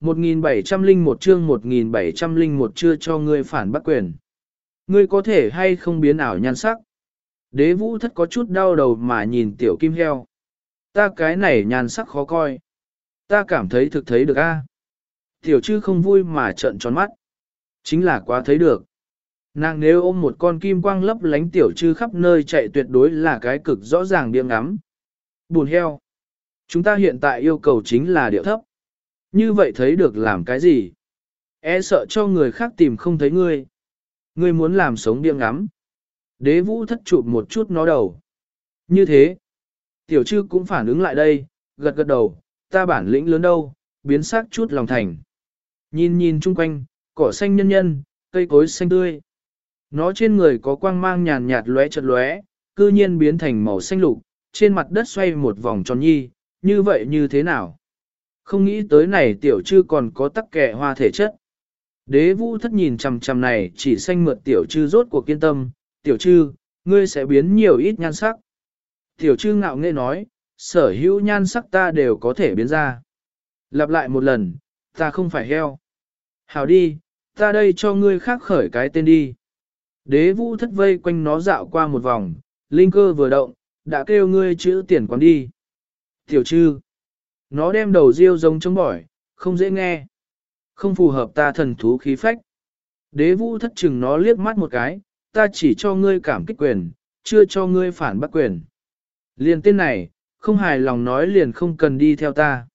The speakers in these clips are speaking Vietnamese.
1701 chương 1701 chưa cho ngươi phản bác quyền. Ngươi có thể hay không biến ảo nhan sắc. Đế vũ thất có chút đau đầu mà nhìn tiểu kim heo. Ta cái này nhan sắc khó coi. Ta cảm thấy thực thấy được a. À? Tiểu chư không vui mà trợn tròn mắt. Chính là quá thấy được. Nàng nếu ôm một con kim quang lấp lánh tiểu chư khắp nơi chạy tuyệt đối là cái cực rõ ràng điên ngắm. Buồn heo. Chúng ta hiện tại yêu cầu chính là điệu thấp. Như vậy thấy được làm cái gì? E sợ cho người khác tìm không thấy ngươi. Ngươi muốn làm sống điên ngắm. Đế vũ thất chụp một chút nó đầu. Như thế. Tiểu chư cũng phản ứng lại đây, gật gật đầu, ta bản lĩnh lớn đâu, biến sắc chút lòng thành. Nhìn nhìn chung quanh, cỏ xanh nhân nhân, cây cối xanh tươi. Nó trên người có quang mang nhàn nhạt lóe chật lóe, cư nhiên biến thành màu xanh lục, trên mặt đất xoay một vòng tròn nhi, như vậy như thế nào? Không nghĩ tới này tiểu chư còn có tắc kẻ hoa thể chất. Đế vũ thất nhìn chằm chằm này chỉ xanh mượt tiểu chư rốt cuộc kiên tâm, tiểu chư, ngươi sẽ biến nhiều ít nhan sắc. Tiểu chư ngạo nghệ nói, sở hữu nhan sắc ta đều có thể biến ra. Lặp lại một lần, ta không phải heo. hào đi, ta đây cho ngươi khác khởi cái tên đi. Đế vũ thất vây quanh nó dạo qua một vòng, linh cơ vừa động, đã kêu ngươi chữ tiền quán đi. Tiểu chư, nó đem đầu riêu giống chống bỏi, không dễ nghe. Không phù hợp ta thần thú khí phách. Đế vũ thất chừng nó liếc mắt một cái, ta chỉ cho ngươi cảm kích quyền, chưa cho ngươi phản bác quyền. Liền tên này, không hài lòng nói liền không cần đi theo ta.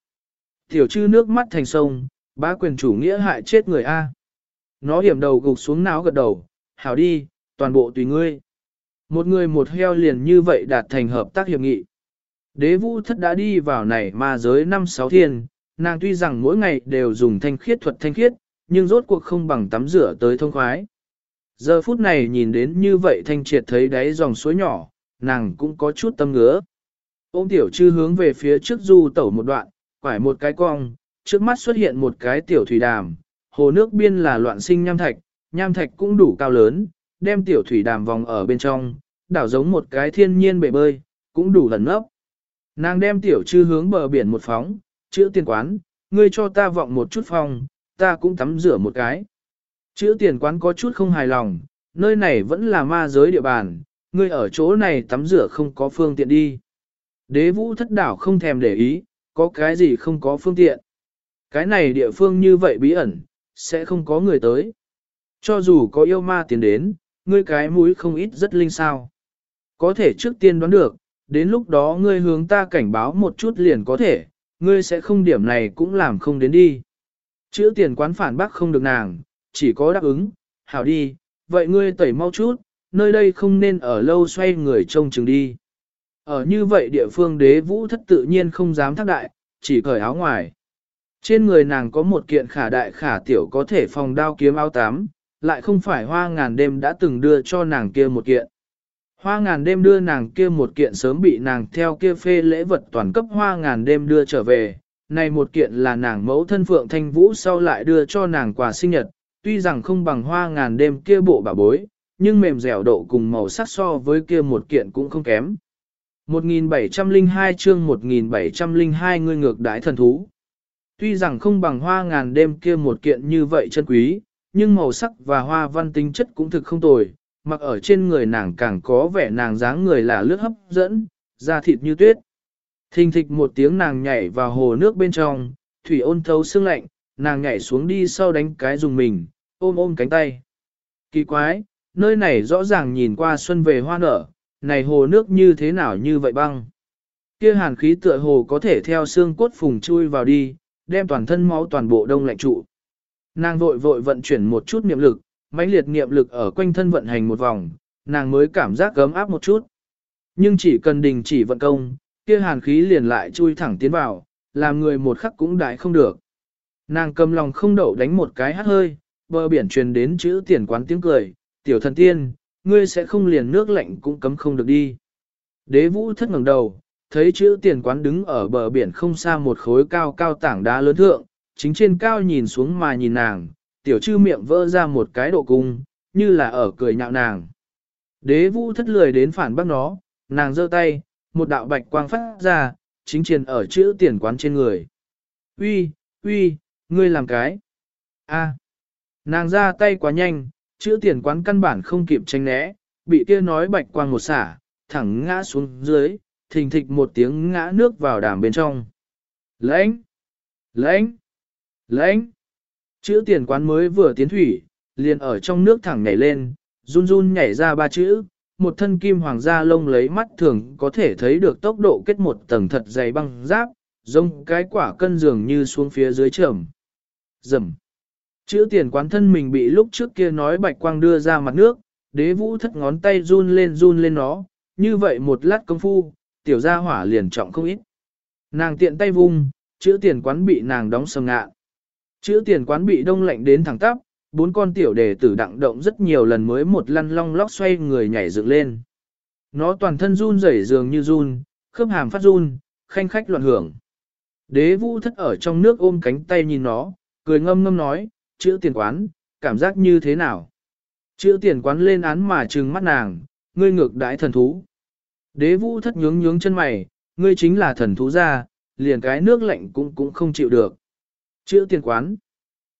Tiểu chư nước mắt thành sông, bá quyền chủ nghĩa hại chết người A. Nó hiểm đầu gục xuống não gật đầu, hảo đi, toàn bộ tùy ngươi. Một người một heo liền như vậy đạt thành hợp tác hiệp nghị. Đế vũ thất đã đi vào này ma giới năm sáu thiên, nàng tuy rằng mỗi ngày đều dùng thanh khiết thuật thanh khiết, nhưng rốt cuộc không bằng tắm rửa tới thông khoái. Giờ phút này nhìn đến như vậy thanh triệt thấy đáy dòng suối nhỏ, nàng cũng có chút tâm ngứa. Ôm tiểu chư hướng về phía trước du tẩu một đoạn, quải một cái cong, trước mắt xuất hiện một cái tiểu thủy đàm, hồ nước biên là loạn sinh nham thạch, nham thạch cũng đủ cao lớn, đem tiểu thủy đàm vòng ở bên trong, đảo giống một cái thiên nhiên bể bơi, cũng đủ lần ngốc. Nàng đem tiểu chư hướng bờ biển một phóng, chữ tiền quán, ngươi cho ta vọng một chút phòng, ta cũng tắm rửa một cái. Chữ tiền quán có chút không hài lòng, nơi này vẫn là ma giới địa bàn, ngươi ở chỗ này tắm rửa không có phương tiện đi. Đế vũ thất đảo không thèm để ý, có cái gì không có phương tiện. Cái này địa phương như vậy bí ẩn, sẽ không có người tới. Cho dù có yêu ma tiến đến, ngươi cái mũi không ít rất linh sao. Có thể trước tiên đoán được, đến lúc đó ngươi hướng ta cảnh báo một chút liền có thể, ngươi sẽ không điểm này cũng làm không đến đi. Chữ tiền quán phản bác không được nàng, chỉ có đáp ứng, hảo đi, vậy ngươi tẩy mau chút, nơi đây không nên ở lâu xoay người trông chừng đi. Ở như vậy địa phương đế vũ thất tự nhiên không dám thác đại, chỉ cởi áo ngoài. Trên người nàng có một kiện khả đại khả tiểu có thể phòng đao kiếm áo tám, lại không phải hoa ngàn đêm đã từng đưa cho nàng kia một kiện. Hoa ngàn đêm đưa nàng kia một kiện sớm bị nàng theo kia phê lễ vật toàn cấp hoa ngàn đêm đưa trở về. Này một kiện là nàng mẫu thân Phượng Thanh Vũ sau lại đưa cho nàng quà sinh nhật, tuy rằng không bằng hoa ngàn đêm kia bộ bà bối, nhưng mềm dẻo độ cùng màu sắc so với kia một kiện cũng không kém. 1702 chương 1702 ngươi ngược đái thần thú. Tuy rằng không bằng hoa ngàn đêm kia một kiện như vậy chân quý, nhưng màu sắc và hoa văn tính chất cũng thực không tồi, mặc ở trên người nàng càng có vẻ nàng dáng người là lướt hấp dẫn, da thịt như tuyết. Thình thịch một tiếng nàng nhảy vào hồ nước bên trong, thủy ôn thấu xương lạnh, nàng nhảy xuống đi sau đánh cái dùng mình, ôm ôm cánh tay. Kỳ quái, nơi này rõ ràng nhìn qua xuân về hoa nở, này hồ nước như thế nào như vậy băng. Kia hàn khí tựa hồ có thể theo xương cốt phùng chui vào đi, đem toàn thân máu toàn bộ đông lạnh trụ. Nàng vội vội vận chuyển một chút niệm lực, mãnh liệt niệm lực ở quanh thân vận hành một vòng, nàng mới cảm giác gấm áp một chút. Nhưng chỉ cần đình chỉ vận công, kia hàn khí liền lại chui thẳng tiến vào, làm người một khắc cũng đại không được. Nàng cầm lòng không đậu đánh một cái hát hơi, bờ biển truyền đến chữ tiền quán tiếng cười, tiểu thần tiên, ngươi sẽ không liền nước lạnh cũng cấm không được đi. Đế vũ thất ngẩng đầu, thấy chữ tiền quán đứng ở bờ biển không xa một khối cao cao tảng đá lớn thượng, chính trên cao nhìn xuống mà nhìn nàng, tiểu chư miệng vỡ ra một cái độ cung, như là ở cười nhạo nàng. Đế vũ thất lười đến phản bác nó, nàng giơ tay, một đạo bạch quang phát ra, chính triền ở chữ tiền quán trên người. Uy, uy, ngươi làm cái. A. Nàng ra tay quá nhanh, chữ tiền quán căn bản không kịp tranh né, bị kia nói bạch quang một xả, thẳng ngã xuống dưới, thình thịch một tiếng ngã nước vào đàm bên trong. Lãnh! Lãnh! Lãnh! Chữ tiền quán mới vừa tiến thủy, liền ở trong nước thẳng nhảy lên, run run nhảy ra ba chữ, một thân kim hoàng gia lông lấy mắt thường có thể thấy được tốc độ kết một tầng thật dày băng giáp, giống cái quả cân dường như xuống phía dưới trầm. Dầm. Chữ tiền quán thân mình bị lúc trước kia nói bạch quang đưa ra mặt nước, đế vũ thất ngón tay run lên run lên nó, như vậy một lát công phu, tiểu gia hỏa liền trọng không ít. Nàng tiện tay vung, chữ tiền quán bị nàng đóng sầm ngạ. Chữ tiền quán bị đông lạnh đến thẳng tắp, bốn con tiểu đề tử đặng động rất nhiều lần mới một lăn long lóc xoay người nhảy dựng lên. Nó toàn thân run rẩy dường như run, khớp hàm phát run, khanh khách loạn hưởng. Đế vũ thất ở trong nước ôm cánh tay nhìn nó, cười ngâm ngâm nói, chữ tiền quán, cảm giác như thế nào? Chữ tiền quán lên án mà trừng mắt nàng, ngươi ngược đãi thần thú. Đế vũ thất nhướng nhướng chân mày, ngươi chính là thần thú ra, liền cái nước lạnh cũng cũng không chịu được. Chữ tiền quán.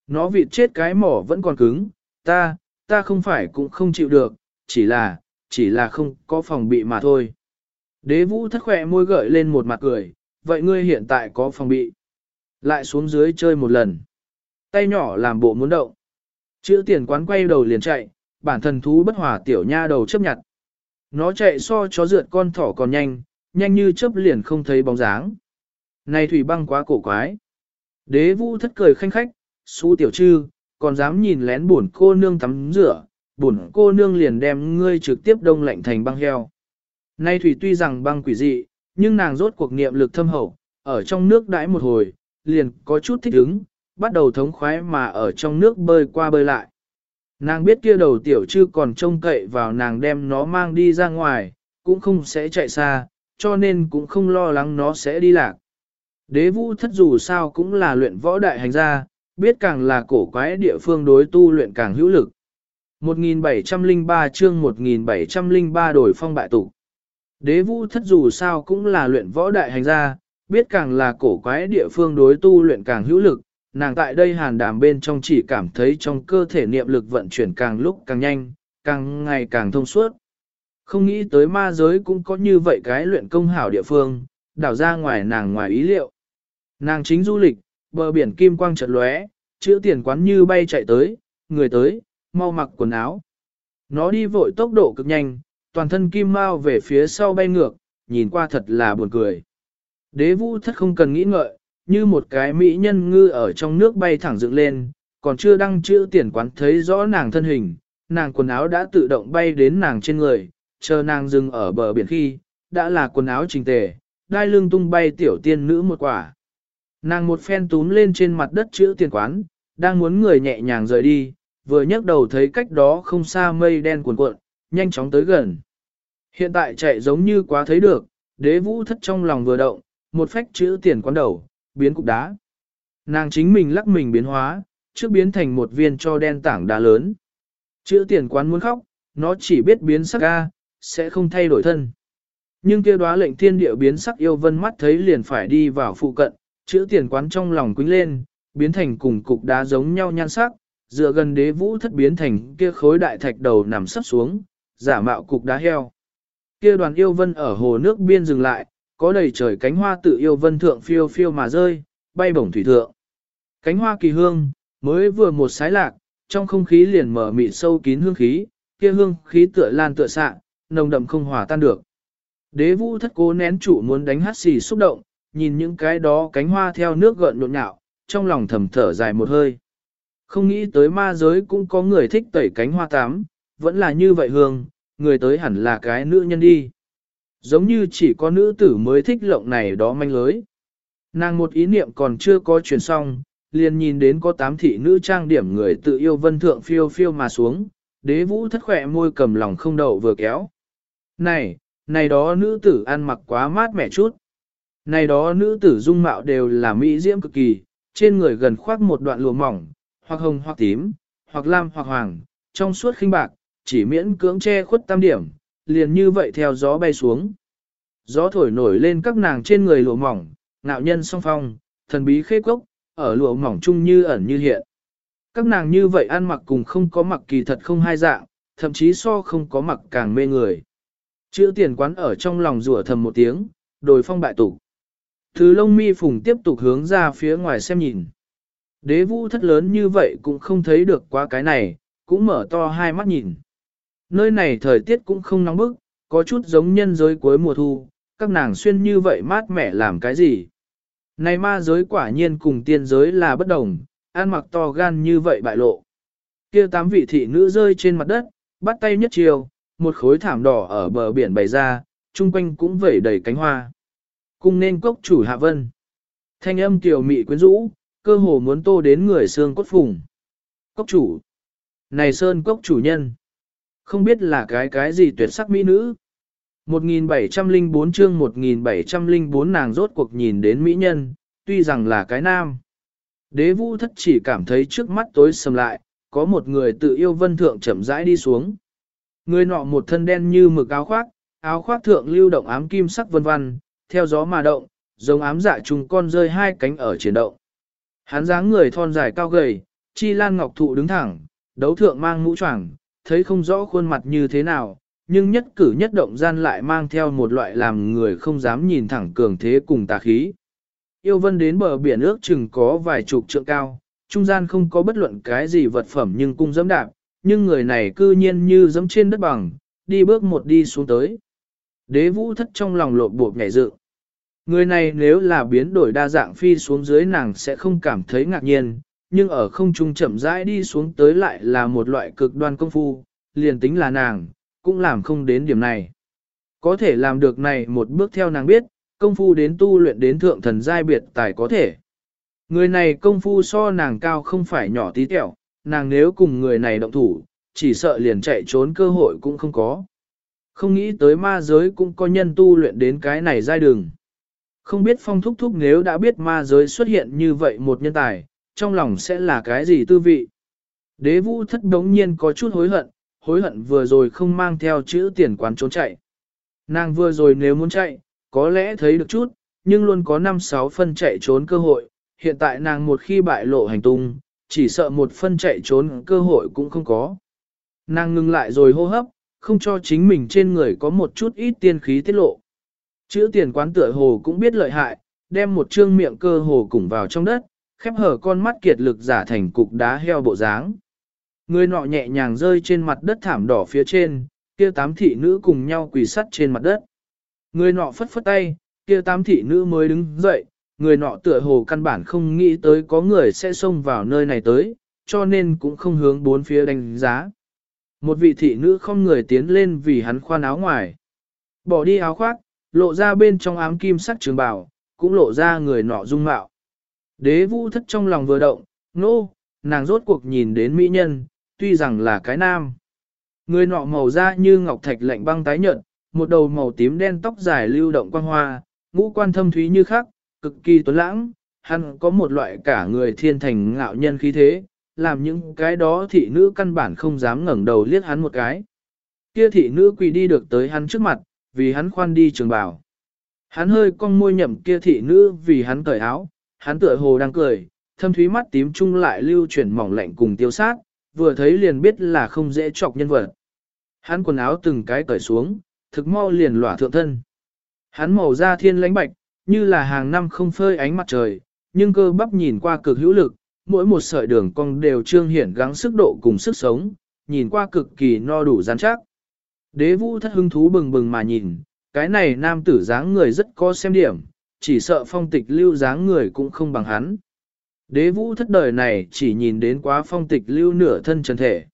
Nó vịt chết cái mỏ vẫn còn cứng, ta, ta không phải cũng không chịu được, chỉ là, chỉ là không có phòng bị mà thôi. Đế vũ thất khỏe môi gợi lên một mặt cười, vậy ngươi hiện tại có phòng bị. Lại xuống dưới chơi một lần. Tay nhỏ làm bộ muốn động. Chữ tiền quán quay đầu liền chạy, bản thân thú bất hòa tiểu nha đầu chấp nhận. Nó chạy so chó rượt con thỏ còn nhanh, nhanh như chớp liền không thấy bóng dáng. Này thủy băng quá cổ quái. Đế vũ thất cười khanh khách, xú tiểu trư, còn dám nhìn lén buồn cô nương tắm rửa, buồn cô nương liền đem ngươi trực tiếp đông lạnh thành băng heo. Nay thủy tuy rằng băng quỷ dị, nhưng nàng rốt cuộc niệm lực thâm hậu, ở trong nước đãi một hồi, liền có chút thích ứng, bắt đầu thống khoái mà ở trong nước bơi qua bơi lại. Nàng biết kia đầu tiểu chư còn trông cậy vào nàng đem nó mang đi ra ngoài, cũng không sẽ chạy xa, cho nên cũng không lo lắng nó sẽ đi lạc. Đế vũ thất dù sao cũng là luyện võ đại hành gia, biết càng là cổ quái địa phương đối tu luyện càng hữu lực. 1703 chương 1703 đổi phong bại tụ. Đế vũ thất dù sao cũng là luyện võ đại hành gia, biết càng là cổ quái địa phương đối tu luyện càng hữu lực, nàng tại đây hàn đàm bên trong chỉ cảm thấy trong cơ thể niệm lực vận chuyển càng lúc càng nhanh, càng ngày càng thông suốt. Không nghĩ tới ma giới cũng có như vậy cái luyện công hảo địa phương, đảo ra ngoài nàng ngoài ý liệu. Nàng chính du lịch, bờ biển kim quang chợt lóe, chữ tiền quán như bay chạy tới, người tới, mau mặc quần áo. Nó đi vội tốc độ cực nhanh, toàn thân kim mau về phía sau bay ngược, nhìn qua thật là buồn cười. Đế vũ thất không cần nghĩ ngợi, như một cái mỹ nhân ngư ở trong nước bay thẳng dựng lên, còn chưa đăng chữ tiền quán thấy rõ nàng thân hình, nàng quần áo đã tự động bay đến nàng trên người, chờ nàng dừng ở bờ biển khi, đã là quần áo trình tề, đai lưng tung bay tiểu tiên nữ một quả. Nàng một phen túm lên trên mặt đất chữ tiền quán, đang muốn người nhẹ nhàng rời đi, vừa nhấc đầu thấy cách đó không xa mây đen cuồn cuộn, nhanh chóng tới gần. Hiện tại chạy giống như quá thấy được, đế vũ thất trong lòng vừa động, một phách chữ tiền quán đầu, biến cục đá. Nàng chính mình lắc mình biến hóa, trước biến thành một viên cho đen tảng đá lớn. Chữ tiền quán muốn khóc, nó chỉ biết biến sắc ga, sẽ không thay đổi thân. Nhưng kia đoá lệnh thiên địa biến sắc yêu vân mắt thấy liền phải đi vào phụ cận, chữ tiền quán trong lòng quính lên, biến thành cùng cục đá giống nhau nhan sắc, dựa gần đế vũ thất biến thành kia khối đại thạch đầu nằm sắp xuống, giả mạo cục đá heo. Kia đoàn yêu vân ở hồ nước biên dừng lại, có đầy trời cánh hoa tự yêu vân thượng phiêu phiêu mà rơi, bay bổng thủy thượng. Cánh hoa kỳ hương, mới vừa một sái lạc, trong không khí liền mở mịt sâu kín hương khí, kia hương khí tựa lan tựa sạ, nồng đậm không hòa tan được. Đế vũ thất cố nén chủ muốn đánh hát xì xúc động, nhìn những cái đó cánh hoa theo nước gợn nhộn nhạo, trong lòng thầm thở dài một hơi. Không nghĩ tới ma giới cũng có người thích tẩy cánh hoa tám, vẫn là như vậy hương, người tới hẳn là cái nữ nhân đi. Giống như chỉ có nữ tử mới thích lộng này đó manh lưới. Nàng một ý niệm còn chưa có truyền xong, liền nhìn đến có tám thị nữ trang điểm người tự yêu vân thượng phiêu phiêu mà xuống, đế vũ thất khỏe môi cầm lòng không đậu vừa kéo. Này, này đó nữ tử ăn mặc quá mát mẻ chút. Này đó nữ tử dung mạo đều là mỹ diễm cực kỳ, trên người gần khoác một đoạn lụa mỏng, hoặc hồng hoặc tím, hoặc lam hoặc hoàng, trong suốt khinh bạc, chỉ miễn cưỡng che khuất tam điểm, liền như vậy theo gió bay xuống. Gió thổi nổi lên các nàng trên người lụa mỏng, ngạo nhân song phong, thần bí khê cốc, ở lụa mỏng chung như ẩn như hiện. Các nàng như vậy ăn mặc cùng không có mặc kỳ thật không hai dạng, thậm chí so không có mặc càng mê người. Chữ tiền quán ở trong lòng rủa thầm một tiếng, đồi phong bại tục. Thứ lông mi phùng tiếp tục hướng ra phía ngoài xem nhìn. Đế vũ thất lớn như vậy cũng không thấy được quá cái này, cũng mở to hai mắt nhìn. Nơi này thời tiết cũng không nóng bức, có chút giống nhân giới cuối mùa thu, các nàng xuyên như vậy mát mẻ làm cái gì. Này ma giới quả nhiên cùng tiên giới là bất đồng, ăn mặc to gan như vậy bại lộ. Kia tám vị thị nữ rơi trên mặt đất, bắt tay nhất chiều, một khối thảm đỏ ở bờ biển bày ra, chung quanh cũng vẩy đầy cánh hoa. Cung nên cốc chủ hạ vân. Thanh âm tiểu mị quyến rũ, cơ hồ muốn tô đến người xương cốt phùng. Cốc chủ. Này sơn cốc chủ nhân. Không biết là cái cái gì tuyệt sắc mỹ nữ. 1704 chương 1704 nàng rốt cuộc nhìn đến mỹ nhân, tuy rằng là cái nam. Đế vũ thất chỉ cảm thấy trước mắt tối sầm lại, có một người tự yêu vân thượng chậm rãi đi xuống. Người nọ một thân đen như mực áo khoác, áo khoác thượng lưu động ám kim sắc vân vân, theo gió mà động, giống ám dạ trùng con rơi hai cánh ở chiến động. Hắn dáng người thon dài cao gầy, chi lan ngọc thụ đứng thẳng, đấu thượng mang mũ choàng, thấy không rõ khuôn mặt như thế nào, nhưng nhất cử nhất động gian lại mang theo một loại làm người không dám nhìn thẳng cường thế cùng tà khí. Yêu vân đến bờ biển ước chừng có vài chục trượng cao, trung gian không có bất luận cái gì vật phẩm nhưng cung dẫm đạp, nhưng người này cư nhiên như dẫm trên đất bằng, đi bước một đi xuống tới. Đế vũ thất trong lòng lộn bột nhảy dự. Người này nếu là biến đổi đa dạng phi xuống dưới nàng sẽ không cảm thấy ngạc nhiên, nhưng ở không trung chậm rãi đi xuống tới lại là một loại cực đoan công phu, liền tính là nàng, cũng làm không đến điểm này. Có thể làm được này một bước theo nàng biết, công phu đến tu luyện đến thượng thần giai biệt tài có thể. Người này công phu so nàng cao không phải nhỏ tí tẹo, nàng nếu cùng người này động thủ, chỉ sợ liền chạy trốn cơ hội cũng không có. Không nghĩ tới ma giới cũng có nhân tu luyện đến cái này giai đường. Không biết phong thúc thúc nếu đã biết ma giới xuất hiện như vậy một nhân tài, trong lòng sẽ là cái gì tư vị. Đế vũ thất đống nhiên có chút hối hận, hối hận vừa rồi không mang theo chữ tiền quán trốn chạy. Nàng vừa rồi nếu muốn chạy, có lẽ thấy được chút, nhưng luôn có 5-6 phân chạy trốn cơ hội, hiện tại nàng một khi bại lộ hành tung, chỉ sợ một phân chạy trốn cơ hội cũng không có. Nàng ngừng lại rồi hô hấp, không cho chính mình trên người có một chút ít tiên khí tiết lộ. Chữ tiền quán tựa hồ cũng biết lợi hại, đem một trương miệng cơ hồ cùng vào trong đất, khép hở con mắt kiệt lực giả thành cục đá heo bộ dáng. Người nọ nhẹ nhàng rơi trên mặt đất thảm đỏ phía trên, kia tám thị nữ cùng nhau quỳ sắt trên mặt đất. Người nọ phất phất tay, kia tám thị nữ mới đứng dậy, người nọ tựa hồ căn bản không nghĩ tới có người sẽ xông vào nơi này tới, cho nên cũng không hướng bốn phía đánh giá. Một vị thị nữ không người tiến lên vì hắn khoan áo ngoài. Bỏ đi áo khoác, lộ ra bên trong ám kim sắc trường bào, cũng lộ ra người nọ dung mạo. Đế vũ thất trong lòng vừa động, nô, nàng rốt cuộc nhìn đến mỹ nhân, tuy rằng là cái nam. Người nọ màu da như ngọc thạch lạnh băng tái nhợt, một đầu màu tím đen tóc dài lưu động quang hoa, ngũ quan thâm thúy như khắc, cực kỳ tuấn lãng, hắn có một loại cả người thiên thành ngạo nhân khí thế, làm những cái đó thị nữ căn bản không dám ngẩng đầu liếc hắn một cái. Kia thị nữ quỳ đi được tới hắn trước mặt, vì hắn khoan đi trường bào. Hắn hơi cong môi nhậm kia thị nữ vì hắn cởi áo, hắn tựa hồ đang cười, thâm thúy mắt tím trung lại lưu chuyển mỏng lạnh cùng tiêu sát, vừa thấy liền biết là không dễ chọc nhân vật. Hắn quần áo từng cái cởi xuống, thực mau liền lỏa thượng thân. Hắn màu da thiên lãnh bạch, như là hàng năm không phơi ánh mặt trời, nhưng cơ bắp nhìn qua cực hữu lực, mỗi một sợi đường cong đều trương hiển gắng sức độ cùng sức sống, nhìn qua cực kỳ no đủ rắn chắc. Đế vũ thất hứng thú bừng bừng mà nhìn, cái này nam tử dáng người rất có xem điểm, chỉ sợ phong tịch lưu dáng người cũng không bằng hắn. Đế vũ thất đời này chỉ nhìn đến quá phong tịch lưu nửa thân chân thể.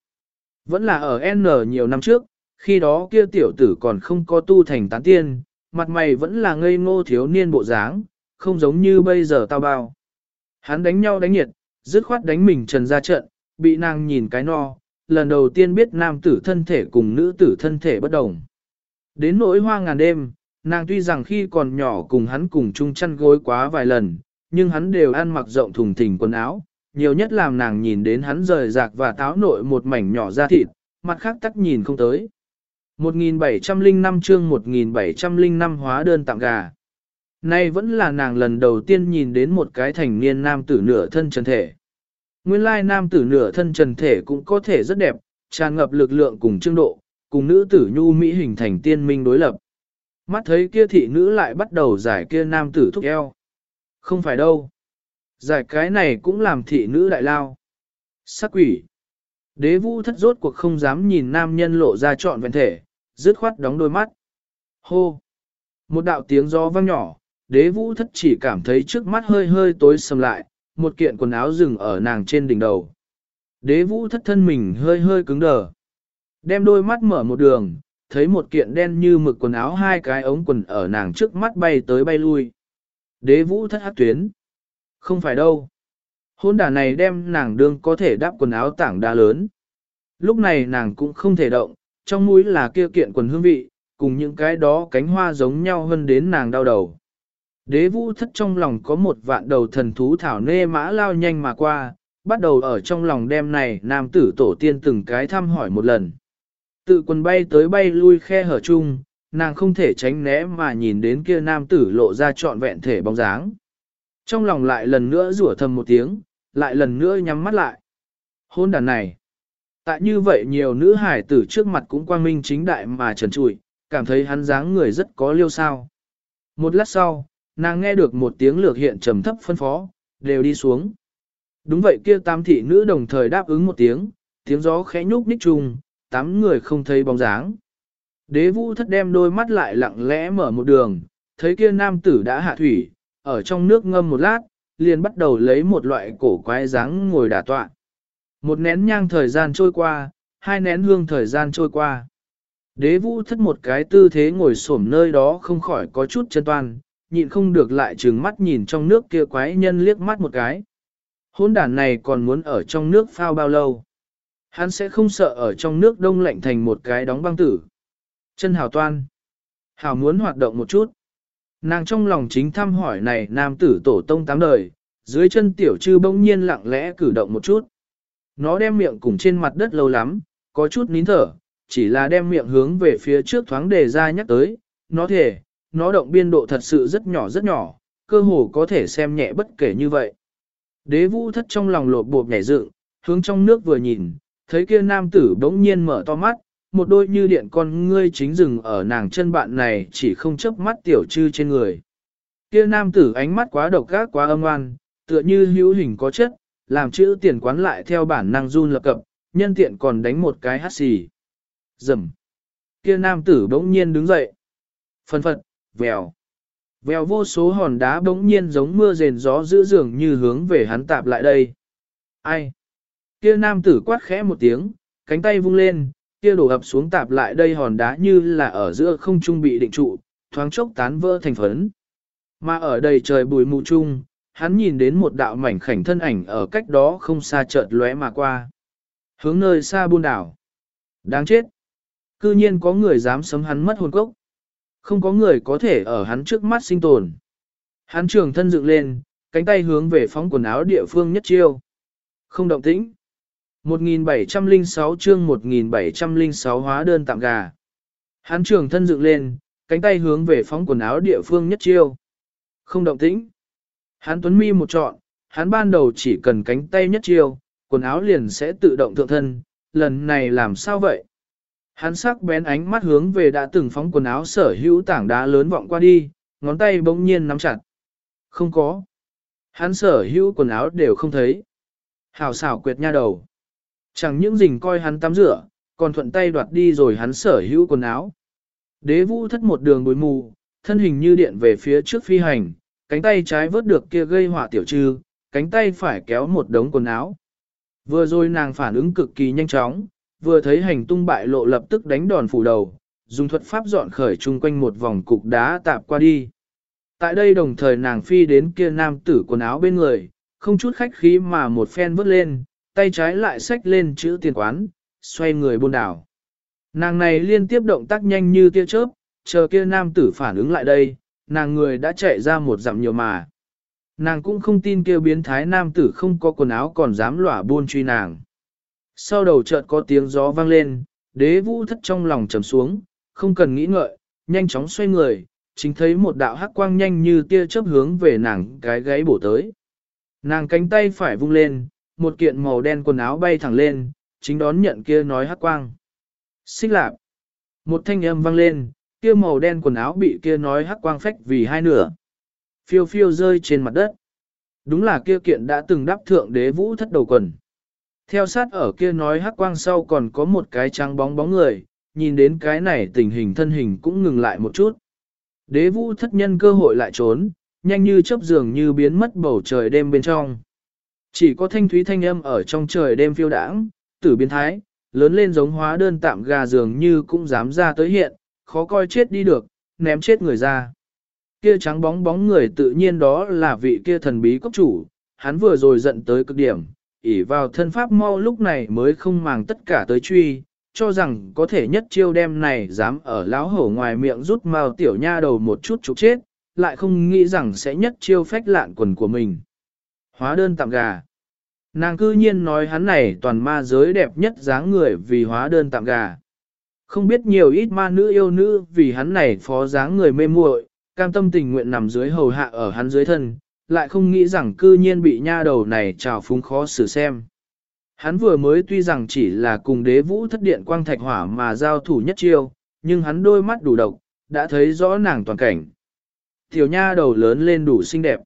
Vẫn là ở N nhiều năm trước, khi đó kia tiểu tử còn không có tu thành tán tiên, mặt mày vẫn là ngây ngô thiếu niên bộ dáng, không giống như bây giờ tao bao. Hắn đánh nhau đánh nhiệt, dứt khoát đánh mình trần ra trận, bị nàng nhìn cái no, lần đầu tiên biết nam tử thân thể cùng nữ tử thân thể bất đồng. Đến nỗi hoa ngàn đêm, nàng tuy rằng khi còn nhỏ cùng hắn cùng chung chăn gối quá vài lần, nhưng hắn đều ăn mặc rộng thùng thình quần áo, nhiều nhất làm nàng nhìn đến hắn rời rạc và táo nội một mảnh nhỏ da thịt, mặt khác tắc nhìn không tới. 1705 chương 1705 hóa đơn tặng gà. Nay vẫn là nàng lần đầu tiên nhìn đến một cái thành niên nam tử nửa thân trần thể. Nguyên lai nam tử nửa thân trần thể cũng có thể rất đẹp, tràn ngập lực lượng cùng trương độ, cùng nữ tử nhu mỹ hình thành tiên minh đối lập. Mắt thấy kia thị nữ lại bắt đầu giải kia nam tử thúc eo. Không phải đâu. Giải cái này cũng làm thị nữ đại lao. Sắc quỷ. Đế vũ thất rốt cuộc không dám nhìn nam nhân lộ ra trọn vẹn thể, dứt khoát đóng đôi mắt. Hô! Một đạo tiếng gió vang nhỏ, đế vũ thất chỉ cảm thấy trước mắt hơi hơi tối sầm lại, một kiện quần áo rừng ở nàng trên đỉnh đầu. Đế vũ thất thân mình hơi hơi cứng đờ. Đem đôi mắt mở một đường, thấy một kiện đen như mực quần áo hai cái ống quần ở nàng trước mắt bay tới bay lui. Đế vũ thất hát tuyến. Không phải đâu. Hôn đả này đem nàng đương có thể đáp quần áo tảng đa lớn. Lúc này nàng cũng không thể động, trong mũi là kia kiện quần hương vị, cùng những cái đó cánh hoa giống nhau hơn đến nàng đau đầu. Đế vũ thất trong lòng có một vạn đầu thần thú thảo nê mã lao nhanh mà qua, bắt đầu ở trong lòng đêm này nam tử tổ tiên từng cái thăm hỏi một lần. Tự quần bay tới bay lui khe hở chung, nàng không thể tránh né mà nhìn đến kia nam tử lộ ra trọn vẹn thể bóng dáng. Trong lòng lại lần nữa rủa thầm một tiếng, lại lần nữa nhắm mắt lại. Hôn đàn này. Tại như vậy nhiều nữ hải tử trước mặt cũng quang minh chính đại mà trần trụi, cảm thấy hắn dáng người rất có liêu sao. Một lát sau, nàng nghe được một tiếng lược hiện trầm thấp phân phó, đều đi xuống. Đúng vậy kia tam thị nữ đồng thời đáp ứng một tiếng, tiếng gió khẽ nhúc nhích trùng, tám người không thấy bóng dáng. Đế vũ thất đem đôi mắt lại lặng lẽ mở một đường, thấy kia nam tử đã hạ thủy, ở trong nước ngâm một lát, liền bắt đầu lấy một loại cổ quái dáng ngồi đả tọa. Một nén nhang thời gian trôi qua, hai nén hương thời gian trôi qua. Đế vũ thất một cái tư thế ngồi xổm nơi đó không khỏi có chút chân toan, nhịn không được lại trừng mắt nhìn trong nước kia quái nhân liếc mắt một cái. Hôn đàn này còn muốn ở trong nước phao bao lâu? Hắn sẽ không sợ ở trong nước đông lạnh thành một cái đóng băng tử. Chân hào toan. Hào muốn hoạt động một chút. Nàng trong lòng chính thăm hỏi này nam tử tổ tông tám đời, dưới chân tiểu trư bỗng nhiên lặng lẽ cử động một chút. Nó đem miệng cùng trên mặt đất lâu lắm, có chút nín thở, chỉ là đem miệng hướng về phía trước thoáng đề ra nhắc tới, nó thể, nó động biên độ thật sự rất nhỏ rất nhỏ, cơ hồ có thể xem nhẹ bất kể như vậy. Đế vũ thất trong lòng lột bột nhảy dựng, hướng trong nước vừa nhìn, thấy kia nam tử bỗng nhiên mở to mắt, một đôi như điện con ngươi chính rừng ở nàng chân bạn này chỉ không chớp mắt tiểu trư trên người. Kia nam tử ánh mắt quá độc ác quá âm oan, tựa như hữu hình có chất, làm chữ tiền quán lại theo bản năng run lập cập, nhân tiện còn đánh một cái hát xì. Dầm. Kia nam tử bỗng nhiên đứng dậy. Phân phật, vèo. Vèo vô số hòn đá bỗng nhiên giống mưa rền gió giữa dường như hướng về hắn tạp lại đây. Ai? Kia nam tử quát khẽ một tiếng, cánh tay vung lên, kia đổ ập xuống tạp lại đây hòn đá như là ở giữa không trung bị định trụ, thoáng chốc tán vỡ thành phấn. Mà ở đầy trời bùi mù chung, hắn nhìn đến một đạo mảnh khảnh thân ảnh ở cách đó không xa chợt lóe mà qua. Hướng nơi xa buôn đảo. Đáng chết. Cư nhiên có người dám sấm hắn mất hồn cốc. Không có người có thể ở hắn trước mắt sinh tồn. Hắn trường thân dựng lên, cánh tay hướng về phóng quần áo địa phương nhất chiêu. Không động tĩnh. 1706 chương 1706 hóa đơn tạm gà. Hắn trường thân dựng lên, cánh tay hướng về phóng quần áo địa phương nhất chiêu. Không động tĩnh. Hắn tuấn mi một trọn, hắn ban đầu chỉ cần cánh tay nhất chiêu, quần áo liền sẽ tự động thượng thân, lần này làm sao vậy? Hắn sắc bén ánh mắt hướng về đã từng phóng quần áo sở hữu tảng đá lớn vọng qua đi, ngón tay bỗng nhiên nắm chặt. Không có. Hắn sở hữu quần áo đều không thấy. Hảo xảo quyệt nha đầu. Chẳng những rình coi hắn tắm rửa, còn thuận tay đoạt đi rồi hắn sở hữu quần áo. Đế vũ thất một đường bối mù, thân hình như điện về phía trước phi hành, cánh tay trái vớt được kia gây họa tiểu trư, cánh tay phải kéo một đống quần áo. Vừa rồi nàng phản ứng cực kỳ nhanh chóng, vừa thấy hành tung bại lộ lập tức đánh đòn phủ đầu, dùng thuật pháp dọn khởi chung quanh một vòng cục đá tạp qua đi. Tại đây đồng thời nàng phi đến kia nam tử quần áo bên người, không chút khách khí mà một phen vớt lên, tay trái lại xách lên chữ tiền quán, xoay người buôn đảo. Nàng này liên tiếp động tác nhanh như tia chớp, chờ kia nam tử phản ứng lại đây, nàng người đã chạy ra một dặm nhiều mà. Nàng cũng không tin kêu biến thái nam tử không có quần áo còn dám lỏa buôn truy nàng. Sau đầu chợt có tiếng gió vang lên, đế vũ thất trong lòng trầm xuống, không cần nghĩ ngợi, nhanh chóng xoay người, chính thấy một đạo hắc quang nhanh như tia chớp hướng về nàng cái gáy bổ tới. Nàng cánh tay phải vung lên, một kiện màu đen quần áo bay thẳng lên, chính đón nhận kia nói hắc quang. Xích lạp. Một thanh âm vang lên, kia màu đen quần áo bị kia nói hắc quang phách vì hai nửa. Phiêu phiêu rơi trên mặt đất. Đúng là kia kiện đã từng đáp thượng đế vũ thất đầu quần. Theo sát ở kia nói hắc quang sau còn có một cái trắng bóng bóng người, nhìn đến cái này tình hình thân hình cũng ngừng lại một chút. Đế vũ thất nhân cơ hội lại trốn, nhanh như chớp dường như biến mất bầu trời đêm bên trong. Chỉ có thanh thúy thanh âm ở trong trời đêm phiêu đãng, tử biến thái, lớn lên giống hóa đơn tạm gà dường như cũng dám ra tới hiện, khó coi chết đi được, ném chết người ra. Kia trắng bóng bóng người tự nhiên đó là vị kia thần bí cốc chủ, hắn vừa rồi giận tới cực điểm, ỉ vào thân pháp mau lúc này mới không màng tất cả tới truy, cho rằng có thể nhất chiêu đem này dám ở lão hổ ngoài miệng rút mao tiểu nha đầu một chút trục chết, lại không nghĩ rằng sẽ nhất chiêu phách lạn quần của mình. Hóa đơn tạm gà. Nàng cư nhiên nói hắn này toàn ma giới đẹp nhất dáng người vì hóa đơn tạm gà. Không biết nhiều ít ma nữ yêu nữ vì hắn này phó dáng người mê muội, cam tâm tình nguyện nằm dưới hầu hạ ở hắn dưới thân, lại không nghĩ rằng cư nhiên bị nha đầu này trào phúng khó xử xem. Hắn vừa mới tuy rằng chỉ là cùng đế vũ thất điện quang thạch hỏa mà giao thủ nhất chiêu, nhưng hắn đôi mắt đủ độc, đã thấy rõ nàng toàn cảnh. Tiểu nha đầu lớn lên đủ xinh đẹp.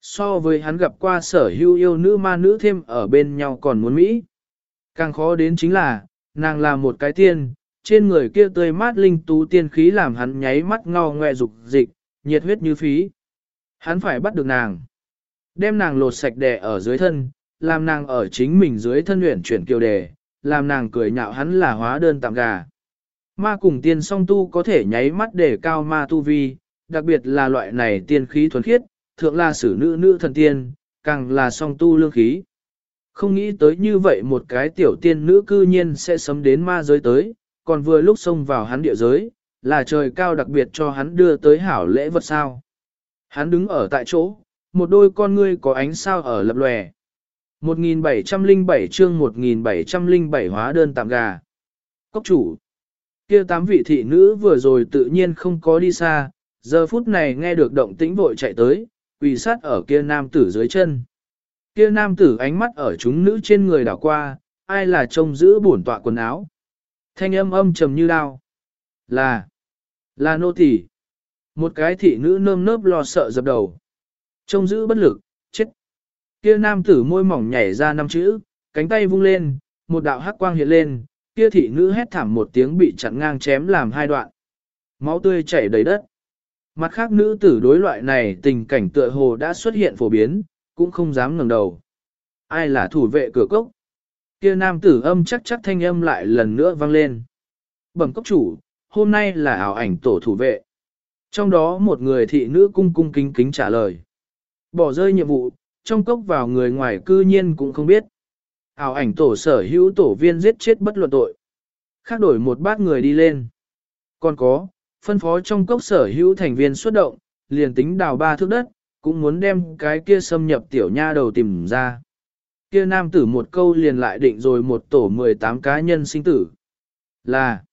So với hắn gặp qua sở hữu yêu nữ ma nữ thêm ở bên nhau còn muốn Mỹ. Càng khó đến chính là, nàng là một cái tiên, trên người kia tươi mát linh tú tiên khí làm hắn nháy mắt ngao ngoe dục dịch, nhiệt huyết như phí. Hắn phải bắt được nàng. Đem nàng lột sạch đè ở dưới thân, làm nàng ở chính mình dưới thân luyện chuyển kiều đề, làm nàng cười nhạo hắn là hóa đơn tạm gà. Ma cùng tiên song tu có thể nháy mắt để cao ma tu vi, đặc biệt là loại này tiên khí thuần khiết, thượng là sử nữ nữ thần tiên, càng là song tu lương khí. Không nghĩ tới như vậy một cái tiểu tiên nữ cư nhiên sẽ sấm đến ma giới tới, còn vừa lúc xông vào hắn địa giới, là trời cao đặc biệt cho hắn đưa tới hảo lễ vật sao. Hắn đứng ở tại chỗ, một đôi con ngươi có ánh sao ở lập lòe. 1707 chương 1707 hóa đơn tạm gà. Cốc chủ. Kia tám vị thị nữ vừa rồi tự nhiên không có đi xa, giờ phút này nghe được động tĩnh vội chạy tới, quỳ sát ở kia nam tử dưới chân. Kia nam tử ánh mắt ở chúng nữ trên người đảo qua, ai là trông giữ bổn tọa quần áo. Thanh âm âm trầm như đao. Là, là nô tỳ. Một cái thị nữ nơm nớp lo sợ dập đầu. Trông giữ bất lực, chết. Kia nam tử môi mỏng nhảy ra năm chữ, cánh tay vung lên, một đạo hắc quang hiện lên, kia thị nữ hét thảm một tiếng bị chặn ngang chém làm hai đoạn. Máu tươi chảy đầy đất. Mặt khác nữ tử đối loại này tình cảnh tựa hồ đã xuất hiện phổ biến, cũng không dám ngẩng đầu. Ai là thủ vệ cửa cốc? Kia nam tử âm chắc chắc thanh âm lại lần nữa vang lên. Bẩm cốc chủ, hôm nay là ảo ảnh tổ thủ vệ. Trong đó một người thị nữ cung cung kính kính trả lời. Bỏ rơi nhiệm vụ, trong cốc vào người ngoài cư nhiên cũng không biết. Ảo ảnh tổ sở hữu tổ viên giết chết bất luận tội. Khác đổi một bát người đi lên. Còn có, phân phó trong cốc sở hữu thành viên xuất động, liền tính đào ba thước đất, cũng muốn đem cái kia xâm nhập tiểu nha đầu tìm ra. Kia nam tử một câu liền lại định rồi một tổ 18 cá nhân sinh tử. Là,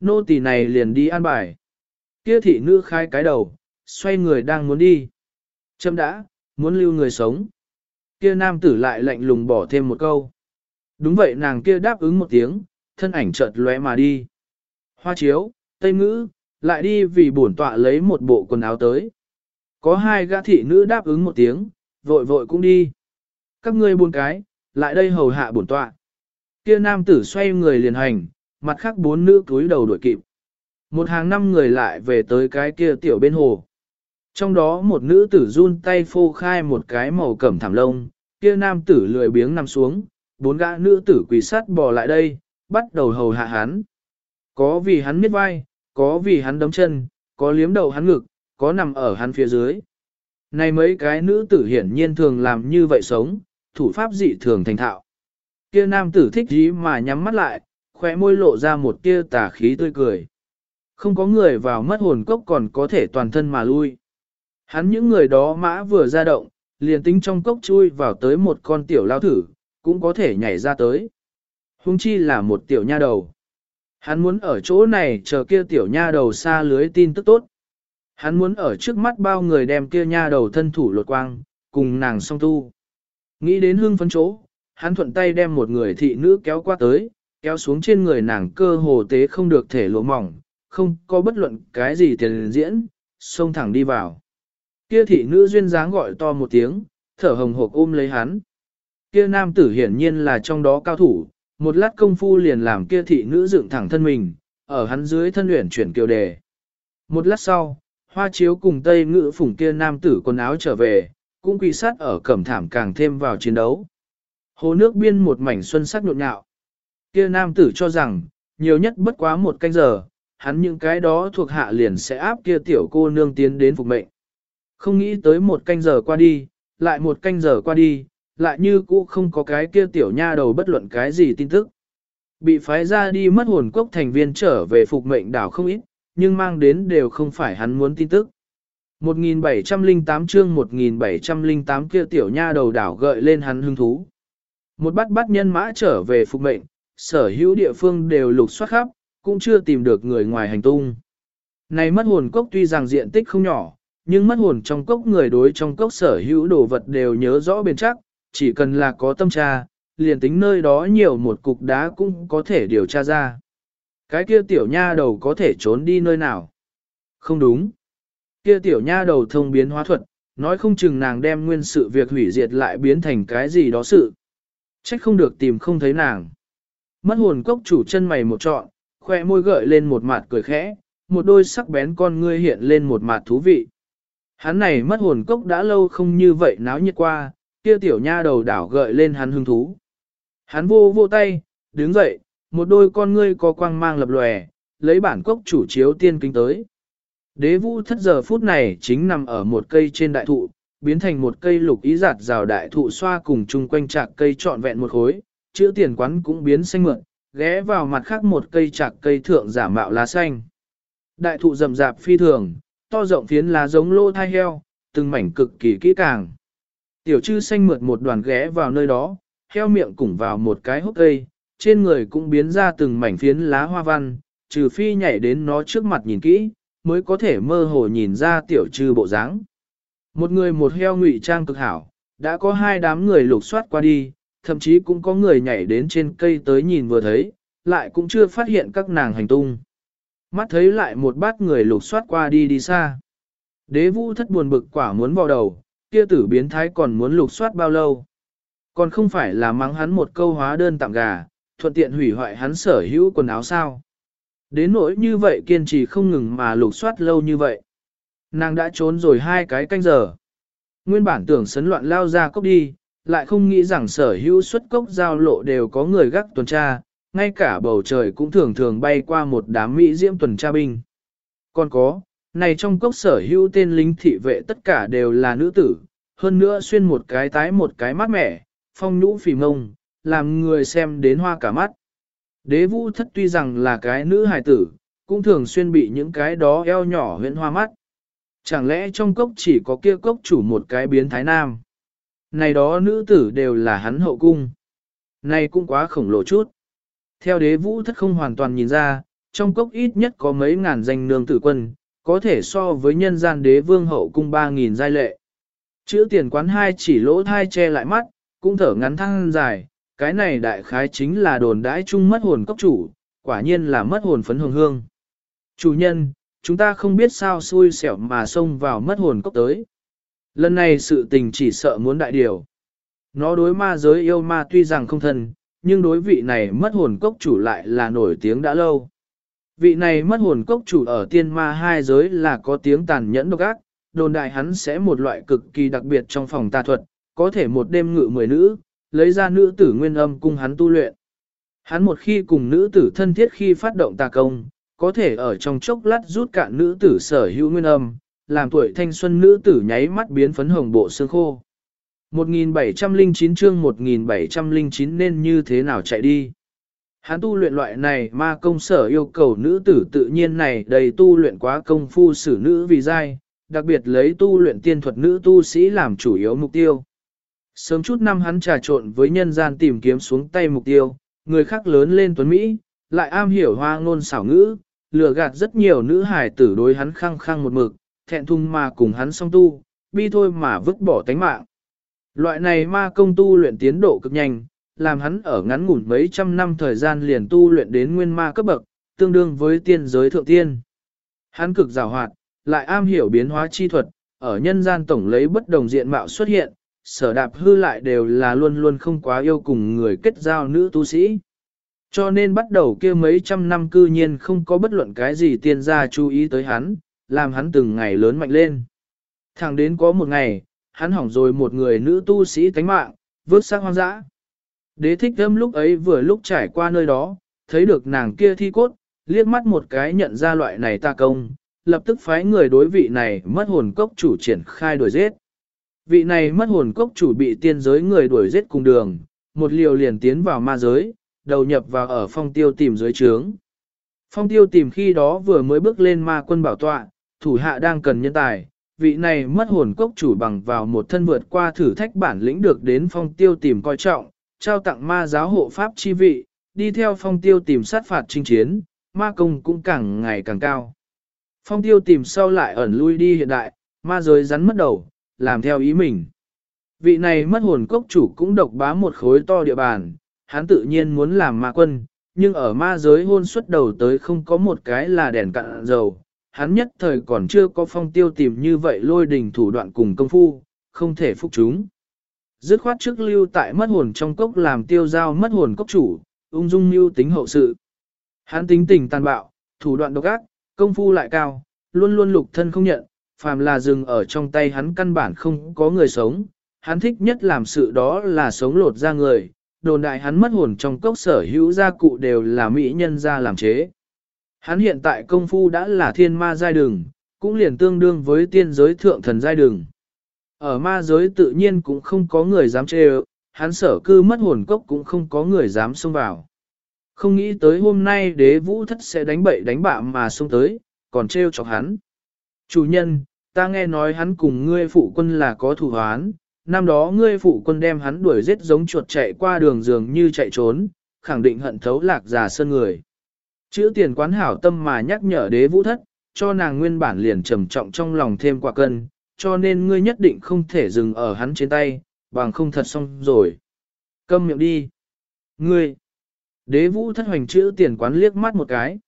nô tỳ này liền đi an bài. Kia thị nữ khai cái đầu, xoay người đang muốn đi. Châm đã, muốn lưu người sống. Kia nam tử lại lạnh lùng bỏ thêm một câu. Đúng vậy nàng kia đáp ứng một tiếng, thân ảnh chợt lóe mà đi. Hoa chiếu, tây ngữ, lại đi vì bổn tọa lấy một bộ quần áo tới. Có hai gã thị nữ đáp ứng một tiếng, vội vội cũng đi. Các ngươi buôn cái, lại đây hầu hạ bổn tọa. Kia nam tử xoay người liền hành, mặt khác bốn nữ cúi đầu đuổi kịp. Một hàng năm người lại về tới cái kia tiểu bên hồ. Trong đó một nữ tử run tay phô khai một cái màu cẩm thảm lông, kia nam tử lười biếng nằm xuống, bốn gã nữ tử quỳ sát bò lại đây, bắt đầu hầu hạ hắn. Có vì hắn miết vai, có vì hắn đấm chân, có liếm đầu hắn ngực, có nằm ở hắn phía dưới. Này mấy cái nữ tử hiển nhiên thường làm như vậy sống, thủ pháp dị thường thành thạo. Kia nam tử thích dí mà nhắm mắt lại, khóe môi lộ ra một tia tà khí tươi cười. Không có người vào mất hồn cốc còn có thể toàn thân mà lui. Hắn những người đó mã vừa ra động, liền tính trong cốc chui vào tới một con tiểu lao thử, cũng có thể nhảy ra tới. Hùng chi là một tiểu nha đầu. Hắn muốn ở chỗ này chờ kia tiểu nha đầu xa lưới tin tức tốt. Hắn muốn ở trước mắt bao người đem kia nha đầu thân thủ lột quang, cùng nàng song tu. Nghĩ đến hương phấn chỗ, hắn thuận tay đem một người thị nữ kéo qua tới, kéo xuống trên người nàng cơ hồ tế không được thể lộ mỏng, không có bất luận cái gì tiền diễn, xông thẳng đi vào. Kia thị nữ duyên dáng gọi to một tiếng, thở hồng hộc ôm lấy hắn. Kia nam tử hiển nhiên là trong đó cao thủ, một lát công phu liền làm kia thị nữ dựng thẳng thân mình, ở hắn dưới thân luyện chuyển kiều đề. Một lát sau, hoa chiếu cùng tây ngữ phủng kia nam tử quần áo trở về, cũng quỳ sát ở cẩm thảm càng thêm vào chiến đấu. Hồ nước biên một mảnh xuân sắc nhộn nhạo. Kia nam tử cho rằng, nhiều nhất bất quá một canh giờ, hắn những cái đó thuộc hạ liền sẽ áp kia tiểu cô nương tiến đến phục mệnh. Không nghĩ tới một canh giờ qua đi, lại một canh giờ qua đi, lại như cũ không có cái kia tiểu nha đầu bất luận cái gì tin tức. Bị phái ra đi mất hồn cốc thành viên trở về phục mệnh đảo không ít, nhưng mang đến đều không phải hắn muốn tin tức. 1708 chương 1708 kia tiểu nha đầu đảo gợi lên hắn hứng thú. Một bắt bắt nhân mã trở về phục mệnh, sở hữu địa phương đều lục soát khắp, cũng chưa tìm được người ngoài hành tung. Này mất hồn cốc tuy rằng diện tích không nhỏ, nhưng mất hồn trong cốc người đối trong cốc sở hữu đồ vật đều nhớ rõ bền chắc, chỉ cần là có tâm tra, liền tính nơi đó nhiều một cục đá cũng có thể điều tra ra. Cái kia tiểu nha đầu có thể trốn đi nơi nào? Không đúng. Kia tiểu nha đầu thông biến hóa thuật, nói không chừng nàng đem nguyên sự việc hủy diệt lại biến thành cái gì đó sự. Trách không được tìm không thấy nàng. Mất hồn cốc chủ chân mày một trọn, khoe môi gợi lên một mặt cười khẽ, một đôi sắc bén con ngươi hiện lên một mặt thú vị. Hắn này mất hồn cốc đã lâu không như vậy náo nhiệt qua, kia tiểu nha đầu đảo gợi lên hắn hứng thú. Hắn vô vô tay, đứng dậy, một đôi con ngươi có quang mang lập lòe, lấy bản cốc chủ chiếu tiên kính tới. Đế vũ thất giờ phút này chính nằm ở một cây trên đại thụ, biến thành một cây lục ý giạt rào đại thụ xoa cùng chung quanh chạc cây trọn vẹn một khối, chữ tiền quán cũng biến xanh mượn, ghé vào mặt khác một cây chạc cây thượng giả mạo lá xanh. Đại thụ rậm rạp phi thường, to rộng phiến lá giống lô thai heo, từng mảnh cực kỳ kỹ càng. Tiểu chư xanh mượt một đoàn ghé vào nơi đó, heo miệng cùng vào một cái hốc cây, trên người cũng biến ra từng mảnh phiến lá hoa văn, trừ phi nhảy đến nó trước mặt nhìn kỹ, mới có thể mơ hồ nhìn ra tiểu trư bộ dáng. Một người một heo ngụy trang cực hảo, đã có hai đám người lục soát qua đi, thậm chí cũng có người nhảy đến trên cây tới nhìn vừa thấy, lại cũng chưa phát hiện các nàng hành tung. Mắt thấy lại một bát người lục soát qua đi đi xa. Đế vũ thất buồn bực quả muốn vào đầu, kia tử biến thái còn muốn lục soát bao lâu. Còn không phải là mắng hắn một câu hóa đơn tạm gà, thuận tiện hủy hoại hắn sở hữu quần áo sao. Đến nỗi như vậy kiên trì không ngừng mà lục soát lâu như vậy. Nàng đã trốn rồi hai cái canh giờ. Nguyên bản tưởng sấn loạn lao ra cốc đi, lại không nghĩ rằng sở hữu xuất cốc giao lộ đều có người gác tuần tra, ngay cả bầu trời cũng thường thường bay qua một đám mỹ diễm tuần tra binh. Còn có, này trong cốc sở hữu tên lính thị vệ tất cả đều là nữ tử, hơn nữa xuyên một cái tái một cái mát mẻ, phong nhũ phì mông, làm người xem đến hoa cả mắt. Đế vũ thất tuy rằng là cái nữ hài tử, cũng thường xuyên bị những cái đó eo nhỏ huyễn hoa mắt. Chẳng lẽ trong cốc chỉ có kia cốc chủ một cái biến thái nam? Này đó nữ tử đều là hắn hậu cung. Này cũng quá khổng lồ chút. Theo đế vũ thất không hoàn toàn nhìn ra, trong cốc ít nhất có mấy ngàn danh nương tử quân, có thể so với nhân gian đế vương hậu cung ba nghìn giai lệ. Chữ tiền quán hai chỉ lỗ thai che lại mắt, cũng thở ngắn thăng dài, cái này đại khái chính là đồn đãi chung mất hồn cốc chủ, quả nhiên là mất hồn phấn hồng hương. Chủ nhân, chúng ta không biết sao xui xẻo mà xông vào mất hồn cốc tới. Lần này sự tình chỉ sợ muốn đại điều. Nó đối ma giới yêu ma tuy rằng không thân, nhưng đối vị này mất hồn cốc chủ lại là nổi tiếng đã lâu. Vị này mất hồn cốc chủ ở tiên ma hai giới là có tiếng tàn nhẫn độc ác, đồn đại hắn sẽ một loại cực kỳ đặc biệt trong phòng tà thuật, có thể một đêm ngự mười nữ, lấy ra nữ tử nguyên âm cung hắn tu luyện. Hắn một khi cùng nữ tử thân thiết khi phát động tà công, có thể ở trong chốc lát rút cạn nữ tử sở hữu nguyên âm, làm tuổi thanh xuân nữ tử nháy mắt biến phấn hồng bộ xương khô. 1709 chương 1709 nên như thế nào chạy đi. Hắn tu luyện loại này ma công sở yêu cầu nữ tử tự nhiên này đầy tu luyện quá công phu xử nữ vì dai, đặc biệt lấy tu luyện tiên thuật nữ tu sĩ làm chủ yếu mục tiêu. Sớm chút năm hắn trà trộn với nhân gian tìm kiếm xuống tay mục tiêu, người khác lớn lên tuấn Mỹ, lại am hiểu hoa ngôn xảo ngữ, lừa gạt rất nhiều nữ hài tử đối hắn khăng khăng một mực, thẹn thùng mà cùng hắn song tu, bi thôi mà vứt bỏ tánh mạng. Loại này ma công tu luyện tiến độ cực nhanh, làm hắn ở ngắn ngủn mấy trăm năm thời gian liền tu luyện đến nguyên ma cấp bậc, tương đương với tiên giới thượng tiên. Hắn cực rào hoạt, lại am hiểu biến hóa chi thuật, ở nhân gian tổng lấy bất đồng diện mạo xuất hiện, sở đạp hư lại đều là luôn luôn không quá yêu cùng người kết giao nữ tu sĩ. Cho nên bắt đầu kia mấy trăm năm cư nhiên không có bất luận cái gì tiên gia chú ý tới hắn, làm hắn từng ngày lớn mạnh lên. Thẳng đến có một ngày, hắn hỏng rồi một người nữ tu sĩ tánh mạng, vớt xác hoang dã. Đế thích thâm lúc ấy vừa lúc trải qua nơi đó, thấy được nàng kia thi cốt, liếc mắt một cái nhận ra loại này ta công, lập tức phái người đối vị này mất hồn cốc chủ triển khai đuổi giết. Vị này mất hồn cốc chủ bị tiên giới người đuổi giết cùng đường, một liều liền tiến vào ma giới, đầu nhập vào ở phong tiêu tìm dưới trướng. Phong tiêu tìm khi đó vừa mới bước lên ma quân bảo tọa, thủ hạ đang cần nhân tài, vị này mất hồn cốc chủ bằng vào một thân vượt qua thử thách bản lĩnh được đến phong tiêu tìm coi trọng, trao tặng ma giáo hộ pháp chi vị, đi theo phong tiêu tìm sát phạt chinh chiến, ma công cũng càng ngày càng cao. Phong tiêu tìm sau lại ẩn lui đi hiện đại, ma giới rắn mất đầu, làm theo ý mình. Vị này mất hồn cốc chủ cũng độc bá một khối to địa bàn, hắn tự nhiên muốn làm ma quân, nhưng ở ma giới hôn xuất đầu tới không có một cái là đèn cạn dầu. Hắn nhất thời còn chưa có phong tiêu tìm như vậy lôi đình thủ đoạn cùng công phu, không thể phục chúng. Dứt khoát trước lưu tại mất hồn trong cốc làm tiêu giao mất hồn cốc chủ, ung dung mưu tính hậu sự. Hắn tính tình tàn bạo, thủ đoạn độc ác, công phu lại cao, luôn luôn lục thân không nhận, phàm là dừng ở trong tay hắn căn bản không có người sống. Hắn thích nhất làm sự đó là sống lột ra người, đồn đại hắn mất hồn trong cốc sở hữu gia cụ đều là mỹ nhân ra làm chế. Hắn hiện tại công phu đã là thiên ma giai đường, cũng liền tương đương với tiên giới thượng thần giai đường. Ở ma giới tự nhiên cũng không có người dám chê hắn sở cư mất hồn cốc cũng không có người dám xông vào. Không nghĩ tới hôm nay đế vũ thất sẽ đánh bậy đánh bạ mà xông tới, còn trêu chọc hắn. Chủ nhân, ta nghe nói hắn cùng ngươi phụ quân là có thủ hoán, năm đó ngươi phụ quân đem hắn đuổi giết giống chuột chạy qua đường dường như chạy trốn, khẳng định hận thấu lạc già sơn người. Chữ tiền quán hảo tâm mà nhắc nhở đế vũ thất, cho nàng nguyên bản liền trầm trọng trong lòng thêm quả cân, cho nên ngươi nhất định không thể dừng ở hắn trên tay, bằng không thật xong rồi. Câm miệng đi. Ngươi. Đế vũ thất hoành chữ tiền quán liếc mắt một cái.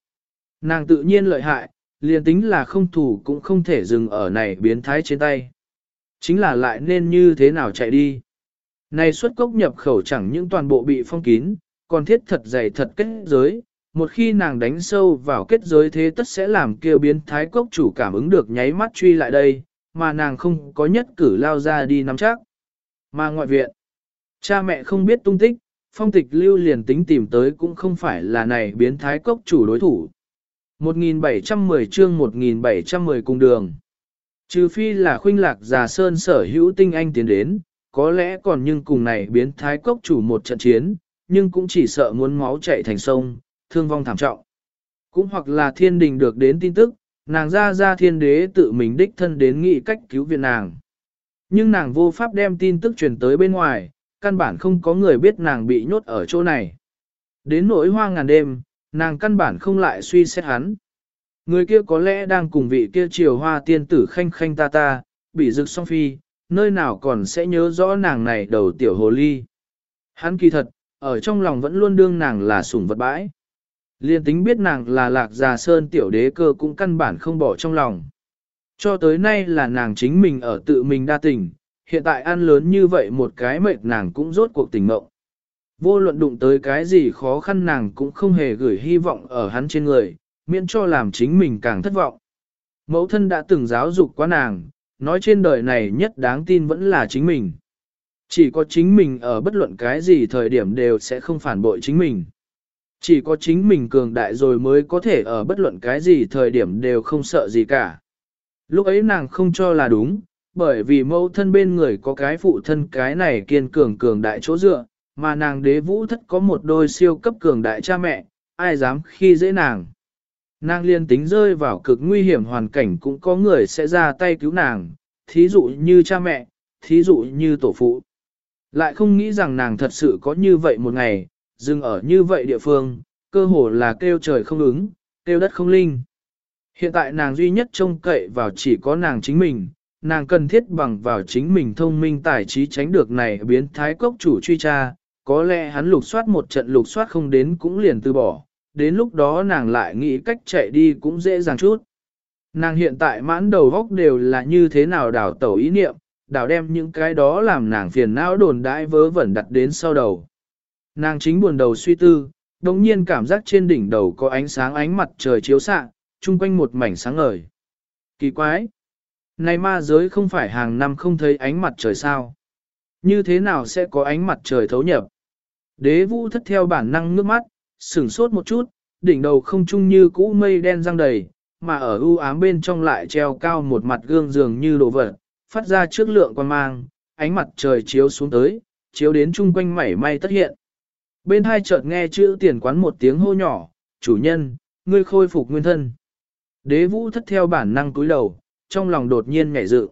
Nàng tự nhiên lợi hại, liền tính là không thủ cũng không thể dừng ở này biến thái trên tay. Chính là lại nên như thế nào chạy đi. Này xuất cốc nhập khẩu chẳng những toàn bộ bị phong kín, còn thiết thật dày thật kết giới. Một khi nàng đánh sâu vào kết giới thế tất sẽ làm kêu biến thái cốc chủ cảm ứng được nháy mắt truy lại đây, mà nàng không có nhất cử lao ra đi nắm chắc. Mà ngoại viện, cha mẹ không biết tung tích, phong tịch lưu liền tính tìm tới cũng không phải là này biến thái cốc chủ đối thủ. 1710 chương 1710 cùng đường. Trừ phi là khuynh lạc già sơn sở hữu tinh anh tiến đến, có lẽ còn nhưng cùng này biến thái cốc chủ một trận chiến, nhưng cũng chỉ sợ muốn máu chạy thành sông, thương vong thảm trọng. Cũng hoặc là thiên đình được đến tin tức, nàng ra ra thiên đế tự mình đích thân đến nghị cách cứu viện nàng. Nhưng nàng vô pháp đem tin tức truyền tới bên ngoài, căn bản không có người biết nàng bị nhốt ở chỗ này. Đến nỗi hoa ngàn đêm, nàng căn bản không lại suy xét hắn. Người kia có lẽ đang cùng vị kia triều hoa tiên tử khanh khanh ta ta, bị rực song phi, nơi nào còn sẽ nhớ rõ nàng này đầu tiểu hồ ly. Hắn kỳ thật, ở trong lòng vẫn luôn đương nàng là sủng vật bãi. Liên tính biết nàng là lạc già sơn tiểu đế cơ cũng căn bản không bỏ trong lòng. Cho tới nay là nàng chính mình ở tự mình đa tình, hiện tại ăn lớn như vậy một cái mệt nàng cũng rốt cuộc tình mộng. Vô luận đụng tới cái gì khó khăn nàng cũng không hề gửi hy vọng ở hắn trên người, miễn cho làm chính mình càng thất vọng. Mẫu thân đã từng giáo dục quá nàng, nói trên đời này nhất đáng tin vẫn là chính mình. Chỉ có chính mình ở bất luận cái gì thời điểm đều sẽ không phản bội chính mình. Chỉ có chính mình cường đại rồi mới có thể ở bất luận cái gì thời điểm đều không sợ gì cả. Lúc ấy nàng không cho là đúng, bởi vì mẫu thân bên người có cái phụ thân cái này kiên cường cường đại chỗ dựa, mà nàng đế vũ thất có một đôi siêu cấp cường đại cha mẹ, ai dám khi dễ nàng. Nàng liên tính rơi vào cực nguy hiểm hoàn cảnh cũng có người sẽ ra tay cứu nàng, thí dụ như cha mẹ, thí dụ như tổ phụ. Lại không nghĩ rằng nàng thật sự có như vậy một ngày, dừng ở như vậy địa phương, cơ hồ là kêu trời không ứng, kêu đất không linh. Hiện tại nàng duy nhất trông cậy vào chỉ có nàng chính mình, nàng cần thiết bằng vào chính mình thông minh tài trí tránh được này biến thái cốc chủ truy tra, có lẽ hắn lục soát một trận lục soát không đến cũng liền từ bỏ, đến lúc đó nàng lại nghĩ cách chạy đi cũng dễ dàng chút. Nàng hiện tại mãn đầu góc đều là như thế nào đảo tẩu ý niệm, đảo đem những cái đó làm nàng phiền não đồn đãi vớ vẩn đặt đến sau đầu. Nàng chính buồn đầu suy tư, đồng nhiên cảm giác trên đỉnh đầu có ánh sáng ánh mặt trời chiếu xạ, chung quanh một mảnh sáng ngời. Kỳ quái! Này ma giới không phải hàng năm không thấy ánh mặt trời sao? Như thế nào sẽ có ánh mặt trời thấu nhập? Đế vũ thất theo bản năng nước mắt, sửng sốt một chút, đỉnh đầu không chung như cũ mây đen răng đầy, mà ở u ám bên trong lại treo cao một mặt gương dường như đồ vật, phát ra trước lượng quan mang, ánh mặt trời chiếu xuống tới, chiếu đến chung quanh mảy may tất hiện. Bên hai chợt nghe chữ tiền quán một tiếng hô nhỏ, chủ nhân, ngươi khôi phục nguyên thân. Đế vũ thất theo bản năng cúi đầu, trong lòng đột nhiên nhảy dự.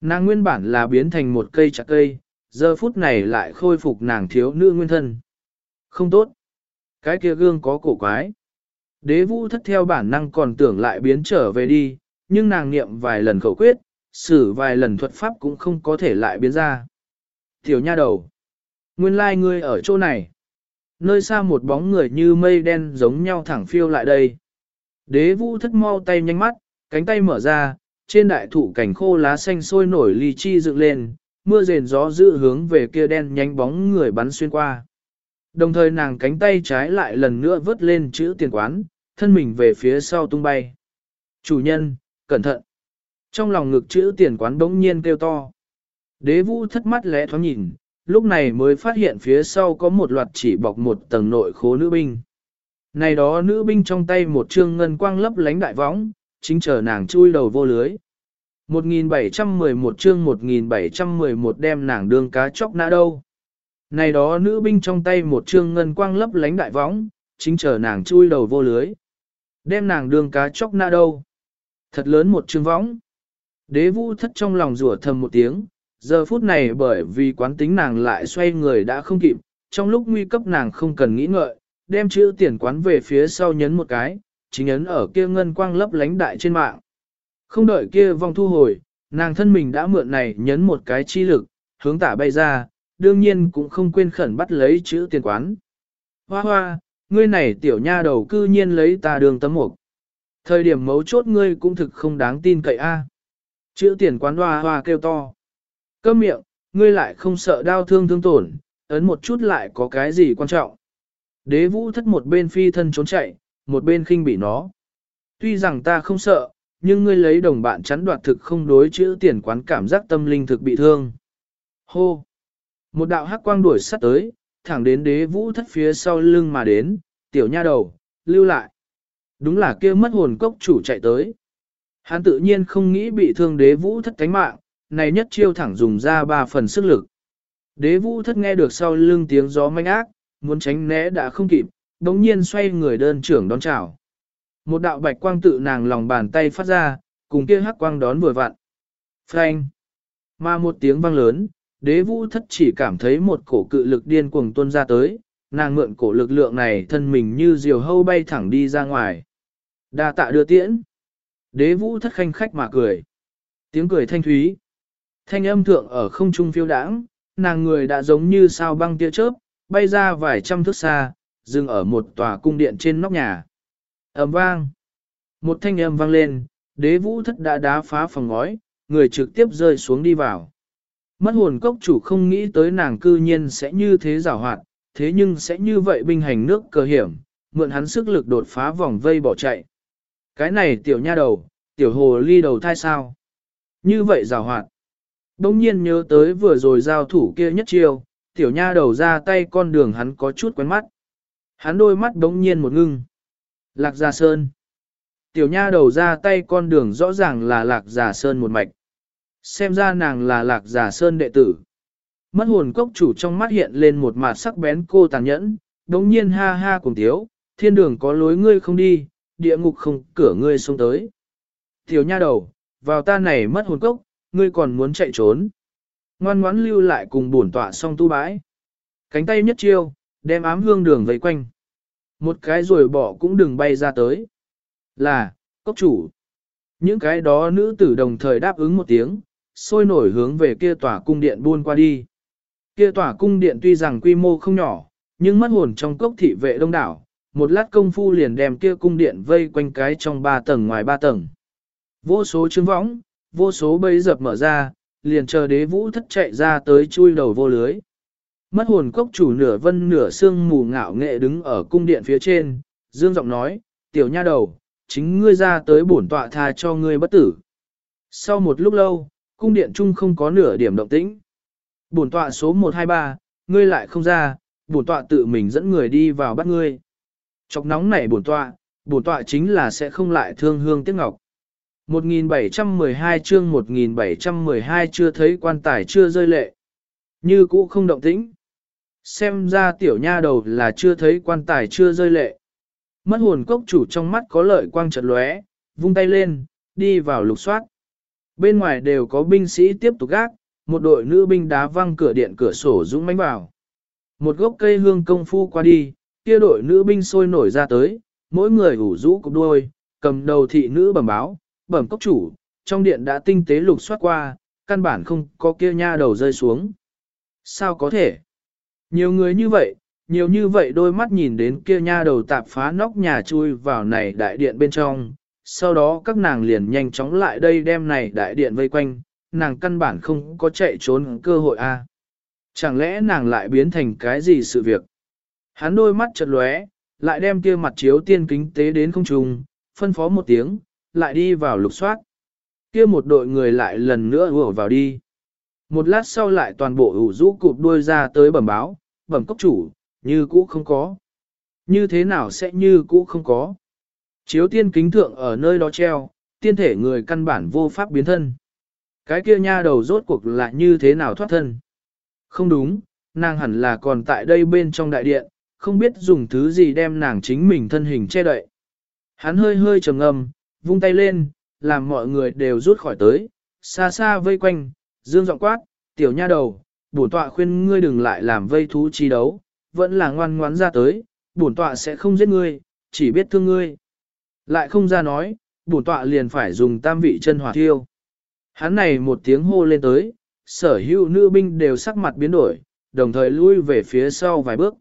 Nàng nguyên bản là biến thành một cây chặt cây, giờ phút này lại khôi phục nàng thiếu nữ nguyên thân. Không tốt. Cái kia gương có cổ quái. Đế vũ thất theo bản năng còn tưởng lại biến trở về đi, nhưng nàng niệm vài lần khẩu quyết, xử vài lần thuật pháp cũng không có thể lại biến ra. Tiểu nha đầu. Nguyên lai like ngươi ở chỗ này. Nơi xa một bóng người như mây đen giống nhau thẳng phiêu lại đây. Đế vũ thất mau tay nhanh mắt, cánh tay mở ra, trên đại thụ cảnh khô lá xanh sôi nổi ly chi dựng lên, mưa rền gió dữ hướng về kia đen nhanh bóng người bắn xuyên qua. Đồng thời nàng cánh tay trái lại lần nữa vớt lên chữ tiền quán, thân mình về phía sau tung bay. Chủ nhân, cẩn thận. Trong lòng ngực chữ tiền quán bỗng nhiên kêu to. Đế vũ thất mắt lẽ thoáng nhìn, lúc này mới phát hiện phía sau có một loạt chỉ bọc một tầng nội khố nữ binh. Này đó nữ binh trong tay một trương ngân quang lấp lánh đại võng, chính chờ nàng chui đầu vô lưới. 1711 chương 1711 đem nàng đương cá chóc nã đâu. Này đó nữ binh trong tay một chương ngân quang lấp lánh đại võng, chính chờ nàng chui đầu vô lưới. Đem nàng đương cá chóc nã đâu. Thật lớn một chương võng. Đế vũ thất trong lòng rủa thầm một tiếng, giờ phút này bởi vì quán tính nàng lại xoay người đã không kịp, trong lúc nguy cấp nàng không cần nghĩ ngợi, đem chữ tiền quán về phía sau nhấn một cái, chính ấn ở kia ngân quang lấp lánh đại trên mạng. Không đợi kia vong thu hồi, nàng thân mình đã mượn này nhấn một cái chi lực, hướng tả bay ra, đương nhiên cũng không quên khẩn bắt lấy chữ tiền quán. Hoa hoa, ngươi này tiểu nha đầu cư nhiên lấy ta đường tấm mục. Thời điểm mấu chốt ngươi cũng thực không đáng tin cậy a. Chữ tiền quán hoa hoa kêu to. Câm miệng, ngươi lại không sợ đau thương thương tổn, ấn một chút lại có cái gì quan trọng. Đế vũ thất một bên phi thân trốn chạy, một bên khinh bị nó. Tuy rằng ta không sợ, nhưng ngươi lấy đồng bạn chắn đoạt thực không đối chữ tiền quán cảm giác tâm linh thực bị thương. Hô! Một đạo hắc quang đuổi sắt tới, thẳng đến đế vũ thất phía sau lưng mà đến, tiểu nha đầu, lưu lại. Đúng là kia mất hồn cốc chủ chạy tới. Hắn tự nhiên không nghĩ bị thương đế vũ thất cánh mạng, này nhất chiêu thẳng dùng ra ba phần sức lực. Đế vũ thất nghe được sau lưng tiếng gió manh ác, muốn tránh né đã không kịp, đống nhiên xoay người đơn trưởng đón chào. Một đạo bạch quang tự nàng lòng bàn tay phát ra, cùng kia hắc quang đón vừa vặn. Phanh! Mà một tiếng vang lớn, đế vũ thất chỉ cảm thấy một cổ cự lực điên cuồng tuôn ra tới, nàng mượn cổ lực lượng này thân mình như diều hâu bay thẳng đi ra ngoài. Đa tạ đưa tiễn. Đế vũ thất khanh khách mà cười. Tiếng cười thanh thúy. Thanh âm thượng ở không trung phiêu đãng, nàng người đã giống như sao băng tia chớp, bay ra vài trăm thước xa, dừng ở một tòa cung điện trên nóc nhà ầm vang. Một thanh âm vang lên, đế vũ thất đã đá phá phòng ngói, người trực tiếp rơi xuống đi vào. Mất hồn cốc chủ không nghĩ tới nàng cư nhiên sẽ như thế giảo hoạt, thế nhưng sẽ như vậy binh hành nước cờ hiểm, mượn hắn sức lực đột phá vòng vây bỏ chạy. Cái này tiểu nha đầu, tiểu hồ ly đầu thai sao? Như vậy giảo hoạt. Đông nhiên nhớ tới vừa rồi giao thủ kia nhất chiêu, tiểu nha đầu ra tay con đường hắn có chút quen mắt. Hắn đôi mắt đống nhiên một ngưng. Lạc Gia Sơn. Tiểu nha đầu ra tay con đường rõ ràng là Lạc Gia Sơn một mạch. Xem ra nàng là Lạc Gia Sơn đệ tử. Mất hồn cốc chủ trong mắt hiện lên một mặt sắc bén cô tàn nhẫn, đống nhiên ha ha cùng tiếu, thiên đường có lối ngươi không đi, địa ngục không cửa ngươi xuống tới. Tiểu nha đầu, vào ta này mất hồn cốc, ngươi còn muốn chạy trốn. Ngoan ngoãn lưu lại cùng bổn tọa song tu bãi. Cánh tay nhất chiêu, đem ám hương đường vây quanh. Một cái rồi bỏ cũng đừng bay ra tới. Là, Cốc chủ. Những cái đó nữ tử đồng thời đáp ứng một tiếng, sôi nổi hướng về kia tòa cung điện buôn qua đi. Kia tòa cung điện tuy rằng quy mô không nhỏ, nhưng mất hồn trong cốc thị vệ đông đảo, một lát công phu liền đem kia cung điện vây quanh cái trong ba tầng ngoài ba tầng. Vô số trứng võng, vô số bấy dập mở ra, liền chờ đế vũ thất chạy ra tới chui đầu vô lưới. Mất hồn cốc chủ nửa vân nửa xương mù ngạo nghệ đứng ở cung điện phía trên, dương giọng nói, tiểu nha đầu, chính ngươi ra tới bổn tọa tha cho ngươi bất tử. Sau một lúc lâu, cung điện chung không có nửa điểm động tĩnh. Bổn tọa số 123, ngươi lại không ra, bổn tọa tự mình dẫn người đi vào bắt ngươi. Chọc nóng này bổn tọa, bổn tọa chính là sẽ không lại thương hương tiếc ngọc. 1712 chương 1712 chưa thấy quan tài chưa rơi lệ. Như cũ không động tĩnh. Xem ra tiểu nha đầu là chưa thấy quan tài chưa rơi lệ. Mất hồn cốc chủ trong mắt có lợi quang chợt lóe, vung tay lên, đi vào lục soát. Bên ngoài đều có binh sĩ tiếp tục gác, một đội nữ binh đá văng cửa điện cửa sổ dũng mãnh vào. Một gốc cây hương công phu qua đi, kia đội nữ binh sôi nổi ra tới, mỗi người ủ rũ cục đuôi, cầm đầu thị nữ bẩm báo, bẩm cốc chủ, trong điện đã tinh tế lục soát qua, căn bản không có kia nha đầu rơi xuống. Sao có thể? Nhiều người như vậy, nhiều như vậy đôi mắt nhìn đến kia nha đầu tạp phá nóc nhà chui vào này đại điện bên trong, sau đó các nàng liền nhanh chóng lại đây đem này đại điện vây quanh, nàng căn bản không có chạy trốn cơ hội a. Chẳng lẽ nàng lại biến thành cái gì sự việc? Hắn đôi mắt chợt lóe, lại đem kia mặt chiếu tiên kính tế đến không trùng, phân phó một tiếng, lại đi vào lục soát. Kia một đội người lại lần nữa ùa vào đi. Một lát sau lại toàn bộ ủ rũ cụp đuôi ra tới bẩm báo, bẩm cốc chủ, như cũ không có. Như thế nào sẽ như cũ không có? Chiếu tiên kính thượng ở nơi đó treo, tiên thể người căn bản vô pháp biến thân. Cái kia nha đầu rốt cuộc là như thế nào thoát thân? Không đúng, nàng hẳn là còn tại đây bên trong đại điện, không biết dùng thứ gì đem nàng chính mình thân hình che đậy. Hắn hơi hơi trầm ngâm, vung tay lên, làm mọi người đều rút khỏi tới, xa xa vây quanh, dương giọng quát, tiểu nha đầu, bổn tọa khuyên ngươi đừng lại làm vây thú chi đấu, vẫn là ngoan ngoãn ra tới, bổn tọa sẽ không giết ngươi, chỉ biết thương ngươi. Lại không ra nói, bổn tọa liền phải dùng tam vị chân hỏa thiêu. Hắn này một tiếng hô lên tới, sở hữu nữ binh đều sắc mặt biến đổi, đồng thời lui về phía sau vài bước.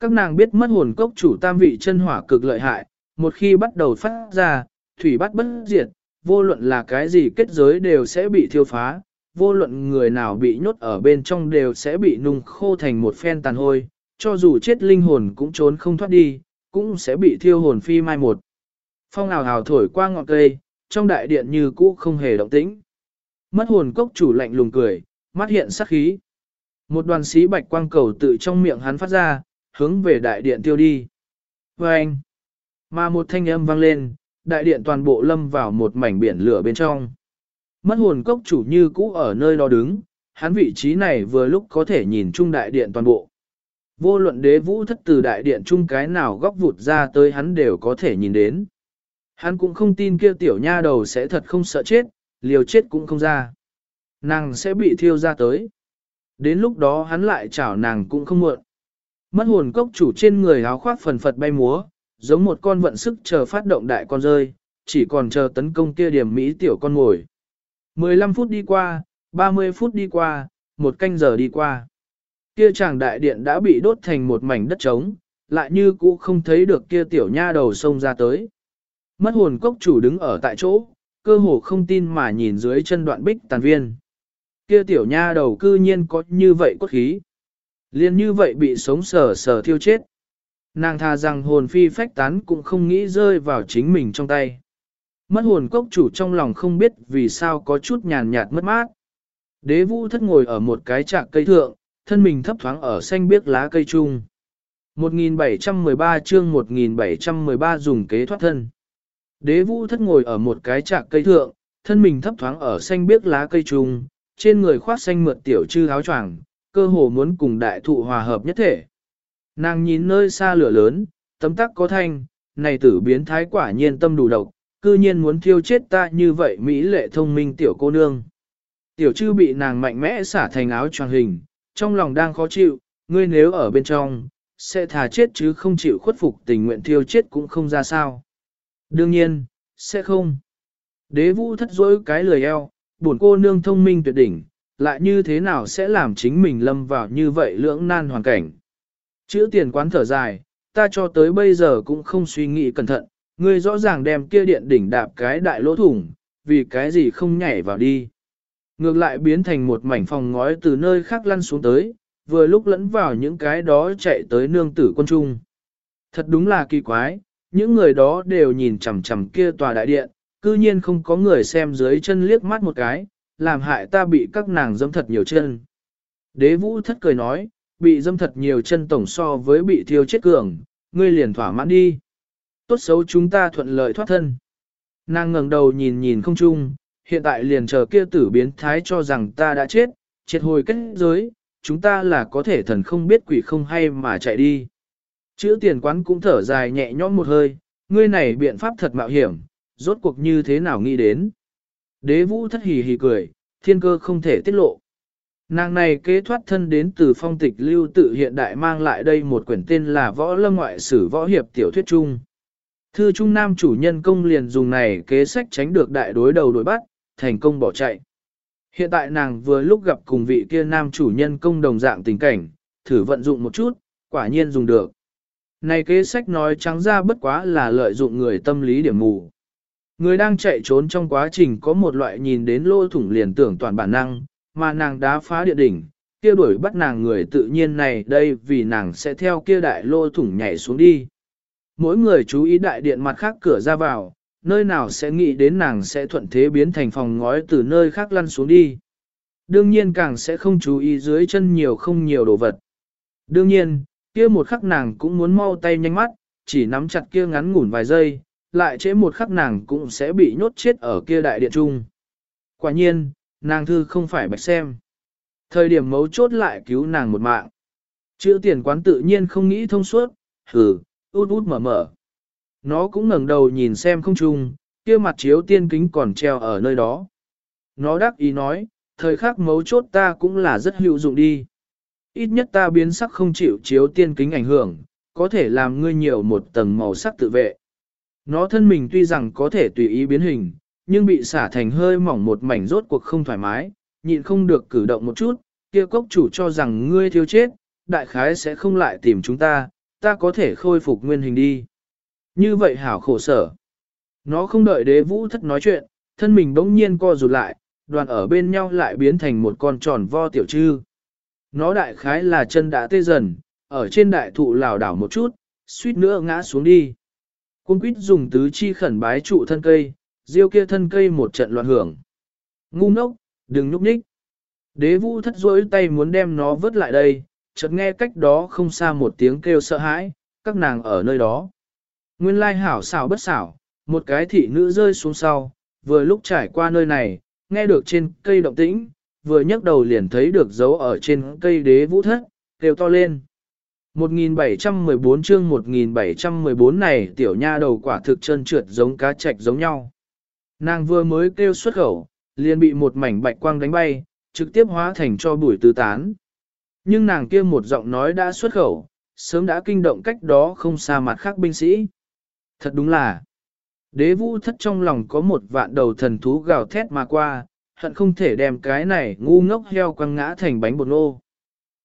Các nàng biết mất hồn cốc chủ tam vị chân hỏa cực lợi hại, một khi bắt đầu phát ra, thủy bắt bất diệt, vô luận là cái gì kết giới đều sẽ bị thiêu phá, vô luận người nào bị nhốt ở bên trong đều sẽ bị nung khô thành một phen tàn hôi, cho dù chết linh hồn cũng trốn không thoát đi, cũng sẽ bị thiêu hồn phi mai một. Phong ảo hào thổi qua ngọn cây, trong đại điện như cũ không hề động tĩnh. Mất hồn cốc chủ lạnh lùng cười, mắt hiện sắc khí. Một đoàn sĩ bạch quang cầu tự trong miệng hắn phát ra, hướng về đại điện tiêu đi. Và anh, mà một thanh âm vang lên, đại điện toàn bộ lâm vào một mảnh biển lửa bên trong. Mất hồn cốc chủ như cũ ở nơi đó đứng, hắn vị trí này vừa lúc có thể nhìn chung đại điện toàn bộ. Vô luận đế vũ thất từ đại điện chung cái nào góc vụt ra tới hắn đều có thể nhìn đến. Hắn cũng không tin kia tiểu nha đầu sẽ thật không sợ chết, liều chết cũng không ra. Nàng sẽ bị thiêu ra tới. Đến lúc đó hắn lại chảo nàng cũng không muộn. Mất hồn cốc chủ trên người áo khoác phần phật bay múa, giống một con vận sức chờ phát động đại con rơi, chỉ còn chờ tấn công kia điểm Mỹ tiểu con ngồi. 15 phút đi qua, 30 phút đi qua, một canh giờ đi qua. Kia chàng đại điện đã bị đốt thành một mảnh đất trống, lại như cũ không thấy được kia tiểu nha đầu sông ra tới. Mất hồn cốc chủ đứng ở tại chỗ, cơ hồ không tin mà nhìn dưới chân đoạn bích tàn viên. Kia tiểu nha đầu cư nhiên có như vậy cốt khí. Liên như vậy bị sống sờ sờ thiêu chết. Nàng tha rằng hồn phi phách tán cũng không nghĩ rơi vào chính mình trong tay. Mất hồn cốc chủ trong lòng không biết vì sao có chút nhàn nhạt mất mát. Đế vũ thất ngồi ở một cái trạc cây thượng, thân mình thấp thoáng ở xanh biếc lá cây trung. 1713 chương 1713 dùng kế thoát thân. Đế vũ thất ngồi ở một cái trạc cây thượng, thân mình thấp thoáng ở xanh biếc lá cây trung, trên người khoác xanh mượt tiểu chư áo choàng, cơ hồ muốn cùng đại thụ hòa hợp nhất thể. Nàng nhìn nơi xa lửa lớn, tấm tắc có thanh, này tử biến thái quả nhiên tâm đủ độc, cư nhiên muốn thiêu chết ta như vậy mỹ lệ thông minh tiểu cô nương. Tiểu chư bị nàng mạnh mẽ xả thành áo choàng hình, trong lòng đang khó chịu, ngươi nếu ở bên trong, sẽ thà chết chứ không chịu khuất phục tình nguyện thiêu chết cũng không ra sao. Đương nhiên, sẽ không. Đế vũ thất dối cái lười eo, buồn cô nương thông minh tuyệt đỉnh, lại như thế nào sẽ làm chính mình lâm vào như vậy lưỡng nan hoàn cảnh. Chữ tiền quán thở dài, ta cho tới bây giờ cũng không suy nghĩ cẩn thận, ngươi rõ ràng đem kia điện đỉnh đạp cái đại lỗ thủng, vì cái gì không nhảy vào đi. Ngược lại biến thành một mảnh phòng ngói từ nơi khác lăn xuống tới, vừa lúc lẫn vào những cái đó chạy tới nương tử quân trung. Thật đúng là kỳ quái, những người đó đều nhìn chằm chằm kia tòa đại điện, cư nhiên không có người xem dưới chân liếc mắt một cái, làm hại ta bị các nàng dâm thật nhiều chân. Đế vũ thất cười nói, bị dâm thật nhiều chân tổng so với bị thiêu chết cường, ngươi liền thỏa mãn đi. Tốt xấu chúng ta thuận lợi thoát thân. Nàng ngẩng đầu nhìn nhìn không chung, hiện tại liền chờ kia tử biến thái cho rằng ta đã chết, triệt hồi kết giới, chúng ta là có thể thần không biết quỷ không hay mà chạy đi. Chữ tiền quán cũng thở dài nhẹ nhõm một hơi, ngươi này biện pháp thật mạo hiểm, rốt cuộc như thế nào nghĩ đến. Đế vũ thất hì hì cười, thiên cơ không thể tiết lộ. Nàng này kế thoát thân đến từ phong tịch lưu tự hiện đại mang lại đây một quyển tên là Võ Lâm Ngoại Sử Võ Hiệp Tiểu Thuyết Trung. Thư Trung Nam chủ nhân công liền dùng này kế sách tránh được đại đối đầu đối bắt, thành công bỏ chạy. Hiện tại nàng vừa lúc gặp cùng vị kia nam chủ nhân công đồng dạng tình cảnh, thử vận dụng một chút, quả nhiên dùng được. Này kế sách nói trắng ra bất quá là lợi dụng người tâm lý điểm mù. Người đang chạy trốn trong quá trình có một loại nhìn đến lỗ thủng liền tưởng toàn bản năng, mà nàng đá phá địa đỉnh, kia đuổi bắt nàng người tự nhiên này đây vì nàng sẽ theo kia đại lỗ thủng nhảy xuống đi. Mỗi người chú ý đại điện mặt khác cửa ra vào, nơi nào sẽ nghĩ đến nàng sẽ thuận thế biến thành phòng ngói từ nơi khác lăn xuống đi. Đương nhiên càng sẽ không chú ý dưới chân nhiều không nhiều đồ vật. Đương nhiên, kia một khắc nàng cũng muốn mau tay nhanh mắt, chỉ nắm chặt kia ngắn ngủn vài giây, lại chế một khắc nàng cũng sẽ bị nhốt chết ở kia đại điện trung. Quả nhiên, nàng thư không phải bạch xem. Thời điểm mấu chốt lại cứu nàng một mạng. Chữ tiền quán tự nhiên không nghĩ thông suốt, hừ, út út mở mở. Nó cũng ngẩng đầu nhìn xem không trung, kia mặt chiếu tiên kính còn treo ở nơi đó. Nó đắc ý nói, thời khắc mấu chốt ta cũng là rất hữu dụng đi. Ít nhất ta biến sắc không chịu chiếu tiên kính ảnh hưởng, có thể làm ngươi nhiều một tầng màu sắc tự vệ. Nó thân mình tuy rằng có thể tùy ý biến hình, nhưng bị xả thành hơi mỏng một mảnh rốt cuộc không thoải mái, nhịn không được cử động một chút, kia cốc chủ cho rằng ngươi thiếu chết, đại khái sẽ không lại tìm chúng ta, ta có thể khôi phục nguyên hình đi. Như vậy hảo khổ sở. Nó không đợi đế vũ thất nói chuyện, thân mình bỗng nhiên co rụt lại, đoàn ở bên nhau lại biến thành một con tròn vo tiểu trư. Nó đại khái là chân đã tê dần, ở trên đại thụ lảo đảo một chút, suýt nữa ngã xuống đi. Cung quýt dùng tứ chi khẩn bái trụ thân cây, diêu kia thân cây một trận loạn hưởng. Ngu ngốc, đừng núp nhích. Đế vũ thất rỗi tay muốn đem nó vớt lại đây, chợt nghe cách đó không xa một tiếng kêu sợ hãi, các nàng ở nơi đó. Nguyên lai hảo xảo bất xảo, một cái thị nữ rơi xuống sau, vừa lúc trải qua nơi này, nghe được trên cây động tĩnh, vừa nhấc đầu liền thấy được dấu ở trên cây đế vũ thất, kêu to lên. 1714 chương 1714 này tiểu nha đầu quả thực chân trượt giống cá trạch giống nhau. Nàng vừa mới kêu xuất khẩu, liền bị một mảnh bạch quang đánh bay, trực tiếp hóa thành cho bụi tứ tán. Nhưng nàng kia một giọng nói đã xuất khẩu, sớm đã kinh động cách đó không xa mặt khác binh sĩ. Thật đúng là, đế vũ thất trong lòng có một vạn đầu thần thú gào thét mà qua, hận không thể đem cái này ngu ngốc heo quăng ngã thành bánh bột nô.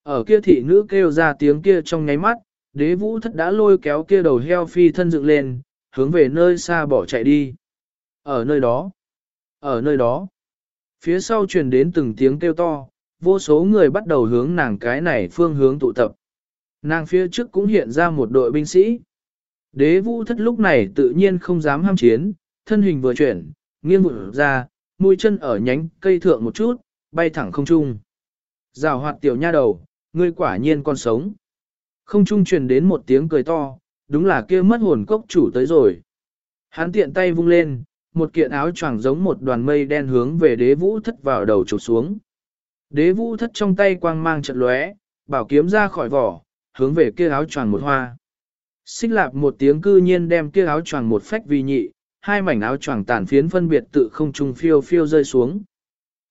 Ở kia thị nữ kêu ra tiếng kia trong nháy mắt, đế vũ thất đã lôi kéo kia đầu heo phi thân dựng lên, hướng về nơi xa bỏ chạy đi. Ở nơi đó, ở nơi đó, phía sau truyền đến từng tiếng kêu to, vô số người bắt đầu hướng nàng cái này phương hướng tụ tập. Nàng phía trước cũng hiện ra một đội binh sĩ. Đế vũ thất lúc này tự nhiên không dám ham chiến, thân hình vừa chuyển, nghiêng vụ ra, mũi chân ở nhánh cây thượng một chút, bay thẳng không trung. Rào hoạt tiểu nha đầu, ngươi quả nhiên còn sống. Không trung truyền đến một tiếng cười to, đúng là kia mất hồn cốc chủ tới rồi. Hắn tiện tay vung lên, một kiện áo choàng giống một đoàn mây đen hướng về đế vũ thất vào đầu trục xuống. Đế vũ thất trong tay quang mang trận lóe, bảo kiếm ra khỏi vỏ, hướng về kia áo choàng một hoa. Xích lạp một tiếng cư nhiên đem kia áo choàng một phách vì nhị, hai mảnh áo choàng tản phiến phân biệt tự không trung phiêu phiêu rơi xuống.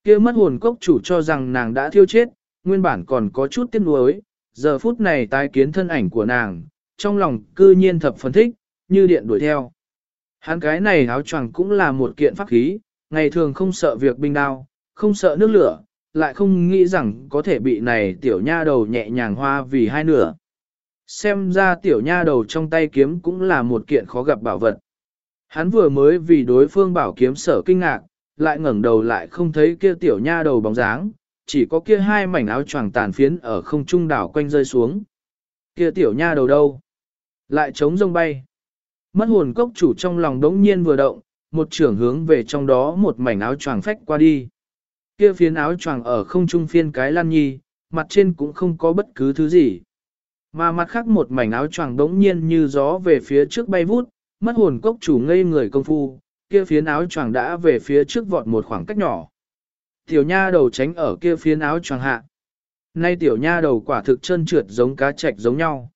Kia mất hồn cốc chủ cho rằng nàng đã thiêu chết, nguyên bản còn có chút tiếc nuối, giờ phút này tái kiến thân ảnh của nàng, trong lòng cư nhiên thập phân thích, như điện đuổi theo. Hắn cái này áo choàng cũng là một kiện pháp khí, ngày thường không sợ việc binh đao, không sợ nước lửa, lại không nghĩ rằng có thể bị này tiểu nha đầu nhẹ nhàng hoa vì hai nửa. Xem ra tiểu nha đầu trong tay kiếm cũng là một kiện khó gặp bảo vật. Hắn vừa mới vì đối phương bảo kiếm sở kinh ngạc, lại ngẩng đầu lại không thấy kia tiểu nha đầu bóng dáng, chỉ có kia hai mảnh áo choàng tàn phiến ở không trung đảo quanh rơi xuống. Kia tiểu nha đầu đâu? Lại trống rông bay. Mất hồn cốc chủ trong lòng đống nhiên vừa động, một trưởng hướng về trong đó một mảnh áo choàng phách qua đi. Kia phiến áo choàng ở không trung phiên cái lan nhi, mặt trên cũng không có bất cứ thứ gì. Mà mặt khác một mảnh áo choàng đống nhiên như gió về phía trước bay vút, mất hồn cốc chủ ngây người công phu, kia phiến áo choàng đã về phía trước vọt một khoảng cách nhỏ. Tiểu nha đầu tránh ở kia phiến áo choàng hạ. Nay tiểu nha đầu quả thực chân trượt giống cá trạch giống nhau.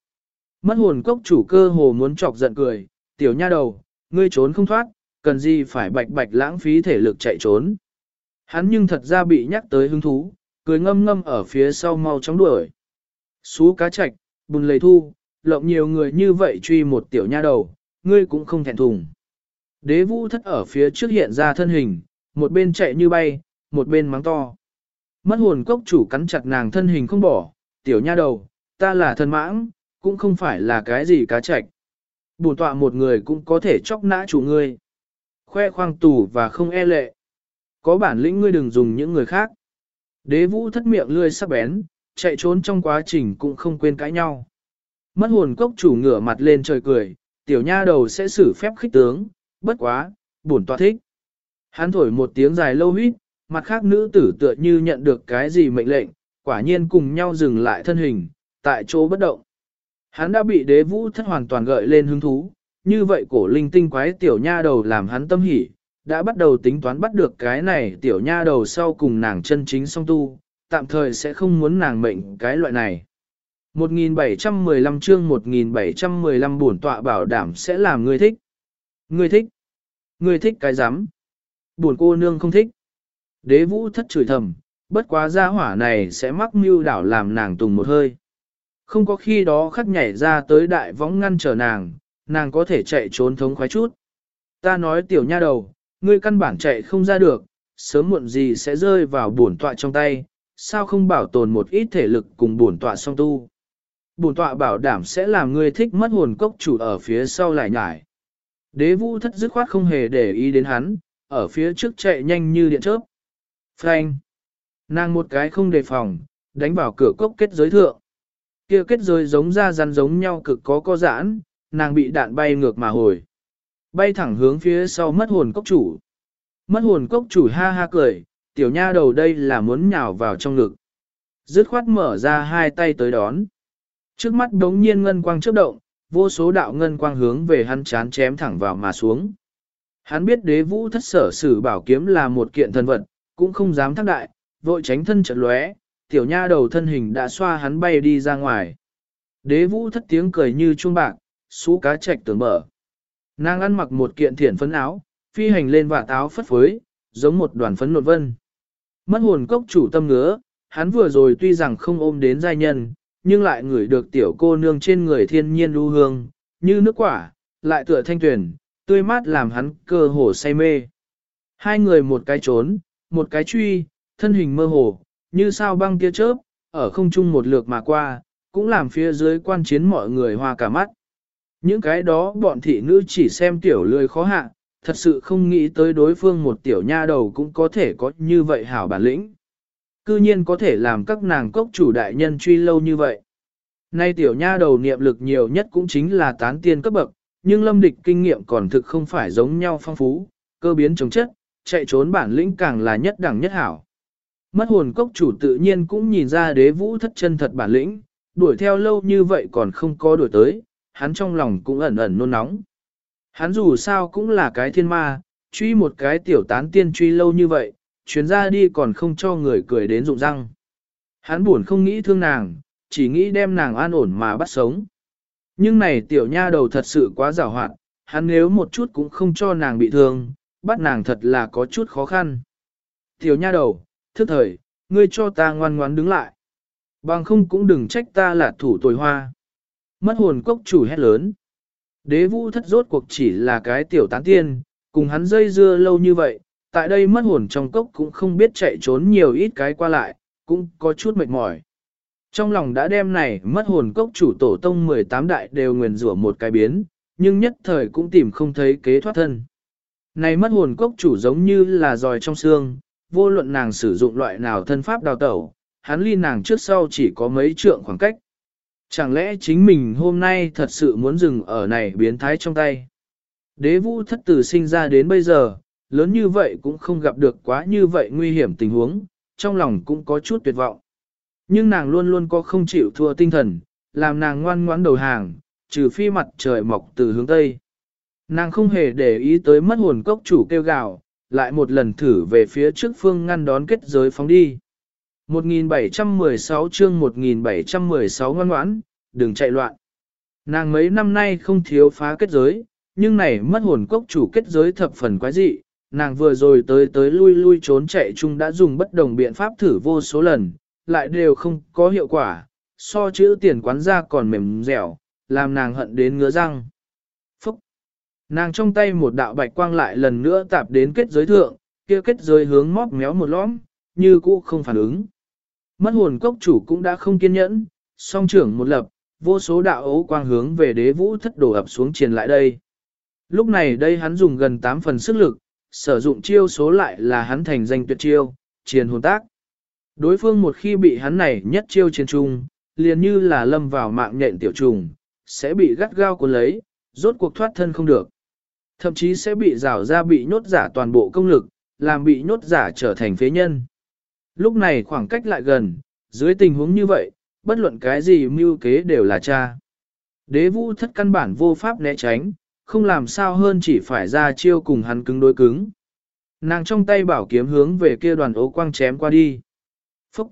Mất hồn cốc chủ cơ hồ muốn chọc giận cười, tiểu nha đầu, ngươi trốn không thoát, cần gì phải bạch bạch lãng phí thể lực chạy trốn. Hắn nhưng thật ra bị nhắc tới hứng thú, cười ngâm ngâm ở phía sau mau chóng đuổi. Xú cá chạch bùn lầy thu, lộng nhiều người như vậy truy một tiểu nha đầu, ngươi cũng không thẹn thùng. Đế vũ thất ở phía trước hiện ra thân hình, một bên chạy như bay, một bên mắng to. Mất hồn cốc chủ cắn chặt nàng thân hình không bỏ, tiểu nha đầu, ta là thân mãng, cũng không phải là cái gì cá chạch Bùn tọa một người cũng có thể chóc nã chủ ngươi. Khoe khoang tủ và không e lệ. Có bản lĩnh ngươi đừng dùng những người khác. Đế vũ thất miệng lươi sắc bén, chạy trốn trong quá trình cũng không quên cãi nhau. Mất hồn cốc chủ ngửa mặt lên trời cười, tiểu nha đầu sẽ xử phép khích tướng, bất quá, bổn tọa thích. Hắn thổi một tiếng dài lâu huyết, mặt khác nữ tử tựa như nhận được cái gì mệnh lệnh, quả nhiên cùng nhau dừng lại thân hình, tại chỗ bất động. Hắn đã bị đế vũ thất hoàn toàn gợi lên hứng thú, như vậy cổ linh tinh quái tiểu nha đầu làm hắn tâm hỉ, đã bắt đầu tính toán bắt được cái này tiểu nha đầu sau cùng nàng chân chính song tu, tạm thời sẽ không muốn nàng mệnh cái loại này. 1715 chương 1715 bổn tọa bảo đảm sẽ làm người thích. Người thích. Người thích cái rắm Buồn cô nương không thích. Đế vũ thất chửi thầm, bất quá gia hỏa này sẽ mắc mưu đảo làm nàng tùng một hơi. Không có khi đó khắc nhảy ra tới đại võng ngăn trở nàng, nàng có thể chạy trốn thống khoái chút. Ta nói tiểu nha đầu, ngươi căn bản chạy không ra được, sớm muộn gì sẽ rơi vào bổn tọa trong tay, sao không bảo tồn một ít thể lực cùng bổn tọa song tu. Bổn tọa bảo đảm sẽ làm ngươi thích mất hồn cốc chủ ở phía sau lại nhải. Đế vũ thất dứt khoát không hề để ý đến hắn, ở phía trước chạy nhanh như điện chớp. Frank! Nàng một cái không đề phòng, đánh vào cửa cốc kết giới thượng. Kia kết giới giống ra rắn giống nhau cực có co giãn, nàng bị đạn bay ngược mà hồi. Bay thẳng hướng phía sau mất hồn cốc chủ. Mất hồn cốc chủ ha ha cười, tiểu nha đầu đây là muốn nhào vào trong ngực. Dứt khoát mở ra hai tay tới đón. Trước mắt đống nhiên ngân quang chớp động, vô số đạo ngân quang hướng về hắn chán chém thẳng vào mà xuống. Hắn biết đế vũ thất sở sử bảo kiếm là một kiện thần vật, cũng không dám thác đại, vội tránh thân trận lóe, tiểu nha đầu thân hình đã xoa hắn bay đi ra ngoài. Đế vũ thất tiếng cười như chuông bạc, xú cá trạch tưởng mở. Nàng ăn mặc một kiện thiển phấn áo, phi hành lên và táo phất phới, giống một đoàn phấn nột vân. Mất hồn cốc chủ tâm ngứa, hắn vừa rồi tuy rằng không ôm đến giai nhân, nhưng lại ngửi được tiểu cô nương trên người thiên nhiên lưu hương, như nước quả, lại tựa thanh tuyển, tươi mát làm hắn cơ hồ say mê. Hai người một cái trốn, một cái truy, thân hình mơ hồ, như sao băng tia chớp, ở không trung một lượt mà qua, cũng làm phía dưới quan chiến mọi người hoa cả mắt. Những cái đó bọn thị nữ chỉ xem tiểu lười khó hạ, thật sự không nghĩ tới đối phương một tiểu nha đầu cũng có thể có như vậy hảo bản lĩnh. Cư nhiên có thể làm các nàng cốc chủ đại nhân truy lâu như vậy. Nay tiểu nha đầu niệm lực nhiều nhất cũng chính là tán tiên cấp bậc, nhưng lâm địch kinh nghiệm còn thực không phải giống nhau phong phú, cơ biến chống chất, chạy trốn bản lĩnh càng là nhất đẳng nhất hảo. Mất hồn cốc chủ tự nhiên cũng nhìn ra đế vũ thất chân thật bản lĩnh, đuổi theo lâu như vậy còn không có đuổi tới, hắn trong lòng cũng ẩn ẩn nôn nóng. Hắn dù sao cũng là cái thiên ma, truy một cái tiểu tán tiên truy lâu như vậy, chuyến ra đi còn không cho người cười đến rụng răng. Hắn buồn không nghĩ thương nàng, chỉ nghĩ đem nàng an ổn mà bắt sống. Nhưng này tiểu nha đầu thật sự quá rào hoạt, hắn nếu một chút cũng không cho nàng bị thương, bắt nàng thật là có chút khó khăn. Tiểu nha đầu, thức thời, ngươi cho ta ngoan ngoãn đứng lại. Bằng không cũng đừng trách ta là thủ tồi hoa. Mất hồn cốc chủ hét lớn. Đế vũ thất rốt cuộc chỉ là cái tiểu tán tiên, cùng hắn dây dưa lâu như vậy, tại đây mất hồn trong cốc cũng không biết chạy trốn nhiều ít cái qua lại, cũng có chút mệt mỏi. Trong lòng đã đem này mất hồn cốc chủ tổ tông 18 đại đều nguyền rủa một cái biến, nhưng nhất thời cũng tìm không thấy kế thoát thân. Này mất hồn cốc chủ giống như là giòi trong xương, vô luận nàng sử dụng loại nào thân pháp đào tẩu, hắn ly nàng trước sau chỉ có mấy trượng khoảng cách. Chẳng lẽ chính mình hôm nay thật sự muốn dừng ở này biến thái trong tay? Đế vũ thất tử sinh ra đến bây giờ, lớn như vậy cũng không gặp được quá như vậy nguy hiểm tình huống, trong lòng cũng có chút tuyệt vọng. Nhưng nàng luôn luôn có không chịu thua tinh thần, làm nàng ngoan ngoãn đầu hàng, trừ phi mặt trời mọc từ hướng Tây. Nàng không hề để ý tới mất hồn cốc chủ kêu gào, lại một lần thử về phía trước phương ngăn đón kết giới phóng đi. 1716 chương 1716 ngoan ngoãn, đừng chạy loạn. Nàng mấy năm nay không thiếu phá kết giới, nhưng này mất hồn cốc chủ kết giới thập phần quái dị, nàng vừa rồi tới tới lui lui trốn chạy chung đã dùng bất đồng biện pháp thử vô số lần, lại đều không có hiệu quả, so chữ tiền quán ra còn mềm dẻo, làm nàng hận đến ngứa răng. Phúc! Nàng trong tay một đạo bạch quang lại lần nữa tạp đến kết giới thượng, kia kết giới hướng móc méo một lõm, như cũ không phản ứng. Mất hồn cốc chủ cũng đã không kiên nhẫn, song trưởng một lập, vô số đạo ấu quang hướng về đế vũ thất đổ ập xuống truyền lại đây. Lúc này đây hắn dùng gần 8 phần sức lực, sử dụng chiêu số lại là hắn thành danh tuyệt chiêu, triền hồn tác. Đối phương một khi bị hắn này nhất chiêu chiến trung, liền như là lâm vào mạng nhện tiểu trùng, sẽ bị gắt gao cuốn lấy, rốt cuộc thoát thân không được. Thậm chí sẽ bị rào ra bị nhốt giả toàn bộ công lực, làm bị nhốt giả trở thành phế nhân. Lúc này khoảng cách lại gần, dưới tình huống như vậy, bất luận cái gì mưu kế đều là cha. Đế vũ thất căn bản vô pháp né tránh, không làm sao hơn chỉ phải ra chiêu cùng hắn cứng đối cứng. Nàng trong tay bảo kiếm hướng về kia đoàn ố quang chém qua đi. Phúc!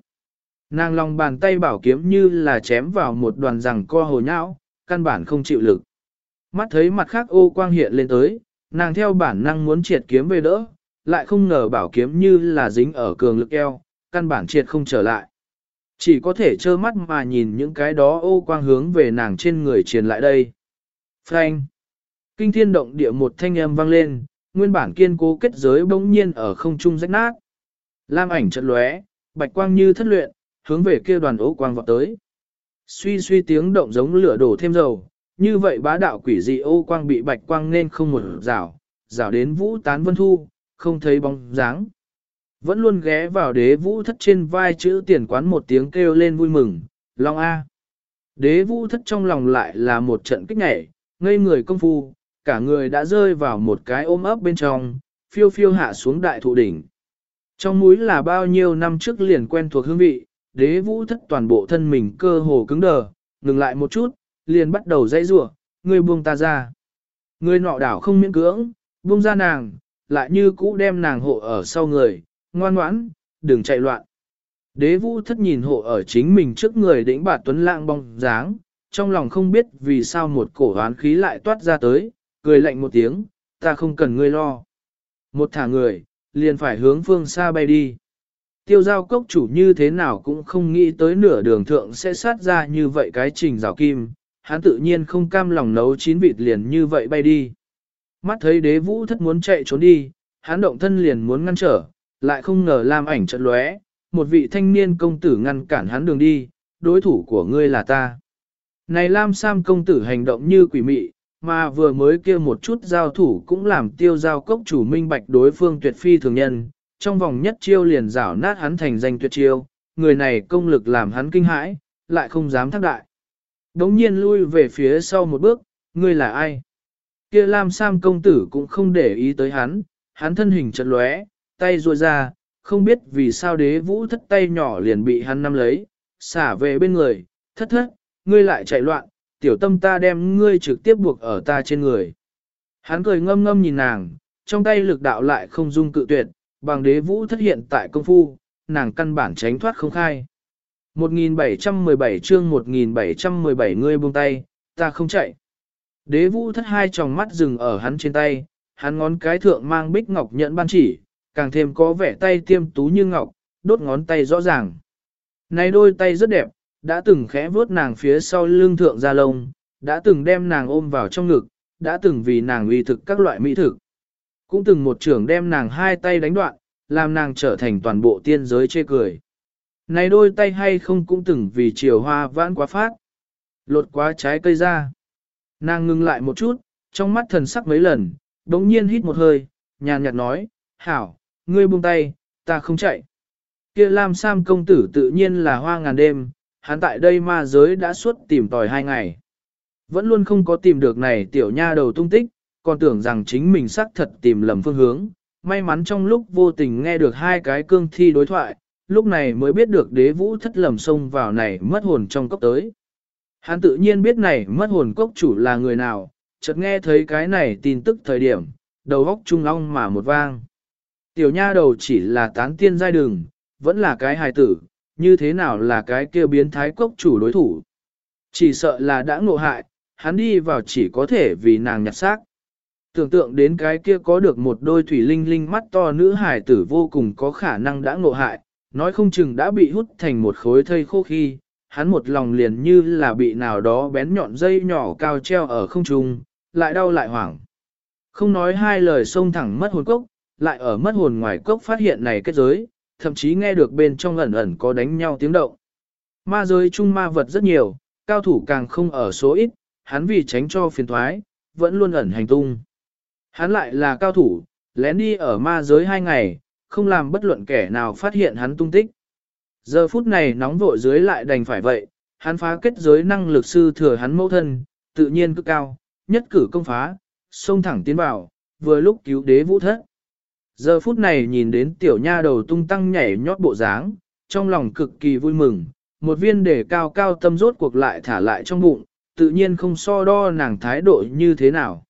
Nàng lòng bàn tay bảo kiếm như là chém vào một đoàn rằng co hồ nhão, căn bản không chịu lực. Mắt thấy mặt khác ô quang hiện lên tới, nàng theo bản năng muốn triệt kiếm về đỡ, lại không ngờ bảo kiếm như là dính ở cường lực eo, căn bản triệt không trở lại. Chỉ có thể trơ mắt mà nhìn những cái đó ô quang hướng về nàng trên người truyền lại đây. Frank! Kinh thiên động địa một thanh âm vang lên, nguyên bản kiên cố kết giới bỗng nhiên ở không trung rách nát. Lam ảnh chợt lóe, bạch quang như thất luyện, hướng về kia đoàn ô quang vọt tới. Suy suy tiếng động giống lửa đổ thêm dầu, như vậy bá đạo quỷ dị ô quang bị bạch quang nên không một rào, rào đến vũ tán vân thu, không thấy bóng dáng. Vẫn luôn ghé vào đế vũ thất trên vai chữ tiền quán một tiếng kêu lên vui mừng, Long A. Đế vũ thất trong lòng lại là một trận kích nhảy, ngây người công phu, cả người đã rơi vào một cái ôm ấp bên trong, phiêu phiêu hạ xuống đại thụ đỉnh. Trong mũi là bao nhiêu năm trước liền quen thuộc hương vị, đế vũ thất toàn bộ thân mình cơ hồ cứng đờ, ngừng lại một chút, liền bắt đầu dãy rủa, người buông ta ra. Người nọ đảo không miễn cưỡng, buông ra nàng, lại như cũ đem nàng hộ ở sau người, ngoan ngoãn, đừng chạy loạn. Đế vũ thất nhìn hộ ở chính mình trước người đỉnh bà tuấn lạng bong dáng, trong lòng không biết vì sao một cổ hoán khí lại toát ra tới, cười lạnh một tiếng, ta không cần ngươi lo. Một thả người, liền phải hướng phương xa bay đi. Tiêu giao cốc chủ như thế nào cũng không nghĩ tới nửa đường thượng sẽ sát ra như vậy cái trình rào kim, hắn tự nhiên không cam lòng nấu chín vịt liền như vậy bay đi. Mắt thấy đế vũ thất muốn chạy trốn đi, hắn động thân liền muốn ngăn trở, lại không ngờ Lam ảnh trận lóe, một vị thanh niên công tử ngăn cản hắn đường đi, đối thủ của ngươi là ta. Này Lam Sam công tử hành động như quỷ mị, mà vừa mới kia một chút giao thủ cũng làm tiêu giao cốc chủ minh bạch đối phương tuyệt phi thường nhân, trong vòng nhất chiêu liền rảo nát hắn thành danh tuyệt chiêu, người này công lực làm hắn kinh hãi, lại không dám thác đại. Đống nhiên lui về phía sau một bước, ngươi là ai? Kia Lam Sam công tử cũng không để ý tới hắn, hắn thân hình chật lóe, tay ruôi ra, không biết vì sao đế vũ thất tay nhỏ liền bị hắn nắm lấy, xả về bên người, thất thất, ngươi lại chạy loạn, tiểu tâm ta đem ngươi trực tiếp buộc ở ta trên người. Hắn cười ngâm ngâm nhìn nàng, trong tay lực đạo lại không dung cự tuyệt, bằng đế vũ thất hiện tại công phu, nàng căn bản tránh thoát không khai. 1717 chương 1717 ngươi buông tay, ta không chạy. Đế vũ thất hai tròng mắt dừng ở hắn trên tay, hắn ngón cái thượng mang bích ngọc nhận ban chỉ, càng thêm có vẻ tay tiêm tú như ngọc, đốt ngón tay rõ ràng. Này đôi tay rất đẹp, đã từng khẽ vuốt nàng phía sau lưng thượng ra lông, đã từng đem nàng ôm vào trong ngực, đã từng vì nàng uy thực các loại mỹ thực. Cũng từng một trưởng đem nàng hai tay đánh đoạn, làm nàng trở thành toàn bộ tiên giới chê cười. Này đôi tay hay không cũng từng vì chiều hoa vãn quá phát. Lột quá trái cây ra. Nàng ngừng lại một chút, trong mắt thần sắc mấy lần, đống nhiên hít một hơi, nhàn nhạt nói, hảo, ngươi buông tay, ta không chạy. Kia Lam Sam công tử tự nhiên là hoa ngàn đêm, hắn tại đây ma giới đã suốt tìm tòi hai ngày. Vẫn luôn không có tìm được này tiểu nha đầu tung tích, còn tưởng rằng chính mình xác thật tìm lầm phương hướng. May mắn trong lúc vô tình nghe được hai cái cương thi đối thoại, lúc này mới biết được đế vũ thất lầm xông vào này mất hồn trong cốc tới. Hắn tự nhiên biết này mất hồn cốc chủ là người nào, chợt nghe thấy cái này tin tức thời điểm, đầu óc trung long mà một vang. Tiểu nha đầu chỉ là tán tiên giai đường, vẫn là cái hài tử, như thế nào là cái kia biến thái cốc chủ đối thủ. Chỉ sợ là đã ngộ hại, hắn đi vào chỉ có thể vì nàng nhặt xác. Tưởng tượng đến cái kia có được một đôi thủy linh linh mắt to nữ hài tử vô cùng có khả năng đã ngộ hại, nói không chừng đã bị hút thành một khối thây khô khi, hắn một lòng liền như là bị nào đó bén nhọn dây nhỏ cao treo ở không trung, lại đau lại hoảng. Không nói hai lời xông thẳng mất hồn cốc, lại ở mất hồn ngoài cốc phát hiện này kết giới, thậm chí nghe được bên trong ẩn ẩn có đánh nhau tiếng động. Ma giới chung ma vật rất nhiều, cao thủ càng không ở số ít, hắn vì tránh cho phiền thoái, vẫn luôn ẩn hành tung. Hắn lại là cao thủ, lén đi ở ma giới hai ngày, không làm bất luận kẻ nào phát hiện hắn tung tích. Giờ phút này nóng vội dưới lại đành phải vậy, hắn phá kết giới năng lực sư thừa hắn mẫu thân, tự nhiên cực cao, nhất cử công phá, xông thẳng tiến vào, vừa lúc cứu đế vũ thất. Giờ phút này nhìn đến tiểu nha đầu tung tăng nhảy nhót bộ dáng, trong lòng cực kỳ vui mừng, một viên để cao cao tâm rốt cuộc lại thả lại trong bụng, tự nhiên không so đo nàng thái độ như thế nào.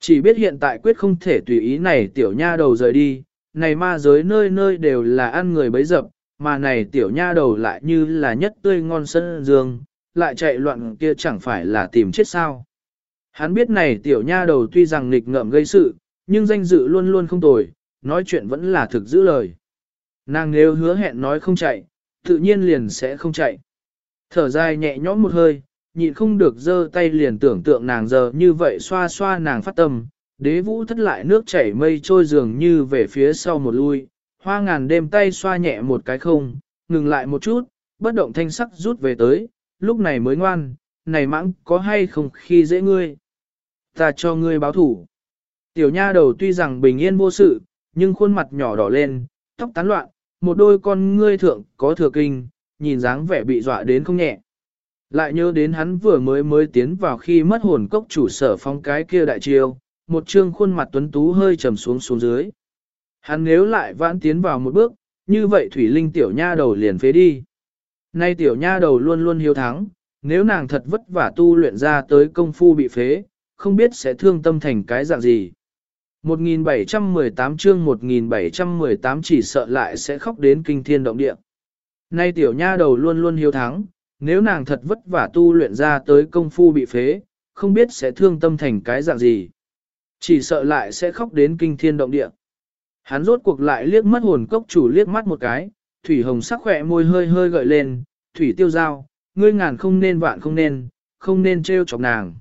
Chỉ biết hiện tại quyết không thể tùy ý này tiểu nha đầu rời đi, này ma giới nơi nơi đều là ăn người bấy dập, mà này tiểu nha đầu lại như là nhất tươi ngon sân dương, lại chạy loạn kia chẳng phải là tìm chết sao. Hắn biết này tiểu nha đầu tuy rằng nghịch ngợm gây sự, nhưng danh dự luôn luôn không tồi, nói chuyện vẫn là thực giữ lời. Nàng nếu hứa hẹn nói không chạy, tự nhiên liền sẽ không chạy. Thở dài nhẹ nhõm một hơi, nhịn không được giơ tay liền tưởng tượng nàng giờ như vậy xoa xoa nàng phát tâm, đế vũ thất lại nước chảy mây trôi dường như về phía sau một lui, hoa ngàn đêm tay xoa nhẹ một cái không, ngừng lại một chút, bất động thanh sắc rút về tới, lúc này mới ngoan, này mãng có hay không khi dễ ngươi. Ta cho ngươi báo thủ. Tiểu nha đầu tuy rằng bình yên vô sự, nhưng khuôn mặt nhỏ đỏ lên, tóc tán loạn, một đôi con ngươi thượng có thừa kinh, nhìn dáng vẻ bị dọa đến không nhẹ. Lại nhớ đến hắn vừa mới mới tiến vào khi mất hồn cốc chủ sở phong cái kia đại chiêu, một trương khuôn mặt tuấn tú hơi trầm xuống xuống dưới. Hắn nếu lại vãn tiến vào một bước, như vậy thủy linh tiểu nha đầu liền phế đi. Nay tiểu nha đầu luôn luôn hiếu thắng, nếu nàng thật vất vả tu luyện ra tới công phu bị phế, không biết sẽ thương tâm thành cái dạng gì. 1718 chương 1718 chỉ sợ lại sẽ khóc đến kinh thiên động địa. Nay tiểu nha đầu luôn luôn hiếu thắng, nếu nàng thật vất vả tu luyện ra tới công phu bị phế, không biết sẽ thương tâm thành cái dạng gì. Chỉ sợ lại sẽ khóc đến kinh thiên động địa. Hắn rốt cuộc lại liếc mắt hồn cốc chủ liếc mắt một cái, thủy hồng sắc khỏe môi hơi hơi gợi lên, thủy tiêu giao, ngươi ngàn không nên vạn không nên, không nên trêu chọc nàng.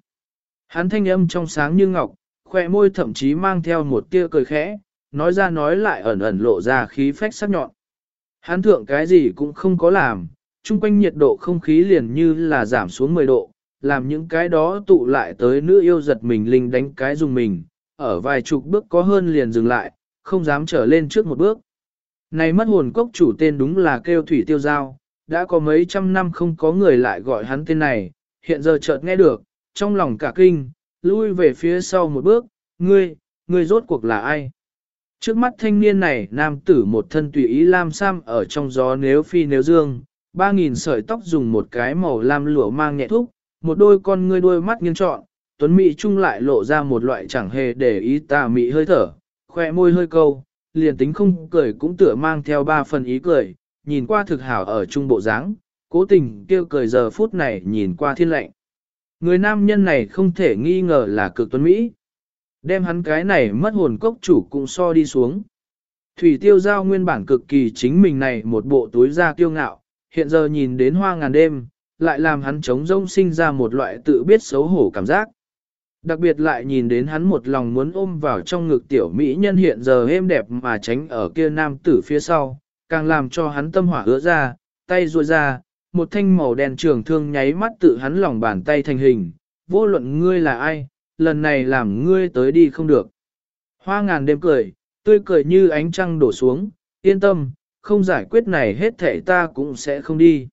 Hắn thanh âm trong sáng như ngọc, khoe môi thậm chí mang theo một tia cười khẽ, nói ra nói lại ẩn ẩn lộ ra khí phách sắc nhọn. Hắn thượng cái gì cũng không có làm, chung quanh nhiệt độ không khí liền như là giảm xuống 10 độ, làm những cái đó tụ lại tới nữ yêu giật mình linh đánh cái dùng mình, ở vài chục bước có hơn liền dừng lại, không dám trở lên trước một bước. Này mất hồn cốc chủ tên đúng là kêu thủy tiêu giao, đã có mấy trăm năm không có người lại gọi hắn tên này, hiện giờ chợt nghe được, trong lòng cả kinh, lui về phía sau một bước, ngươi, ngươi rốt cuộc là ai? Trước mắt thanh niên này nam tử một thân tùy ý lam sam ở trong gió nếu phi nếu dương, ba nghìn sợi tóc dùng một cái màu lam lụa mang nhẹ thúc, một đôi con ngươi đôi mắt nghiêng trọn, tuấn mỹ trung lại lộ ra một loại chẳng hề để ý tà mị hơi thở, khoe môi hơi câu, liền tính không cười cũng tựa mang theo ba phần ý cười, nhìn qua thực hảo ở trung bộ dáng, cố tình kêu cười giờ phút này nhìn qua thiên lệnh. Người nam nhân này không thể nghi ngờ là cực tuấn Mỹ. Đem hắn cái này mất hồn cốc chủ cũng so đi xuống. Thủy tiêu giao nguyên bản cực kỳ chính mình này một bộ túi da kiêu ngạo, hiện giờ nhìn đến hoa ngàn đêm, lại làm hắn trống rông sinh ra một loại tự biết xấu hổ cảm giác. Đặc biệt lại nhìn đến hắn một lòng muốn ôm vào trong ngực tiểu mỹ nhân hiện giờ êm đẹp mà tránh ở kia nam tử phía sau, càng làm cho hắn tâm hỏa ứa ra, tay ruôi ra, một thanh màu đen trường thương nháy mắt tự hắn lòng bàn tay thành hình, vô luận ngươi là ai, lần này làm ngươi tới đi không được. Hoa ngàn đêm cười, tươi cười như ánh trăng đổ xuống, yên tâm, không giải quyết này hết thể ta cũng sẽ không đi.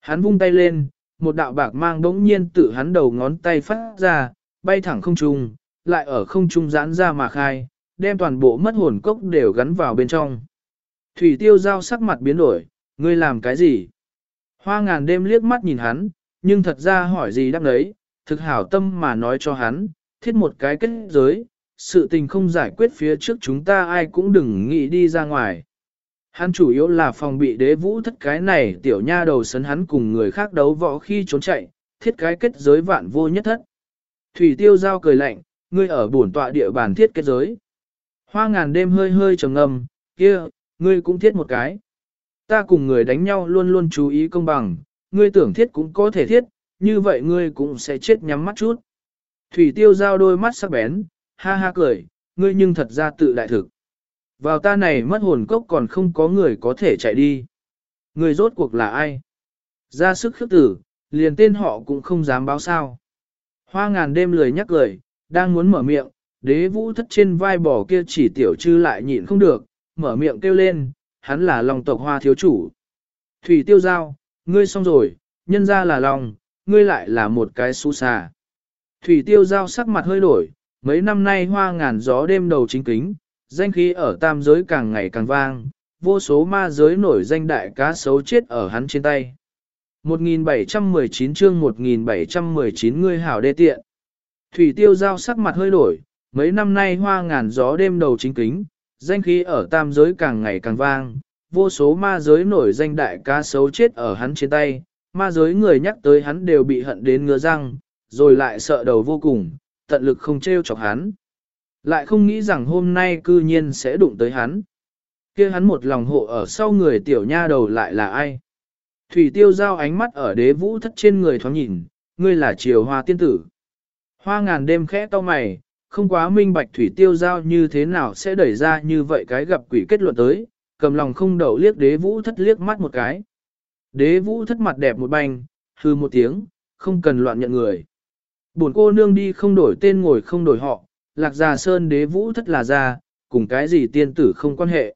Hắn vung tay lên, một đạo bạc mang đống nhiên tự hắn đầu ngón tay phát ra, bay thẳng không trung, lại ở không trung giãn ra mà khai, đem toàn bộ mất hồn cốc đều gắn vào bên trong. Thủy tiêu giao sắc mặt biến đổi, ngươi làm cái gì? Hoa ngàn đêm liếc mắt nhìn hắn, nhưng thật ra hỏi gì đáp đấy, thực hảo tâm mà nói cho hắn, thiết một cái kết giới, sự tình không giải quyết phía trước chúng ta ai cũng đừng nghĩ đi ra ngoài. Hắn chủ yếu là phòng bị đế vũ thất cái này tiểu nha đầu sấn hắn cùng người khác đấu võ khi trốn chạy, thiết cái kết giới vạn vô nhất thất. Thủy tiêu giao cười lạnh, ngươi ở bổn tọa địa bàn thiết kết giới. Hoa ngàn đêm hơi hơi trầm ngâm, kia, ngươi cũng thiết một cái. Ta cùng người đánh nhau luôn luôn chú ý công bằng, ngươi tưởng thiết cũng có thể thiết, như vậy ngươi cũng sẽ chết nhắm mắt chút. Thủy tiêu giao đôi mắt sắc bén, ha ha cười, ngươi nhưng thật ra tự đại thực. Vào ta này mất hồn cốc còn không có người có thể chạy đi. Người rốt cuộc là ai? Ra sức khước tử, liền tên họ cũng không dám báo sao. Hoa ngàn đêm lười nhắc lời, đang muốn mở miệng, đế vũ thất trên vai bò kia chỉ tiểu chư lại nhịn không được, mở miệng kêu lên, hắn là lòng tộc hoa thiếu chủ. Thủy tiêu giao, ngươi xong rồi, nhân ra là lòng, ngươi lại là một cái su xà. Thủy tiêu giao sắc mặt hơi đổi, mấy năm nay hoa ngàn gió đêm đầu chính kính, danh khí ở tam giới càng ngày càng vang, vô số ma giới nổi danh đại cá sấu chết ở hắn trên tay. 1719 chương 1719 ngươi hảo đê tiện. Thủy tiêu giao sắc mặt hơi đổi, mấy năm nay hoa ngàn gió đêm đầu chính kính, danh khí ở tam giới càng ngày càng vang, vô số ma giới nổi danh đại ca xấu chết ở hắn trên tay, ma giới người nhắc tới hắn đều bị hận đến ngứa răng, rồi lại sợ đầu vô cùng, tận lực không trêu chọc hắn. Lại không nghĩ rằng hôm nay cư nhiên sẽ đụng tới hắn. kia hắn một lòng hộ ở sau người tiểu nha đầu lại là ai? Thủy tiêu giao ánh mắt ở đế vũ thất trên người thoáng nhìn, ngươi là triều hoa tiên tử. Hoa ngàn đêm khẽ to mày, không quá minh bạch thủy tiêu giao như thế nào sẽ đẩy ra như vậy cái gặp quỷ kết luận tới, cầm lòng không đậu liếc đế vũ thất liếc mắt một cái. Đế vũ thất mặt đẹp một banh, hư một tiếng, không cần loạn nhận người. Buồn cô nương đi không đổi tên ngồi không đổi họ, lạc già sơn đế vũ thất là ra, cùng cái gì tiên tử không quan hệ.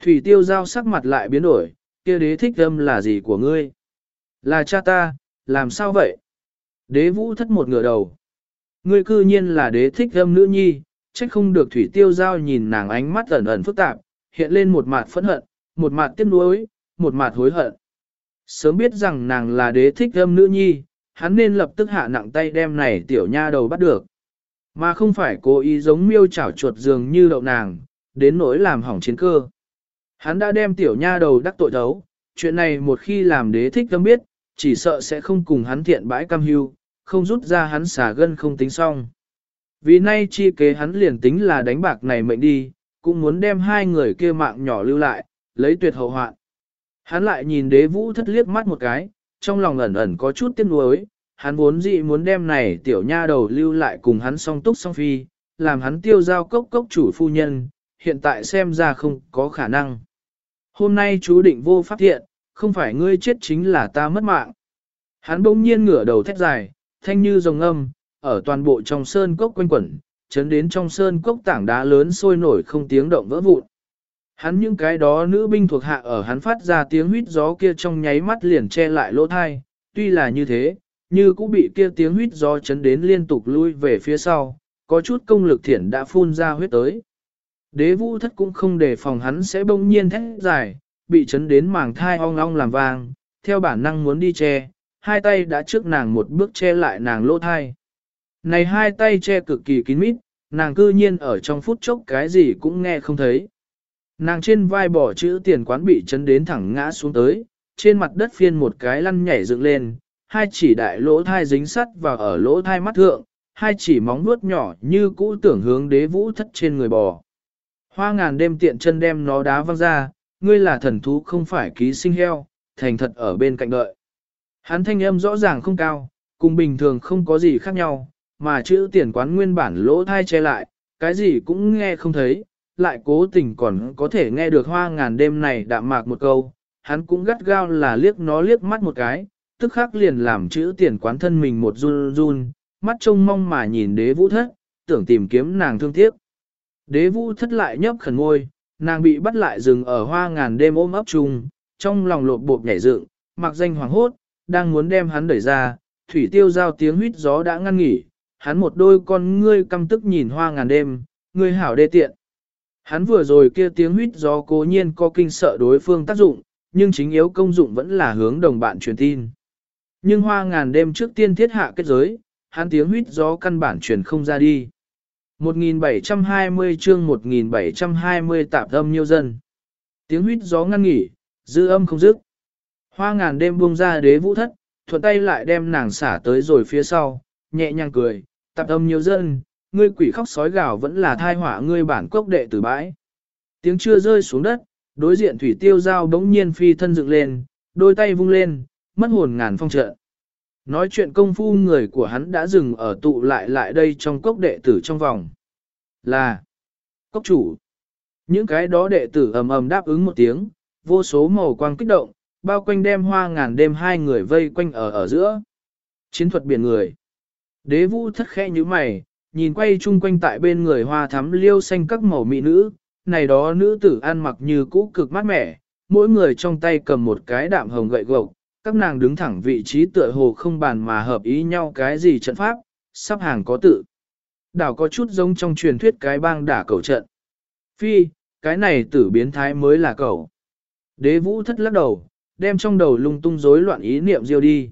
Thủy tiêu giao sắc mặt lại biến đổi, kia đế thích âm là gì của ngươi? Là cha ta, làm sao vậy? Đế vũ thất một ngửa đầu. Ngươi cư nhiên là đế thích âm nữ nhi, trách không được thủy tiêu giao nhìn nàng ánh mắt ẩn ẩn phức tạp, hiện lên một mặt phẫn hận, một mặt tiếc nuối, một mặt hối hận. Sớm biết rằng nàng là đế thích âm nữ nhi, hắn nên lập tức hạ nặng tay đem này tiểu nha đầu bắt được. Mà không phải cố ý giống miêu chảo chuột dường như đậu nàng, đến nỗi làm hỏng chiến cơ. Hắn đã đem tiểu nha đầu đắc tội thấu, chuyện này một khi làm đế thích tâm biết, chỉ sợ sẽ không cùng hắn thiện bãi cam hưu, không rút ra hắn xả gân không tính xong. Vì nay chi kế hắn liền tính là đánh bạc này mệnh đi, cũng muốn đem hai người kia mạng nhỏ lưu lại, lấy tuyệt hậu hoạn. Hắn lại nhìn đế vũ thất liếc mắt một cái, trong lòng ẩn ẩn có chút tiếc nuối, hắn vốn dị muốn đem này tiểu nha đầu lưu lại cùng hắn song túc song phi, làm hắn tiêu giao cốc cốc chủ phu nhân, hiện tại xem ra không có khả năng. Hôm nay chú định vô pháp thiện, không phải ngươi chết chính là ta mất mạng. Hắn bỗng nhiên ngửa đầu thét dài, thanh như rồng âm, ở toàn bộ trong sơn cốc quanh quẩn, chấn đến trong sơn cốc tảng đá lớn sôi nổi không tiếng động vỡ vụn. Hắn những cái đó nữ binh thuộc hạ ở hắn phát ra tiếng huýt gió kia trong nháy mắt liền che lại lỗ thai, tuy là như thế, như cũng bị kia tiếng huýt gió chấn đến liên tục lui về phía sau, có chút công lực thiển đã phun ra huyết tới. Đế vũ thất cũng không đề phòng hắn sẽ bỗng nhiên thét dài, bị chấn đến màng thai ong ong làm vang, theo bản năng muốn đi che, hai tay đã trước nàng một bước che lại nàng lỗ thai. Này hai tay che cực kỳ kín mít, nàng cư nhiên ở trong phút chốc cái gì cũng nghe không thấy. Nàng trên vai bỏ chữ tiền quán bị chấn đến thẳng ngã xuống tới, trên mặt đất phiên một cái lăn nhảy dựng lên, hai chỉ đại lỗ thai dính sắt và ở lỗ thai mắt thượng, hai chỉ móng vuốt nhỏ như cũ tưởng hướng đế vũ thất trên người bò. Hoa ngàn đêm tiện chân đem nó đá văng ra, ngươi là thần thú không phải ký sinh heo, thành thật ở bên cạnh đợi. Hắn thanh âm rõ ràng không cao, cùng bình thường không có gì khác nhau, mà chữ tiền quán nguyên bản lỗ thai che lại, cái gì cũng nghe không thấy, lại cố tình còn có thể nghe được hoa ngàn đêm này đạm mạc một câu, hắn cũng gắt gao là liếc nó liếc mắt một cái, tức khắc liền làm chữ tiền quán thân mình một run run, mắt trông mong mà nhìn đế vũ thất, tưởng tìm kiếm nàng thương tiếc. Đế vũ thất lại nhấp khẩn ngôi, nàng bị bắt lại dừng ở hoa ngàn đêm ôm ấp chung, trong lòng lột bộp nhảy dựng, mặc danh hoàng hốt, đang muốn đem hắn đẩy ra, thủy tiêu giao tiếng huýt gió đã ngăn nghỉ, hắn một đôi con ngươi căm tức nhìn hoa ngàn đêm, ngươi hảo đê tiện. Hắn vừa rồi kia tiếng huýt gió cố nhiên có kinh sợ đối phương tác dụng, nhưng chính yếu công dụng vẫn là hướng đồng bạn truyền tin. Nhưng hoa ngàn đêm trước tiên thiết hạ kết giới, hắn tiếng huýt gió căn bản truyền không ra đi. 1720 chương 1720 tạp âm nhiêu dân. Tiếng huýt gió ngăn nghỉ, dư âm không dứt. Hoa ngàn đêm buông ra đế vũ thất, thuận tay lại đem nàng xả tới rồi phía sau, nhẹ nhàng cười, tạp âm nhiều dân, ngươi quỷ khóc sói gào vẫn là thai họa ngươi bản cốc đệ tử bãi. Tiếng chưa rơi xuống đất, đối diện thủy tiêu giao đống nhiên phi thân dựng lên, đôi tay vung lên, mất hồn ngàn phong trợ. Nói chuyện công phu người của hắn đã dừng ở tụ lại lại đây trong cốc đệ tử trong vòng. Là cốc chủ. Những cái đó đệ tử ầm ầm đáp ứng một tiếng, vô số màu quang kích động, bao quanh đem hoa ngàn đêm hai người vây quanh ở ở giữa. Chiến thuật biển người. Đế vũ thất khẽ như mày, nhìn quay chung quanh tại bên người hoa thắm liêu xanh các màu mỹ nữ, này đó nữ tử ăn mặc như cũ cực mát mẻ, mỗi người trong tay cầm một cái đạm hồng gậy gộc, các nàng đứng thẳng vị trí tựa hồ không bàn mà hợp ý nhau cái gì trận pháp, sắp hàng có tự. Đảo có chút giống trong truyền thuyết cái bang đả cầu trận. Phi, cái này tử biến thái mới là cầu. Đế vũ thất lắc đầu, đem trong đầu lung tung rối loạn ý niệm diêu đi.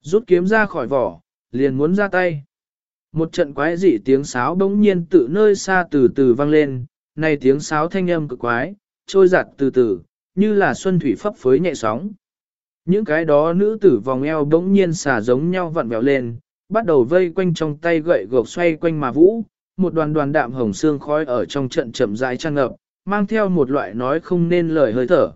Rút kiếm ra khỏi vỏ, liền muốn ra tay. Một trận quái dị tiếng sáo bỗng nhiên tự nơi xa từ từ vang lên, này tiếng sáo thanh âm cực quái, trôi giặt từ từ, như là xuân thủy phấp phới nhẹ sóng. Những cái đó nữ tử vòng eo bỗng nhiên xả giống nhau vặn vẹo lên, bắt đầu vây quanh trong tay gậy gộc xoay quanh mà vũ, một đoàn đoàn đạm hồng xương khói ở trong trận chậm rãi tràn ngập, mang theo một loại nói không nên lời hơi thở.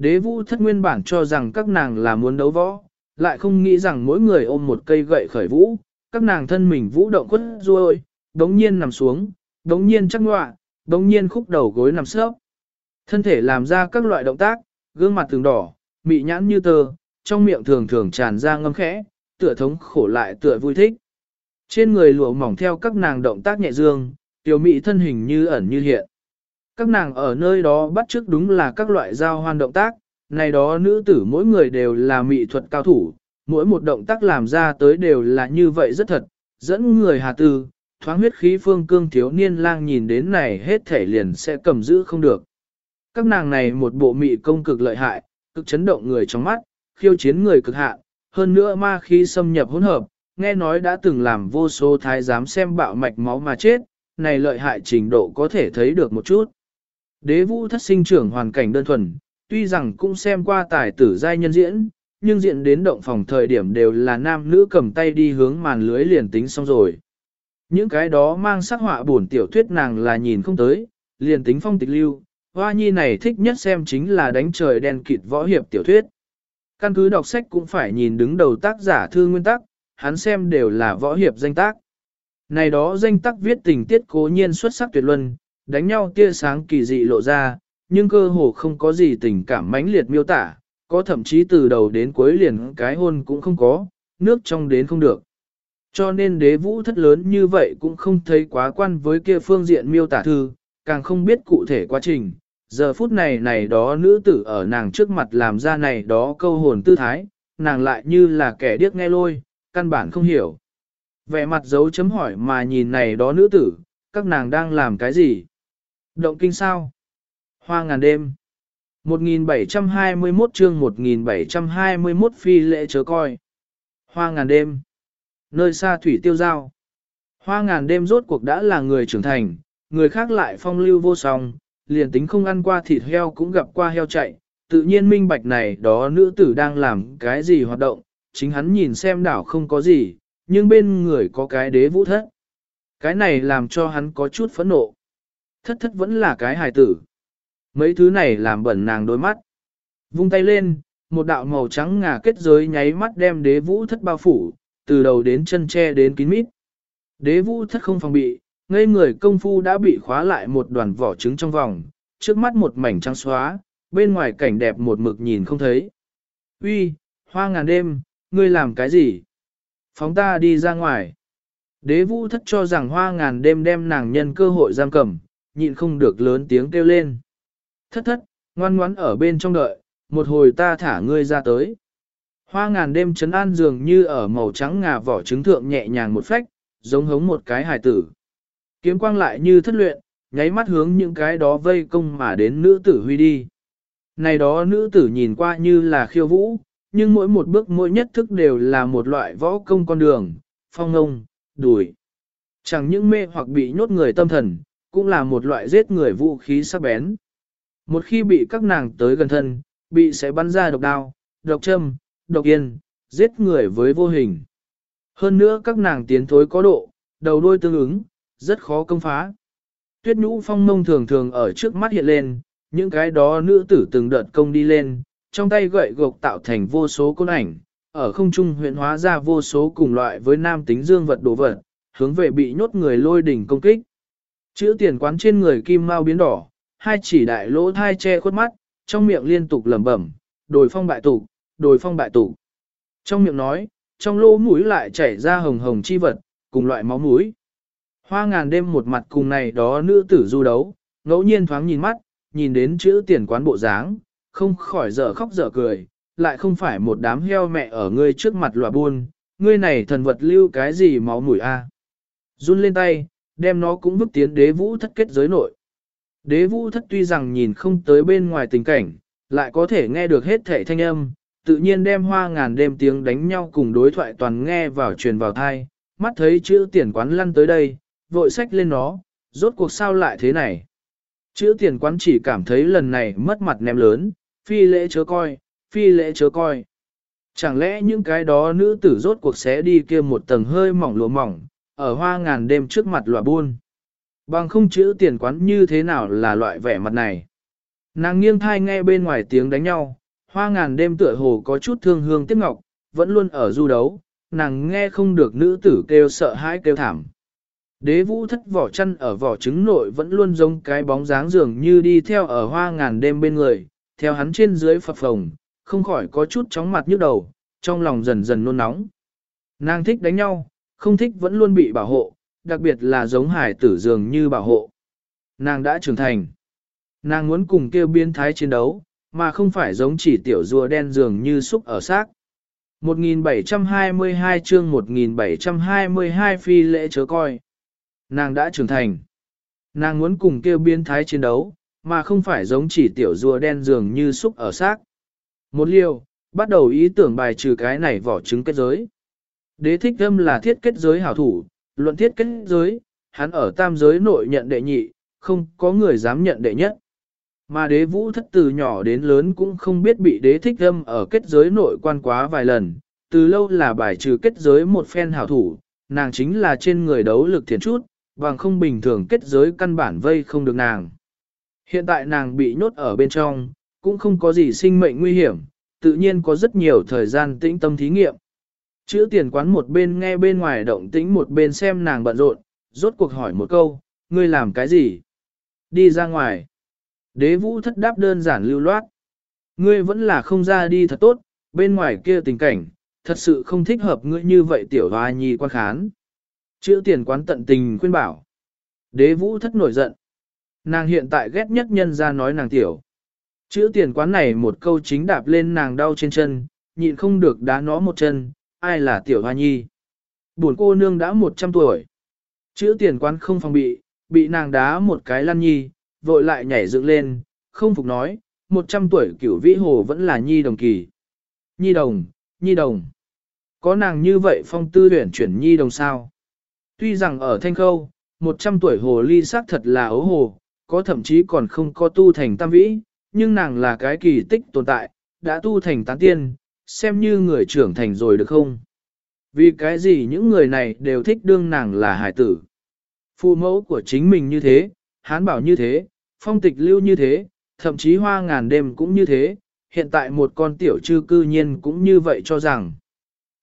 Đế vũ thất nguyên bản cho rằng các nàng là muốn đấu võ, lại không nghĩ rằng mỗi người ôm một cây gậy khởi vũ, các nàng thân mình vũ động quất ruôi, đống nhiên nằm xuống, đống nhiên chắc ngọa, đống nhiên khúc đầu gối nằm sấp. Thân thể làm ra các loại động tác, gương mặt từng đỏ, mị nhãn như tờ, trong miệng thường thường tràn ra ngâm khẽ, tựa thống khổ lại tựa vui thích. Trên người lụa mỏng theo các nàng động tác nhẹ dương, tiểu mị thân hình như ẩn như hiện. Các nàng ở nơi đó bắt chước đúng là các loại giao hoan động tác, này đó nữ tử mỗi người đều là mỹ thuật cao thủ, mỗi một động tác làm ra tới đều là như vậy rất thật, dẫn người hà tư, thoáng huyết khí phương cương thiếu niên lang nhìn đến này hết thể liền sẽ cầm giữ không được. Các nàng này một bộ mị công cực lợi hại, cực chấn động người trong mắt, khiêu chiến người cực hạn, hơn nữa ma khí xâm nhập hỗn hợp, nghe nói đã từng làm vô số thái giám xem bạo mạch máu mà chết, này lợi hại trình độ có thể thấy được một chút. Đế vũ thất sinh trưởng hoàn cảnh đơn thuần, tuy rằng cũng xem qua tài tử giai nhân diễn, nhưng diện đến động phòng thời điểm đều là nam nữ cầm tay đi hướng màn lưới liền tính xong rồi. Những cái đó mang sắc họa buồn tiểu thuyết nàng là nhìn không tới, liền tính phong tịch lưu, hoa nhi này thích nhất xem chính là đánh trời đen kịt võ hiệp tiểu thuyết. Căn cứ đọc sách cũng phải nhìn đứng đầu tác giả thư nguyên tắc, hắn xem đều là võ hiệp danh tác. Này đó danh tác viết tình tiết cố nhiên xuất sắc tuyệt luân, đánh nhau tia sáng kỳ dị lộ ra, nhưng cơ hồ không có gì tình cảm mãnh liệt miêu tả, có thậm chí từ đầu đến cuối liền cái hôn cũng không có, nước trong đến không được. Cho nên đế vũ thất lớn như vậy cũng không thấy quá quan với kia phương diện miêu tả thư, càng không biết cụ thể quá trình. Giờ phút này này đó nữ tử ở nàng trước mặt làm ra này đó câu hồn tư thái, nàng lại như là kẻ điếc nghe lôi, căn bản không hiểu. Vẻ mặt dấu chấm hỏi mà nhìn này đó nữ tử, các nàng đang làm cái gì? Động kinh sao? Hoa ngàn đêm. 1721 chương 1721 phi lễ chớ coi. Hoa ngàn đêm. Nơi xa thủy tiêu giao. Hoa ngàn đêm rốt cuộc đã là người trưởng thành, người khác lại phong lưu vô song, liền tính không ăn qua thịt heo cũng gặp qua heo chạy, tự nhiên minh bạch này đó nữ tử đang làm cái gì hoạt động, chính hắn nhìn xem đảo không có gì, nhưng bên người có cái đế vũ thất. Cái này làm cho hắn có chút phẫn nộ. Thất thất vẫn là cái hài tử. Mấy thứ này làm bẩn nàng đôi mắt. Vung tay lên, một đạo màu trắng ngà kết giới nháy mắt đem đế vũ thất bao phủ, từ đầu đến chân che đến kín mít. Đế vũ thất không phòng bị, ngây người công phu đã bị khóa lại một đoàn vỏ trứng trong vòng, trước mắt một mảnh trắng xóa, bên ngoài cảnh đẹp một mực nhìn không thấy. Uy, hoa ngàn đêm, ngươi làm cái gì? Phóng ta đi ra ngoài. Đế vũ thất cho rằng hoa ngàn đêm đem nàng nhân cơ hội giam cầm, nhịn không được lớn tiếng kêu lên. Thất thất, ngoan ngoãn ở bên trong đợi, một hồi ta thả ngươi ra tới. Hoa ngàn đêm chấn an dường như ở màu trắng ngà vỏ trứng thượng nhẹ nhàng một phách, giống hống một cái hài tử. Kiếm quang lại như thất luyện, nháy mắt hướng những cái đó vây công mà đến nữ tử huy đi. Này đó nữ tử nhìn qua như là khiêu vũ, nhưng mỗi một bước mỗi nhất thức đều là một loại võ công con đường, phong ngông, đùi. Chẳng những mê hoặc bị nhốt người tâm thần, cũng là một loại giết người vũ khí sắc bén. Một khi bị các nàng tới gần thân, bị sẽ bắn ra độc đao, độc châm, độc yên, giết người với vô hình. Hơn nữa các nàng tiến thối có độ, đầu đôi tương ứng, rất khó công phá. Tuyết nhũ phong mông thường thường ở trước mắt hiện lên, những cái đó nữ tử từng đợt công đi lên, trong tay gậy gộc tạo thành vô số côn ảnh, ở không trung huyện hóa ra vô số cùng loại với nam tính dương vật đồ vật, hướng về bị nhốt người lôi đỉnh công kích. Chữ tiền quán trên người kim mau biến đỏ, hai chỉ đại lỗ thai che khuất mắt, trong miệng liên tục lẩm bẩm, đồi phong bại tụ, đồi phong bại tụ. Trong miệng nói, trong lỗ mũi lại chảy ra hồng hồng chi vật, cùng loại máu mũi. Hoa ngàn đêm một mặt cùng này đó nữ tử du đấu, ngẫu nhiên thoáng nhìn mắt, nhìn đến chữ tiền quán bộ dáng, không khỏi dở khóc dở cười, lại không phải một đám heo mẹ ở ngươi trước mặt lòa buôn, ngươi này thần vật lưu cái gì máu mũi a? Run lên tay, đem nó cũng bước tiến đế vũ thất kết giới nội. Đế vũ thất tuy rằng nhìn không tới bên ngoài tình cảnh, lại có thể nghe được hết thể thanh âm, tự nhiên đem hoa ngàn đêm tiếng đánh nhau cùng đối thoại toàn nghe vào truyền vào thai, mắt thấy chữ tiền quán lăn tới đây, vội sách lên nó, rốt cuộc sao lại thế này. Chữ tiền quán chỉ cảm thấy lần này mất mặt ném lớn, phi lễ chớ coi, phi lễ chớ coi. Chẳng lẽ những cái đó nữ tử rốt cuộc sẽ đi kia một tầng hơi mỏng lụa mỏng, ở hoa ngàn đêm trước mặt loại buôn. Bằng không chữ tiền quán như thế nào là loại vẻ mặt này. Nàng nghiêng thai nghe bên ngoài tiếng đánh nhau, hoa ngàn đêm tựa hồ có chút thương hương tiếc ngọc, vẫn luôn ở du đấu, nàng nghe không được nữ tử kêu sợ hãi kêu thảm. Đế vũ thất vỏ chăn ở vỏ trứng nội vẫn luôn giống cái bóng dáng dường như đi theo ở hoa ngàn đêm bên người, theo hắn trên dưới phập phồng, không khỏi có chút chóng mặt nhức đầu, trong lòng dần dần nôn nóng. Nàng thích đánh nhau, không thích vẫn luôn bị bảo hộ, đặc biệt là giống hải tử dường như bảo hộ. Nàng đã trưởng thành. Nàng muốn cùng kêu biến thái chiến đấu, mà không phải giống chỉ tiểu rùa đen dường như xúc ở xác. 1722 chương 1722 phi lễ chớ coi. Nàng đã trưởng thành. Nàng muốn cùng kêu biến thái chiến đấu, mà không phải giống chỉ tiểu rùa đen dường như xúc ở xác. Một liều, bắt đầu ý tưởng bài trừ cái này vỏ trứng kết giới. Đế thích thâm là thiết kết giới hảo thủ, luận thiết kết giới, hắn ở tam giới nội nhận đệ nhị, không có người dám nhận đệ nhất. Mà đế vũ thất từ nhỏ đến lớn cũng không biết bị đế thích thâm ở kết giới nội quan quá vài lần, từ lâu là bài trừ kết giới một phen hảo thủ, nàng chính là trên người đấu lực thiền chút, bằng không bình thường kết giới căn bản vây không được nàng. Hiện tại nàng bị nhốt ở bên trong, cũng không có gì sinh mệnh nguy hiểm, tự nhiên có rất nhiều thời gian tĩnh tâm thí nghiệm. Chữ tiền quán một bên nghe bên ngoài động tĩnh một bên xem nàng bận rộn, rốt cuộc hỏi một câu, ngươi làm cái gì? Đi ra ngoài. Đế vũ thất đáp đơn giản lưu loát. Ngươi vẫn là không ra đi thật tốt, bên ngoài kia tình cảnh, thật sự không thích hợp ngươi như vậy tiểu hoa nhi quan khán. Chữ tiền quán tận tình khuyên bảo. Đế vũ thất nổi giận. Nàng hiện tại ghét nhất nhân ra nói nàng tiểu. Chữ tiền quán này một câu chính đạp lên nàng đau trên chân, nhịn không được đá nó một chân, ai là tiểu hoa nhi. Buồn cô nương đã 100 tuổi. Chữ tiền quán không phòng bị, bị nàng đá một cái lăn nhi, vội lại nhảy dựng lên, không phục nói, 100 tuổi cửu vĩ hồ vẫn là nhi đồng kỳ. Nhi đồng, nhi đồng. Có nàng như vậy phong tư tuyển chuyển nhi đồng sao? Tuy rằng ở thanh khâu, 100 tuổi hồ ly xác thật là ấu hồ, có thậm chí còn không có tu thành tam vĩ, nhưng nàng là cái kỳ tích tồn tại, đã tu thành tán tiên, xem như người trưởng thành rồi được không? Vì cái gì những người này đều thích đương nàng là hải tử? Phụ mẫu của chính mình như thế, hán bảo như thế, phong tịch lưu như thế, thậm chí hoa ngàn đêm cũng như thế, hiện tại một con tiểu trư cư nhiên cũng như vậy cho rằng.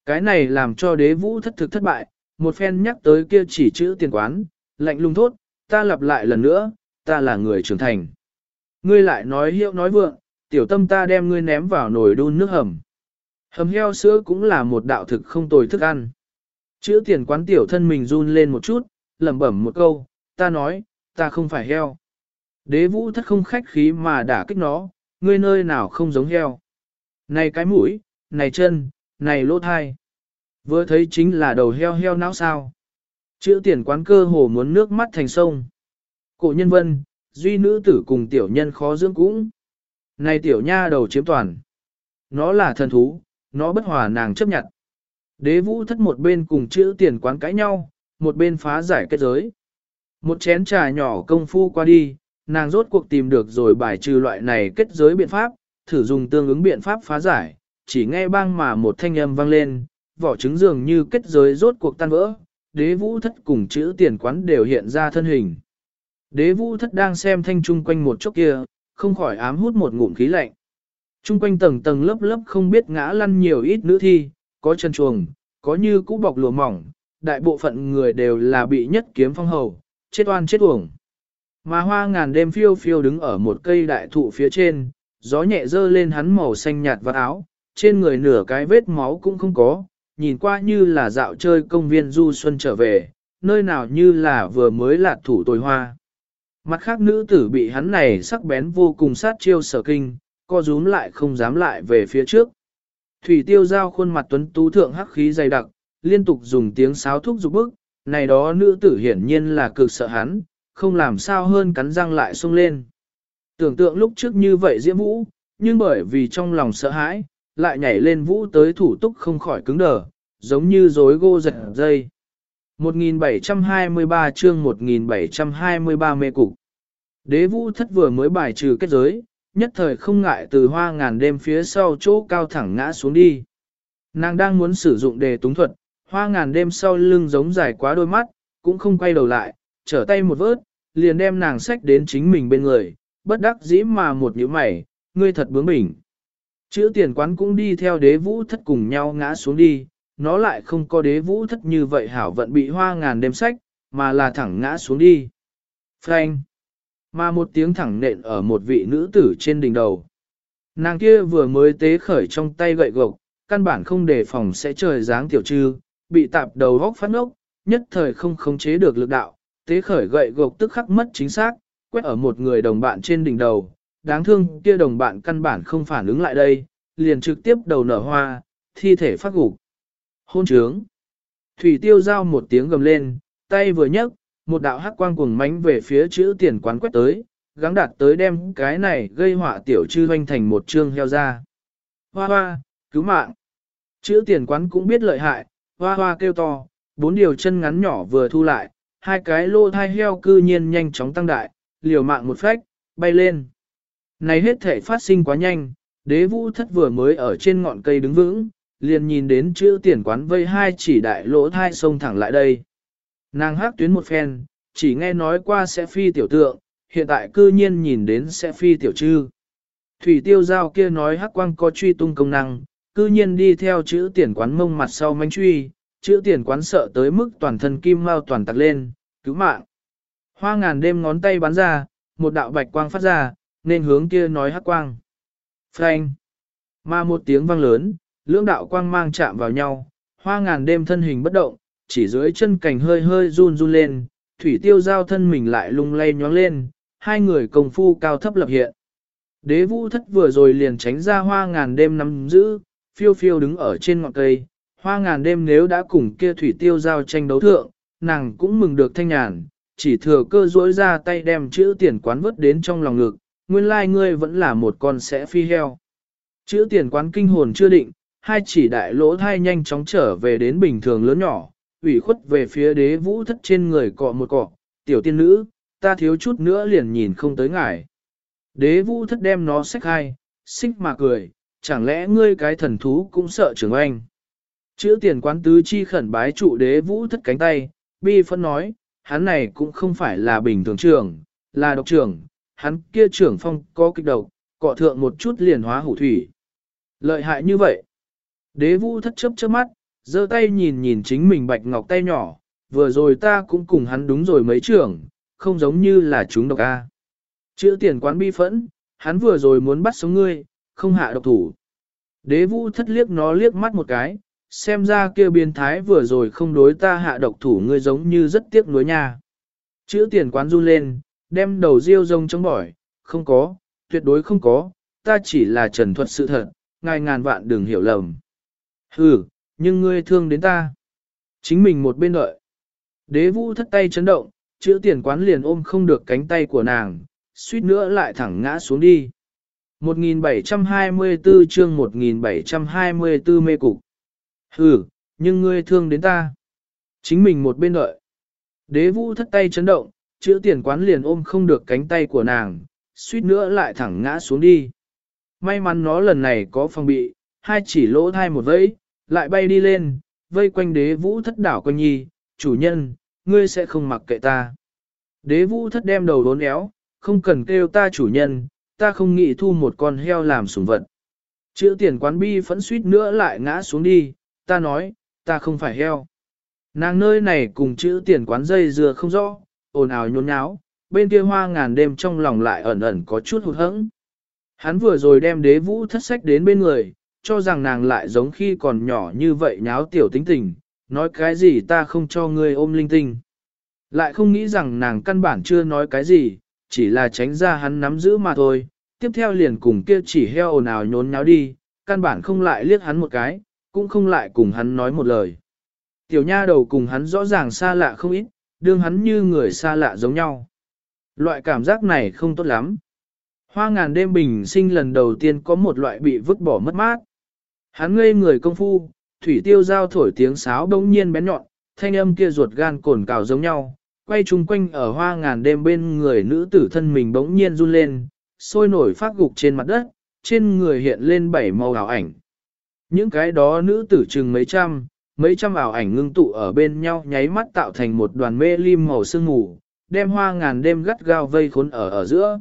Cái này làm cho đế vũ thất thực thất bại, một phen nhắc tới kia chỉ chữ tiền quán, lạnh lùng thốt, ta lặp lại lần nữa, ta là người trưởng thành. Ngươi lại nói hiệu nói vượng, tiểu tâm ta đem ngươi ném vào nồi đun nước hầm. Hầm heo sữa cũng là một đạo thực không tồi thức ăn. Chữ tiền quán tiểu thân mình run lên một chút, lẩm bẩm một câu, ta nói, ta không phải heo. Đế vũ thất không khách khí mà đả kích nó, ngươi nơi nào không giống heo. Này cái mũi, này chân, này lỗ thai. Vừa thấy chính là đầu heo heo não sao. Chữ tiền quán cơ hồ muốn nước mắt thành sông. Cổ nhân vân, duy nữ tử cùng tiểu nhân khó dưỡng cũng. Này tiểu nha đầu chiếm toàn. Nó là thần thú, nó bất hòa nàng chấp nhận. Đế vũ thất một bên cùng chữ tiền quán cãi nhau, một bên phá giải kết giới. Một chén trà nhỏ công phu qua đi, nàng rốt cuộc tìm được rồi bài trừ loại này kết giới biện pháp, thử dùng tương ứng biện pháp phá giải, chỉ nghe bang mà một thanh âm vang lên, vỏ trứng dường như kết giới rốt cuộc tan vỡ, đế vũ thất cùng chữ tiền quán đều hiện ra thân hình. Đế vũ thất đang xem thanh trung quanh một chốc kia, không khỏi ám hút một ngụm khí lạnh. Trung quanh tầng tầng lớp lớp không biết ngã lăn nhiều ít nữ thi, có chân chuồng, có như cũ bọc lụa mỏng, đại bộ phận người đều là bị nhất kiếm phong hầu, chết oan chết uổng. Mà hoa ngàn đêm phiêu phiêu đứng ở một cây đại thụ phía trên, gió nhẹ dơ lên hắn màu xanh nhạt và áo, trên người nửa cái vết máu cũng không có, nhìn qua như là dạo chơi công viên du xuân trở về, nơi nào như là vừa mới lạt thủ tồi hoa. Mặt khác nữ tử bị hắn này sắc bén vô cùng sát chiêu sở kinh, co rúm lại không dám lại về phía trước. Thủy tiêu giao khuôn mặt tuấn tú thượng hắc khí dày đặc, liên tục dùng tiếng sáo thúc giục bức, này đó nữ tử hiển nhiên là cực sợ hắn, không làm sao hơn cắn răng lại xông lên. Tưởng tượng lúc trước như vậy diễm vũ, nhưng bởi vì trong lòng sợ hãi, lại nhảy lên vũ tới thủ túc không khỏi cứng đờ, giống như rối gô giật dây. 1723 chương 1723 mê cục. Đế vũ thất vừa mới bài trừ kết giới, nhất thời không ngại từ hoa ngàn đêm phía sau chỗ cao thẳng ngã xuống đi. Nàng đang muốn sử dụng đề túng thuật, hoa ngàn đêm sau lưng giống dài quá đôi mắt, cũng không quay đầu lại, trở tay một vớt, liền đem nàng sách đến chính mình bên người, bất đắc dĩ mà một nhíu mày, ngươi thật bướng bỉnh. Chữ tiền quán cũng đi theo đế vũ thất cùng nhau ngã xuống đi, nó lại không có đế vũ thất như vậy hảo vận bị hoa ngàn đêm sách, mà là thẳng ngã xuống đi. Frank! Mà một tiếng thẳng nện ở một vị nữ tử trên đỉnh đầu. Nàng kia vừa mới tế khởi trong tay gậy gộc, căn bản không đề phòng sẽ trời dáng tiểu trư, bị tạp đầu góc phát ngốc, nhất thời không khống chế được lực đạo, tế khởi gậy gộc tức khắc mất chính xác, quét ở một người đồng bạn trên đỉnh đầu, đáng thương kia đồng bạn căn bản không phản ứng lại đây, liền trực tiếp đầu nở hoa, thi thể phát gục. Hôn trướng. Thủy tiêu giao một tiếng gầm lên, tay vừa nhấc, một đạo hắc quang cuồng mánh về phía chữ tiền quán quét tới, gắng đạt tới đem cái này gây họa tiểu chư hoanh thành một trương heo ra. Hoa hoa, cứu mạng. Chữ tiền quán cũng biết lợi hại, hoa hoa kêu to, bốn điều chân ngắn nhỏ vừa thu lại, hai cái lô thai heo cư nhiên nhanh chóng tăng đại, liều mạng một phách, bay lên. Này hết thể phát sinh quá nhanh, đế vũ thất vừa mới ở trên ngọn cây đứng vững, liền nhìn đến chữ tiền quán vây hai chỉ đại lỗ thai sông thẳng lại đây. Nàng hát tuyến một phen, chỉ nghe nói qua sẽ phi tiểu tượng, hiện tại cư nhiên nhìn đến sẽ phi tiểu trư. Thủy tiêu giao kia nói hắc quang có truy tung công năng, cư nhiên đi theo chữ tiền quán mông mặt sau manh truy, chữ tiền quán sợ tới mức toàn thân kim mau toàn tặc lên, cứu mạng. Hoa ngàn đêm ngón tay bắn ra, một đạo bạch quang phát ra, nên hướng kia nói hắc quang. Phanh. Mà một tiếng vang lớn, lưỡng đạo quang mang chạm vào nhau, hoa ngàn đêm thân hình bất động, chỉ dưới chân cành hơi hơi run run lên, thủy tiêu giao thân mình lại lung lay nhoáng lên, hai người công phu cao thấp lập hiện. Đế vũ thất vừa rồi liền tránh ra hoa ngàn đêm nắm giữ, phiêu phiêu đứng ở trên ngọn cây, hoa ngàn đêm nếu đã cùng kia thủy tiêu giao tranh đấu thượng, nàng cũng mừng được thanh nhàn, chỉ thừa cơ duỗi ra tay đem chữ tiền quán vứt đến trong lòng ngực, nguyên lai ngươi vẫn là một con sẽ phi heo. Chữ tiền quán kinh hồn chưa định, hai chỉ đại lỗ thai nhanh chóng trở về đến bình thường lớn nhỏ, ủy khuất về phía đế vũ thất trên người cọ một cọ, tiểu tiên nữ, ta thiếu chút nữa liền nhìn không tới ngài. Đế vũ thất đem nó xách hai, xích mà cười, chẳng lẽ ngươi cái thần thú cũng sợ trưởng anh. Chữ tiền quán tứ chi khẩn bái trụ đế vũ thất cánh tay, bi phân nói, hắn này cũng không phải là bình thường trưởng, là độc trưởng, hắn kia trưởng phong có kích độc, cọ thượng một chút liền hóa hủ thủy. Lợi hại như vậy. Đế vũ thất chấp chớp mắt, giơ tay nhìn nhìn chính mình bạch ngọc tay nhỏ, vừa rồi ta cũng cùng hắn đúng rồi mấy trưởng, không giống như là chúng độc A. Chữ tiền quán bi phẫn, hắn vừa rồi muốn bắt sống ngươi, không hạ độc thủ. Đế vũ thất liếc nó liếc mắt một cái, xem ra kia biến thái vừa rồi không đối ta hạ độc thủ ngươi giống như rất tiếc nuối nha. Chữ tiền quán run lên, đem đầu riêu rông chống bỏi, không có, tuyệt đối không có, ta chỉ là trần thuật sự thật, ngài ngàn vạn đừng hiểu lầm. Hừ, nhưng ngươi thương đến ta. Chính mình một bên đợi. Đế vũ thất tay chấn động, chữ tiền quán liền ôm không được cánh tay của nàng, suýt nữa lại thẳng ngã xuống đi. 1724 chương 1724 mê cục. Hừ, nhưng ngươi thương đến ta. Chính mình một bên đợi. Đế vũ thất tay chấn động, chữ tiền quán liền ôm không được cánh tay của nàng, suýt nữa lại thẳng ngã xuống đi. May mắn nó lần này có phòng bị, hai chỉ lỗ thai một vẫy, lại bay đi lên, vây quanh đế vũ thất đảo quanh nhi, chủ nhân, ngươi sẽ không mặc kệ ta. Đế vũ thất đem đầu đốn éo, không cần kêu ta chủ nhân, ta không nghĩ thu một con heo làm sủng vật. Chữ tiền quán bi phẫn suýt nữa lại ngã xuống đi, ta nói, ta không phải heo. Nàng nơi này cùng chữ tiền quán dây dừa không rõ, ồn ào nhốn nháo, bên kia hoa ngàn đêm trong lòng lại ẩn ẩn có chút hụt hẫng. Hắn vừa rồi đem đế vũ thất sách đến bên người, cho rằng nàng lại giống khi còn nhỏ như vậy nháo tiểu tính tình, nói cái gì ta không cho ngươi ôm linh tinh. Lại không nghĩ rằng nàng căn bản chưa nói cái gì, chỉ là tránh ra hắn nắm giữ mà thôi. Tiếp theo liền cùng kia chỉ heo ồn ào nhốn nháo đi, căn bản không lại liếc hắn một cái, cũng không lại cùng hắn nói một lời. Tiểu nha đầu cùng hắn rõ ràng xa lạ không ít, đương hắn như người xa lạ giống nhau. Loại cảm giác này không tốt lắm. Hoa ngàn đêm bình sinh lần đầu tiên có một loại bị vứt bỏ mất mát. Hắn ngây người công phu, thủy tiêu giao thổi tiếng sáo bỗng nhiên bén nhọn, thanh âm kia ruột gan cồn cào giống nhau, quay chung quanh ở hoa ngàn đêm bên người nữ tử thân mình bỗng nhiên run lên, sôi nổi phát gục trên mặt đất, trên người hiện lên bảy màu ảo ảnh. Những cái đó nữ tử chừng mấy trăm, mấy trăm ảo ảnh ngưng tụ ở bên nhau nháy mắt tạo thành một đoàn mê lim màu sương ngủ. đem hoa ngàn đêm gắt gao vây khốn ở ở giữa.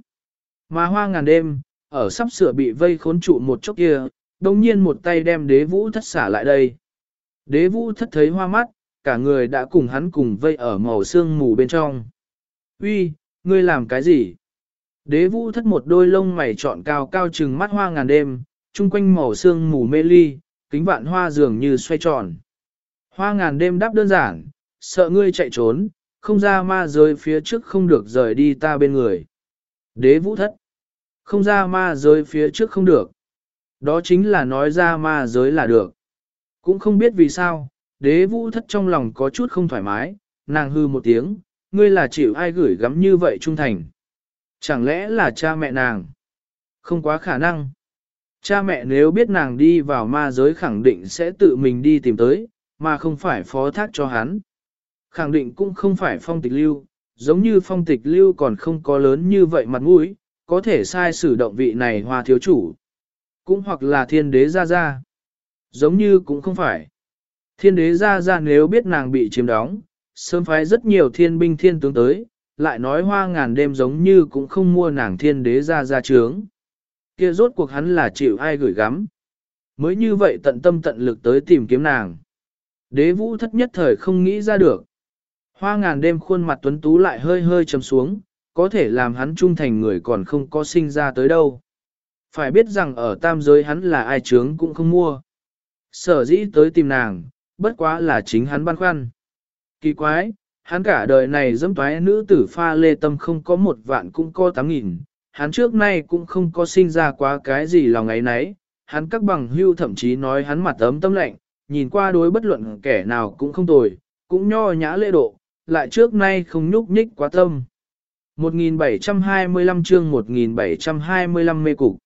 Mà hoa ngàn đêm, ở sắp sửa bị vây khốn trụ một chốc kia, đồng nhiên một tay đem đế vũ thất xả lại đây. Đế vũ thất thấy hoa mắt, cả người đã cùng hắn cùng vây ở màu xương mù bên trong. Uy, ngươi làm cái gì? Đế vũ thất một đôi lông mày trọn cao cao trừng mắt hoa ngàn đêm, chung quanh màu xương mù mê ly, kính vạn hoa dường như xoay tròn. Hoa ngàn đêm đáp đơn giản, sợ ngươi chạy trốn, không ra ma rơi phía trước không được rời đi ta bên người. Đế vũ thất. Không ra ma giới phía trước không được. Đó chính là nói ra ma giới là được. Cũng không biết vì sao, đế vũ thất trong lòng có chút không thoải mái, nàng hư một tiếng, ngươi là chịu ai gửi gắm như vậy trung thành. Chẳng lẽ là cha mẹ nàng? Không quá khả năng. Cha mẹ nếu biết nàng đi vào ma giới khẳng định sẽ tự mình đi tìm tới, mà không phải phó thác cho hắn. Khẳng định cũng không phải phong tịch lưu, giống như phong tịch lưu còn không có lớn như vậy mặt mũi, có thể sai sử động vị này hoa thiếu chủ. Cũng hoặc là thiên đế ra ra. Giống như cũng không phải. Thiên đế ra ra nếu biết nàng bị chiếm đóng, sớm phái rất nhiều thiên binh thiên tướng tới, lại nói hoa ngàn đêm giống như cũng không mua nàng thiên đế ra ra trướng. Kia rốt cuộc hắn là chịu ai gửi gắm. Mới như vậy tận tâm tận lực tới tìm kiếm nàng. Đế vũ thất nhất thời không nghĩ ra được. Hoa ngàn đêm khuôn mặt tuấn tú lại hơi hơi trầm xuống, có thể làm hắn trung thành người còn không có sinh ra tới đâu. Phải biết rằng ở tam giới hắn là ai chướng cũng không mua. Sở dĩ tới tìm nàng, bất quá là chính hắn băn khoăn. Kỳ quái, hắn cả đời này dâm toái nữ tử pha lê tâm không có một vạn cũng có tám nghìn, hắn trước nay cũng không có sinh ra quá cái gì lòng ấy nấy, hắn các bằng hưu thậm chí nói hắn mặt ấm tâm lạnh, nhìn qua đối bất luận kẻ nào cũng không tồi, cũng nho nhã lễ độ, lại trước nay không nhúc nhích quá tâm. 1725 chương 1725 mê cục.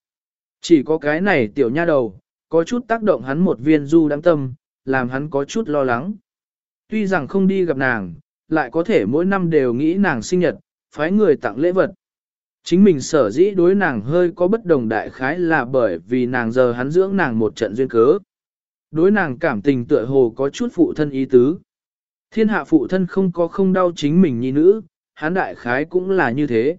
Chỉ có cái này tiểu nha đầu, có chút tác động hắn một viên du đáng tâm, làm hắn có chút lo lắng. Tuy rằng không đi gặp nàng, lại có thể mỗi năm đều nghĩ nàng sinh nhật, phái người tặng lễ vật. Chính mình sở dĩ đối nàng hơi có bất đồng đại khái là bởi vì nàng giờ hắn dưỡng nàng một trận duyên cớ. Đối nàng cảm tình tựa hồ có chút phụ thân ý tứ. Thiên hạ phụ thân không có không đau chính mình nhi nữ, hắn đại khái cũng là như thế.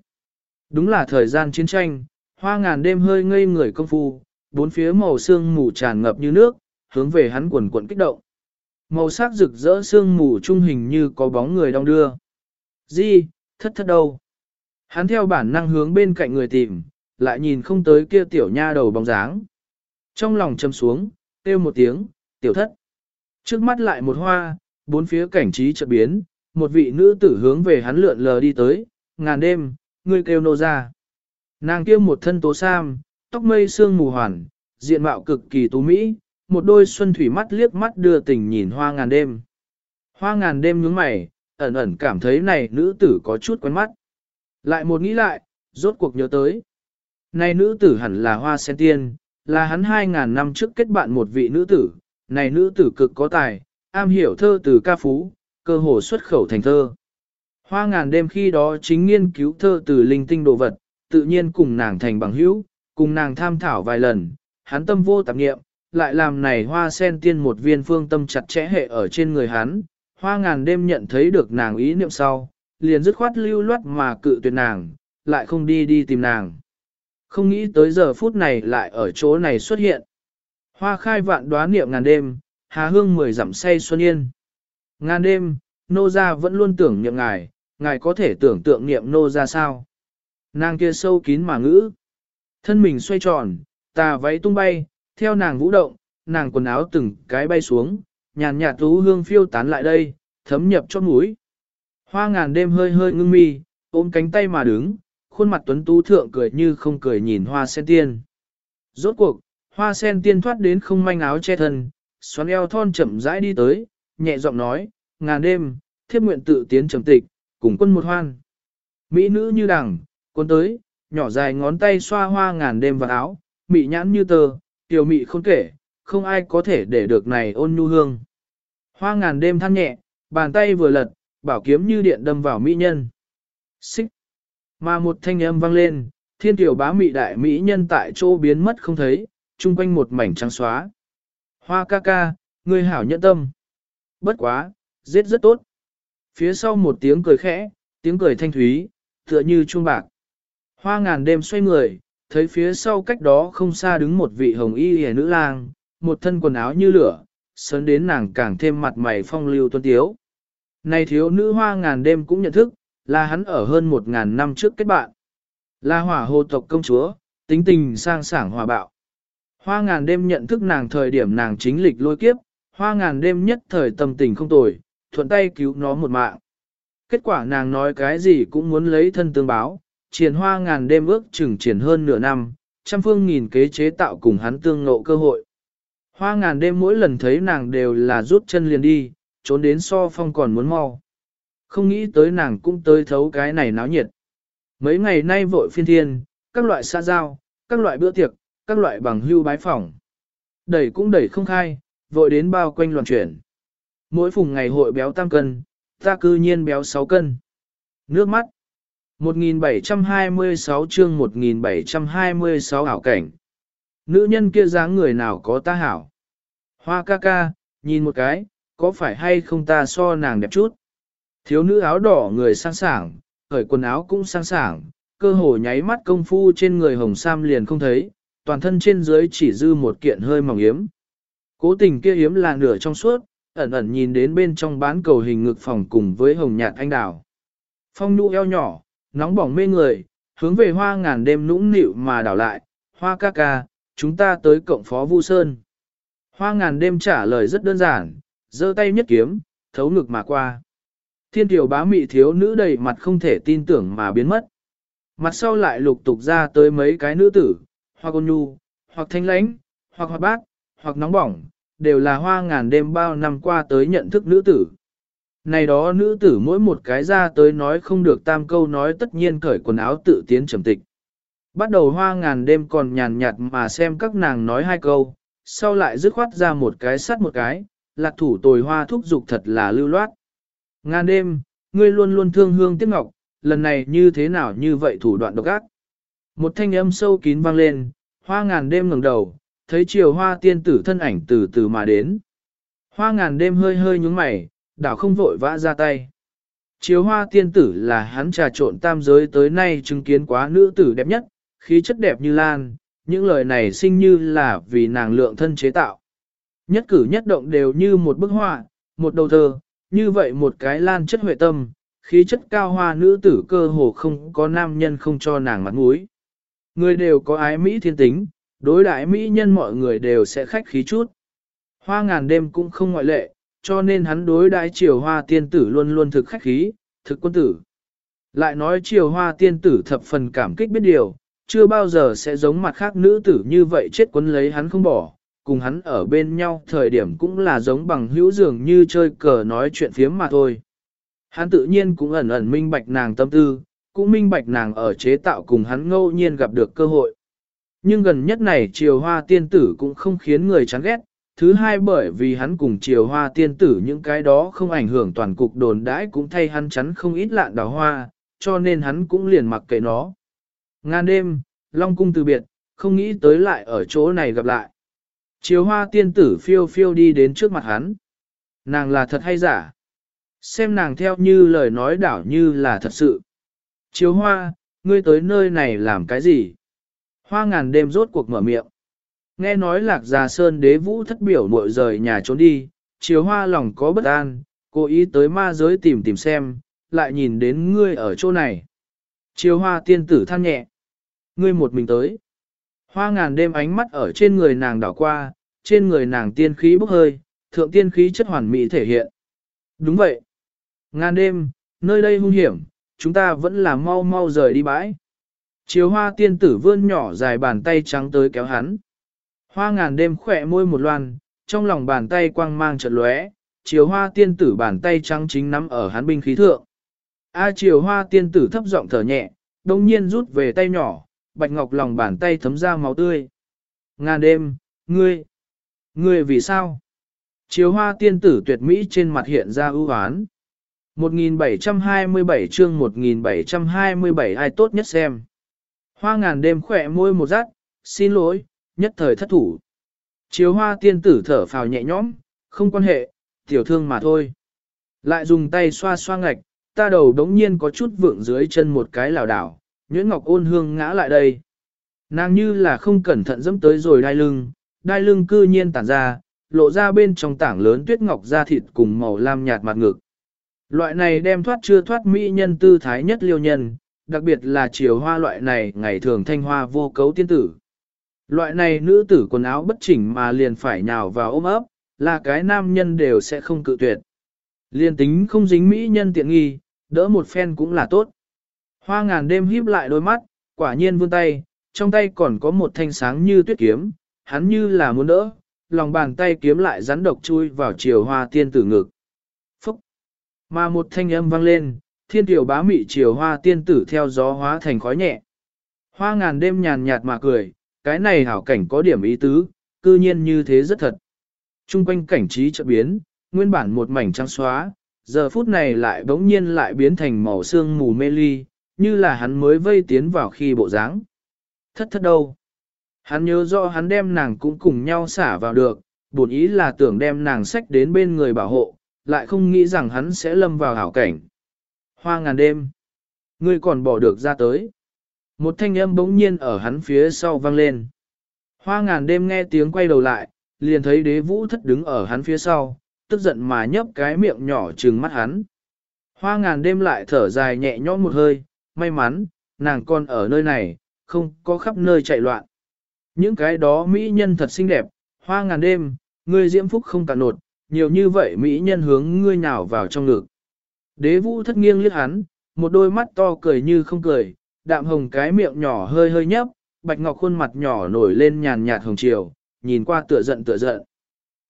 Đúng là thời gian chiến tranh, hoa ngàn đêm hơi ngây người công phu, bốn phía màu xương mù tràn ngập như nước, hướng về hắn quần quần kích động. Màu sắc rực rỡ xương mù trung hình như có bóng người đong đưa. Di, thất thất đâu? Hắn theo bản năng hướng bên cạnh người tìm, lại nhìn không tới kia tiểu nha đầu bóng dáng. Trong lòng châm xuống, kêu một tiếng, tiểu thất. Trước mắt lại một hoa, bốn phía cảnh trí chợt biến, một vị nữ tử hướng về hắn lượn lờ đi tới, ngàn đêm, ngươi kêu nô ra. Nàng kia một thân tố sam, tóc mây sương mù hoàn, diện mạo cực kỳ tú mỹ, một đôi xuân thủy mắt liếc mắt đưa tình nhìn hoa ngàn đêm. Hoa ngàn đêm nhướng mày, ẩn ẩn cảm thấy này nữ tử có chút quen mắt. Lại một nghĩ lại, rốt cuộc nhớ tới. Này nữ tử hẳn là hoa sen tiên, là hắn hai ngàn năm trước kết bạn một vị nữ tử, này nữ tử cực có tài, am hiểu thơ từ ca phú, cơ hồ xuất khẩu thành thơ. Hoa ngàn đêm khi đó chính nghiên cứu thơ từ linh tinh đồ vật, tự nhiên cùng nàng thành bằng hữu, cùng nàng tham thảo vài lần, hắn tâm vô tạp nghiệm, lại làm này hoa sen tiên một viên phương tâm chặt chẽ hệ ở trên người hắn. Hoa ngàn đêm nhận thấy được nàng ý niệm sau, liền dứt khoát lưu loát mà cự tuyệt nàng, lại không đi đi tìm nàng. Không nghĩ tới giờ phút này lại ở chỗ này xuất hiện. Hoa khai vạn đoán niệm ngàn đêm, hà hương mười dặm say xuân yên. Ngàn đêm, nô gia vẫn luôn tưởng niệm ngài, ngài có thể tưởng tượng niệm nô gia sao. Nàng kia sâu kín mà ngữ. Thân mình xoay tròn, tà váy tung bay, theo nàng vũ động, nàng quần áo từng cái bay xuống, nhàn nhạt tú hương phiêu tán lại đây, thấm nhập cho mũi. Hoa ngàn đêm hơi hơi ngưng mi, ôm cánh tay mà đứng, khuôn mặt tuấn tú thượng cười như không cười nhìn hoa sen tiên. Rốt cuộc, hoa sen tiên thoát đến không manh áo che thân, xoắn eo thon chậm rãi đi tới, nhẹ giọng nói, ngàn đêm, thiếp nguyện tự tiến trầm tịch, cùng quân một hoan. Mỹ nữ như đằng, quân tới, nhỏ dài ngón tay xoa hoa ngàn đêm vào áo, mị nhãn như tờ, tiểu mị không kể, không ai có thể để được này ôn nhu hương. Hoa ngàn đêm than nhẹ, bàn tay vừa lật, bảo kiếm như điện đâm vào mỹ nhân. Xích. Mà một thanh âm vang lên, thiên tiểu bá mị đại mỹ nhân tại chỗ biến mất không thấy, chung quanh một mảnh trắng xóa. Hoa ca ca, ngươi hảo nhẫn tâm. Bất quá, giết rất tốt. Phía sau một tiếng cười khẽ, tiếng cười thanh thúy, tựa như chuông bạc. Hoa ngàn đêm xoay người, thấy phía sau cách đó không xa đứng một vị hồng y hề nữ lang, một thân quần áo như lửa, sớn đến nàng càng thêm mặt mày phong lưu tuân tiếu. Này thiếu nữ hoa ngàn đêm cũng nhận thức, là hắn ở hơn một ngàn năm trước kết bạn. Là hỏa hồ tộc công chúa, tính tình sang sảng hòa bạo. Hoa ngàn đêm nhận thức nàng thời điểm nàng chính lịch lôi kiếp, hoa ngàn đêm nhất thời tâm tình không tồi, thuận tay cứu nó một mạng. Kết quả nàng nói cái gì cũng muốn lấy thân tương báo, triển hoa ngàn đêm ước chừng triển hơn nửa năm, trăm phương nghìn kế chế tạo cùng hắn tương ngộ cơ hội. Hoa ngàn đêm mỗi lần thấy nàng đều là rút chân liền đi, trốn đến so phong còn muốn mau. Không nghĩ tới nàng cũng tới thấu cái này náo nhiệt. Mấy ngày nay vội phiên thiên, các loại xa giao, các loại bữa tiệc, các loại bằng hưu bái phỏng. Đẩy cũng đẩy không khai, vội đến bao quanh loạn chuyển. Mỗi phùng ngày hội béo tam cân, ta cư nhiên béo 6 cân. Nước mắt. 1726 chương 1726 ảo cảnh. Nữ nhân kia dáng người nào có ta hảo. Hoa ca ca, nhìn một cái, có phải hay không ta so nàng đẹp chút. Thiếu nữ áo đỏ người sang sảng, khởi quần áo cũng sang sảng, cơ hồ nháy mắt công phu trên người hồng sam liền không thấy, toàn thân trên dưới chỉ dư một kiện hơi mỏng yếm. Cố tình kia yếm là nửa trong suốt, ẩn ẩn nhìn đến bên trong bán cầu hình ngực phòng cùng với hồng nhạt anh đào. Phong nụ eo nhỏ, nóng bỏng mê người, hướng về hoa ngàn đêm nũng nịu mà đảo lại, hoa ca ca, chúng ta tới cộng phó Vu Sơn. Hoa ngàn đêm trả lời rất đơn giản, giơ tay nhất kiếm, thấu ngực mà qua. Thiên tiểu bá mị thiếu nữ đầy mặt không thể tin tưởng mà biến mất. Mặt sau lại lục tục ra tới mấy cái nữ tử, hoặc ôn nhu, hoặc thanh lãnh, hoặc hoạt bát, hoặc nóng bỏng, đều là hoa ngàn đêm bao năm qua tới nhận thức nữ tử. Này đó nữ tử mỗi một cái ra tới nói không được tam câu nói tất nhiên cởi quần áo tự tiến trầm tịch. Bắt đầu hoa ngàn đêm còn nhàn nhạt mà xem các nàng nói hai câu, sau lại dứt khoát ra một cái sắt một cái, lạc thủ tồi hoa thúc dục thật là lưu loát. Ngàn đêm, ngươi luôn luôn thương hương tiếc ngọc, lần này như thế nào như vậy thủ đoạn độc ác. Một thanh âm sâu kín vang lên, hoa ngàn đêm ngẩng đầu, thấy chiều hoa tiên tử thân ảnh từ từ mà đến. Hoa ngàn đêm hơi hơi nhúng mày, đảo không vội vã ra tay. Chiều hoa tiên tử là hắn trà trộn tam giới tới nay chứng kiến quá nữ tử đẹp nhất, khí chất đẹp như lan, những lời này sinh như là vì nàng lượng thân chế tạo. Nhất cử nhất động đều như một bức họa, một đầu thơ, như vậy một cái lan chất huệ tâm, khí chất cao hoa nữ tử cơ hồ không có nam nhân không cho nàng mặt mũi. Người đều có ái Mỹ thiên tính, đối đại Mỹ nhân mọi người đều sẽ khách khí chút. Hoa ngàn đêm cũng không ngoại lệ, cho nên hắn đối đại triều hoa tiên tử luôn luôn thực khách khí, thực quân tử. Lại nói triều hoa tiên tử thập phần cảm kích biết điều, chưa bao giờ sẽ giống mặt khác nữ tử như vậy chết quấn lấy hắn không bỏ, cùng hắn ở bên nhau thời điểm cũng là giống bằng hữu dường như chơi cờ nói chuyện phiếm mà thôi. Hắn tự nhiên cũng ẩn ẩn minh bạch nàng tâm tư, cũng minh bạch nàng ở chế tạo cùng hắn ngẫu nhiên gặp được cơ hội. Nhưng gần nhất này triều hoa tiên tử cũng không khiến người chán ghét, thứ hai bởi vì hắn cùng triều hoa tiên tử những cái đó không ảnh hưởng toàn cục đồn đãi cũng thay hắn chắn không ít lạn đào hoa, cho nên hắn cũng liền mặc kệ nó. Ngàn đêm, Long cung từ biệt, không nghĩ tới lại ở chỗ này gặp lại. Chiều hoa tiên tử phiêu phiêu đi đến trước mặt hắn. Nàng là thật hay giả? Xem nàng theo như lời nói đảo như là thật sự. Chiếu hoa, ngươi tới nơi này làm cái gì? Hoa ngàn đêm rốt cuộc mở miệng. Nghe nói lạc già sơn đế vũ thất biểu muội rời nhà trốn đi, Chiếu hoa lòng có bất an, cố ý tới ma giới tìm tìm xem, lại nhìn đến ngươi ở chỗ này. Chiếu hoa tiên tử than nhẹ. Ngươi một mình tới. Hoa ngàn đêm ánh mắt ở trên người nàng đảo qua, trên người nàng tiên khí bốc hơi, thượng tiên khí chất hoàn mỹ thể hiện. Đúng vậy. Ngàn đêm, nơi đây hung hiểm, chúng ta vẫn là mau mau rời đi bãi. Chiều hoa tiên tử vươn nhỏ dài bàn tay trắng tới kéo hắn. Hoa ngàn đêm khỏe môi một loan, trong lòng bàn tay quang mang chợt lóe, chiều hoa tiên tử bàn tay trắng chính nắm ở hắn binh khí thượng. A chiều hoa tiên tử thấp giọng thở nhẹ, đồng nhiên rút về tay nhỏ, bạch ngọc lòng bàn tay thấm ra máu tươi. Ngàn đêm, ngươi, ngươi vì sao? Chiều hoa tiên tử tuyệt mỹ trên mặt hiện ra ưu hán. 1727 chương 1727 ai tốt nhất xem. Hoa ngàn đêm khỏe môi một rát, xin lỗi, nhất thời thất thủ. Chiếu hoa tiên tử thở phào nhẹ nhõm, không quan hệ, tiểu thương mà thôi. Lại dùng tay xoa xoa ngạch, ta đầu đống nhiên có chút vượng dưới chân một cái lảo đảo, Nguyễn Ngọc ôn hương ngã lại đây. Nàng như là không cẩn thận dẫm tới rồi đai lưng, đai lưng cư nhiên tản ra, lộ ra bên trong tảng lớn tuyết ngọc da thịt cùng màu lam nhạt mặt ngực. Loại này đem thoát chưa thoát mỹ nhân tư thái nhất liêu nhân, đặc biệt là chiều hoa loại này ngày thường thanh hoa vô cấu tiên tử. Loại này nữ tử quần áo bất chỉnh mà liền phải nhào vào ôm ấp, là cái nam nhân đều sẽ không cự tuyệt. Liên tính không dính mỹ nhân tiện nghi, đỡ một phen cũng là tốt. Hoa ngàn đêm híp lại đôi mắt, quả nhiên vươn tay, trong tay còn có một thanh sáng như tuyết kiếm, hắn như là muốn đỡ, lòng bàn tay kiếm lại rắn độc chui vào chiều hoa tiên tử ngực. Mà một thanh âm vang lên, thiên tiểu bá mị chiều hoa tiên tử theo gió hóa thành khói nhẹ. Hoa ngàn đêm nhàn nhạt mà cười, cái này hảo cảnh có điểm ý tứ, cư nhiên như thế rất thật. Trung quanh cảnh trí chợt biến, nguyên bản một mảnh trắng xóa, giờ phút này lại bỗng nhiên lại biến thành màu xương mù mê ly, như là hắn mới vây tiến vào khi bộ dáng. Thất thất đâu? Hắn nhớ rõ hắn đem nàng cũng cùng nhau xả vào được, bổn ý là tưởng đem nàng sách đến bên người bảo hộ, lại không nghĩ rằng hắn sẽ lâm vào hảo cảnh. Hoa ngàn đêm. Ngươi còn bỏ được ra tới. Một thanh âm bỗng nhiên ở hắn phía sau vang lên. Hoa ngàn đêm nghe tiếng quay đầu lại, liền thấy đế vũ thất đứng ở hắn phía sau, tức giận mà nhấp cái miệng nhỏ trừng mắt hắn. Hoa ngàn đêm lại thở dài nhẹ nhõm một hơi, may mắn, nàng còn ở nơi này, không có khắp nơi chạy loạn. Những cái đó mỹ nhân thật xinh đẹp, hoa ngàn đêm, ngươi diễm phúc không cả nột, nhiều như vậy mỹ nhân hướng ngươi nhào vào trong ngực. Đế vũ thất nghiêng liếc hắn, một đôi mắt to cười như không cười, đạm hồng cái miệng nhỏ hơi hơi nhấp, bạch ngọc khuôn mặt nhỏ nổi lên nhàn nhạt hồng chiều, nhìn qua tựa giận tựa giận.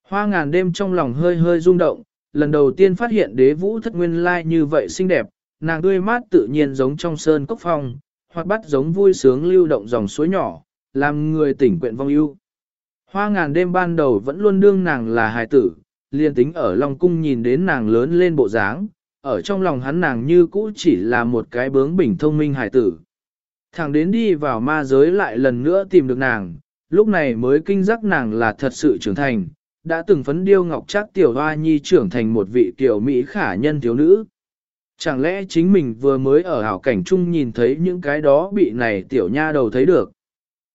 Hoa ngàn đêm trong lòng hơi hơi rung động, lần đầu tiên phát hiện đế vũ thất nguyên lai như vậy xinh đẹp, nàng tươi mát tự nhiên giống trong sơn cốc phong, hoặc bắt giống vui sướng lưu động dòng suối nhỏ, làm người tỉnh quyện vong ưu. Hoa ngàn đêm ban đầu vẫn luôn đương nàng là hài tử, liên tính ở Long Cung nhìn đến nàng lớn lên bộ dáng, ở trong lòng hắn nàng như cũ chỉ là một cái bướng bỉnh thông minh hải tử. Thẳng đến đi vào ma giới lại lần nữa tìm được nàng, lúc này mới kinh giác nàng là thật sự trưởng thành, đã từng phấn điêu ngọc chắc tiểu hoa nhi trưởng thành một vị tiểu Mỹ khả nhân thiếu nữ. Chẳng lẽ chính mình vừa mới ở hảo cảnh chung nhìn thấy những cái đó bị này tiểu nha đầu thấy được.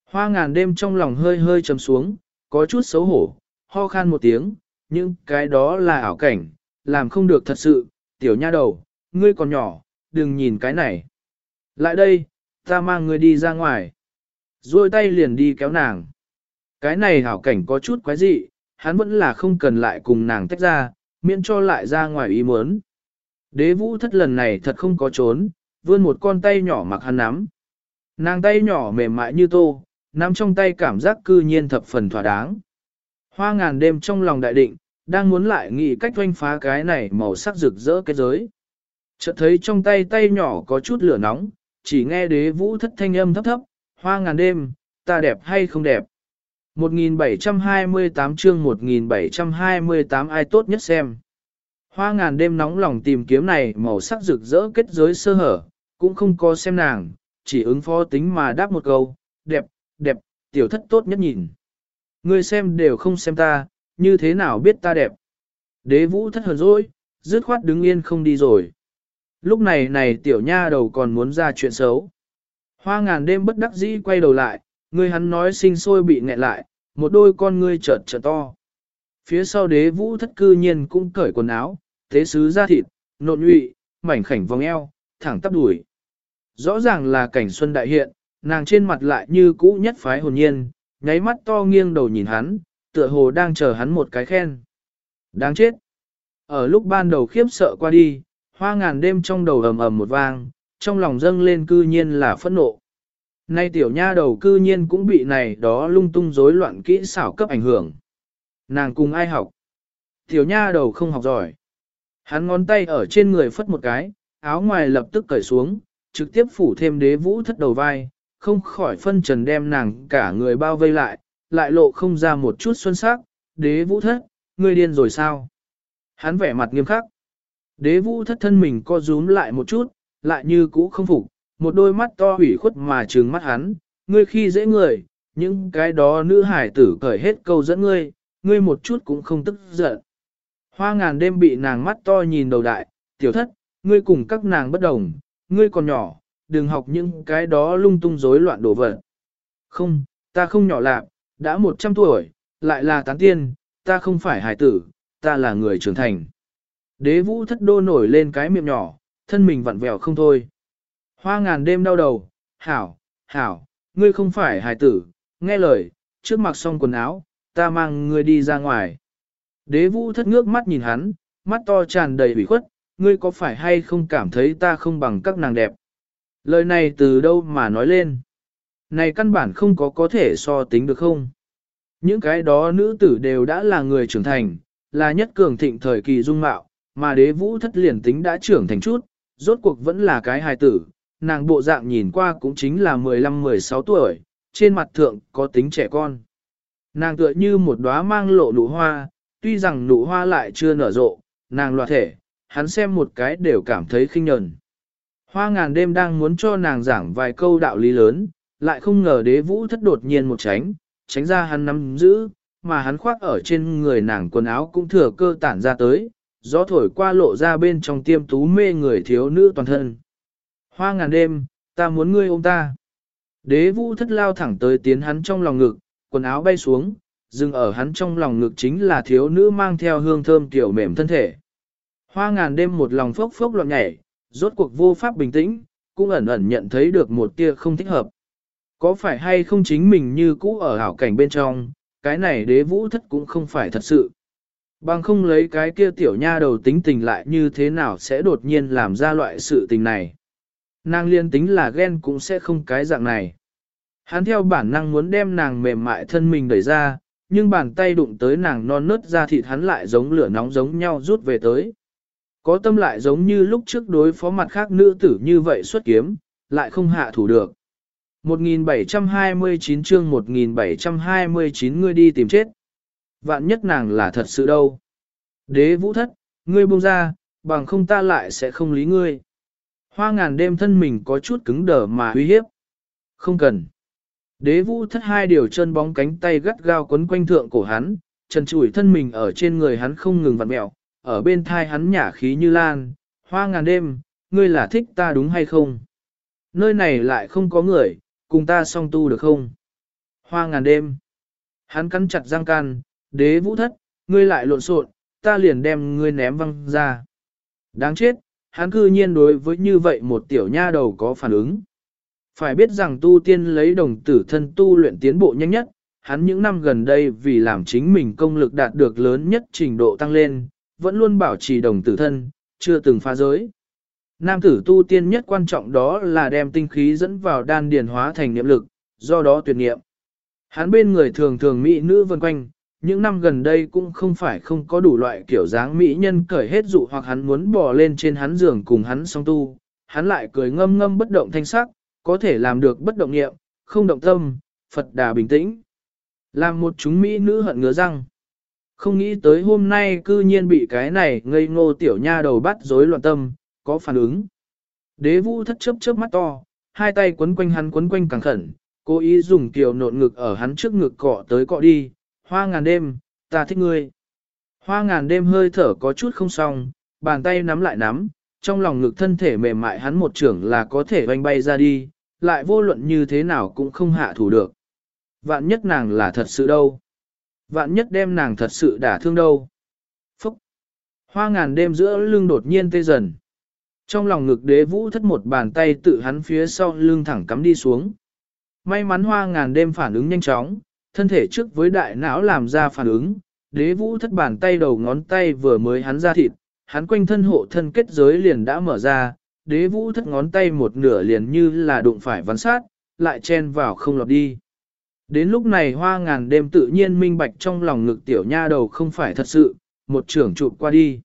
Hoa ngàn đêm trong lòng hơi hơi chấm xuống, có chút xấu hổ, ho khan một tiếng, những cái đó là ảo cảnh, làm không được thật sự, tiểu nha đầu, ngươi còn nhỏ, đừng nhìn cái này. Lại đây, ta mang ngươi đi ra ngoài. Rồi tay liền đi kéo nàng. Cái này hảo cảnh có chút quái dị, hắn vẫn là không cần lại cùng nàng tách ra, miễn cho lại ra ngoài ý muốn. Đế vũ thất lần này thật không có trốn, vươn một con tay nhỏ mặc hắn nắm. Nàng tay nhỏ mềm mại như tô, nắm trong tay cảm giác cư nhiên thập phần thỏa đáng. Hoa ngàn đêm trong lòng đại định, đang muốn lại nghĩ cách doanh phá cái này màu sắc rực rỡ cái giới. Chợt thấy trong tay tay nhỏ có chút lửa nóng, chỉ nghe đế vũ thất thanh âm thấp thấp, hoa ngàn đêm, ta đẹp hay không đẹp. 1728 chương 1728 ai tốt nhất xem. Hoa ngàn đêm nóng lòng tìm kiếm này màu sắc rực rỡ kết giới sơ hở, cũng không có xem nàng, chỉ ứng phó tính mà đáp một câu, đẹp, đẹp, tiểu thất tốt nhất nhìn. Ngươi xem đều không xem ta, như thế nào biết ta đẹp. Đế vũ thất hờn rồi, dứt khoát đứng yên không đi rồi. Lúc này này tiểu nha đầu còn muốn ra chuyện xấu. Hoa ngàn đêm bất đắc dĩ quay đầu lại, người hắn nói sinh sôi bị nghẹn lại, một đôi con ngươi chợt chợt to. Phía sau đế vũ thất cư nhiên cũng cởi quần áo, thế sứ da thịt, nộn nhụy, mảnh khảnh vòng eo, thẳng tắp đùi. Rõ ràng là cảnh xuân đại hiện, nàng trên mặt lại như cũ nhất phái hồn nhiên, nháy mắt to nghiêng đầu nhìn hắn, tựa hồ đang chờ hắn một cái khen. Đáng chết! Ở lúc ban đầu khiếp sợ qua đi, hoa ngàn đêm trong đầu ầm ầm một vang, trong lòng dâng lên cư nhiên là phẫn nộ. Nay tiểu nha đầu cư nhiên cũng bị này đó lung tung rối loạn kỹ xảo cấp ảnh hưởng. Nàng cùng ai học? Tiểu nha đầu không học giỏi. Hắn ngón tay ở trên người phất một cái, áo ngoài lập tức cởi xuống, trực tiếp phủ thêm đế vũ thất đầu vai, không khỏi phân trần đem nàng cả người bao vây lại, lại lộ không ra một chút xuân sắc, đế vũ thất, ngươi điên rồi sao? Hắn vẻ mặt nghiêm khắc. Đế vũ thất thân mình co rúm lại một chút, lại như cũ không phục, một đôi mắt to hủy khuất mà trừng mắt hắn, ngươi khi dễ người, những cái đó nữ hải tử cởi hết câu dẫn ngươi, ngươi một chút cũng không tức giận. Hoa ngàn đêm bị nàng mắt to nhìn đầu đại, tiểu thất, ngươi cùng các nàng bất đồng, ngươi còn nhỏ, đừng học những cái đó lung tung rối loạn đổ vật. Không, ta không nhỏ lạc, đã 100 tuổi, lại là tán tiên, ta không phải hải tử, ta là người trưởng thành. Đế vũ thất đô nổi lên cái miệng nhỏ, thân mình vặn vẹo không thôi. Hoa ngàn đêm đau đầu, hảo, hảo, ngươi không phải hài tử, nghe lời, trước mặc xong quần áo, ta mang ngươi đi ra ngoài. Đế vũ thất ngước mắt nhìn hắn, mắt to tràn đầy ủy khuất, ngươi có phải hay không cảm thấy ta không bằng các nàng đẹp? Lời này từ đâu mà nói lên? Này căn bản không có có thể so tính được không? Những cái đó nữ tử đều đã là người trưởng thành, là nhất cường thịnh thời kỳ dung mạo, mà đế vũ thất liền tính đã trưởng thành chút, rốt cuộc vẫn là cái hài tử, nàng bộ dạng nhìn qua cũng chính là 15-16 tuổi, trên mặt thượng có tính trẻ con. Nàng tựa như một đóa mang lộ nụ hoa, tuy rằng nụ hoa lại chưa nở rộ, nàng loạt thể, hắn xem một cái đều cảm thấy khinh nhờn. Hoa ngàn đêm đang muốn cho nàng giảng vài câu đạo lý lớn, lại không ngờ đế vũ thất đột nhiên một tránh, tránh ra hắn nắm giữ, mà hắn khoác ở trên người nàng quần áo cũng thừa cơ tản ra tới, gió thổi qua lộ ra bên trong tiêm tú mê người thiếu nữ toàn thân. Hoa ngàn đêm, ta muốn ngươi ôm ta. Đế vũ thất lao thẳng tới tiến hắn trong lòng ngực, quần áo bay xuống, dừng ở hắn trong lòng ngực chính là thiếu nữ mang theo hương thơm tiểu mềm thân thể. Hoa ngàn đêm một lòng phốc phốc loạn nhảy, rốt cuộc vô pháp bình tĩnh, cũng ẩn ẩn nhận thấy được một tia không thích hợp. Có phải hay không chính mình như cũ ở hảo cảnh bên trong, cái này đế vũ thất cũng không phải thật sự. Bằng không lấy cái kia tiểu nha đầu tính tình lại như thế nào sẽ đột nhiên làm ra loại sự tình này. Nàng liên tính là ghen cũng sẽ không cái dạng này. Hắn theo bản năng muốn đem nàng mềm mại thân mình đẩy ra, nhưng bàn tay đụng tới nàng non nớt ra thịt hắn lại giống lửa nóng giống nhau rút về tới. Có tâm lại giống như lúc trước đối phó mặt khác nữ tử như vậy xuất kiếm, lại không hạ thủ được. 1729 chương 1729 ngươi đi tìm chết. Vạn nhất nàng là thật sự đâu. Đế vũ thất, ngươi buông ra, bằng không ta lại sẽ không lý ngươi. Hoa ngàn đêm thân mình có chút cứng đờ mà uy hiếp. Không cần. Đế vũ thất hai điều chân bóng cánh tay gắt gao quấn quanh thượng cổ hắn, trần chủi thân mình ở trên người hắn không ngừng vặn mẹo, ở bên thai hắn nhả khí như lan. Hoa ngàn đêm, ngươi là thích ta đúng hay không? Nơi này lại không có người, cùng ta song tu được không? Hoa ngàn đêm. Hắn cắn chặt răng can, đế vũ thất, ngươi lại lộn xộn, ta liền đem ngươi ném văng ra. Đáng chết, hắn cư nhiên đối với như vậy một tiểu nha đầu có phản ứng. Phải biết rằng tu tiên lấy đồng tử thân tu luyện tiến bộ nhanh nhất, hắn những năm gần đây vì làm chính mình công lực đạt được lớn nhất trình độ tăng lên, vẫn luôn bảo trì đồng tử thân, chưa từng phá giới. Nam tử tu tiên nhất quan trọng đó là đem tinh khí dẫn vào đan điền hóa thành niệm lực, do đó tuyệt nghiệm. Hắn bên người thường thường mỹ nữ vân quanh, những năm gần đây cũng không phải không có đủ loại kiểu dáng mỹ nhân cởi hết dụ hoặc hắn muốn bò lên trên hắn giường cùng hắn song tu, hắn lại cười ngâm ngâm bất động thanh sắc, có thể làm được bất động niệm, không động tâm, Phật đà bình tĩnh. Làm một chúng mỹ nữ hận ngứa răng. Không nghĩ tới hôm nay cư nhiên bị cái này ngây ngô tiểu nha đầu bắt rối loạn tâm, có phản ứng. Đế vũ thất chớp chớp mắt to, hai tay quấn quanh hắn quấn quanh càng khẩn, cố ý dùng kiều nộn ngực ở hắn trước ngực cọ tới cọ đi, hoa ngàn đêm, ta thích ngươi. Hoa ngàn đêm hơi thở có chút không xong, bàn tay nắm lại nắm, trong lòng ngực thân thể mềm mại hắn một trưởng là có thể oanh bay ra đi, lại vô luận như thế nào cũng không hạ thủ được. Vạn nhất nàng là thật sự đâu. Vạn nhất đem nàng thật sự đả thương đâu. Phúc! Hoa ngàn đêm giữa lưng đột nhiên tê dần. Trong lòng ngực đế vũ thất một bàn tay tự hắn phía sau lưng thẳng cắm đi xuống. May mắn hoa ngàn đêm phản ứng nhanh chóng, thân thể trước với đại não làm ra phản ứng, đế vũ thất bàn tay đầu ngón tay vừa mới hắn ra thịt, hắn quanh thân hộ thân kết giới liền đã mở ra, đế vũ thất ngón tay một nửa liền như là đụng phải vắn sát, lại chen vào không lọt đi. Đến lúc này hoa ngàn đêm tự nhiên minh bạch trong lòng ngực tiểu nha đầu không phải thật sự, một trưởng chụp qua đi.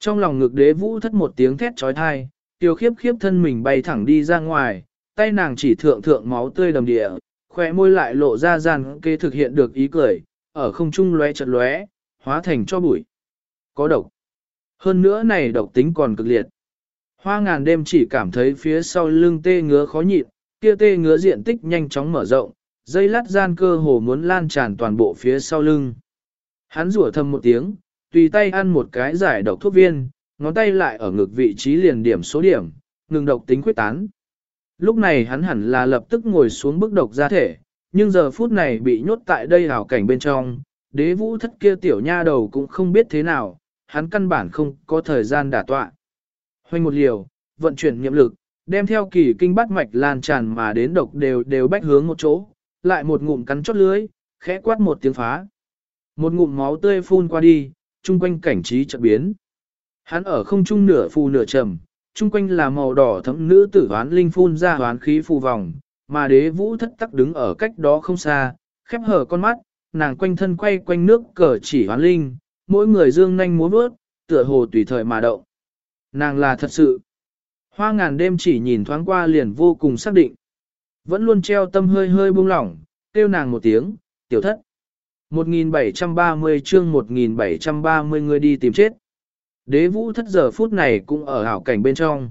Trong lòng ngực đế vũ thất một tiếng thét trói thai, tiêu khiếp khiếp thân mình bay thẳng đi ra ngoài, tay nàng chỉ thượng thượng máu tươi đầm địa, khỏe môi lại lộ ra gian kê thực hiện được ý cười, ở không trung lóe chật lóe, hóa thành cho bụi. Có độc. Hơn nữa này độc tính còn cực liệt. Hoa ngàn đêm chỉ cảm thấy phía sau lưng tê ngứa khó nhịn, kia tê ngứa diện tích nhanh chóng mở rộng, dây lát gian cơ hồ muốn lan tràn toàn bộ phía sau lưng. Hắn rủa thầm một tiếng, tùy tay ăn một cái giải độc thuốc viên, ngón tay lại ở ngực vị trí liền điểm số điểm, ngừng độc tính quyết tán. Lúc này hắn hẳn là lập tức ngồi xuống bức độc ra thể, nhưng giờ phút này bị nhốt tại đây hào cảnh bên trong, đế vũ thất kia tiểu nha đầu cũng không biết thế nào, hắn căn bản không có thời gian đả tọa. Hoành một liều, vận chuyển nhiệm lực, đem theo kỳ kinh bát mạch lan tràn mà đến độc đều đều bách hướng một chỗ, lại một ngụm cắn chót lưới, khẽ quát một tiếng phá. Một ngụm máu tươi phun qua đi, chung quanh cảnh trí chợt biến. Hắn ở không trung nửa phù nửa trầm, chung quanh là màu đỏ thẫm nữ tử hoán linh phun ra hoán khí phù vòng, mà đế vũ thất tắc đứng ở cách đó không xa, khép hở con mắt, nàng quanh thân quay quanh nước cờ chỉ hoán linh, mỗi người dương nhanh múa bước, tựa hồ tùy thời mà động. Nàng là thật sự. Hoa ngàn đêm chỉ nhìn thoáng qua liền vô cùng xác định. Vẫn luôn treo tâm hơi hơi buông lỏng, kêu nàng một tiếng, tiểu thất. 1730 chương 1730 người đi tìm chết. Đế vũ thất giờ phút này cũng ở hảo cảnh bên trong.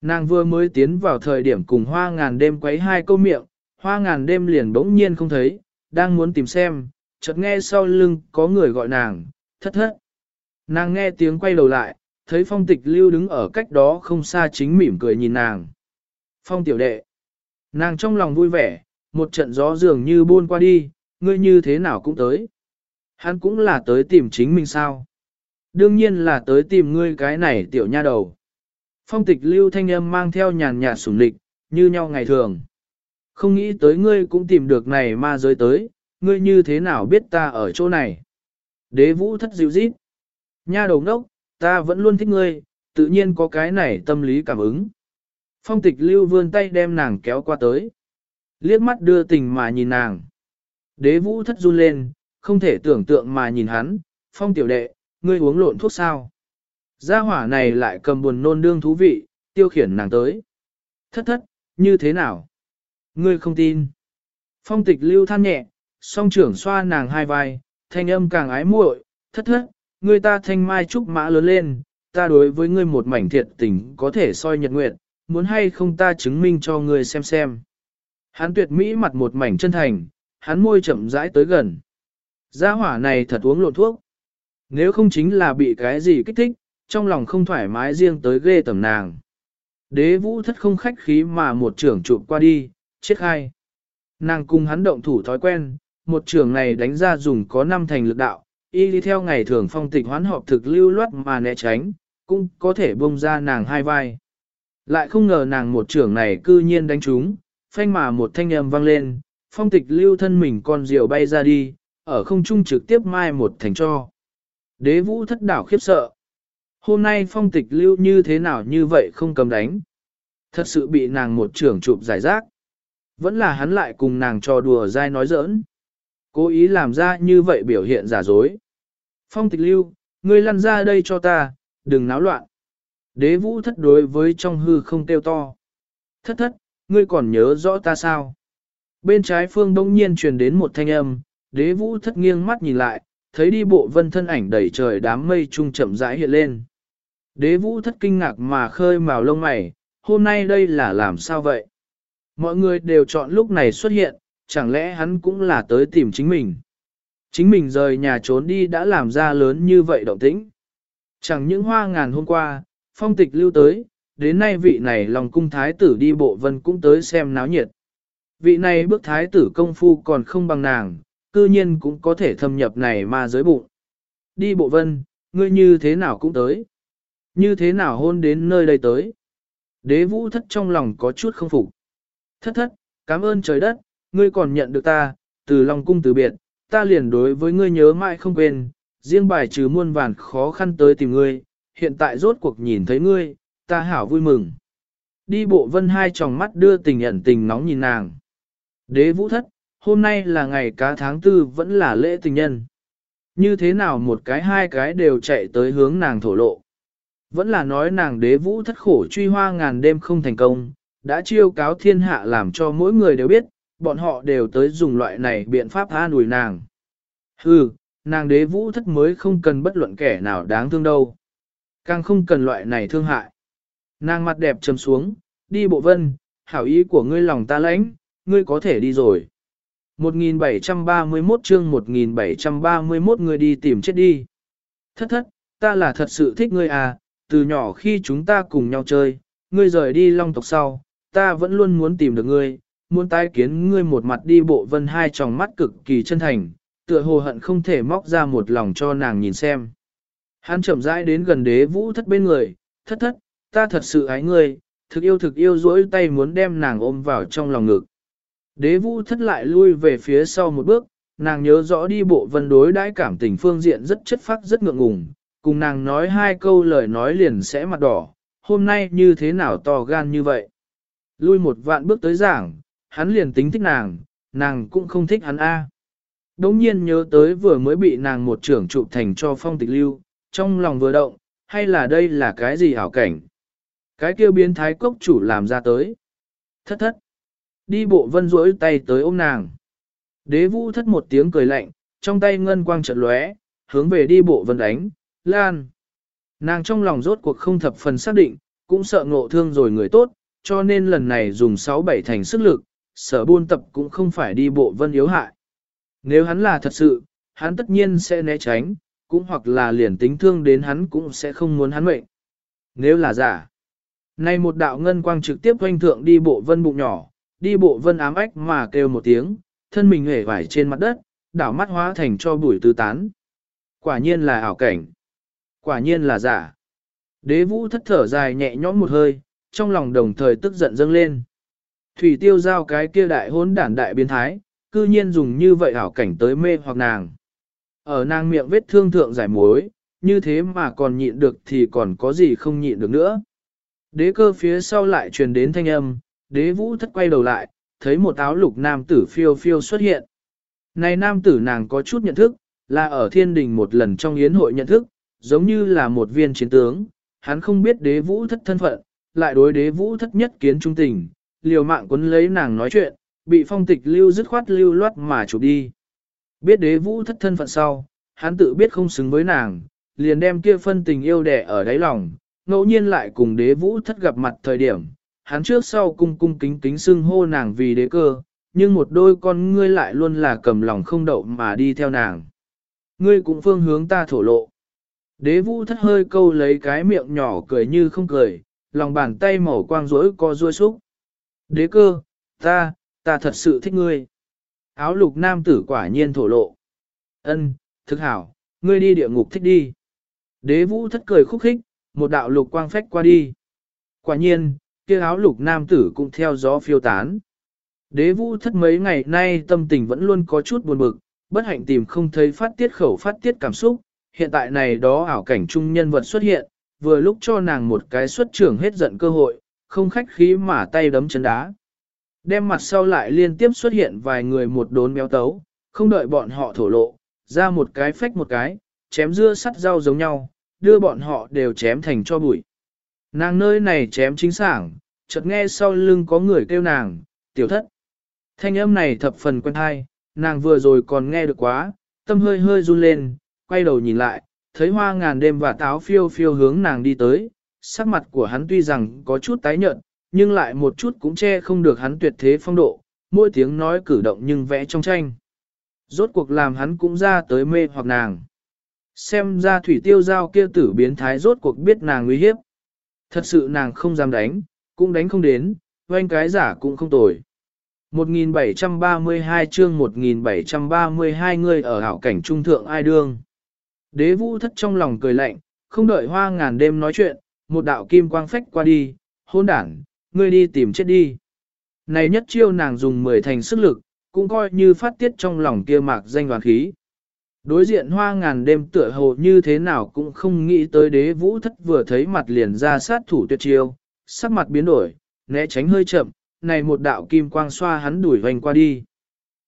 Nàng vừa mới tiến vào thời điểm cùng hoa ngàn đêm quấy hai câu miệng, hoa ngàn đêm liền bỗng nhiên không thấy, đang muốn tìm xem, chợt nghe sau lưng có người gọi nàng, thất thất. Nàng nghe tiếng quay đầu lại, thấy phong tịch lưu đứng ở cách đó không xa chính mỉm cười nhìn nàng. Phong tiểu đệ. Nàng trong lòng vui vẻ, một trận gió dường như buôn qua đi, ngươi như thế nào cũng tới. Hắn cũng là tới tìm chính mình sao. Đương nhiên là tới tìm ngươi cái này tiểu nha đầu. Phong tịch lưu thanh âm mang theo nhàn nhạt sủng lịch, như nhau ngày thường. Không nghĩ tới ngươi cũng tìm được này ma giới tới, ngươi như thế nào biết ta ở chỗ này. Đế vũ thất dịu rít. Nha đầu ngốc, ta vẫn luôn thích ngươi, tự nhiên có cái này tâm lý cảm ứng. Phong tịch lưu vươn tay đem nàng kéo qua tới. Liếc mắt đưa tình mà nhìn nàng. Đế vũ thất run lên, không thể tưởng tượng mà nhìn hắn, phong tiểu đệ, ngươi uống lộn thuốc sao. Gia hỏa này lại cầm buồn nôn đương thú vị, tiêu khiển nàng tới. Thất thất, như thế nào? Ngươi không tin. Phong tịch lưu than nhẹ, song trưởng xoa nàng hai vai, thanh âm càng ái muội, thất thất, ngươi ta thanh mai trúc mã lớn lên, ta đối với ngươi một mảnh thiệt tình có thể soi nhật nguyện, muốn hay không ta chứng minh cho ngươi xem xem. Hắn tuyệt mỹ mặt một mảnh chân thành, hắn môi chậm rãi tới gần. Gia hỏa này thật uống lộn thuốc. Nếu không chính là bị cái gì kích thích, trong lòng không thoải mái riêng tới ghê tầm nàng. Đế vũ thất không khách khí mà một trưởng chụp qua đi, chết hai. Nàng cùng hắn động thủ thói quen, một trưởng này đánh ra dùng có năm thành lực đạo, y đi theo ngày thường phong tịch hoán họp thực lưu loát mà né tránh, cũng có thể bông ra nàng hai vai. Lại không ngờ nàng một trưởng này cư nhiên đánh trúng, phanh mà một thanh âm vang lên, phong tịch lưu thân mình con diều bay ra đi, ở không trung trực tiếp mai một thành cho. Đế vũ thất đảo khiếp sợ. Hôm nay phong tịch lưu như thế nào như vậy không cầm đánh. Thật sự bị nàng một trưởng chụp giải rác. Vẫn là hắn lại cùng nàng trò đùa dai nói giỡn. Cố ý làm ra như vậy biểu hiện giả dối. Phong tịch lưu, ngươi lăn ra đây cho ta, đừng náo loạn. Đế vũ thất đối với trong hư không tiêu to. Thất thất, ngươi còn nhớ rõ ta sao? Bên trái phương đông nhiên truyền đến một thanh âm, đế vũ thất nghiêng mắt nhìn lại, thấy đi bộ vân thân ảnh đầy trời đám mây trung chậm rãi hiện lên. Đế vũ thất kinh ngạc mà khơi màu lông mày, hôm nay đây là làm sao vậy? Mọi người đều chọn lúc này xuất hiện, chẳng lẽ hắn cũng là tới tìm chính mình? Chính mình rời nhà trốn đi đã làm ra lớn như vậy động tĩnh. Chẳng những hoa ngàn hôm qua, phong tịch lưu tới, đến nay vị này lòng cung thái tử đi bộ vân cũng tới xem náo nhiệt. Vị này bước thái tử công phu còn không bằng nàng, cư nhiên cũng có thể thâm nhập này mà giới bụng. Đi bộ vân, ngươi như thế nào cũng tới. Như thế nào hôn đến nơi đây tới. Đế vũ thất trong lòng có chút không phục. Thất thất, cảm ơn trời đất, ngươi còn nhận được ta, từ lòng cung từ biệt, ta liền đối với ngươi nhớ mãi không quên, riêng bài trừ muôn vàn khó khăn tới tìm ngươi, hiện tại rốt cuộc nhìn thấy ngươi, ta hảo vui mừng. Đi bộ vân hai tròng mắt đưa tình ẩn tình nóng nhìn nàng. Đế vũ thất, hôm nay là ngày cá tháng tư vẫn là lễ tình nhân. Như thế nào một cái hai cái đều chạy tới hướng nàng thổ lộ. Vẫn là nói nàng đế vũ thất khổ truy hoa ngàn đêm không thành công, đã chiêu cáo thiên hạ làm cho mỗi người đều biết, bọn họ đều tới dùng loại này biện pháp tha nùi nàng. Hừ, nàng đế vũ thất mới không cần bất luận kẻ nào đáng thương đâu. Càng không cần loại này thương hại. Nàng mặt đẹp trầm xuống, đi bộ vân, hảo ý của ngươi lòng ta lãnh, ngươi có thể đi rồi. 1731 chương 1731 ngươi đi tìm chết đi. Thất thất, ta là thật sự thích ngươi à, từ nhỏ khi chúng ta cùng nhau chơi, ngươi rời đi long tộc sau, ta vẫn luôn muốn tìm được ngươi, muốn tái kiến ngươi một mặt đi bộ vân hai tròng mắt cực kỳ chân thành, tựa hồ hận không thể móc ra một lòng cho nàng nhìn xem. Hắn chậm rãi đến gần đế vũ thất bên người, thất thất, ta thật sự ái ngươi, thực yêu thực yêu dỗi tay muốn đem nàng ôm vào trong lòng ngực. Đế vũ thất lại lui về phía sau một bước, nàng nhớ rõ đi bộ vân đối đãi cảm tình phương diện rất chất phác rất ngượng ngùng, cùng nàng nói hai câu lời nói liền sẽ mặt đỏ, hôm nay như thế nào to gan như vậy. Lui một vạn bước tới giảng, hắn liền tính thích nàng, nàng cũng không thích hắn A. Đống nhiên nhớ tới vừa mới bị nàng một trưởng trụ thành cho phong tịch lưu, trong lòng vừa động, hay là đây là cái gì hảo cảnh. Cái kêu biến thái cốc chủ làm ra tới. Thất thất. Đi bộ vân rỗi tay tới ôm nàng. Đế vũ thất một tiếng cười lạnh, trong tay ngân quang trận lóe, hướng về đi bộ vân đánh, lan. Nàng trong lòng rốt cuộc không thập phần xác định, cũng sợ ngộ thương rồi người tốt, cho nên lần này dùng 6-7 thành sức lực, sở buôn tập cũng không phải đi bộ vân yếu hại. Nếu hắn là thật sự, hắn tất nhiên sẽ né tránh, cũng hoặc là liền tính thương đến hắn cũng sẽ không muốn hắn mệnh. Nếu là giả, nay một đạo ngân quang trực tiếp hoanh thượng đi bộ vân bụng nhỏ, đi bộ vân ám ách mà kêu một tiếng, thân mình hể vải trên mặt đất, đảo mắt hóa thành cho bụi tứ tán. Quả nhiên là ảo cảnh. Quả nhiên là giả. Đế vũ thất thở dài nhẹ nhõm một hơi, trong lòng đồng thời tức giận dâng lên. Thủy tiêu giao cái kia đại hốn đản đại biến thái, cư nhiên dùng như vậy ảo cảnh tới mê hoặc nàng. Ở nàng miệng vết thương thượng giải mối, như thế mà còn nhịn được thì còn có gì không nhịn được nữa. Đế cơ phía sau lại truyền đến thanh âm, đế vũ thất quay đầu lại, thấy một áo lục nam tử phiêu phiêu xuất hiện. Này nam tử nàng có chút nhận thức, là ở thiên đình một lần trong yến hội nhận thức, giống như là một viên chiến tướng, hắn không biết đế vũ thất thân phận, lại đối đế vũ thất nhất kiến trung tình, liều mạng quấn lấy nàng nói chuyện, bị phong tịch lưu dứt khoát lưu loát mà chụp đi. Biết đế vũ thất thân phận sau, hắn tự biết không xứng với nàng, liền đem kia phân tình yêu đẻ ở đáy lòng, ngẫu nhiên lại cùng đế vũ thất gặp mặt thời điểm, hắn trước sau cung cung kính kính xưng hô nàng vì đế cơ, nhưng một đôi con ngươi lại luôn là cầm lòng không đậu mà đi theo nàng. Ngươi cũng phương hướng ta thổ lộ. Đế vũ thất hơi câu lấy cái miệng nhỏ cười như không cười, lòng bàn tay màu quang rỗi co ruôi xúc. Đế cơ, ta, ta thật sự thích ngươi. Áo lục nam tử quả nhiên thổ lộ. Ân, thực hảo, ngươi đi địa ngục thích đi. Đế vũ thất cười khúc khích, một đạo lục quang phách qua đi. Quả nhiên, kia áo lục nam tử cũng theo gió phiêu tán. Đế vũ thất mấy ngày nay tâm tình vẫn luôn có chút buồn bực, bất hạnh tìm không thấy phát tiết khẩu phát tiết cảm xúc, hiện tại này đó ảo cảnh trung nhân vật xuất hiện, vừa lúc cho nàng một cái xuất trưởng hết giận cơ hội, không khách khí mà tay đấm chân đá. Đem mặt sau lại liên tiếp xuất hiện vài người một đốn béo tấu, không đợi bọn họ thổ lộ, ra một cái phách một cái, chém dưa sắt rau giống nhau, đưa bọn họ đều chém thành cho bụi. Nàng nơi này chém chính sảng, chợt nghe sau lưng có người kêu nàng, tiểu thất. Thanh âm này thập phần quen hay, nàng vừa rồi còn nghe được quá, tâm hơi hơi run lên, quay đầu nhìn lại, thấy hoa ngàn đêm và táo phiêu phiêu hướng nàng đi tới, sắc mặt của hắn tuy rằng có chút tái nhợt, nhưng lại một chút cũng che không được hắn tuyệt thế phong độ, mỗi tiếng nói cử động nhưng vẽ trong tranh. Rốt cuộc làm hắn cũng ra tới mê hoặc nàng. Xem ra thủy tiêu giao kia tử biến thái rốt cuộc biết nàng nguy hiếp. Thật sự nàng không dám đánh, cũng đánh không đến, oanh cái giả cũng không tồi. 1732 chương 1732 người ở hảo cảnh trung thượng ai đương. Đế vũ thất trong lòng cười lạnh, không đợi hoa ngàn đêm nói chuyện, một đạo kim quang phách qua đi, hôn đảng, ngươi đi tìm chết đi. Này nhất chiêu nàng dùng mười thành sức lực, cũng coi như phát tiết trong lòng kia mạc danh đoàn khí. Đối diện hoa ngàn đêm tựa hồ như thế nào cũng không nghĩ tới đế vũ thất vừa thấy mặt liền ra sát thủ tuyệt chiêu, sắc mặt biến đổi, né tránh hơi chậm, này một đạo kim quang xoa hắn đuổi hoành qua đi.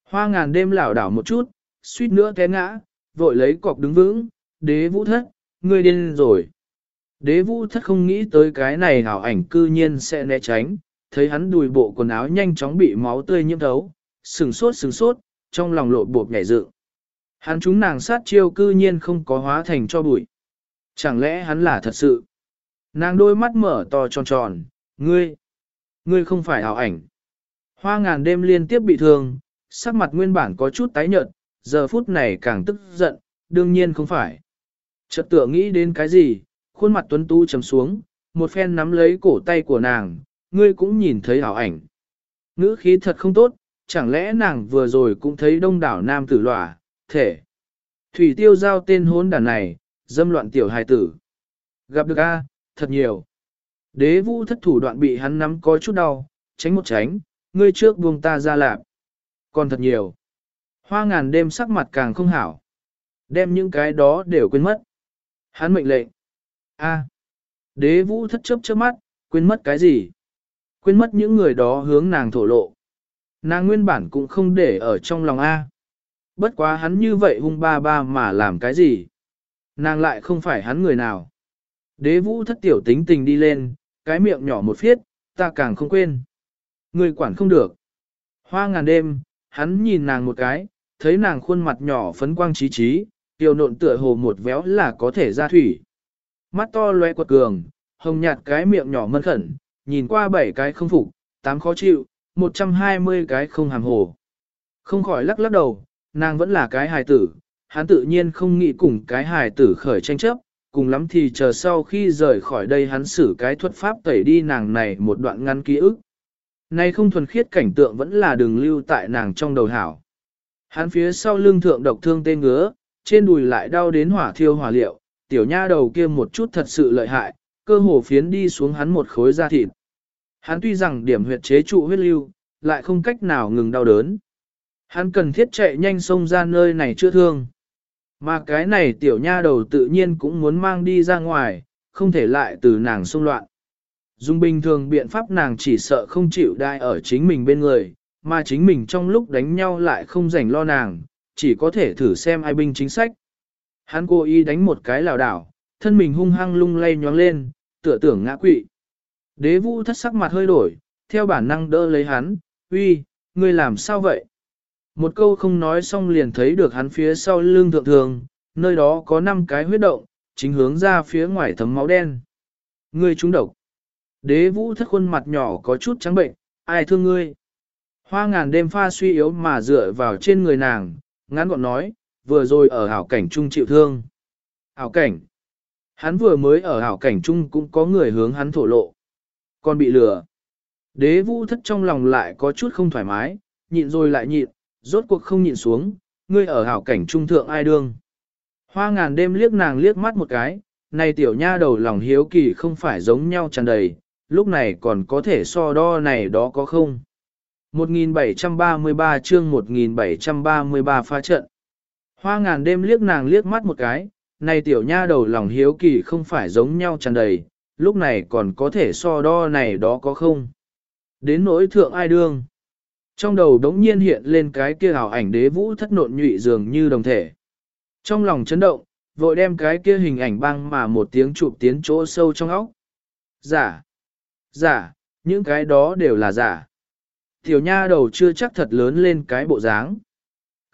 Hoa ngàn đêm lảo đảo một chút, suýt nữa té ngã, vội lấy cọc đứng vững, đế vũ thất, ngươi điên rồi. Đế vũ thất không nghĩ tới cái này hảo ảnh cư nhiên sẽ né tránh, thấy hắn đùi bộ quần áo nhanh chóng bị máu tươi nhiễm thấu, sừng sốt sừng sốt, trong lòng lộ bộp nhảy dựng. Hắn chúng nàng sát chiêu cư nhiên không có hóa thành cho bụi. Chẳng lẽ hắn là thật sự? Nàng đôi mắt mở to tròn tròn, ngươi, ngươi không phải hảo ảnh. Hoa ngàn đêm liên tiếp bị thương, sắc mặt nguyên bản có chút tái nhợt, giờ phút này càng tức giận, đương nhiên không phải. Chợt tựa nghĩ đến cái gì, khuôn mặt tuấn tu trầm xuống, một phen nắm lấy cổ tay của nàng, ngươi cũng nhìn thấy ảo ảnh. Ngữ khí thật không tốt, chẳng lẽ nàng vừa rồi cũng thấy đông đảo nam tử lỏa, thể. Thủy tiêu giao tên hốn đàn này, dâm loạn tiểu hài tử. Gặp được A, thật nhiều. Đế vũ thất thủ đoạn bị hắn nắm có chút đau, tránh một tránh, ngươi trước buông ta ra lạp. Còn thật nhiều. Hoa ngàn đêm sắc mặt càng không hảo. Đem những cái đó đều quên mất. Hắn mệnh lệnh. A. Đế vũ thất chấp chớp mắt, quên mất cái gì? Quên mất những người đó hướng nàng thổ lộ. Nàng nguyên bản cũng không để ở trong lòng A. Bất quá hắn như vậy hung ba ba mà làm cái gì? Nàng lại không phải hắn người nào. Đế vũ thất tiểu tính tình đi lên, cái miệng nhỏ một phiết, ta càng không quên. Người quản không được. Hoa ngàn đêm, hắn nhìn nàng một cái, thấy nàng khuôn mặt nhỏ phấn quang trí trí, tiểu nộn tựa hồ một véo là có thể ra thủy. Mắt to loe quật cường, hồng nhạt cái miệng nhỏ mân khẩn, nhìn qua bảy cái không phục, tám khó chịu, 120 cái không hàm hồ. Không khỏi lắc lắc đầu, nàng vẫn là cái hài tử, hắn tự nhiên không nghĩ cùng cái hài tử khởi tranh chấp, cùng lắm thì chờ sau khi rời khỏi đây hắn xử cái thuật pháp tẩy đi nàng này một đoạn ngắn ký ức. Nay không thuần khiết cảnh tượng vẫn là đường lưu tại nàng trong đầu hảo. Hắn phía sau lưng thượng độc thương tên ngứa, trên đùi lại đau đến hỏa thiêu hỏa liệu, tiểu nha đầu kia một chút thật sự lợi hại, cơ hồ phiến đi xuống hắn một khối da thịt. Hắn tuy rằng điểm huyệt chế trụ huyết lưu, lại không cách nào ngừng đau đớn. Hắn cần thiết chạy nhanh xông ra nơi này chữa thương. Mà cái này tiểu nha đầu tự nhiên cũng muốn mang đi ra ngoài, không thể lại từ nàng xông loạn. Dung bình thường biện pháp nàng chỉ sợ không chịu đai ở chính mình bên người, mà chính mình trong lúc đánh nhau lại không rảnh lo nàng, chỉ có thể thử xem ai binh chính sách. Hắn cố ý đánh một cái lào đảo, thân mình hung hăng lung lay nhoáng lên, tựa tưởng ngã quỵ. Đế vũ thất sắc mặt hơi đổi, theo bản năng đỡ lấy hắn, uy, ngươi làm sao vậy? Một câu không nói xong liền thấy được hắn phía sau lưng thượng thường, nơi đó có 5 cái huyết động, chính hướng ra phía ngoài thấm máu đen. Ngươi trúng độc. Đế vũ thất khuôn mặt nhỏ có chút trắng bệnh, ai thương ngươi? Hoa ngàn đêm pha suy yếu mà dựa vào trên người nàng, ngắn gọn nói, vừa rồi ở hảo cảnh trung chịu thương. Hảo cảnh. Hắn vừa mới ở hảo cảnh trung cũng có người hướng hắn thổ lộ. Còn bị lừa. Đế vũ thất trong lòng lại có chút không thoải mái, nhịn rồi lại nhịn, rốt cuộc không nhịn xuống, ngươi ở hảo cảnh trung thượng ai đương. Hoa ngàn đêm liếc nàng liếc mắt một cái, này tiểu nha đầu lòng hiếu kỳ không phải giống nhau tràn đầy, lúc này còn có thể so đo này đó có không? 1733 chương 1733 phá trận. Hoa ngàn đêm liếc nàng liếc mắt một cái, này tiểu nha đầu lòng hiếu kỳ không phải giống nhau tràn đầy, lúc này còn có thể so đo này đó có không? Đến nỗi thượng ai đương? Trong đầu đống nhiên hiện lên cái kia ảo ảnh đế vũ thất nộn nhụy dường như đồng thể. Trong lòng chấn động, vội đem cái kia hình ảnh băng mà một tiếng chụp tiến chỗ sâu trong óc. Giả! Giả! Những cái đó đều là giả. Tiểu nha đầu chưa chắc thật lớn lên cái bộ dáng.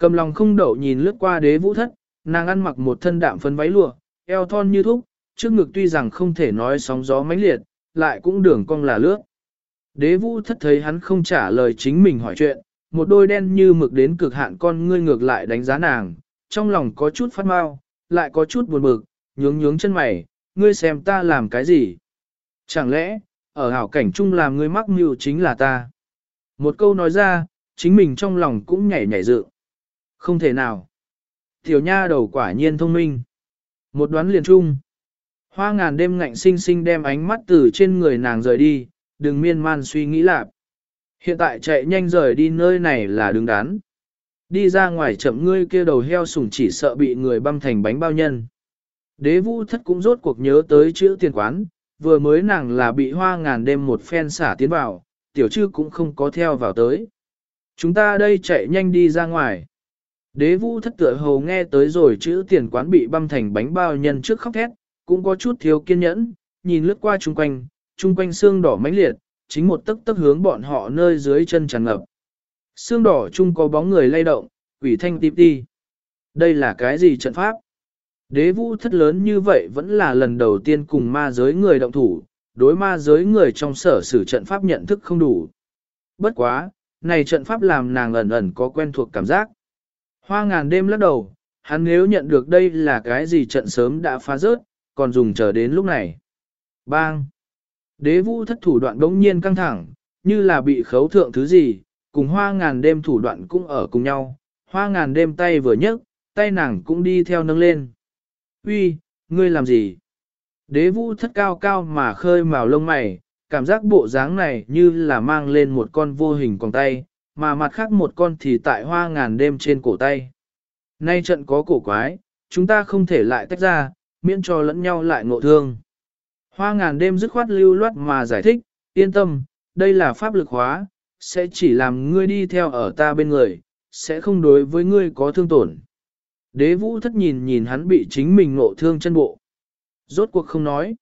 Cầm lòng không đậu nhìn lướt qua đế vũ thất, nàng ăn mặc một thân đạm phấn váy lụa, eo thon như thúc, trước ngực tuy rằng không thể nói sóng gió mãnh liệt, lại cũng đường cong là lướt. Đế vũ thất thấy hắn không trả lời chính mình hỏi chuyện, một đôi đen như mực đến cực hạn con ngươi ngược lại đánh giá nàng, trong lòng có chút phát mau, lại có chút buồn bực, nhướng nhướng chân mày, ngươi xem ta làm cái gì? Chẳng lẽ, ở hảo cảnh chung làm ngươi mắc mưu chính là ta? Một câu nói ra, chính mình trong lòng cũng nhảy nhảy dự. Không thể nào. Tiểu nha đầu quả nhiên thông minh. Một đoán liền chung. Hoa ngàn đêm ngạnh sinh sinh đem ánh mắt từ trên người nàng rời đi, đừng miên man suy nghĩ lạp. Hiện tại chạy nhanh rời đi nơi này là đứng đắn. Đi ra ngoài chậm ngươi kia đầu heo sủng chỉ sợ bị người băm thành bánh bao nhân. Đế vũ thất cũng rốt cuộc nhớ tới chữ tiền quán, vừa mới nàng là bị hoa ngàn đêm một phen xả tiến vào, tiểu chư cũng không có theo vào tới. Chúng ta đây chạy nhanh đi ra ngoài. Đế vũ thất tựa hầu nghe tới rồi chữ tiền quán bị băm thành bánh bao nhân trước khóc thét, cũng có chút thiếu kiên nhẫn, nhìn lướt qua chung quanh, chung quanh xương đỏ mãnh liệt, chính một tấc tấc hướng bọn họ nơi dưới chân tràn ngập. Xương đỏ chung có bóng người lay động, quỷ thanh tiếp đi. Đây là cái gì trận pháp? Đế vũ thất lớn như vậy vẫn là lần đầu tiên cùng ma giới người động thủ, đối ma giới người trong sở sử trận pháp nhận thức không đủ. Bất quá, này trận pháp làm nàng ẩn ẩn có quen thuộc cảm giác. Hoa ngàn đêm lắc đầu, hắn nếu nhận được đây là cái gì trận sớm đã phá rớt, còn dùng chờ đến lúc này. Bang! Đế vũ thất thủ đoạn đống nhiên căng thẳng, như là bị khấu thượng thứ gì, cùng hoa ngàn đêm thủ đoạn cũng ở cùng nhau, hoa ngàn đêm tay vừa nhấc, tay nàng cũng đi theo nâng lên. Uy, ngươi làm gì? Đế vũ thất cao cao mà khơi màu lông mày, cảm giác bộ dáng này như là mang lên một con vô hình con tay, mà mặt khác một con thì tại hoa ngàn đêm trên cổ tay. Nay trận có cổ quái, chúng ta không thể lại tách ra, miễn cho lẫn nhau lại ngộ thương. Hoa ngàn đêm dứt khoát lưu loát mà giải thích, yên tâm, đây là pháp lực hóa, sẽ chỉ làm ngươi đi theo ở ta bên người, sẽ không đối với ngươi có thương tổn. Đế vũ thất nhìn nhìn hắn bị chính mình ngộ thương chân bộ. Rốt cuộc không nói.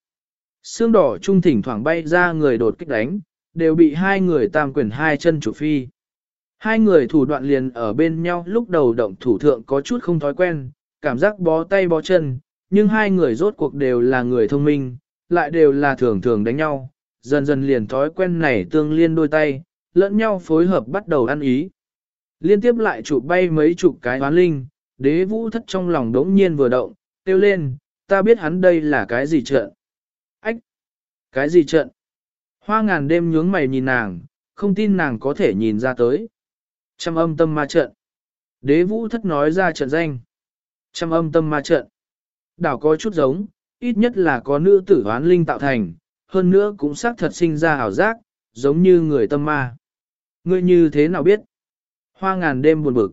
Xương đỏ trung thỉnh thoảng bay ra người đột kích đánh, đều bị hai người tam quyền hai chân chủ phi. Hai người thủ đoạn liền ở bên nhau lúc đầu động thủ thượng có chút không thói quen, cảm giác bó tay bó chân, nhưng hai người rốt cuộc đều là người thông minh, lại đều là thường thường đánh nhau, dần dần liền thói quen này tương liên đôi tay, lẫn nhau phối hợp bắt đầu ăn ý. Liên tiếp lại chụp bay mấy chục cái hoán linh, đế vũ thất trong lòng đống nhiên vừa động, kêu lên, ta biết hắn đây là cái gì trận. Ách! Cái gì trận? Hoa ngàn đêm nhướng mày nhìn nàng, không tin nàng có thể nhìn ra tới. Trăm âm tâm ma trận. Đế vũ thất nói ra trận danh. Trăm âm tâm ma trận. Đảo có chút giống, ít nhất là có nữ tử hoán linh tạo thành, hơn nữa cũng xác thật sinh ra hảo giác, giống như người tâm ma. Ngươi như thế nào biết? Hoa ngàn đêm buồn bực.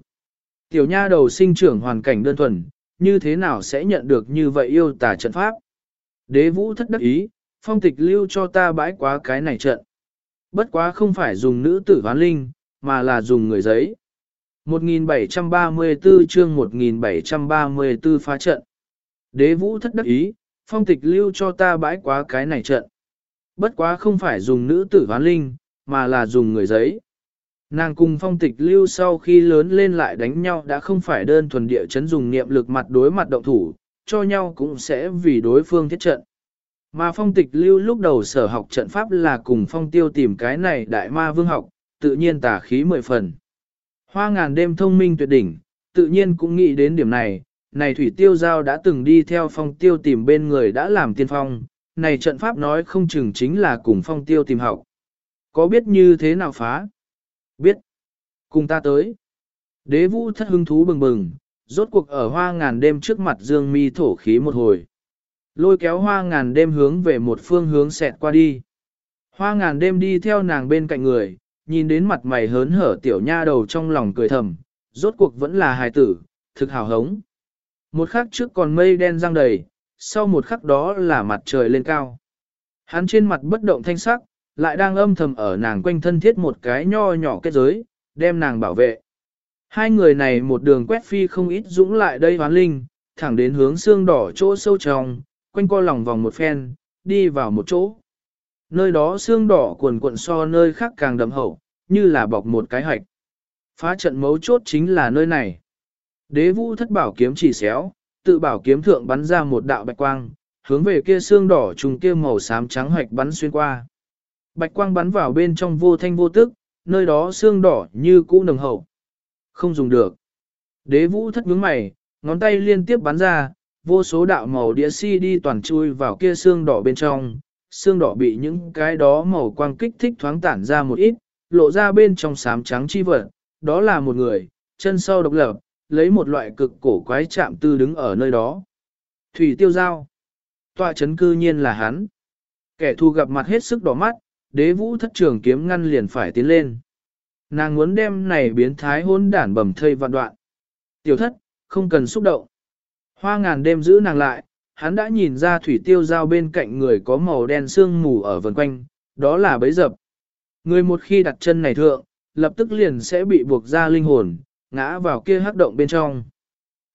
Tiểu nha đầu sinh trưởng hoàn cảnh đơn thuần, như thế nào sẽ nhận được như vậy yêu tả trận pháp? Đế vũ thất đắc ý, phong tịch lưu cho ta bãi quá cái này trận. Bất quá không phải dùng nữ tử hoán linh, mà là dùng người giấy. 1734 chương 1734 phá trận. Đế vũ thất đắc ý, phong tịch lưu cho ta bãi quá cái này trận. Bất quá không phải dùng nữ tử hoán linh, mà là dùng người giấy. Nàng cùng phong tịch lưu sau khi lớn lên lại đánh nhau đã không phải đơn thuần địa chấn dùng niệm lực mặt đối mặt động thủ, cho nhau cũng sẽ vì đối phương thiết trận. Mà phong tịch lưu lúc đầu sở học trận pháp là cùng phong tiêu tìm cái này đại ma vương học, tự nhiên tả khí mười phần. Hoa ngàn đêm thông minh tuyệt đỉnh, tự nhiên cũng nghĩ đến điểm này, này thủy tiêu giao đã từng đi theo phong tiêu tìm bên người đã làm tiên phong, này trận pháp nói không chừng chính là cùng phong tiêu tìm học. Có biết như thế nào phá? Biết. Cùng ta tới. Đế vũ thất hứng thú bừng bừng, rốt cuộc ở hoa ngàn đêm trước mặt dương mi thổ khí một hồi. Lôi kéo hoa ngàn đêm hướng về một phương hướng xẹt qua đi. Hoa ngàn đêm đi theo nàng bên cạnh người, nhìn đến mặt mày hớn hở tiểu nha đầu trong lòng cười thầm, rốt cuộc vẫn là hài tử, thực hào hống. Một khắc trước còn mây đen răng đầy, sau một khắc đó là mặt trời lên cao. Hắn trên mặt bất động thanh sắc, lại đang âm thầm ở nàng quanh thân thiết một cái nho nhỏ kết giới, đem nàng bảo vệ. Hai người này một đường quét phi không ít dũng lại đây hoán linh, thẳng đến hướng xương đỏ chỗ sâu trong, quanh co lòng vòng một phen, đi vào một chỗ. Nơi đó xương đỏ cuồn cuộn so nơi khác càng đậm hậu, như là bọc một cái hạch. Phá trận mấu chốt chính là nơi này. Đế vũ thất bảo kiếm chỉ xéo, tự bảo kiếm thượng bắn ra một đạo bạch quang, hướng về kia xương đỏ trùng kia màu xám trắng hạch bắn xuyên qua. Bạch quang bắn vào bên trong vô thanh vô tức, nơi đó xương đỏ như cũ nồng hậu. Không dùng được. Đế vũ thất nhướng mày, ngón tay liên tiếp bắn ra, vô số đạo màu đĩa si đi toàn chui vào kia xương đỏ bên trong. Xương đỏ bị những cái đó màu quang kích thích thoáng tản ra một ít, lộ ra bên trong xám trắng chi vật. Đó là một người, chân sau độc lập, lấy một loại cực cổ quái chạm tư đứng ở nơi đó. Thủy tiêu giao. Tọa chấn cư nhiên là hắn. Kẻ thù gặp mặt hết sức đỏ mắt, đế vũ thất trường kiếm ngăn liền phải tiến lên. Nàng muốn đem này biến thái hôn đản bầm thây vạn đoạn. Tiểu thất, không cần xúc động. Hoa ngàn đêm giữ nàng lại, hắn đã nhìn ra thủy tiêu giao bên cạnh người có màu đen sương mù ở vần quanh, đó là bấy dập. Người một khi đặt chân này thượng, lập tức liền sẽ bị buộc ra linh hồn, ngã vào kia hắc động bên trong.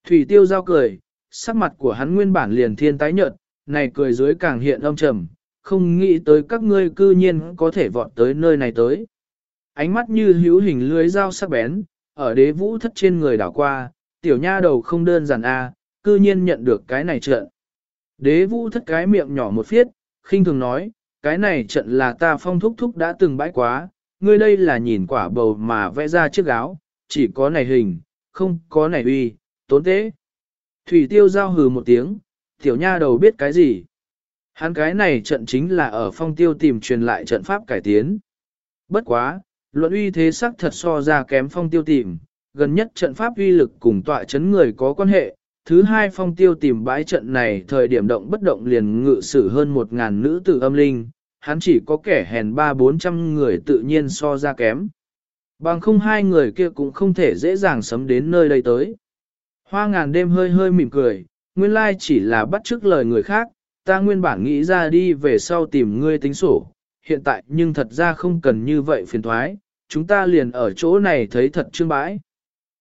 Thủy tiêu giao cười, sắc mặt của hắn nguyên bản liền thiên tái nhợt, này cười dưới càng hiện âm trầm, không nghĩ tới các ngươi cư nhiên có thể vọt tới nơi này tới. Ánh mắt như hữu hình lưới dao sắc bén, ở đế vũ thất trên người đảo qua, tiểu nha đầu không đơn giản a, cư nhiên nhận được cái này trợn Đế vũ thất cái miệng nhỏ một phiết, khinh thường nói, cái này trận là ta phong thúc thúc đã từng bãi quá, ngươi đây là nhìn quả bầu mà vẽ ra chiếc áo, chỉ có này hình, không có này uy, tốn tế. Thủy tiêu giao hừ một tiếng, tiểu nha đầu biết cái gì. Hắn cái này trận chính là ở phong tiêu tìm truyền lại trận pháp cải tiến. Bất quá, luận uy thế sắc thật so ra kém phong tiêu tìm, gần nhất trận pháp uy lực cùng tọa chấn người có quan hệ. Thứ hai phong tiêu tìm bãi trận này thời điểm động bất động liền ngự sử hơn một ngàn nữ tử âm linh, hắn chỉ có kẻ hèn ba bốn trăm người tự nhiên so ra kém. Bằng không hai người kia cũng không thể dễ dàng sấm đến nơi đây tới. Hoa ngàn đêm hơi hơi mỉm cười, nguyên lai chỉ là bắt chước lời người khác, ta nguyên bản nghĩ ra đi về sau tìm ngươi tính sổ, hiện tại nhưng thật ra không cần như vậy phiền thoái, chúng ta liền ở chỗ này thấy thật trương bãi.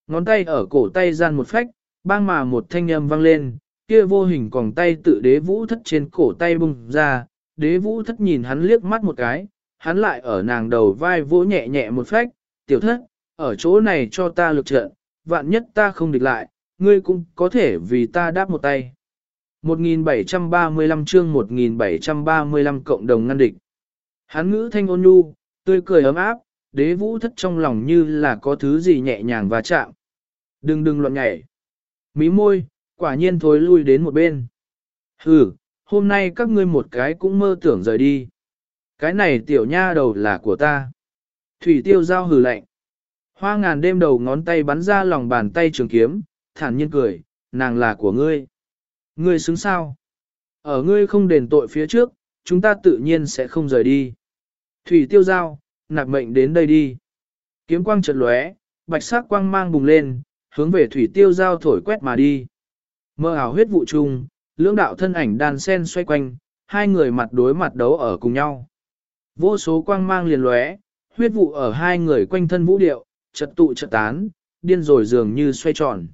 Ngón tay ở cổ tay gian một phách, bang mà một thanh âm vang lên, kia vô hình còn tay tự đế vũ thất trên cổ tay bung ra, đế vũ thất nhìn hắn liếc mắt một cái, hắn lại ở nàng đầu vai vỗ nhẹ nhẹ một phách, tiểu thất, ở chỗ này cho ta lực trận, vạn nhất ta không địch lại, ngươi cũng có thể vì ta đáp một tay. 1735 chương 1735 cộng đồng ngăn địch. Hắn ngữ thanh ôn nhu, tươi cười ấm áp, đế vũ thất trong lòng như là có thứ gì nhẹ nhàng và chạm. Đừng đừng loạn nhảy. Mí môi, quả nhiên thối lui đến một bên. Hừ, hôm nay các ngươi một cái cũng mơ tưởng rời đi. Cái này tiểu nha đầu là của ta. Thủy tiêu giao hừ lạnh. Hoa ngàn đêm đầu ngón tay bắn ra lòng bàn tay trường kiếm, thản nhiên cười, nàng là của ngươi. Ngươi xứng sao? Ở ngươi không đền tội phía trước, chúng ta tự nhiên sẽ không rời đi. Thủy tiêu giao, nạp mệnh đến đây đi. Kiếm quang chợt lóe, bạch sắc quang mang bùng lên, hướng về thủy tiêu giao thổi quét mà đi. Mơ ảo huyết vụ chung, lưỡng đạo thân ảnh đàn sen xoay quanh, hai người mặt đối mặt đấu ở cùng nhau. Vô số quang mang liền lóe, huyết vụ ở hai người quanh thân vũ điệu, chật tụ chật tán, điên rồi dường như xoay tròn.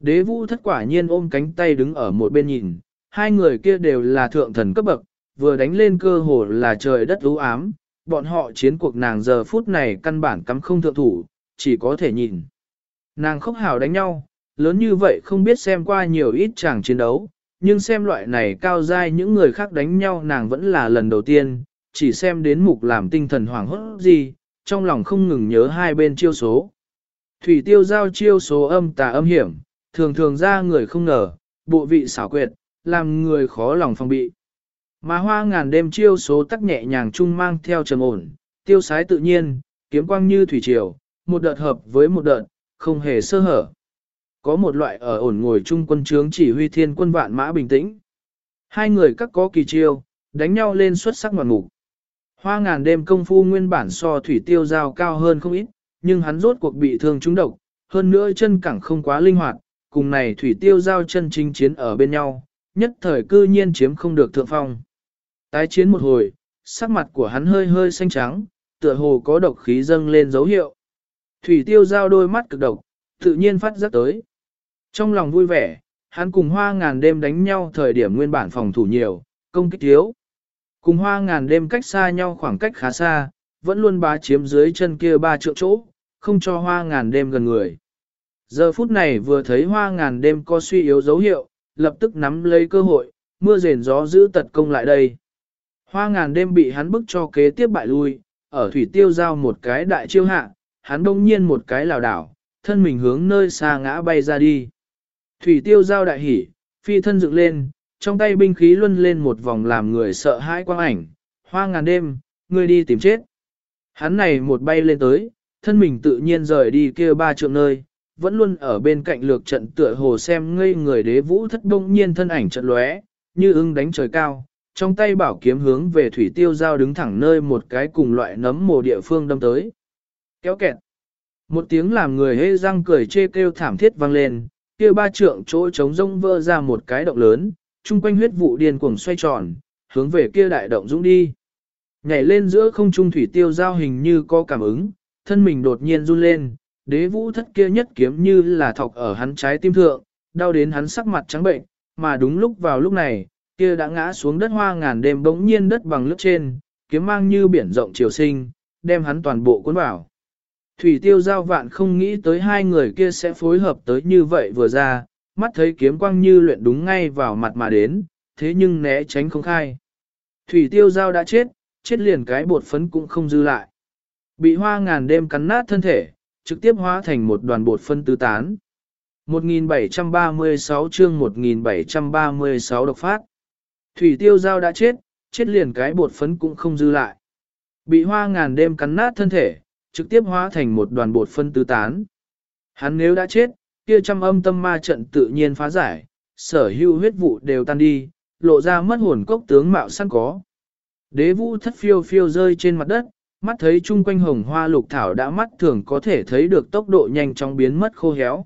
Đế vũ thất quả nhiên ôm cánh tay đứng ở một bên nhìn, hai người kia đều là thượng thần cấp bậc, vừa đánh lên cơ hồ là trời đất u ám, bọn họ chiến cuộc nàng giờ phút này căn bản cắm không thượng thủ, chỉ có thể nhìn. Nàng khóc hào đánh nhau, lớn như vậy không biết xem qua nhiều ít chàng chiến đấu, nhưng xem loại này cao dai những người khác đánh nhau nàng vẫn là lần đầu tiên, chỉ xem đến mục làm tinh thần hoảng hốt gì, trong lòng không ngừng nhớ hai bên chiêu số. Thủy tiêu giao chiêu số âm tà âm hiểm, thường thường ra người không ngờ, bộ vị xảo quyệt, làm người khó lòng phòng bị. Mà hoa ngàn đêm chiêu số tắc nhẹ nhàng chung mang theo trầm ổn, tiêu sái tự nhiên, kiếm quang như thủy triều, một đợt hợp với một đợt, không hề sơ hở. Có một loại ở ổn ngồi chung quân trướng chỉ huy thiên quân vạn mã bình tĩnh. Hai người các có kỳ chiêu, đánh nhau lên xuất sắc ngoạn mục. Hoa ngàn đêm công phu nguyên bản so thủy tiêu giao cao hơn không ít, nhưng hắn rốt cuộc bị thương trúng độc, hơn nữa chân cẳng không quá linh hoạt, cùng này thủy tiêu giao chân chính chiến ở bên nhau, nhất thời cư nhiên chiếm không được thượng phong. Tái chiến một hồi, sắc mặt của hắn hơi hơi xanh trắng, tựa hồ có độc khí dâng lên dấu hiệu. Thủy tiêu giao đôi mắt cực độc, tự nhiên phát giác tới. Trong lòng vui vẻ, hắn cùng hoa ngàn đêm đánh nhau thời điểm nguyên bản phòng thủ nhiều, công kích thiếu. Cùng hoa ngàn đêm cách xa nhau khoảng cách khá xa, vẫn luôn bá chiếm dưới chân kia ba trượng chỗ, không cho hoa ngàn đêm gần người. Giờ phút này vừa thấy hoa ngàn đêm có suy yếu dấu hiệu, lập tức nắm lấy cơ hội, mưa rền gió giữ tật công lại đây. Hoa ngàn đêm bị hắn bức cho kế tiếp bại lui, ở thủy tiêu giao một cái đại chiêu hạ, hắn đông nhiên một cái lào đảo, thân mình hướng nơi xa ngã bay ra đi. Thủy tiêu giao đại hỉ, phi thân dựng lên, trong tay binh khí luân lên một vòng làm người sợ hãi quang ảnh, hoa ngàn đêm, người đi tìm chết. Hắn này một bay lên tới, thân mình tự nhiên rời đi kia ba trượng nơi, vẫn luôn ở bên cạnh lược trận tựa hồ xem ngây người đế vũ thất đông nhiên thân ảnh trận lóe, như ưng đánh trời cao, trong tay bảo kiếm hướng về thủy tiêu giao đứng thẳng nơi một cái cùng loại nấm mồ địa phương đâm tới. Kéo kẹt. Một tiếng làm người hê răng cười chê kêu thảm thiết vang lên, kia ba trượng chỗ trống rông vỡ ra một cái động lớn, chung quanh huyết vụ điên cuồng xoay tròn, hướng về kia đại động dũng đi. Nhảy lên giữa không trung thủy tiêu giao hình như có cảm ứng, thân mình đột nhiên run lên, đế vũ thất kia nhất kiếm như là thọc ở hắn trái tim thượng, đau đến hắn sắc mặt trắng bệnh, mà đúng lúc vào lúc này, kia đã ngã xuống đất hoa ngàn đêm bỗng nhiên đất bằng lớp trên, kiếm mang như biển rộng chiều sinh, đem hắn toàn bộ cuốn vào. Thủy tiêu giao vạn không nghĩ tới hai người kia sẽ phối hợp tới như vậy vừa ra, mắt thấy kiếm quang như luyện đúng ngay vào mặt mà đến, thế nhưng né tránh không khai. Thủy tiêu giao đã chết, chết liền cái bột phấn cũng không dư lại. Bị hoa ngàn đêm cắn nát thân thể, trực tiếp hóa thành một đoàn bột phân tứ tán. 1736 chương 1736 độc phát. Thủy tiêu giao đã chết, chết liền cái bột phấn cũng không dư lại. Bị hoa ngàn đêm cắn nát thân thể, trực tiếp hóa thành một đoàn bột phân tứ tán. Hắn nếu đã chết, kia trăm âm tâm ma trận tự nhiên phá giải, sở hữu huyết vụ đều tan đi, lộ ra mất hồn cốc tướng mạo săn có. Đế vũ thất phiêu phiêu rơi trên mặt đất, mắt thấy chung quanh hồng hoa lục thảo đã mắt thường có thể thấy được tốc độ nhanh chóng biến mất khô héo.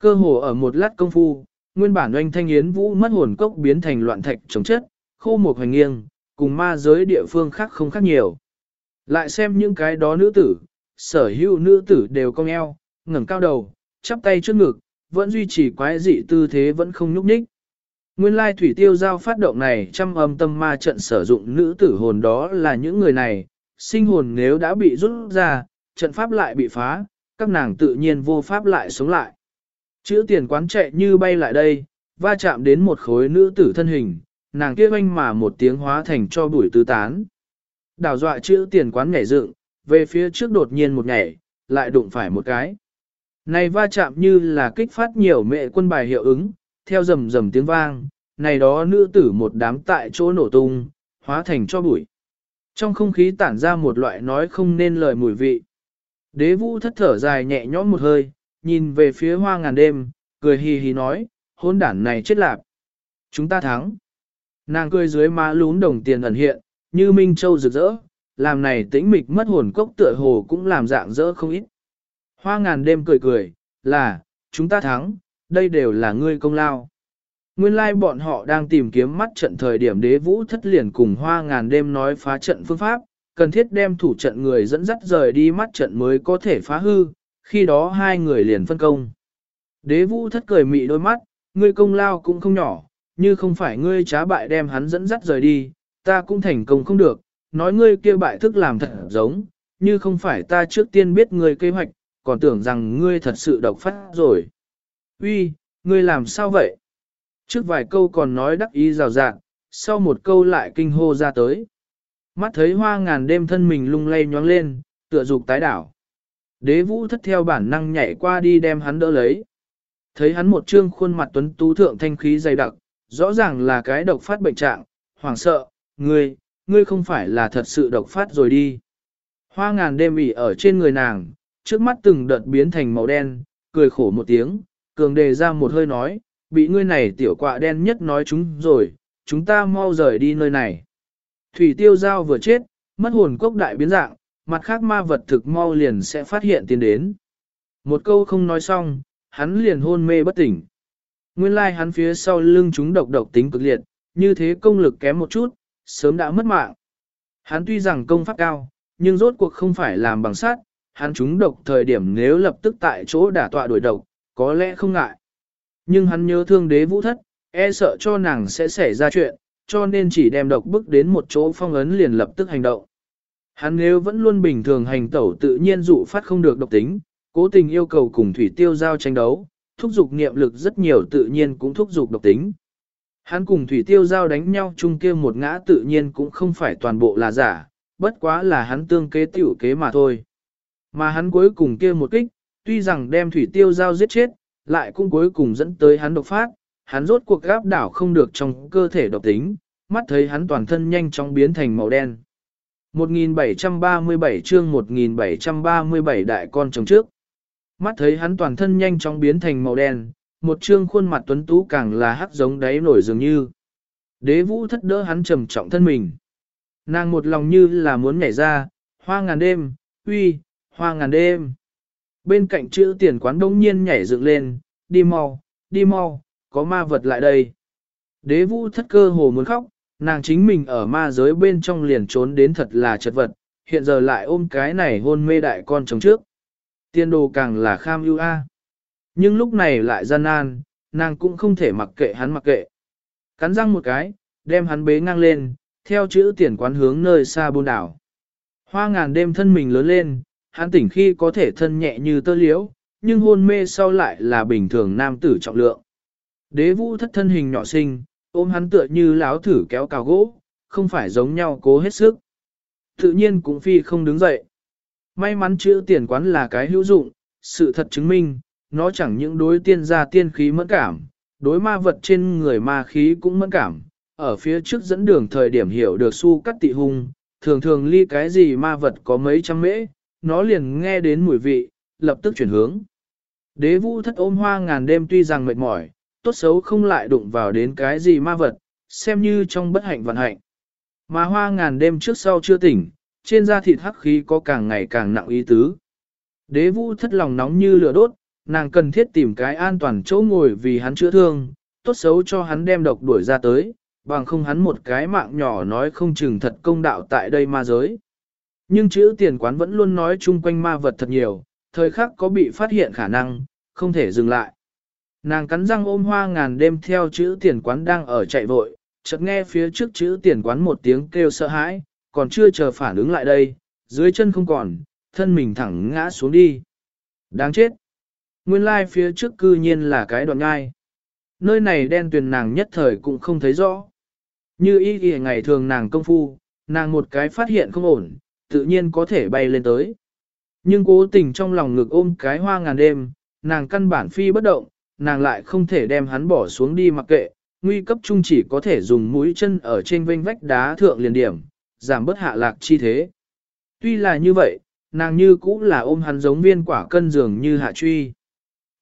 Cơ hồ ở một lát công phu, nguyên bản oanh thanh yến vũ mất hồn cốc biến thành loạn thạch chống chất, khô một hoành nghiêng, cùng ma giới địa phương khác không khác nhiều. Lại xem những cái đó nữ tử, sở hữu nữ tử đều cong eo, ngẩng cao đầu, chắp tay trước ngực, vẫn duy trì quái dị tư thế vẫn không nhúc nhích. Nguyên lai thủy tiêu giao phát động này trăm âm tâm ma trận sử dụng nữ tử hồn đó là những người này, sinh hồn nếu đã bị rút ra, trận pháp lại bị phá, các nàng tự nhiên vô pháp lại sống lại. Chữ tiền quán chạy như bay lại đây, va chạm đến một khối nữ tử thân hình, nàng kia oanh mà một tiếng hóa thành cho bụi tứ tán. Đảo dọa chữ tiền quán nhảy dựng, về phía trước đột nhiên một nhảy, lại đụng phải một cái. Này va chạm như là kích phát nhiều mẹ quân bài hiệu ứng, theo rầm rầm tiếng vang, này đó nữ tử một đám tại chỗ nổ tung, hóa thành cho bụi. Trong không khí tản ra một loại nói không nên lời mùi vị. Đế vũ thất thở dài nhẹ nhõm một hơi, nhìn về phía hoa ngàn đêm, cười hì hì nói, hôn đản này chết lạp. Chúng ta thắng. Nàng cười dưới má lún đồng tiền ẩn hiện, như Minh Châu rực rỡ, làm này tĩnh mịch mất hồn cốc tựa hồ cũng làm dạng rỡ không ít. Hoa ngàn đêm cười cười, là, chúng ta thắng, đây đều là ngươi công lao. Nguyên lai like bọn họ đang tìm kiếm mắt trận thời điểm đế vũ thất liền cùng hoa ngàn đêm nói phá trận phương pháp, cần thiết đem thủ trận người dẫn dắt rời đi mắt trận mới có thể phá hư, khi đó hai người liền phân công. Đế vũ thất cười mị đôi mắt, ngươi công lao cũng không nhỏ, như không phải ngươi trá bại đem hắn dẫn dắt rời đi, ta cũng thành công không được, nói ngươi kia bại thức làm thật giống, như không phải ta trước tiên biết ngươi kế hoạch, còn tưởng rằng ngươi thật sự độc phát rồi. Uy, ngươi làm sao vậy? Trước vài câu còn nói đắc ý rào rạng, sau một câu lại kinh hô ra tới. Mắt thấy hoa ngàn đêm thân mình lung lay nhoáng lên, tựa dục tái đảo. Đế vũ thất theo bản năng nhảy qua đi đem hắn đỡ lấy. Thấy hắn một trương khuôn mặt tuấn tú thượng thanh khí dày đặc, rõ ràng là cái độc phát bệnh trạng, hoảng sợ, ngươi, ngươi không phải là thật sự độc phát rồi đi. Hoa ngàn đêm ỉ ở trên người nàng, trước mắt từng đợt biến thành màu đen, cười khổ một tiếng, cường đề ra một hơi nói, bị ngươi này tiểu quạ đen nhất nói chúng rồi, chúng ta mau rời đi nơi này. Thủy tiêu giao vừa chết, mất hồn cốc đại biến dạng, mặt khác ma vật thực mau liền sẽ phát hiện tiến đến. Một câu không nói xong, hắn liền hôn mê bất tỉnh. Nguyên lai like hắn phía sau lưng chúng độc độc tính cực liệt, như thế công lực kém một chút, sớm đã mất mạng. Hắn tuy rằng công pháp cao, nhưng rốt cuộc không phải làm bằng sát, hắn chúng độc thời điểm nếu lập tức tại chỗ đả tọa đuổi độc, có lẽ không ngại. Nhưng hắn nhớ thương đế vũ thất, e sợ cho nàng sẽ xảy ra chuyện, cho nên chỉ đem độc bức đến một chỗ phong ấn liền lập tức hành động. Hắn nếu vẫn luôn bình thường hành tẩu tự nhiên dụ phát không được độc tính, cố tình yêu cầu cùng thủy tiêu giao tranh đấu, thúc giục niệm lực rất nhiều tự nhiên cũng thúc giục độc tính. Hắn cùng thủy tiêu giao đánh nhau chung kia một ngã tự nhiên cũng không phải toàn bộ là giả, bất quá là hắn tương kế tiểu kế mà thôi. Mà hắn cuối cùng kia một kích, tuy rằng đem thủy tiêu giao giết chết, lại cũng cuối cùng dẫn tới hắn độc phát, hắn rốt cuộc gáp đảo không được trong cơ thể độc tính, mắt thấy hắn toàn thân nhanh chóng biến thành màu đen. 1737 chương 1737 đại con chồng trước. Mắt thấy hắn toàn thân nhanh chóng biến thành màu đen, một trương khuôn mặt tuấn tú càng là hắc giống đáy nổi dường như. Đế vũ thất đỡ hắn trầm trọng thân mình. Nàng một lòng như là muốn nhảy ra, hoa ngàn đêm, uy, hoa ngàn đêm. Bên cạnh chữ tiền quán đông nhiên nhảy dựng lên, đi mau, đi mau, có ma vật lại đây. Đế vũ thất cơ hồ muốn khóc, nàng chính mình ở ma giới bên trong liền trốn đến thật là chật vật, hiện giờ lại ôm cái này hôn mê đại con chồng trước. Tiên đồ càng là kham ưu a. Nhưng lúc này lại gian nan, nàng cũng không thể mặc kệ hắn mặc kệ. Cắn răng một cái, đem hắn bế ngang lên, theo chữ tiền quán hướng nơi xa buôn đảo. Hoa ngàn đêm thân mình lớn lên, hắn tỉnh khi có thể thân nhẹ như tơ liễu, nhưng hôn mê sau lại là bình thường nam tử trọng lượng. Đế vũ thất thân hình nhỏ xinh, ôm hắn tựa như láo thử kéo cào gỗ, không phải giống nhau cố hết sức. Tự nhiên cũng phi không đứng dậy. May mắn chữ tiền quán là cái hữu dụng, sự thật chứng minh, nó chẳng những đối tiên gia tiên khí mẫn cảm, đối ma vật trên người ma khí cũng mẫn cảm. Ở phía trước dẫn đường thời điểm hiểu được su cắt tị hung, thường thường ly cái gì ma vật có mấy trăm mễ, nó liền nghe đến mùi vị, lập tức chuyển hướng. Đế vũ thất ôm hoa ngàn đêm tuy rằng mệt mỏi, tốt xấu không lại đụng vào đến cái gì ma vật, xem như trong bất hạnh vận hạnh. Mà hoa ngàn đêm trước sau chưa tỉnh, trên da thịt hắc khí có càng ngày càng nặng ý tứ. Đế vũ thất lòng nóng như lửa đốt, nàng cần thiết tìm cái an toàn chỗ ngồi vì hắn chữa thương, tốt xấu cho hắn đem độc đuổi ra tới, bằng không hắn một cái mạng nhỏ nói không chừng thật công đạo tại đây ma giới. Nhưng chữ tiền quán vẫn luôn nói chung quanh ma vật thật nhiều, thời khắc có bị phát hiện khả năng, không thể dừng lại. Nàng cắn răng ôm hoa ngàn đêm theo chữ tiền quán đang ở chạy vội, chợt nghe phía trước chữ tiền quán một tiếng kêu sợ hãi, còn chưa chờ phản ứng lại đây, dưới chân không còn, thân mình thẳng ngã xuống đi. Đáng chết! Nguyên lai phía trước cư nhiên là cái đoạn ngai. Nơi này đen tuyền nàng nhất thời cũng không thấy rõ. Như ý ghi ngày thường nàng công phu, nàng một cái phát hiện không ổn, tự nhiên có thể bay lên tới. Nhưng cố tình trong lòng ngực ôm cái hoa ngàn đêm, nàng căn bản phi bất động, nàng lại không thể đem hắn bỏ xuống đi mặc kệ, nguy cấp chung chỉ có thể dùng mũi chân ở trên vênh vách đá thượng liền điểm, giảm bớt hạ lạc chi thế. Tuy là như vậy, nàng như cũng là ôm hắn giống viên quả cân dường như hạ truy.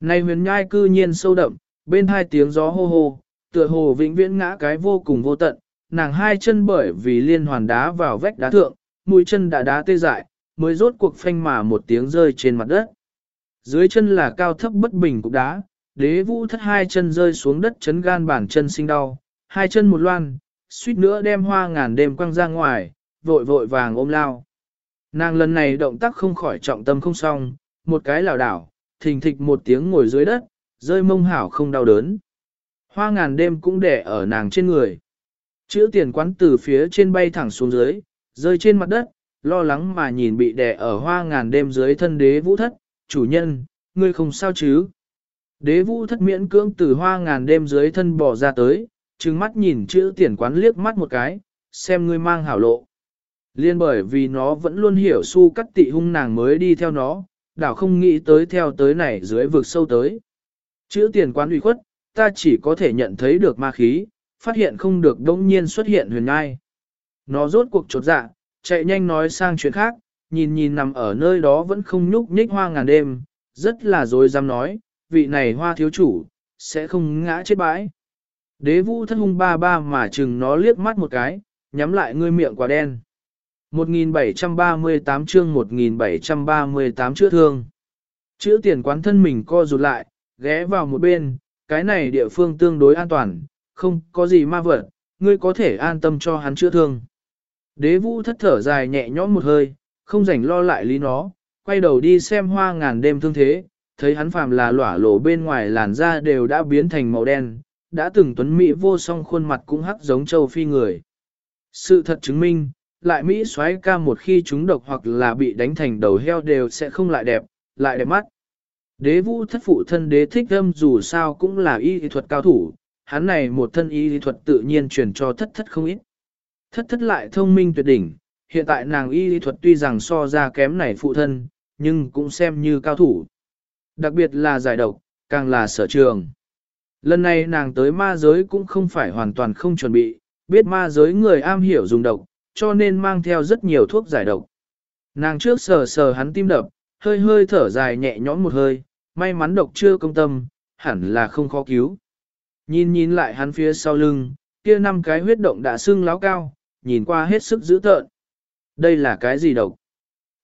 Này huyền nhai cư nhiên sâu đậm, bên hai tiếng gió hô hô, tựa hồ vĩnh viễn ngã cái vô cùng vô tận, nàng hai chân bởi vì liên hoàn đá vào vách đá thượng, mũi chân đã đá tê dại, mới rốt cuộc phanh mà một tiếng rơi trên mặt đất. Dưới chân là cao thấp bất bình cục đá, đế vũ thất hai chân rơi xuống đất chấn gan bản chân sinh đau, hai chân một loan, suýt nữa đem hoa ngàn đêm quăng ra ngoài, vội vội vàng ôm lao. Nàng lần này động tác không khỏi trọng tâm không xong, một cái lảo đảo, thình thịch một tiếng ngồi dưới đất, rơi mông hảo không đau đớn. Hoa ngàn đêm cũng đẻ ở nàng trên người. Chữ tiền quán từ phía trên bay thẳng xuống dưới, rơi trên mặt đất, lo lắng mà nhìn bị đẻ ở hoa ngàn đêm dưới thân đế vũ thất, chủ nhân, ngươi không sao chứ. Đế vũ thất miễn cưỡng từ hoa ngàn đêm dưới thân bỏ ra tới, trừng mắt nhìn chữ tiền quán liếc mắt một cái, xem ngươi mang hảo lộ. Liên bởi vì nó vẫn luôn hiểu su cắt tị hung nàng mới đi theo nó, đảo không nghĩ tới theo tới này dưới vực sâu tới. Chữ tiền quán uy khuất, ta chỉ có thể nhận thấy được ma khí, phát hiện không được đống nhiên xuất hiện huyền ngai. Nó rốt cuộc trột dạ, chạy nhanh nói sang chuyện khác, nhìn nhìn nằm ở nơi đó vẫn không nhúc nhích hoa ngàn đêm, rất là dối dám nói, vị này hoa thiếu chủ, sẽ không ngã chết bãi. Đế vũ thất hung ba ba mà chừng nó liếc mắt một cái, nhắm lại ngươi miệng quả đen. 1738 chương 1738 chữa thương. Chữa tiền quán thân mình co rụt lại, ghé vào một bên, cái này địa phương tương đối an toàn, không có gì ma vật, ngươi có thể an tâm cho hắn chữa thương. Đế vũ thất thở dài nhẹ nhõm một hơi, không rảnh lo lại lý nó, quay đầu đi xem hoa ngàn đêm thương thế, thấy hắn phàm là lỏa lộ bên ngoài làn da đều đã biến thành màu đen, đã từng tuấn Mỹ vô song khuôn mặt cũng hắc giống châu phi người. Sự thật chứng minh, lại Mỹ xoáy ca một khi chúng độc hoặc là bị đánh thành đầu heo đều sẽ không lại đẹp, lại đẹp mắt. Đế vũ thất phụ thân đế thích âm dù sao cũng là y thuật cao thủ, hắn này một thân y thuật tự nhiên truyền cho thất thất không ít. Thất thất lại thông minh tuyệt đỉnh, hiện tại nàng y thuật tuy rằng so ra kém này phụ thân, nhưng cũng xem như cao thủ. Đặc biệt là giải độc, càng là sở trường. Lần này nàng tới ma giới cũng không phải hoàn toàn không chuẩn bị, biết ma giới người am hiểu dùng độc, cho nên mang theo rất nhiều thuốc giải độc. Nàng trước sờ sờ hắn tim đập, hơi hơi thở dài nhẹ nhõm một hơi, may mắn độc chưa công tâm, hẳn là không khó cứu. Nhìn nhìn lại hắn phía sau lưng, kia năm cái huyết động đã sưng láo cao, nhìn qua hết sức dữ tợn. Đây là cái gì độc?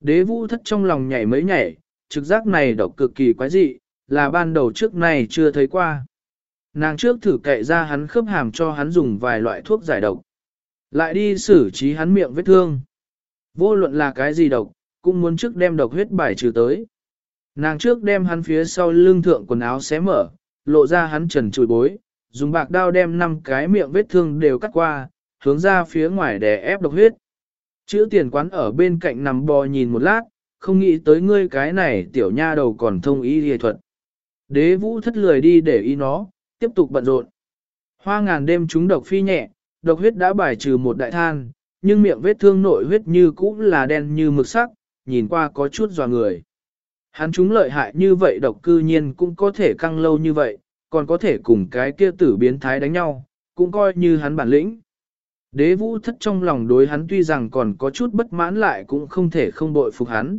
Đế vũ thất trong lòng nhảy mấy nhảy, trực giác này độc cực kỳ quái dị, là ban đầu trước này chưa thấy qua. Nàng trước thử kệ ra hắn khớp hàm cho hắn dùng vài loại thuốc giải độc. Lại đi xử trí hắn miệng vết thương. Vô luận là cái gì độc, cũng muốn trước đem độc huyết bài trừ tới. Nàng trước đem hắn phía sau lưng thượng quần áo xé mở, lộ ra hắn trần trụi bối, dùng bạc đao đem năm cái miệng vết thương đều cắt qua, hướng ra phía ngoài để ép độc huyết. Chữ tiền quán ở bên cạnh nằm bò nhìn một lát, không nghĩ tới ngươi cái này tiểu nha đầu còn thông y y thuật. Đế vũ thất lười đi để ý nó, tiếp tục bận rộn. Hoa ngàn đêm chúng độc phi nhẹ, độc huyết đã bài trừ một đại than, nhưng miệng vết thương nội huyết như cũ là đen như mực sắc, nhìn qua có chút dò người. Hắn chúng lợi hại như vậy độc cư nhiên cũng có thể căng lâu như vậy, còn có thể cùng cái kia tử biến thái đánh nhau, cũng coi như hắn bản lĩnh. Đế vũ thất trong lòng đối hắn tuy rằng còn có chút bất mãn lại cũng không thể không bội phục hắn.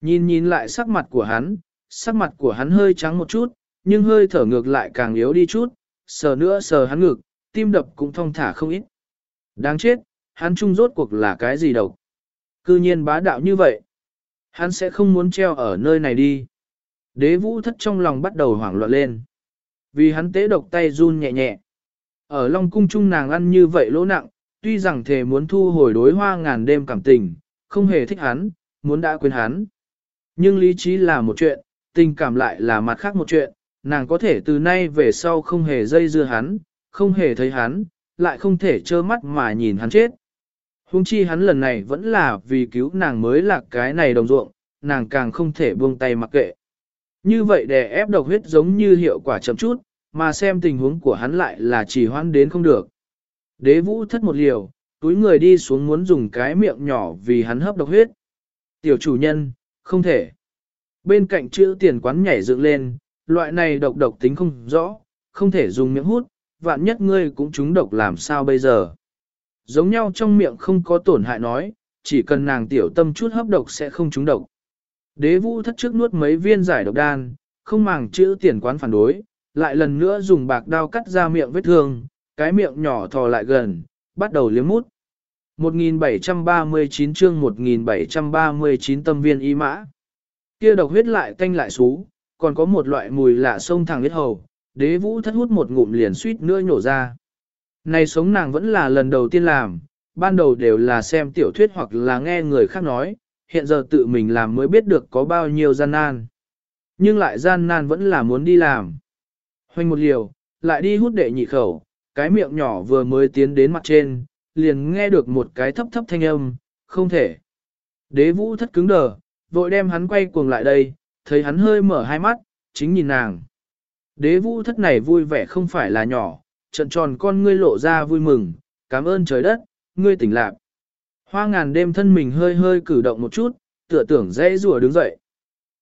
Nhìn nhìn lại sắc mặt của hắn, sắc mặt của hắn hơi trắng một chút, nhưng hơi thở ngược lại càng yếu đi chút, sờ nữa sờ hắn ngực, tim đập cũng thong thả không ít. Đáng chết, hắn chung rốt cuộc là cái gì độc? Cư nhiên bá đạo như vậy. Hắn sẽ không muốn treo ở nơi này đi. Đế vũ thất trong lòng bắt đầu hoảng loạn lên. Vì hắn tế độc tay run nhẹ nhẹ. Ở Long Cung Trung nàng ăn như vậy lỗ nặng, tuy rằng thề muốn thu hồi đối hoa ngàn đêm cảm tình, không hề thích hắn, muốn đã quên hắn. Nhưng lý trí là một chuyện, tình cảm lại là mặt khác một chuyện, nàng có thể từ nay về sau không hề dây dưa hắn, không hề thấy hắn, lại không thể trơ mắt mà nhìn hắn chết. Hùng chi hắn lần này vẫn là vì cứu nàng mới là cái này đồng ruộng, nàng càng không thể buông tay mặc kệ. Như vậy để ép độc huyết giống như hiệu quả chậm chút, mà xem tình huống của hắn lại là chỉ hoãn đến không được. Đế vũ thất một liều, túi người đi xuống muốn dùng cái miệng nhỏ vì hắn hấp độc huyết. Tiểu chủ nhân, không thể. Bên cạnh chữ tiền quán nhảy dựng lên, loại này độc độc tính không rõ, không thể dùng miệng hút, vạn nhất ngươi cũng trúng độc làm sao bây giờ. Giống nhau trong miệng không có tổn hại nói, chỉ cần nàng tiểu tâm chút hấp độc sẽ không trúng độc. Đế vũ thất trước nuốt mấy viên giải độc đan, không màng chữ tiền quán phản đối, lại lần nữa dùng bạc đao cắt ra miệng vết thương, cái miệng nhỏ thò lại gần, bắt đầu liếm mút. 1739 chương 1739 tâm viên y mã. Kia độc huyết lại tanh lại xú, còn có một loại mùi lạ sông thẳng huyết hầu, đế vũ thất hút một ngụm liền suýt nữa nhổ ra. Này sống nàng vẫn là lần đầu tiên làm, ban đầu đều là xem tiểu thuyết hoặc là nghe người khác nói, hiện giờ tự mình làm mới biết được có bao nhiêu gian nan. Nhưng lại gian nan vẫn là muốn đi làm. Hoành một liều, lại đi hút đệ nhị khẩu, cái miệng nhỏ vừa mới tiến đến mặt trên, liền nghe được một cái thấp thấp thanh âm, không thể. Đế vũ thất cứng đờ, vội đem hắn quay cuồng lại đây, thấy hắn hơi mở hai mắt, chính nhìn nàng. Đế vũ thất này vui vẻ không phải là nhỏ, trận tròn con ngươi lộ ra vui mừng, cảm ơn trời đất, ngươi tỉnh lạc. Hoa ngàn đêm thân mình hơi hơi cử động một chút, tựa tưởng dễ rùa đứng dậy.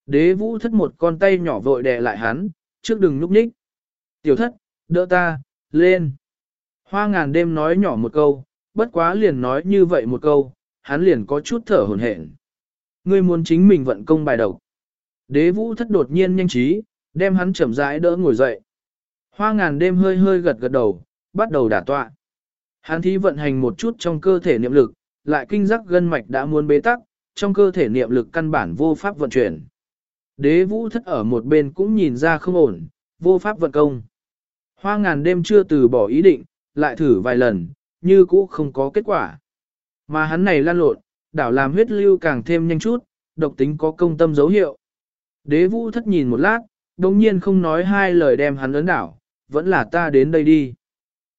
Đế vũ thất một con tay nhỏ vội đè lại hắn, trước đừng núp nhích. Tiểu thất, đỡ ta, lên. Hoa ngàn đêm nói nhỏ một câu, bất quá liền nói như vậy một câu, hắn liền có chút thở hổn hển. Ngươi muốn chính mình vận công bài độc. Đế vũ thất đột nhiên nhanh trí, Đem hắn chậm rãi đỡ ngồi dậy. Hoa ngàn đêm hơi hơi gật gật đầu, bắt đầu đả tọa. Hắn thí vận hành một chút trong cơ thể niệm lực, lại kinh giác gân mạch đã muốn bế tắc, trong cơ thể niệm lực căn bản vô pháp vận chuyển. Đế vũ thất ở một bên cũng nhìn ra không ổn, vô pháp vận công. Hoa ngàn đêm chưa từ bỏ ý định, lại thử vài lần, như cũ không có kết quả. Mà hắn này lan lộn, đảo làm huyết lưu càng thêm nhanh chút, độc tính có công tâm dấu hiệu. Đế vũ thất nhìn một lát, đồng nhiên không nói hai lời đem hắn ấn đảo, vẫn là ta đến đây đi.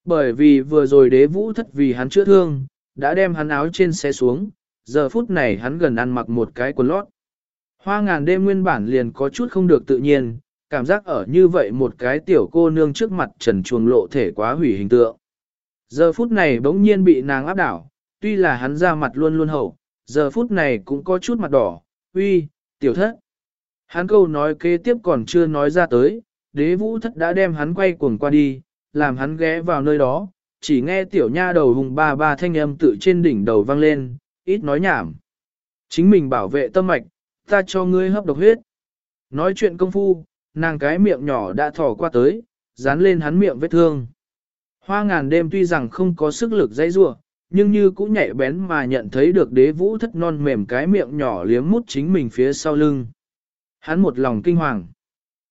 Bởi vì vừa rồi đế vũ thất vì hắn chữa thương, đã đem hắn áo trên xe xuống, giờ phút này hắn gần ăn mặc một cái quần lót. Hoa ngàn đêm nguyên bản liền có chút không được tự nhiên, cảm giác ở như vậy một cái tiểu cô nương trước mặt trần chuồng lộ thể quá hủy hình tượng. Giờ phút này bỗng nhiên bị nàng áp đảo, tuy là hắn ra mặt luôn luôn hậu, giờ phút này cũng có chút mặt đỏ, uy, tiểu thất. Hắn câu nói kế tiếp còn chưa nói ra tới, đế vũ thất đã đem hắn quay cuồng qua đi, làm hắn ghé vào nơi đó, chỉ nghe tiểu nha đầu hùng ba ba thanh âm tự trên đỉnh đầu vang lên, ít nói nhảm. Chính mình bảo vệ tâm mạch, ta cho ngươi hấp độc huyết. Nói chuyện công phu, nàng cái miệng nhỏ đã thỏ qua tới, dán lên hắn miệng vết thương. Hoa ngàn đêm tuy rằng không có sức lực dây rua, nhưng như cũng nhạy bén mà nhận thấy được đế vũ thất non mềm cái miệng nhỏ liếm mút chính mình phía sau lưng. Hắn một lòng kinh hoàng.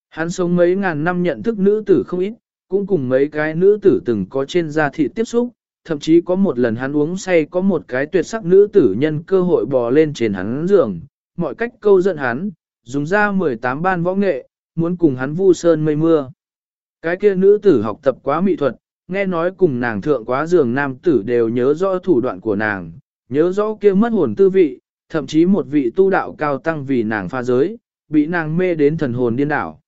Hắn sống mấy ngàn năm nhận thức nữ tử không ít, cũng cùng mấy cái nữ tử từng có trên da thịt tiếp xúc, thậm chí có một lần hắn uống say có một cái tuyệt sắc nữ tử nhân cơ hội bò lên trên hắn giường, mọi cách câu giận hắn, dùng ra 18 ban võ nghệ, muốn cùng hắn vu sơn mây mưa. Cái kia nữ tử học tập quá mỹ thuật, nghe nói cùng nàng thượng quá giường nam tử đều nhớ rõ thủ đoạn của nàng, nhớ rõ kia mất hồn tư vị, thậm chí một vị tu đạo cao tăng vì nàng pha giới, bị nàng mê đến thần hồn điên đảo.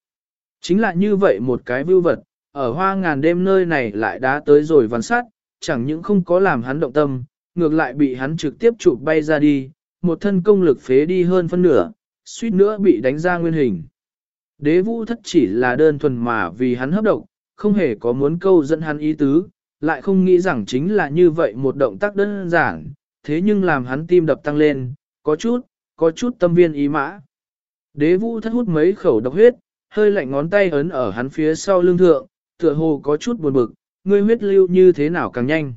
Chính là như vậy một cái vưu vật, ở hoa ngàn đêm nơi này lại đã tới rồi văn sát, chẳng những không có làm hắn động tâm, ngược lại bị hắn trực tiếp chụp bay ra đi, một thân công lực phế đi hơn phân nửa, suýt nữa bị đánh ra nguyên hình. Đế vũ thất chỉ là đơn thuần mà vì hắn hấp độc, không hề có muốn câu dẫn hắn ý tứ, lại không nghĩ rằng chính là như vậy một động tác đơn giản, thế nhưng làm hắn tim đập tăng lên, có chút, có chút tâm viên ý mã. Đế vũ thất hút mấy khẩu độc huyết, hơi lạnh ngón tay ấn ở hắn phía sau lưng thượng, tựa hồ có chút buồn bực, ngươi huyết lưu như thế nào càng nhanh.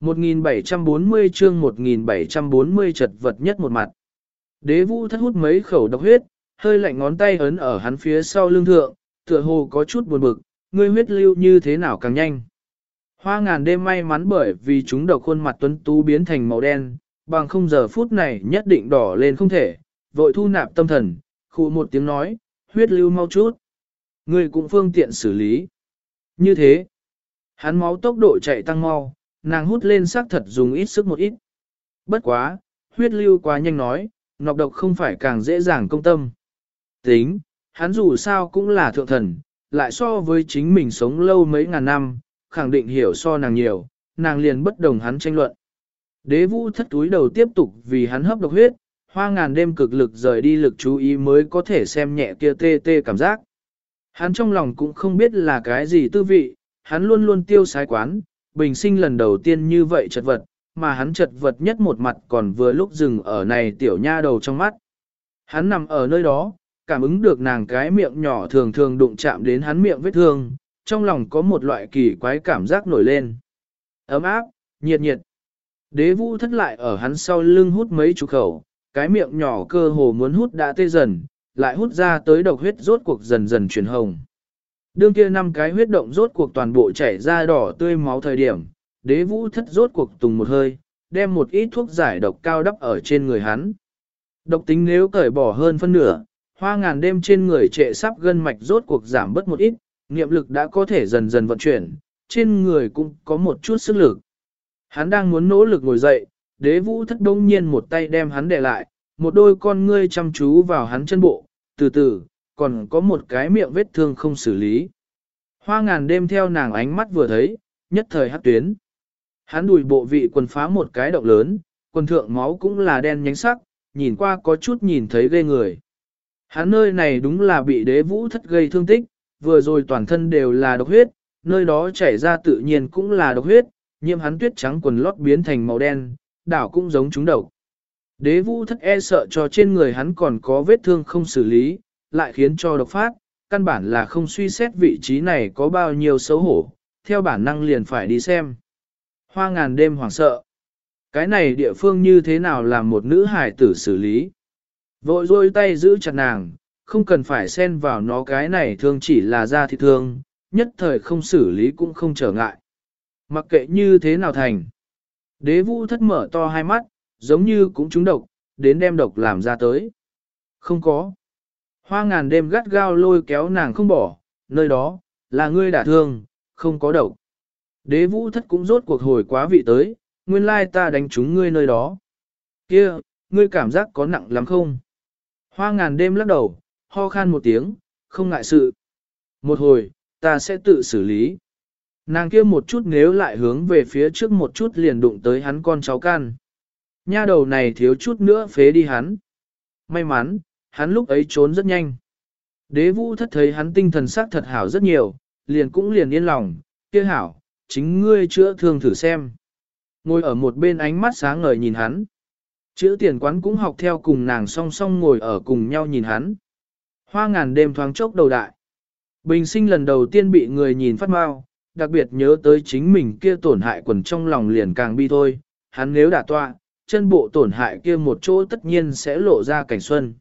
1740 chương 1740 chật vật nhất một mặt. Đế vũ thất hút mấy khẩu độc huyết, hơi lạnh ngón tay ấn ở hắn phía sau lưng thượng, tựa hồ có chút buồn bực, ngươi huyết lưu như thế nào càng nhanh. Hoa ngàn đêm may mắn bởi vì chúng độc khuôn mặt tuấn tú biến thành màu đen, bằng không giờ phút này nhất định đỏ lên không thể, vội thu nạp tâm thần, khu một tiếng nói, huyết lưu mau chút. Ngươi cũng phương tiện xử lý. Như thế, hắn máu tốc độ chạy tăng mau, nàng hút lên xác thật dùng ít sức một ít. Bất quá, huyết lưu quá nhanh nói, nọc độc không phải càng dễ dàng công tâm. Tính, hắn dù sao cũng là thượng thần, lại so với chính mình sống lâu mấy ngàn năm, khẳng định hiểu so nàng nhiều, nàng liền bất đồng hắn tranh luận. Đế vũ thất túi đầu tiếp tục vì hắn hấp độc huyết, hoa ngàn đêm cực lực rời đi lực chú ý mới có thể xem nhẹ kia tê tê cảm giác. Hắn trong lòng cũng không biết là cái gì tư vị, hắn luôn luôn tiêu sái quán, bình sinh lần đầu tiên như vậy chật vật, mà hắn chật vật nhất một mặt còn vừa lúc dừng ở này tiểu nha đầu trong mắt. Hắn nằm ở nơi đó, cảm ứng được nàng cái miệng nhỏ thường thường đụng chạm đến hắn miệng vết thương, trong lòng có một loại kỳ quái cảm giác nổi lên. Ấm áp, nhiệt nhiệt. Đế vũ thất lại ở hắn sau lưng hút mấy chục khẩu, cái miệng nhỏ cơ hồ muốn hút đã tê dần, lại hút ra tới độc huyết rốt cuộc dần dần chuyển hồng. Đương kia năm cái huyết động rốt cuộc toàn bộ chảy ra đỏ tươi máu thời điểm, đế vũ thất rốt cuộc tùng một hơi, đem một ít thuốc giải độc cao đắp ở trên người hắn. Độc tính nếu cởi bỏ hơn phân nửa, hoa ngàn đêm trên người trệ sắp gân mạch rốt cuộc giảm bớt một ít, niệm lực đã có thể dần dần vận chuyển, trên người cũng có một chút sức lực. Hắn đang muốn nỗ lực ngồi dậy, đế vũ thất đông nhiên một tay đem hắn để lại, một đôi con ngươi chăm chú vào hắn chân bộ, từ từ, còn có một cái miệng vết thương không xử lý. Hoa ngàn đêm theo nàng ánh mắt vừa thấy, nhất thời hát tuyến. Hắn đùi bộ vị quần phá một cái động lớn, quần thượng máu cũng là đen nhánh sắc, nhìn qua có chút nhìn thấy ghê người. Hắn nơi này đúng là bị đế vũ thất gây thương tích, vừa rồi toàn thân đều là độc huyết, nơi đó chảy ra tự nhiên cũng là độc huyết, nhiễm hắn tuyết trắng quần lót biến thành màu đen, đảo cũng giống chúng độc. Đế vũ thất e sợ cho trên người hắn còn có vết thương không xử lý, lại khiến cho độc phát, căn bản là không suy xét vị trí này có bao nhiêu xấu hổ, theo bản năng liền phải đi xem. Hoa ngàn đêm hoảng sợ. Cái này địa phương như thế nào làm một nữ hải tử xử lý. Vội rôi tay giữ chặt nàng, không cần phải xen vào nó cái này thương chỉ là da thịt thương, nhất thời không xử lý cũng không trở ngại. Mặc kệ như thế nào thành. Đế vũ thất mở to hai mắt, giống như cũng trúng độc, đến đem độc làm ra tới. Không có. Hoa ngàn đêm gắt gao lôi kéo nàng không bỏ, nơi đó, là ngươi đả thương, không có độc. Đế vũ thất cũng rốt cuộc hồi quá vị tới, nguyên lai ta đánh trúng ngươi nơi đó. Kia, ngươi cảm giác có nặng lắm không? Hoa ngàn đêm lắc đầu, ho khan một tiếng, không ngại sự. Một hồi, ta sẽ tự xử lý. Nàng kia một chút nếu lại hướng về phía trước một chút liền đụng tới hắn con cháu can. Nha đầu này thiếu chút nữa phế đi hắn. May mắn, hắn lúc ấy trốn rất nhanh. Đế vũ thất thấy hắn tinh thần sắc thật hảo rất nhiều, liền cũng liền yên lòng, kia hảo, chính ngươi chữa thương thử xem. Ngồi ở một bên ánh mắt sáng ngời nhìn hắn. Chữa tiền quán cũng học theo cùng nàng song song ngồi ở cùng nhau nhìn hắn. Hoa ngàn đêm thoáng chốc đầu đại. Bình sinh lần đầu tiên bị người nhìn phát mau, đặc biệt nhớ tới chính mình kia tổn hại quần trong lòng liền càng bi thôi. Hắn nếu đả tọa, chân bộ tổn hại kia một chỗ tất nhiên sẽ lộ ra cảnh xuân.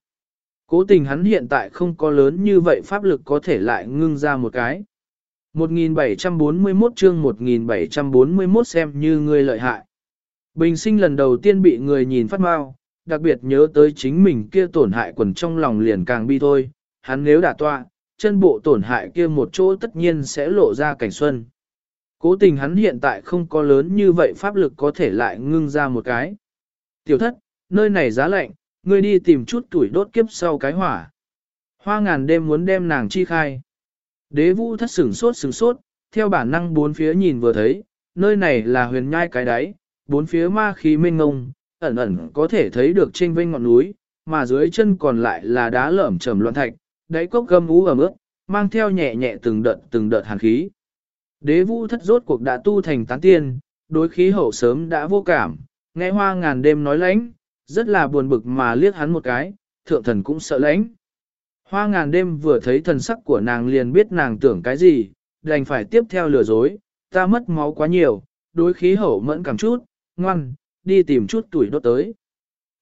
Cố tình hắn hiện tại không có lớn như vậy pháp lực có thể lại ngưng ra một cái. 1741 chương 1741 xem như người lợi hại. Bình sinh lần đầu tiên bị người nhìn phát mau, đặc biệt nhớ tới chính mình kia tổn hại quần trong lòng liền càng bi thôi, hắn nếu đả tọa, chân bộ tổn hại kia một chỗ tất nhiên sẽ lộ ra cảnh xuân. Cố tình hắn hiện tại không có lớn như vậy pháp lực có thể lại ngưng ra một cái. Tiểu thất, nơi này giá lạnh, ngươi đi tìm chút tuổi đốt kiếp sau cái hỏa. Hoa ngàn đêm muốn đem nàng chi khai. Đế vũ thất sửng sốt sửng sốt, theo bản năng bốn phía nhìn vừa thấy, nơi này là huyền nhai cái đáy, bốn phía ma khí mênh ngông, ẩn ẩn có thể thấy được trên vênh ngọn núi, mà dưới chân còn lại là đá lởm chởm loạn thạch, đáy cốc gâm ú ở mức, mang theo nhẹ nhẹ từng đợt từng đợt hàn khí. Đế vũ thất rốt cuộc đã tu thành tán tiên, đối khí hậu sớm đã vô cảm, nghe hoa ngàn đêm nói lãnh, rất là buồn bực mà liếc hắn một cái, thượng thần cũng sợ lãnh. Hoa ngàn đêm vừa thấy thần sắc của nàng liền biết nàng tưởng cái gì, đành phải tiếp theo lừa dối, ta mất máu quá nhiều, đối khí hậu mẫn cảm chút, ngoan, đi tìm chút tuổi đốt tới.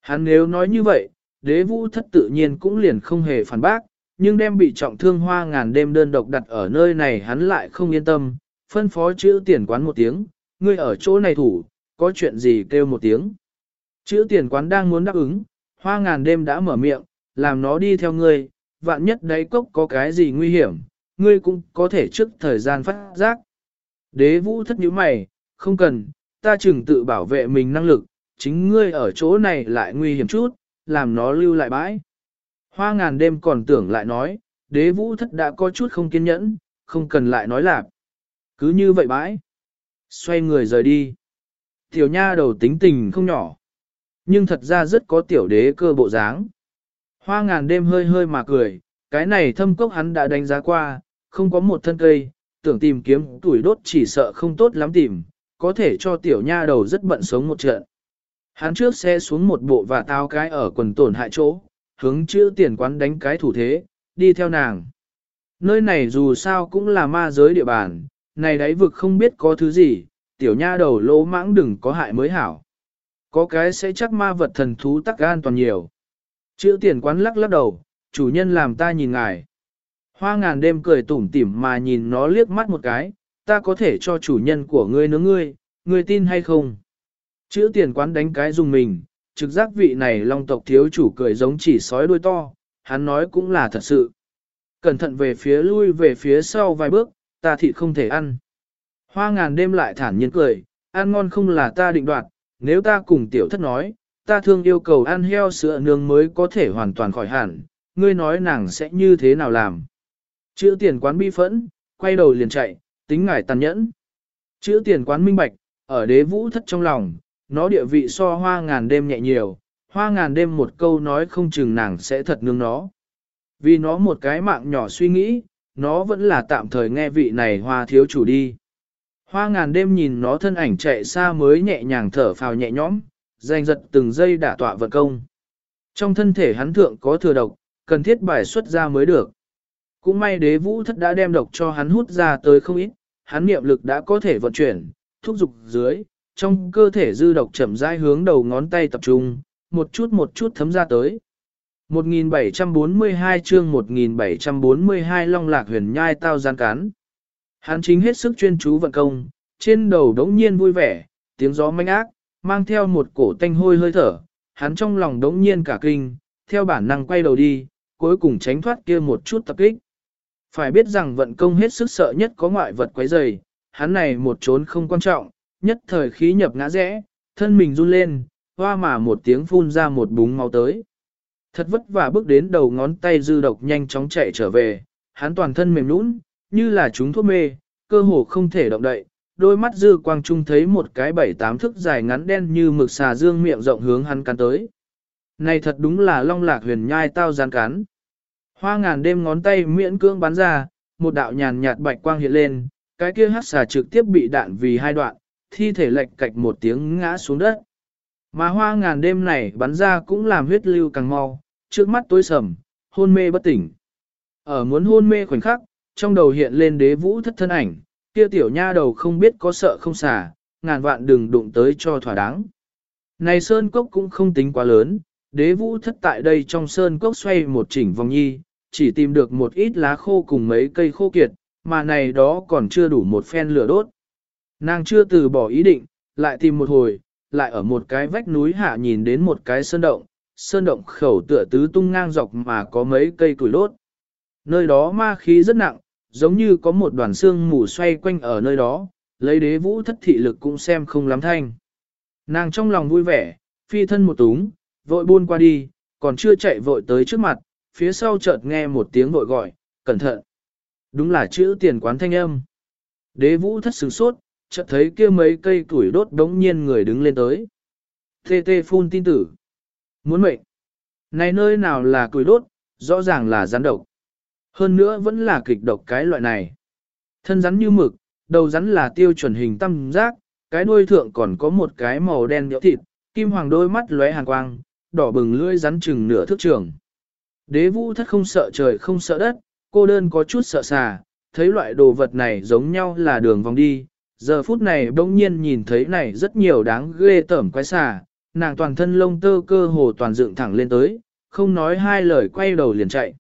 Hắn nếu nói như vậy, đế vũ thất tự nhiên cũng liền không hề phản bác, nhưng đem bị trọng thương hoa ngàn đêm đơn độc đặt ở nơi này hắn lại không yên tâm, phân phó chữ tiền quán một tiếng, ngươi ở chỗ này thủ, có chuyện gì kêu một tiếng. Chữ tiền quán đang muốn đáp ứng, hoa ngàn đêm đã mở miệng, làm nó đi theo ngươi, vạn nhất đáy cốc có cái gì nguy hiểm, ngươi cũng có thể trước thời gian phát giác. Đế vũ thất nhíu mày, không cần, ta chừng tự bảo vệ mình năng lực, chính ngươi ở chỗ này lại nguy hiểm chút, làm nó lưu lại bãi. Hoa ngàn đêm còn tưởng lại nói, đế vũ thất đã có chút không kiên nhẫn, không cần lại nói lạc. Cứ như vậy bãi. Xoay người rời đi. Tiểu nha đầu tính tình không nhỏ. Nhưng thật ra rất có tiểu đế cơ bộ dáng. Hoa ngàn đêm hơi hơi mà cười, cái này thâm cốc hắn đã đánh giá qua, không có một thân cây, tưởng tìm kiếm tuổi đốt chỉ sợ không tốt lắm tìm, có thể cho tiểu nha đầu rất bận sống một trận. Hắn trước xe xuống một bộ và tao cái ở quần tổn hại chỗ, hướng chữ tiền quán đánh cái thủ thế, đi theo nàng. Nơi này dù sao cũng là ma giới địa bàn, này đáy vực không biết có thứ gì, tiểu nha đầu lỗ mãng đừng có hại mới hảo. Có cái sẽ chắc ma vật thần thú tắc an toàn nhiều. Chữ tiền quán lắc lắc đầu, chủ nhân làm ta nhìn ngài. Hoa ngàn đêm cười tủm tỉm mà nhìn nó liếc mắt một cái, ta có thể cho chủ nhân của ngươi nướng ngươi, ngươi tin hay không? Chữ tiền quán đánh cái dùng mình, trực giác vị này long tộc thiếu chủ cười giống chỉ sói đuôi to, hắn nói cũng là thật sự. Cẩn thận về phía lui về phía sau vài bước, ta thịt không thể ăn. Hoa ngàn đêm lại thản nhiên cười, ăn ngon không là ta định đoạt, nếu ta cùng tiểu thất nói, ta thương yêu cầu ăn heo sữa nương mới có thể hoàn toàn khỏi hẳn, ngươi nói nàng sẽ như thế nào làm. Chữ tiền quán bi phẫn, quay đầu liền chạy, tính ngải tàn nhẫn. Chữ tiền quán minh bạch, ở đế vũ thất trong lòng, nó địa vị so hoa ngàn đêm nhẹ nhiều, hoa ngàn đêm một câu nói không chừng nàng sẽ thật nương nó. Vì nó một cái mạng nhỏ suy nghĩ, nó vẫn là tạm thời nghe vị này hoa thiếu chủ đi. Hoa ngàn đêm nhìn nó thân ảnh chạy xa mới nhẹ nhàng thở phào nhẹ nhõm, giành giật từng giây đả tọa vận công. Trong thân thể hắn thượng có thừa độc, cần thiết bài xuất ra mới được. cũng may đế vũ thất đã đem độc cho hắn hút ra tới không ít, hắn niệm lực đã có thể vận chuyển, thúc dục dưới, trong cơ thể dư độc chậm rãi hướng đầu ngón tay tập trung, một chút một chút thấm ra tới. 1742 chương 1742 Long Lạc huyền nhai tao gian cán. Hắn chính hết sức chuyên chú vận công, trên đầu đống nhiên vui vẻ, tiếng gió manh ác, mang theo một cổ tanh hôi hơi thở, hắn trong lòng đống nhiên cả kinh, theo bản năng quay đầu đi, cuối cùng tránh thoát kia một chút tập kích. Phải biết rằng vận công hết sức sợ nhất có ngoại vật quấy rầy, hắn này một trốn không quan trọng, nhất thời khí nhập ngã rẽ, thân mình run lên, hoa mà một tiếng phun ra một búng máu tới. Thật vất vả bước đến đầu ngón tay dư độc nhanh chóng chạy trở về, hắn toàn thân mềm nũng, như là chúng thuốc mê, cơ hồ không thể động đậy, đôi mắt dư quang trung thấy một cái bảy tám thước dài ngắn đen như mực xà dương miệng rộng hướng hắn cắn tới. Này thật đúng là long lạc huyền nhai tao gian cắn. Hoa ngàn đêm ngón tay miễn cưỡng bắn ra, một đạo nhàn nhạt bạch quang hiện lên, cái kia hắc xà trực tiếp bị đạn vì hai đoạn, thi thể lệch cạch một tiếng ngã xuống đất. Mà hoa ngàn đêm này bắn ra cũng làm huyết lưu càng mau, trước mắt tối sầm, hôn mê bất tỉnh. Ở muốn hôn mê khoảnh khắc, trong đầu hiện lên đế vũ thất thân ảnh, kia tiểu nha đầu không biết có sợ không xả, ngàn vạn đừng đụng tới cho thỏa đáng. Này sơn cốc cũng không tính quá lớn, đế vũ thất tại đây trong sơn cốc xoay một chỉnh vòng nhi, chỉ tìm được một ít lá khô cùng mấy cây khô kiệt, mà này đó còn chưa đủ một phen lửa đốt. Nàng chưa từ bỏ ý định, lại tìm một hồi, lại ở một cái vách núi hạ nhìn đến một cái sơn động, sơn động khẩu tựa tứ tung ngang dọc mà có mấy cây củi lốt. Nơi đó ma khí rất nặng, giống như có một đoàn xương mù xoay quanh ở nơi đó, lấy đế vũ thất thị lực cũng xem không lắm thanh. Nàng trong lòng vui vẻ, phi thân một túng, vội buôn qua đi, còn chưa chạy vội tới trước mặt, phía sau chợt nghe một tiếng vội gọi, cẩn thận. Đúng là chữ tiền quán thanh âm. Đế vũ thất sửng sốt, chợt thấy kia mấy cây củi đốt đống nhiên người đứng lên tới. Tê tê phun tin tử. Muốn mệnh. Này nơi nào là củi đốt, rõ ràng là rắn độc. Hơn nữa vẫn là kịch độc cái loại này. Thân rắn như mực, đầu rắn là tiêu chuẩn hình tam giác, cái đuôi thượng còn có một cái màu đen nhỡ thịt, kim hoàng đôi mắt lóe hàn quang, đỏ bừng lưỡi rắn chừng nửa thước trường. Đế vũ thất không sợ trời không sợ đất, cô đơn có chút sợ xà, thấy loại đồ vật này giống nhau là đường vòng đi. Giờ phút này bỗng nhiên nhìn thấy này rất nhiều đáng ghê tởm quái xà, nàng toàn thân lông tơ cơ hồ toàn dựng thẳng lên tới, không nói hai lời quay đầu liền chạy.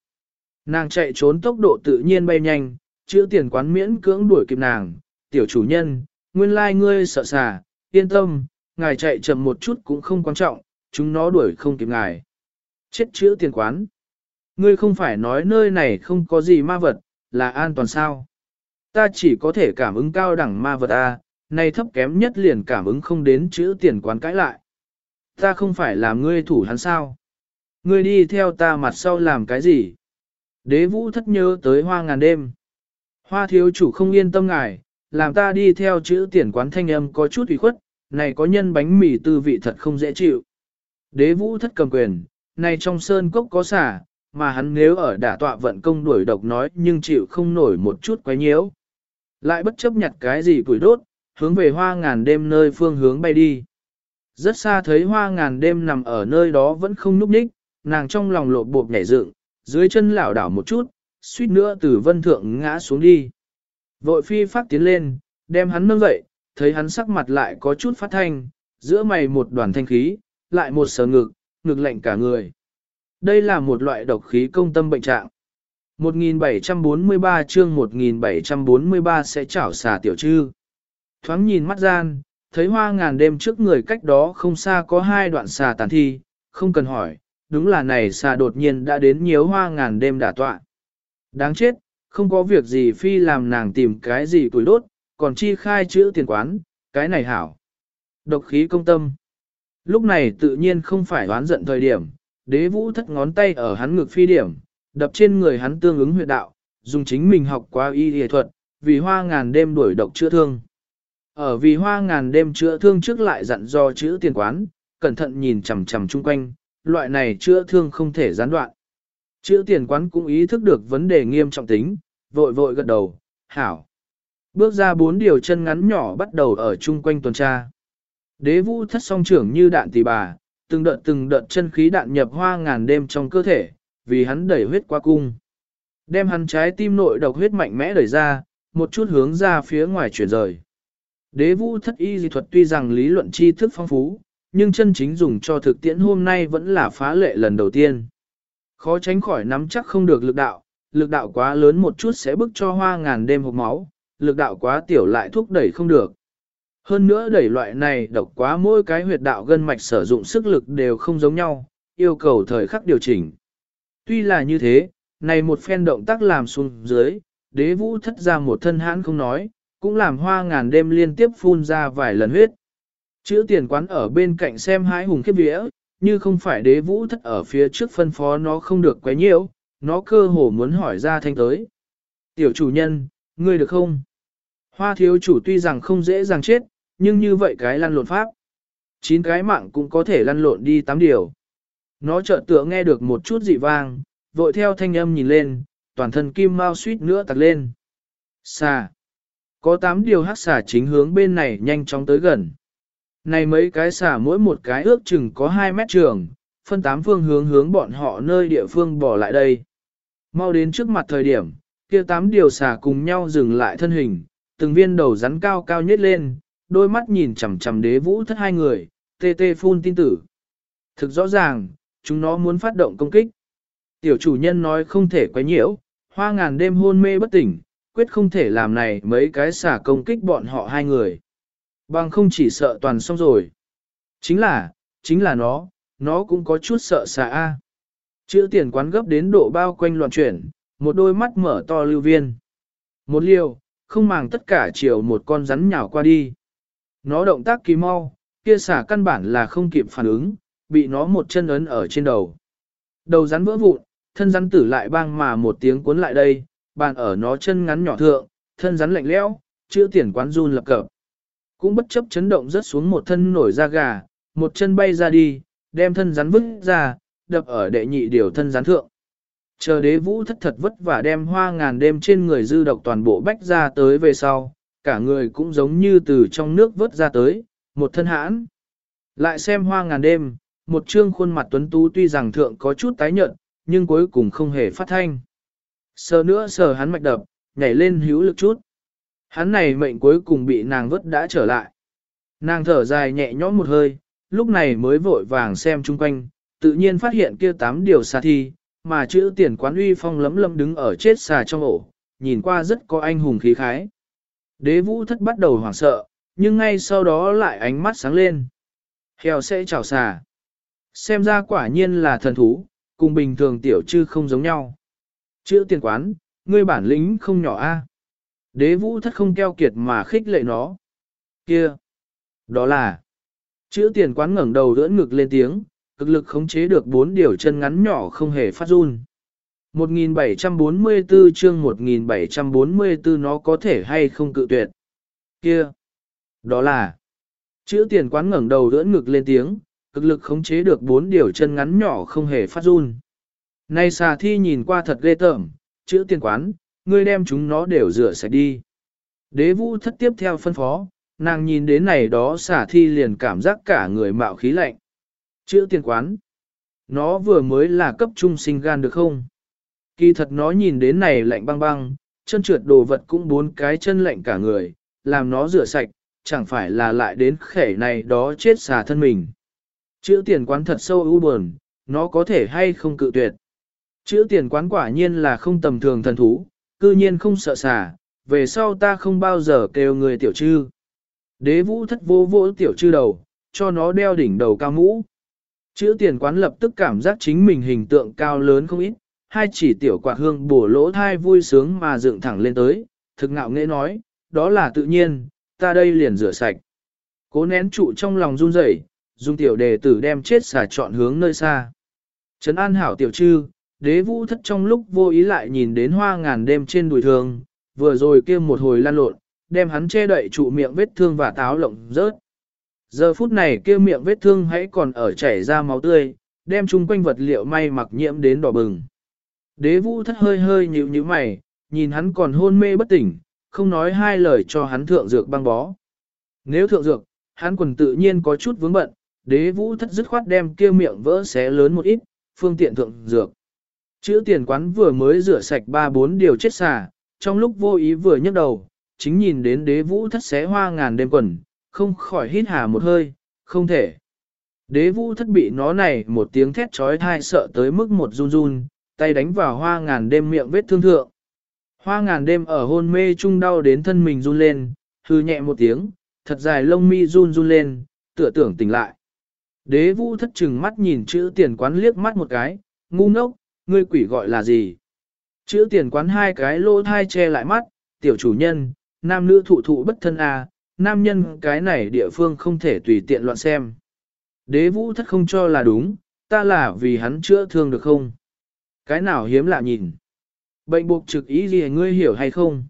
Nàng chạy trốn tốc độ tự nhiên bay nhanh, chữa tiền quán miễn cưỡng đuổi kịp nàng, tiểu chủ nhân, nguyên lai ngươi sợ xà, yên tâm, ngài chạy chậm một chút cũng không quan trọng, chúng nó đuổi không kịp ngài. Chết chữa tiền quán. Ngươi không phải nói nơi này không có gì ma vật, là an toàn sao. Ta chỉ có thể cảm ứng cao đẳng ma vật A, này thấp kém nhất liền cảm ứng không đến chữ tiền quán cãi lại. Ta không phải là ngươi thủ hắn sao. Ngươi đi theo ta mặt sau làm cái gì? Đế vũ thất nhớ tới hoa ngàn đêm. Hoa thiếu chủ không yên tâm ngài, làm ta đi theo chữ tiền quán thanh âm có chút ủy khuất, này có nhân bánh mì tư vị thật không dễ chịu. Đế vũ thất cầm quyền, này trong sơn cốc có xả, mà hắn nếu ở đả tọa vận công đuổi độc nói nhưng chịu không nổi một chút quấy nhiễu. Lại bất chấp nhặt cái gì củi đốt, hướng về hoa ngàn đêm nơi phương hướng bay đi. Rất xa thấy hoa ngàn đêm nằm ở nơi đó vẫn không núp ních, nàng trong lòng lộ bộp nhảy dựng, dưới chân lảo đảo một chút, suýt nữa từ vân thượng ngã xuống đi. Vội phi phát tiến lên, đem hắn nâng dậy, thấy hắn sắc mặt lại có chút phát thanh, giữa mày một đoàn thanh khí, lại một sờ ngực, ngực lạnh cả người. Đây là một loại độc khí công tâm bệnh trạng. 1743 chương 1743 sẽ chảo xà tiểu trư. Thoáng nhìn mắt gian, thấy hoa ngàn đêm trước người cách đó không xa có hai đoạn xà tàn thi, không cần hỏi, đúng là này xà đột nhiên đã đến nhiều hoa ngàn đêm đả tọa. Đáng chết, không có việc gì phi làm nàng tìm cái gì tuổi đốt, còn chi khai chữ tiền quán, cái này hảo. Độc khí công tâm. Lúc này tự nhiên không phải đoán giận thời điểm, đế vũ thất ngón tay ở hắn ngực phi điểm, đập trên người hắn tương ứng huyệt đạo, dùng chính mình học qua y y thuật, vì hoa ngàn đêm đuổi độc chữa thương. Ở vì hoa ngàn đêm chữa thương trước lại dặn do chữ tiền quán, cẩn thận nhìn chằm chằm chung quanh, loại này chữa thương không thể gián đoạn. Chữ tiền quán cũng ý thức được vấn đề nghiêm trọng tính, vội vội gật đầu, hảo. Bước ra bốn điều chân ngắn nhỏ bắt đầu ở chung quanh tuần tra. Đế vũ thất song trưởng như đạn tỷ bà, từng đợt từng đợt chân khí đạn nhập hoa ngàn đêm trong cơ thể, vì hắn đẩy huyết qua cung. Đem hắn trái tim nội độc huyết mạnh mẽ đẩy ra, một chút hướng ra phía ngoài chuyển rời. Đế vũ thất y dị thuật tuy rằng lý luận tri thức phong phú, nhưng chân chính dùng cho thực tiễn hôm nay vẫn là phá lệ lần đầu tiên. Khó tránh khỏi nắm chắc không được lực đạo, lực đạo quá lớn một chút sẽ bức cho hoa ngàn đêm hộp máu, lực đạo quá tiểu lại thúc đẩy không được. Hơn nữa đẩy loại này độc quá mỗi cái huyệt đạo gân mạch sử dụng sức lực đều không giống nhau, yêu cầu thời khắc điều chỉnh. Tuy là như thế, này một phen động tác làm xuống dưới, đế vũ thất ra một thân hãn không nói, cũng làm hoa ngàn đêm liên tiếp phun ra vài lần huyết. Chữ tiền quán ở bên cạnh xem hái hùng khiếp vía, như không phải đế vũ thất ở phía trước phân phó nó không được quấy nhiễu, nó cơ hồ muốn hỏi ra thanh tới. Tiểu chủ nhân, ngươi được không? Hoa thiếu chủ tuy rằng không dễ dàng chết, nhưng như vậy cái lăn lộn pháp. Chín cái mạng cũng có thể lăn lộn đi tám điều. Nó chợt tựa nghe được một chút dị vang, vội theo thanh âm nhìn lên, toàn thân kim mau suýt nữa tặc lên. Xà. Có tám điều hắc xà chính hướng bên này nhanh chóng tới gần. Này mấy cái xà mỗi một cái ước chừng có 2 mét trường, phân tám phương hướng hướng bọn họ nơi địa phương bỏ lại đây. Mau đến trước mặt thời điểm, kia tám điều xà cùng nhau dừng lại thân hình, từng viên đầu rắn cao cao nhất lên, đôi mắt nhìn chằm chằm đế vũ thất hai người, tê tê phun tin tử. Thực rõ ràng, chúng nó muốn phát động công kích. Tiểu chủ nhân nói không thể quấy nhiễu, hoa ngàn đêm hôn mê bất tỉnh, quyết không thể làm này mấy cái xả công kích bọn họ hai người. Bằng không chỉ sợ toàn xong rồi. Chính là, chính là nó, nó cũng có chút sợ xả A. Chữ tiền quán gấp đến độ bao quanh loạn chuyển, một đôi mắt mở to lưu viên. Một liều, không màng tất cả chiều một con rắn nhào qua đi. Nó động tác kỳ mau, kia xả căn bản là không kịp phản ứng, bị nó một chân ấn ở trên đầu. Đầu rắn vỡ vụn, thân rắn tử lại bang mà một tiếng cuốn lại đây, bàn ở nó chân ngắn nhỏ thượng, thân rắn lạnh lẽo, chưa tiền quán run lập cập. Cũng bất chấp chấn động rớt xuống một thân nổi da gà, một chân bay ra đi, đem thân rắn vứt ra, đập ở đệ nhị điều thân rắn thượng. Chờ đế vũ thất thật vất vả đem hoa ngàn đêm trên người dư độc toàn bộ bách ra tới về sau, cả người cũng giống như từ trong nước vớt ra tới, một thân hãn. Lại xem hoa ngàn đêm, một trương khuôn mặt tuấn tú tuy rằng thượng có chút tái nhợt, nhưng cuối cùng không hề phát thanh. Sờ nữa sờ hắn mạch đập, nhảy lên hữu lực chút. Hắn này mệnh cuối cùng bị nàng vứt đã trở lại. Nàng thở dài nhẹ nhõm một hơi, lúc này mới vội vàng xem chung quanh, tự nhiên phát hiện kia tám điều xà thi, mà chữ tiền quán uy phong lấm lấm đứng ở chết xà trong ổ, nhìn qua rất có anh hùng khí khái. Đế vũ thất bắt đầu hoảng sợ, nhưng ngay sau đó lại ánh mắt sáng lên. Heo sẽ chào xà. Xem ra quả nhiên là thần thú, cùng bình thường tiểu chư không giống nhau. Chữ tiền quán, ngươi bản lĩnh không nhỏ a. Đế vũ thất không keo kiệt mà khích lệ nó. Kia! Đó là... Chữ tiền quán ngẩng đầu đỡ ngực lên tiếng, cực lực khống chế được bốn điều chân ngắn nhỏ không hề phát run. 1744 chương 1744 nó có thể hay không cự tuyệt. Kia! Đó là... Chữ tiền quán ngẩng đầu đỡ ngực lên tiếng, cực lực khống chế được bốn điều chân ngắn nhỏ không hề phát run. Này xà thi nhìn qua thật ghê tởm, chữ tiền quán, ngươi đem chúng nó đều rửa sạch đi. Đế vũ thất tiếp theo phân phó, nàng nhìn đến này đó xả thi liền cảm giác cả người mạo khí lạnh. Chữ tiền quán, nó vừa mới là cấp trung sinh gan được không? Kỳ thật nó nhìn đến này lạnh băng băng, chân trượt đồ vật cũng bốn cái chân lạnh cả người, làm nó rửa sạch, chẳng phải là lại đến khẻ này đó chết xà thân mình. Chữ tiền quán thật sâu ưu buồn, nó có thể hay không cự tuyệt. Chữ tiền quán quả nhiên là không tầm thường thần thú, cư nhiên không sợ xả, về sau ta không bao giờ kêu người tiểu trư. Đế vũ thất vô vô tiểu trư đầu, cho nó đeo đỉnh đầu cao mũ. Chữ tiền quán lập tức cảm giác chính mình hình tượng cao lớn không ít, hai chỉ tiểu quạt hương bổ lỗ thai vui sướng mà dựng thẳng lên tới, thực ngạo nghệ nói, đó là tự nhiên, ta đây liền rửa sạch. Cố nén trụ trong lòng run rẩy, dùng tiểu đề tử đem chết xả chọn hướng nơi xa. Trấn an hảo tiểu trư, đế vũ thất trong lúc vô ý lại nhìn đến hoa ngàn đêm trên đùi thường, vừa rồi kia một hồi lan lộn, đem hắn che đậy trụ miệng vết thương và táo lộng rớt. Giờ phút này kia miệng vết thương hãy còn ở chảy ra máu tươi, đem chung quanh vật liệu may mặc nhiễm đến đỏ bừng. Đế vũ thất hơi hơi nhíu nhíu mày, nhìn hắn còn hôn mê bất tỉnh, không nói hai lời cho hắn thượng dược băng bó. Nếu thượng dược, hắn quần tự nhiên có chút vướng bận, đế vũ thất dứt khoát đem kia miệng vỡ xé lớn một ít, phương tiện thượng dược. Chữ tiền quán vừa mới rửa sạch ba bốn điều chết xà, trong lúc vô ý vừa nhấc đầu, chính nhìn đến đế vũ thất xé hoa ngàn đêm quần, không khỏi hít hà một hơi, không thể. Đế vũ thất bị nó này một tiếng thét trói thai sợ tới mức một run run, tay đánh vào hoa ngàn đêm miệng vết thương thượng. Hoa ngàn đêm ở hôn mê chung đau đến thân mình run lên, hư nhẹ một tiếng, thật dài lông mi run run lên, tựa tưởng tỉnh lại. Đế vũ thất chừng mắt nhìn chữ tiền quán liếc mắt một cái, ngu ngốc, ngươi quỷ gọi là gì? Chữ tiền quán hai cái lô thai che lại mắt, tiểu chủ nhân, nam nữ thụ thụ bất thân à, nam nhân cái này địa phương không thể tùy tiện loạn xem. Đế vũ thất không cho là đúng, ta là vì hắn chữa thương được không? Cái nào hiếm lạ nhìn? Bệnh buộc trực ý gì ngươi hiểu hay không?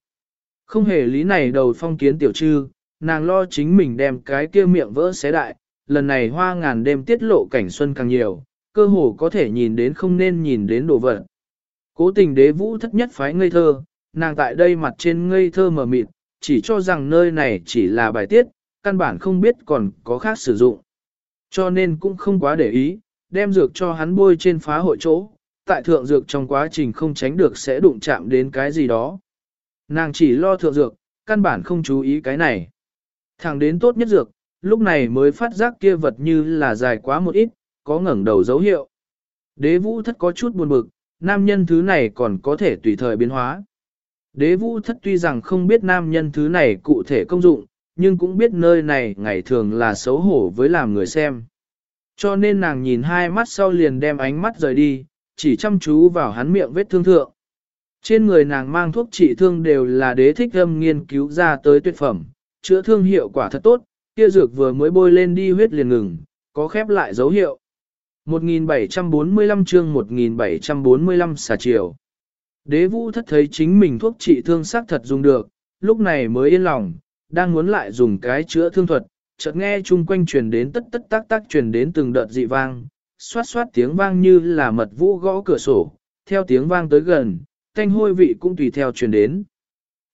Không hề lý này đầu phong kiến tiểu trư, nàng lo chính mình đem cái kia miệng vỡ xé đại, lần này hoa ngàn đêm tiết lộ cảnh xuân càng nhiều, cơ hồ có thể nhìn đến không nên nhìn đến đồ vật. Cố tình đế vũ thất nhất phái ngây thơ, nàng tại đây mặt trên ngây thơ mờ mịt, chỉ cho rằng nơi này chỉ là bài tiết, căn bản không biết còn có khác sử dụng. Cho nên cũng không quá để ý, đem dược cho hắn bôi trên phá hội chỗ, tại thượng dược trong quá trình không tránh được sẽ đụng chạm đến cái gì đó. Nàng chỉ lo thượng dược, căn bản không chú ý cái này. Thẳng đến tốt nhất dược, lúc này mới phát giác kia vật như là dài quá một ít, có ngẩng đầu dấu hiệu. Đế vũ thất có chút buồn bực, nam nhân thứ này còn có thể tùy thời biến hóa. Đế vũ thất tuy rằng không biết nam nhân thứ này cụ thể công dụng, nhưng cũng biết nơi này ngày thường là xấu hổ với làm người xem. Cho nên nàng nhìn hai mắt sau liền đem ánh mắt rời đi, chỉ chăm chú vào hắn miệng vết thương thượng. Trên người nàng mang thuốc trị thương đều là đế thích âm nghiên cứu ra tới tuyệt phẩm, chữa thương hiệu quả thật tốt, kia dược vừa mới bôi lên đi huyết liền ngừng, có khép lại dấu hiệu. 1745 chương 1745 xà chiều. Đế vũ thất thấy chính mình thuốc trị thương sắc thật dùng được, lúc này mới yên lòng, đang muốn lại dùng cái chữa thương thuật, chợt nghe chung quanh truyền đến tất tất tác tác truyền đến từng đợt dị vang, xoát xoát tiếng vang như là mật vũ gõ cửa sổ, theo tiếng vang tới gần, thanh hôi vị cũng tùy theo truyền đến.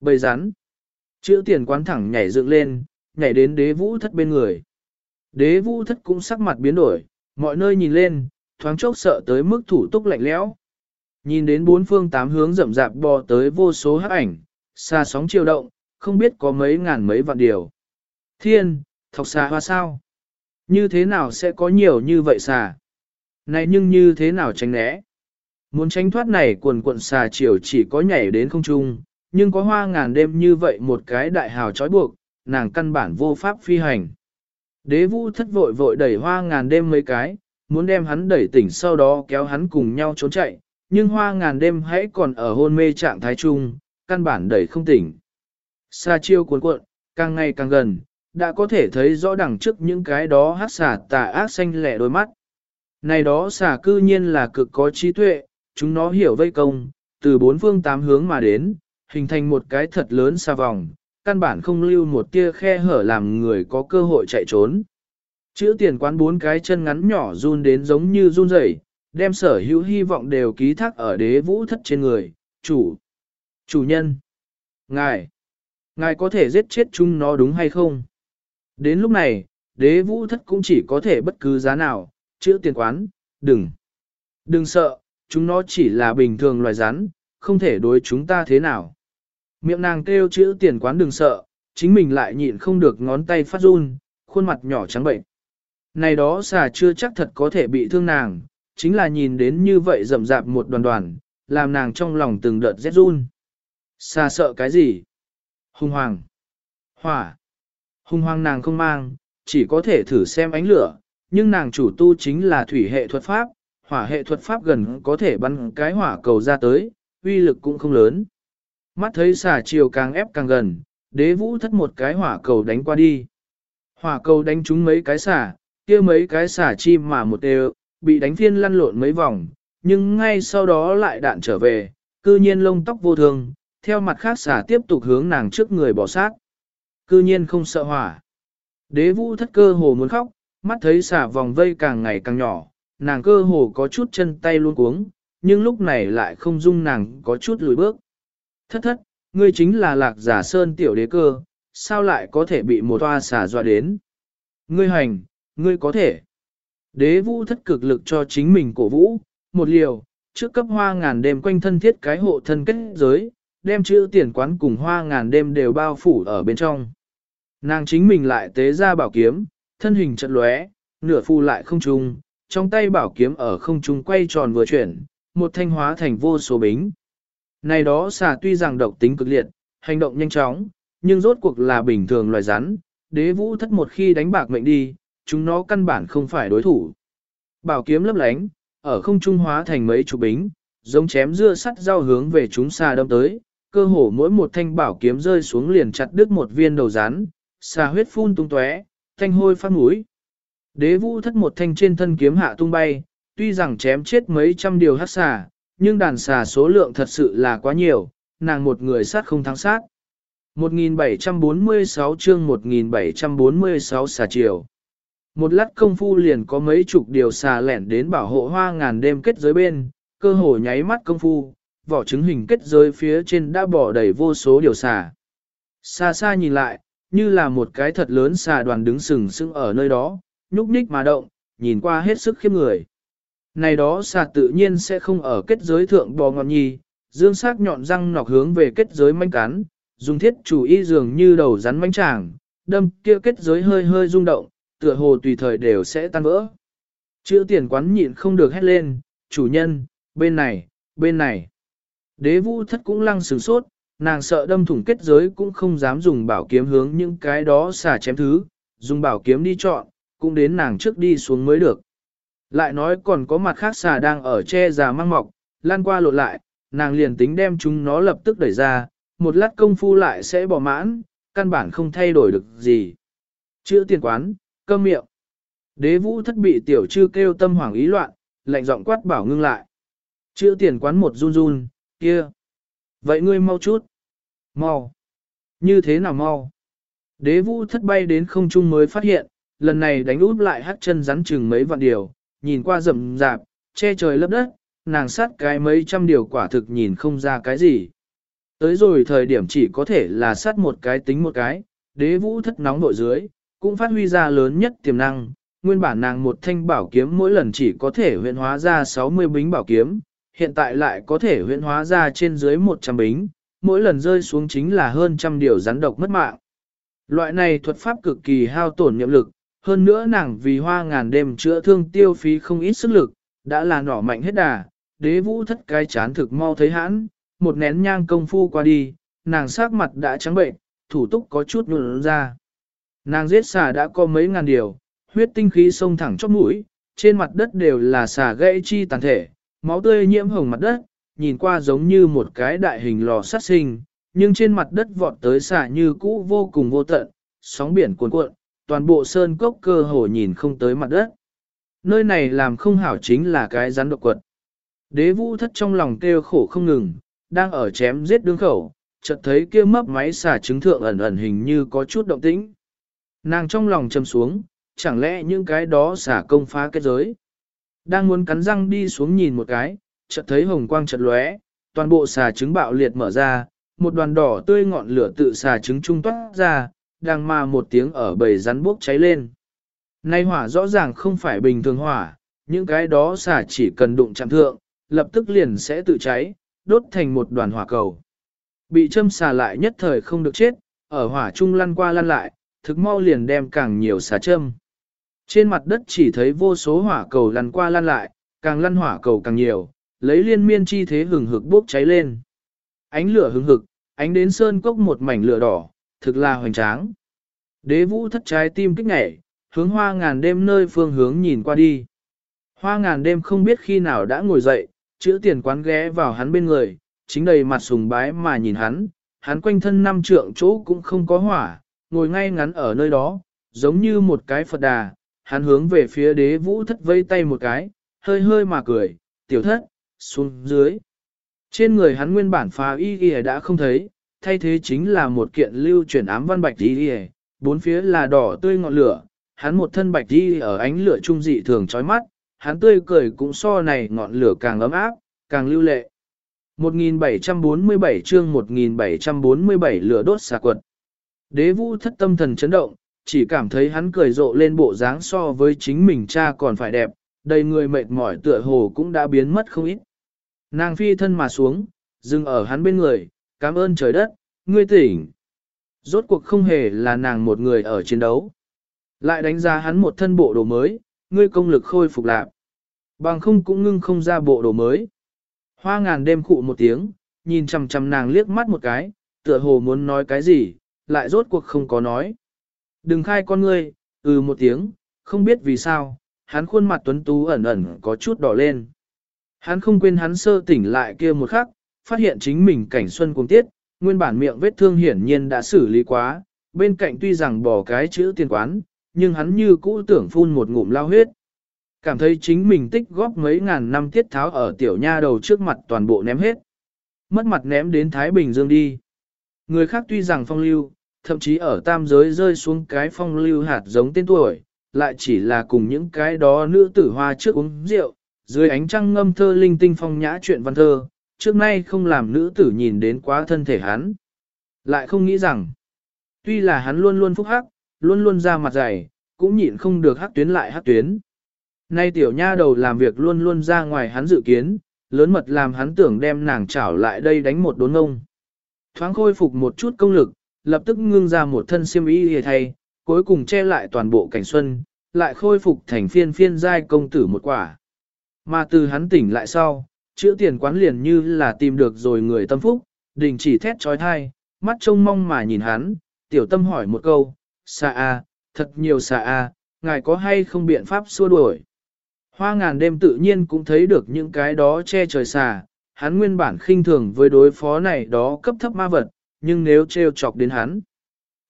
Bầy rắn, chữa tiền quán thẳng nhảy dựng lên, nhảy đến đế vũ thất bên người. Đế vũ thất cũng sắc mặt biến đổi, mọi nơi nhìn lên, thoáng chốc sợ tới mức thủ túc lạnh lẽo. Nhìn đến bốn phương tám hướng rậm rạp bò tới vô số hắc ảnh, xa sóng chiều động, không biết có mấy ngàn mấy vạn điều. Thiên, thọc xà hoa sao? Như thế nào sẽ có nhiều như vậy xà? Này nhưng như thế nào tránh né? Muốn tránh thoát này quần quận xà chiều chỉ có nhảy đến không trung, nhưng có hoa ngàn đêm như vậy một cái đại hào trói buộc, nàng căn bản vô pháp phi hành. Đế vũ thất vội vội đẩy hoa ngàn đêm mấy cái, muốn đem hắn đẩy tỉnh sau đó kéo hắn cùng nhau trốn chạy, nhưng hoa ngàn đêm hãy còn ở hôn mê trạng thái chung, căn bản đẩy không tỉnh. Xa chiêu cuốn cuộn, càng ngày càng gần, đã có thể thấy rõ đằng trước những cái đó hát xà tà ác xanh lẻ đôi mắt. Này đó xà cư nhiên là cực có trí tuệ, chúng nó hiểu vây công, từ bốn phương tám hướng mà đến, hình thành một cái thật lớn xa vòng, căn bản không lưu một tia khe hở làm người có cơ hội chạy trốn. Chữ tiền quán bốn cái chân ngắn nhỏ run đến giống như run rẩy, đem sở hữu hy vọng đều ký thác ở đế vũ thất trên người, chủ, chủ nhân, ngài, ngài có thể giết chết chúng nó đúng hay không? Đến lúc này, đế vũ thất cũng chỉ có thể bất cứ giá nào, chữ tiền quán, đừng, đừng sợ, chúng nó chỉ là bình thường loài rắn, không thể đối chúng ta thế nào. Miệng nàng kêu chữ tiền quán đừng sợ, chính mình lại nhịn không được ngón tay phát run, khuôn mặt nhỏ trắng bệnh. Này đó xà chưa chắc thật có thể bị thương nàng, chính là nhìn đến như vậy rậm rạp một đoàn đoàn, làm nàng trong lòng từng đợt rét run. Xà sợ cái gì? Hùng hoàng. Hỏa. Hùng hoàng nàng không mang, chỉ có thể thử xem ánh lửa, nhưng nàng chủ tu chính là thủy hệ thuật pháp, hỏa hệ thuật pháp gần có thể bắn cái hỏa cầu ra tới, uy lực cũng không lớn. Mắt thấy xà chiều càng ép càng gần, đế vũ thất một cái hỏa cầu đánh qua đi. Hỏa cầu đánh trúng mấy cái xà, kia mấy cái xà chim mà một đều, bị đánh phiên lăn lộn mấy vòng, nhưng ngay sau đó lại đạn trở về, cư nhiên lông tóc vô thường, theo mặt khác xà tiếp tục hướng nàng trước người bỏ sát. Cư nhiên không sợ hỏa. Đế vũ thất cơ hồ muốn khóc, mắt thấy xà vòng vây càng ngày càng nhỏ, nàng cơ hồ có chút chân tay luôn cuống, nhưng lúc này lại không dung nàng có chút lùi bước. Thất thất, ngươi chính là lạc giả sơn tiểu đế cơ, sao lại có thể bị một toa xả dọa đến? Ngươi hành, ngươi có thể. Đế vũ thất cực lực cho chính mình cổ vũ, một liều, trước cấp hoa ngàn đêm quanh thân thiết cái hộ thân kết giới, đem chữ tiền quán cùng hoa ngàn đêm đều bao phủ ở bên trong. Nàng chính mình lại tế ra bảo kiếm, thân hình chật lóe, nửa phu lại không trung, trong tay bảo kiếm ở không trung quay tròn vừa chuyển, một thanh hóa thành vô số bính. Này đó xà tuy rằng độc tính cực liệt, hành động nhanh chóng, nhưng rốt cuộc là bình thường loài rắn, đế vũ thất một khi đánh bạc mệnh đi, chúng nó căn bản không phải đối thủ. Bảo kiếm lấp lánh, ở không trung hóa thành mấy chục bính, giống chém dưa sắt rau hướng về chúng xà đâm tới, cơ hồ mỗi một thanh bảo kiếm rơi xuống liền chặt đứt một viên đầu rắn, xà huyết phun tung tóe, thanh hôi phát mũi. Đế vũ thất một thanh trên thân kiếm hạ tung bay, tuy rằng chém chết mấy trăm điều hắc xà, nhưng đàn xà số lượng thật sự là quá nhiều, nàng một người sát không thắng sát. 1746 chương 1746 xà chiều. Một lát công phu liền có mấy chục điều xà lẻn đến bảo hộ hoa ngàn đêm kết giới bên, cơ hồ nháy mắt công phu, vỏ trứng hình kết giới phía trên đã bỏ đầy vô số điều xà. Xa xa nhìn lại, như là một cái thật lớn xà đoàn đứng sừng sững ở nơi đó, nhúc nhích mà động, nhìn qua hết sức khiếp người. Này đó xà tự nhiên sẽ không ở kết giới thượng bò ngọn nhi, dương sắc nhọn răng nọc hướng về kết giới manh cắn, dùng thiết chủ y dường như đầu rắn manh tràng, đâm kia kết giới hơi hơi rung động, tựa hồ tùy thời đều sẽ tan vỡ. Chữ tiền quán nhịn không được hét lên, chủ nhân, bên này, bên này. Đế vũ thất cũng lăng sửng sốt, nàng sợ đâm thủng kết giới cũng không dám dùng bảo kiếm hướng những cái đó xả chém thứ, dùng bảo kiếm đi chọn, cũng đến nàng trước đi xuống mới được. Lại nói còn có mặt khác xà đang ở che già mang mọc, lan qua lộ lại, nàng liền tính đem chúng nó lập tức đẩy ra, một lát công phu lại sẽ bỏ mãn, căn bản không thay đổi được gì. Chữ tiền quán, cơm miệng. Đế vũ thất bị tiểu chư kêu tâm hoảng ý loạn, lạnh giọng quát bảo ngưng lại. Chữ tiền quán một run run, kia. Vậy ngươi mau chút. Mau. Như thế nào mau? Đế vũ thất bay đến không trung mới phát hiện, lần này đánh út lại hắt chân rắn chừng mấy vạn điều, nhìn qua rậm rạp, che trời lấp đất, nàng sát cái mấy trăm điều quả thực nhìn không ra cái gì. Tới rồi thời điểm chỉ có thể là sát một cái tính một cái, đế vũ thất nóng nội dưới, cũng phát huy ra lớn nhất tiềm năng. Nguyên bản nàng một thanh bảo kiếm mỗi lần chỉ có thể huyện hóa ra 60 bính bảo kiếm, hiện tại lại có thể huyện hóa ra trên dưới 100 bính, mỗi lần rơi xuống chính là hơn trăm điều rắn độc mất mạng. Loại này thuật pháp cực kỳ hao tổn nhiệm lực, hơn nữa nàng vì hoa ngàn đêm chữa thương tiêu phí không ít sức lực, đã là nỏ mạnh hết đà, đế vũ thất cái chán thực mau thấy hãn, một nén nhang công phu qua đi, nàng sắc mặt đã trắng bệnh, thủ túc có chút nhuận ra. Nàng giết xà đã có mấy ngàn điều, huyết tinh khí sông thẳng chóp mũi, trên mặt đất đều là xà gãy chi tàn thể, máu tươi nhiễm hồng mặt đất, nhìn qua giống như một cái đại hình lò sát sinh, nhưng trên mặt đất vọt tới xà như cũ vô cùng vô tận, sóng biển cuồn cuộn, toàn bộ sơn cốc cơ hồ nhìn không tới mặt đất. Nơi này làm không hảo chính là cái rắn độc quật. Đế vũ thất trong lòng kêu khổ không ngừng, đang ở chém giết đương khẩu, chợt thấy kia mấp máy xả trứng thượng ẩn ẩn hình như có chút động tĩnh. Nàng trong lòng châm xuống, chẳng lẽ những cái đó xả công phá kết giới. Đang muốn cắn răng đi xuống nhìn một cái, chợt thấy hồng quang chợt lóe, toàn bộ xà trứng bạo liệt mở ra, một đoàn đỏ tươi ngọn lửa tự xà trứng trung toát ra, đang mà một tiếng ở bầy rắn bốc cháy lên. Nay hỏa rõ ràng không phải bình thường hỏa, những cái đó xà chỉ cần đụng chạm thượng, lập tức liền sẽ tự cháy, đốt thành một đoàn hỏa cầu. Bị châm xà lại nhất thời không được chết, ở hỏa trung lăn qua lăn lại, thực mau liền đem càng nhiều xà châm. Trên mặt đất chỉ thấy vô số hỏa cầu lăn qua lăn lại, càng lăn hỏa cầu càng nhiều, lấy liên miên chi thế hừng hực bốc cháy lên. Ánh lửa hừng hực, ánh đến sơn cốc một mảnh lửa đỏ, thực là hoành tráng. Đế vũ thất trái tim kích nhảy, hướng hoa ngàn đêm nơi phương hướng nhìn qua đi. Hoa ngàn đêm không biết khi nào đã ngồi dậy, chữ tiền quán ghé vào hắn bên người, chính đầy mặt sùng bái mà nhìn hắn, hắn quanh thân năm trượng chỗ cũng không có hỏa, ngồi ngay ngắn ở nơi đó, giống như một cái Phật đà, hắn hướng về phía đế vũ thất vây tay một cái, hơi hơi mà cười, tiểu thất, xuống dưới. Trên người hắn nguyên bản phá y ghi đã không thấy, thay thế chính là một kiện lưu chuyển ám văn bạch y bốn phía là đỏ tươi ngọn lửa, hắn một thân bạch y ở ánh lửa trung dị thường chói mắt, hắn tươi cười cũng so này ngọn lửa càng ấm áp, càng lưu lệ. 1747 chương 1747 lửa đốt xà quật. Đế vũ thất tâm thần chấn động, chỉ cảm thấy hắn cười rộ lên bộ dáng so với chính mình cha còn phải đẹp, đầy người mệt mỏi tựa hồ cũng đã biến mất không ít. Nàng phi thân mà xuống, dừng ở hắn bên người, cảm ơn trời đất, ngươi tỉnh. Rốt cuộc không hề là nàng một người ở chiến đấu. Lại đánh giá hắn một thân bộ đồ mới, ngươi công lực khôi phục lạc. Bằng không cũng ngưng không ra bộ đồ mới. Hoa ngàn đêm khụ một tiếng, nhìn chằm chằm nàng liếc mắt một cái, tựa hồ muốn nói cái gì, lại rốt cuộc không có nói. Đừng khai con ngươi, ừ một tiếng, không biết vì sao, hắn khuôn mặt tuấn tú ẩn ẩn có chút đỏ lên. Hắn không quên hắn sơ tỉnh lại kia một khắc, phát hiện chính mình cảnh xuân cùng tiết, nguyên bản miệng vết thương hiển nhiên đã xử lý quá, bên cạnh tuy rằng bỏ cái chữ tiền quán, nhưng hắn như cũ tưởng phun một ngụm lao huyết. Cảm thấy chính mình tích góp mấy ngàn năm tiết tháo ở tiểu nha đầu trước mặt toàn bộ ném hết. Mất mặt ném đến Thái Bình Dương đi. Người khác tuy rằng phong lưu, thậm chí ở tam giới rơi xuống cái phong lưu hạt giống tên tuổi, lại chỉ là cùng những cái đó nữ tử hoa trước uống rượu, dưới ánh trăng ngâm thơ linh tinh phong nhã chuyện văn thơ, trước nay không làm nữ tử nhìn đến quá thân thể hắn. Lại không nghĩ rằng, tuy là hắn luôn luôn phúc hắc, luôn luôn ra mặt dày, cũng nhịn không được hắc tuyến lại hắc tuyến. Nay tiểu nha đầu làm việc luôn luôn ra ngoài hắn dự kiến, lớn mật làm hắn tưởng đem nàng chảo lại đây đánh một đốn ngông. Thoáng khôi phục một chút công lực, lập tức ngưng ra một thân siêm y hề thay, cuối cùng che lại toàn bộ cảnh xuân, lại khôi phục thành phiên phiên giai công tử một quả. Mà từ hắn tỉnh lại sau, chữa tiền quán liền như là tìm được rồi người tâm phúc, đình chỉ thét trói thai, mắt trông mong mà nhìn hắn, tiểu tâm hỏi một câu, xa a, thật nhiều xa a, ngài có hay không biện pháp xua đuổi. Hoa ngàn đêm tự nhiên cũng thấy được những cái đó che trời xà, hắn nguyên bản khinh thường với đối phó này đó cấp thấp ma vật, nhưng nếu treo chọc đến hắn,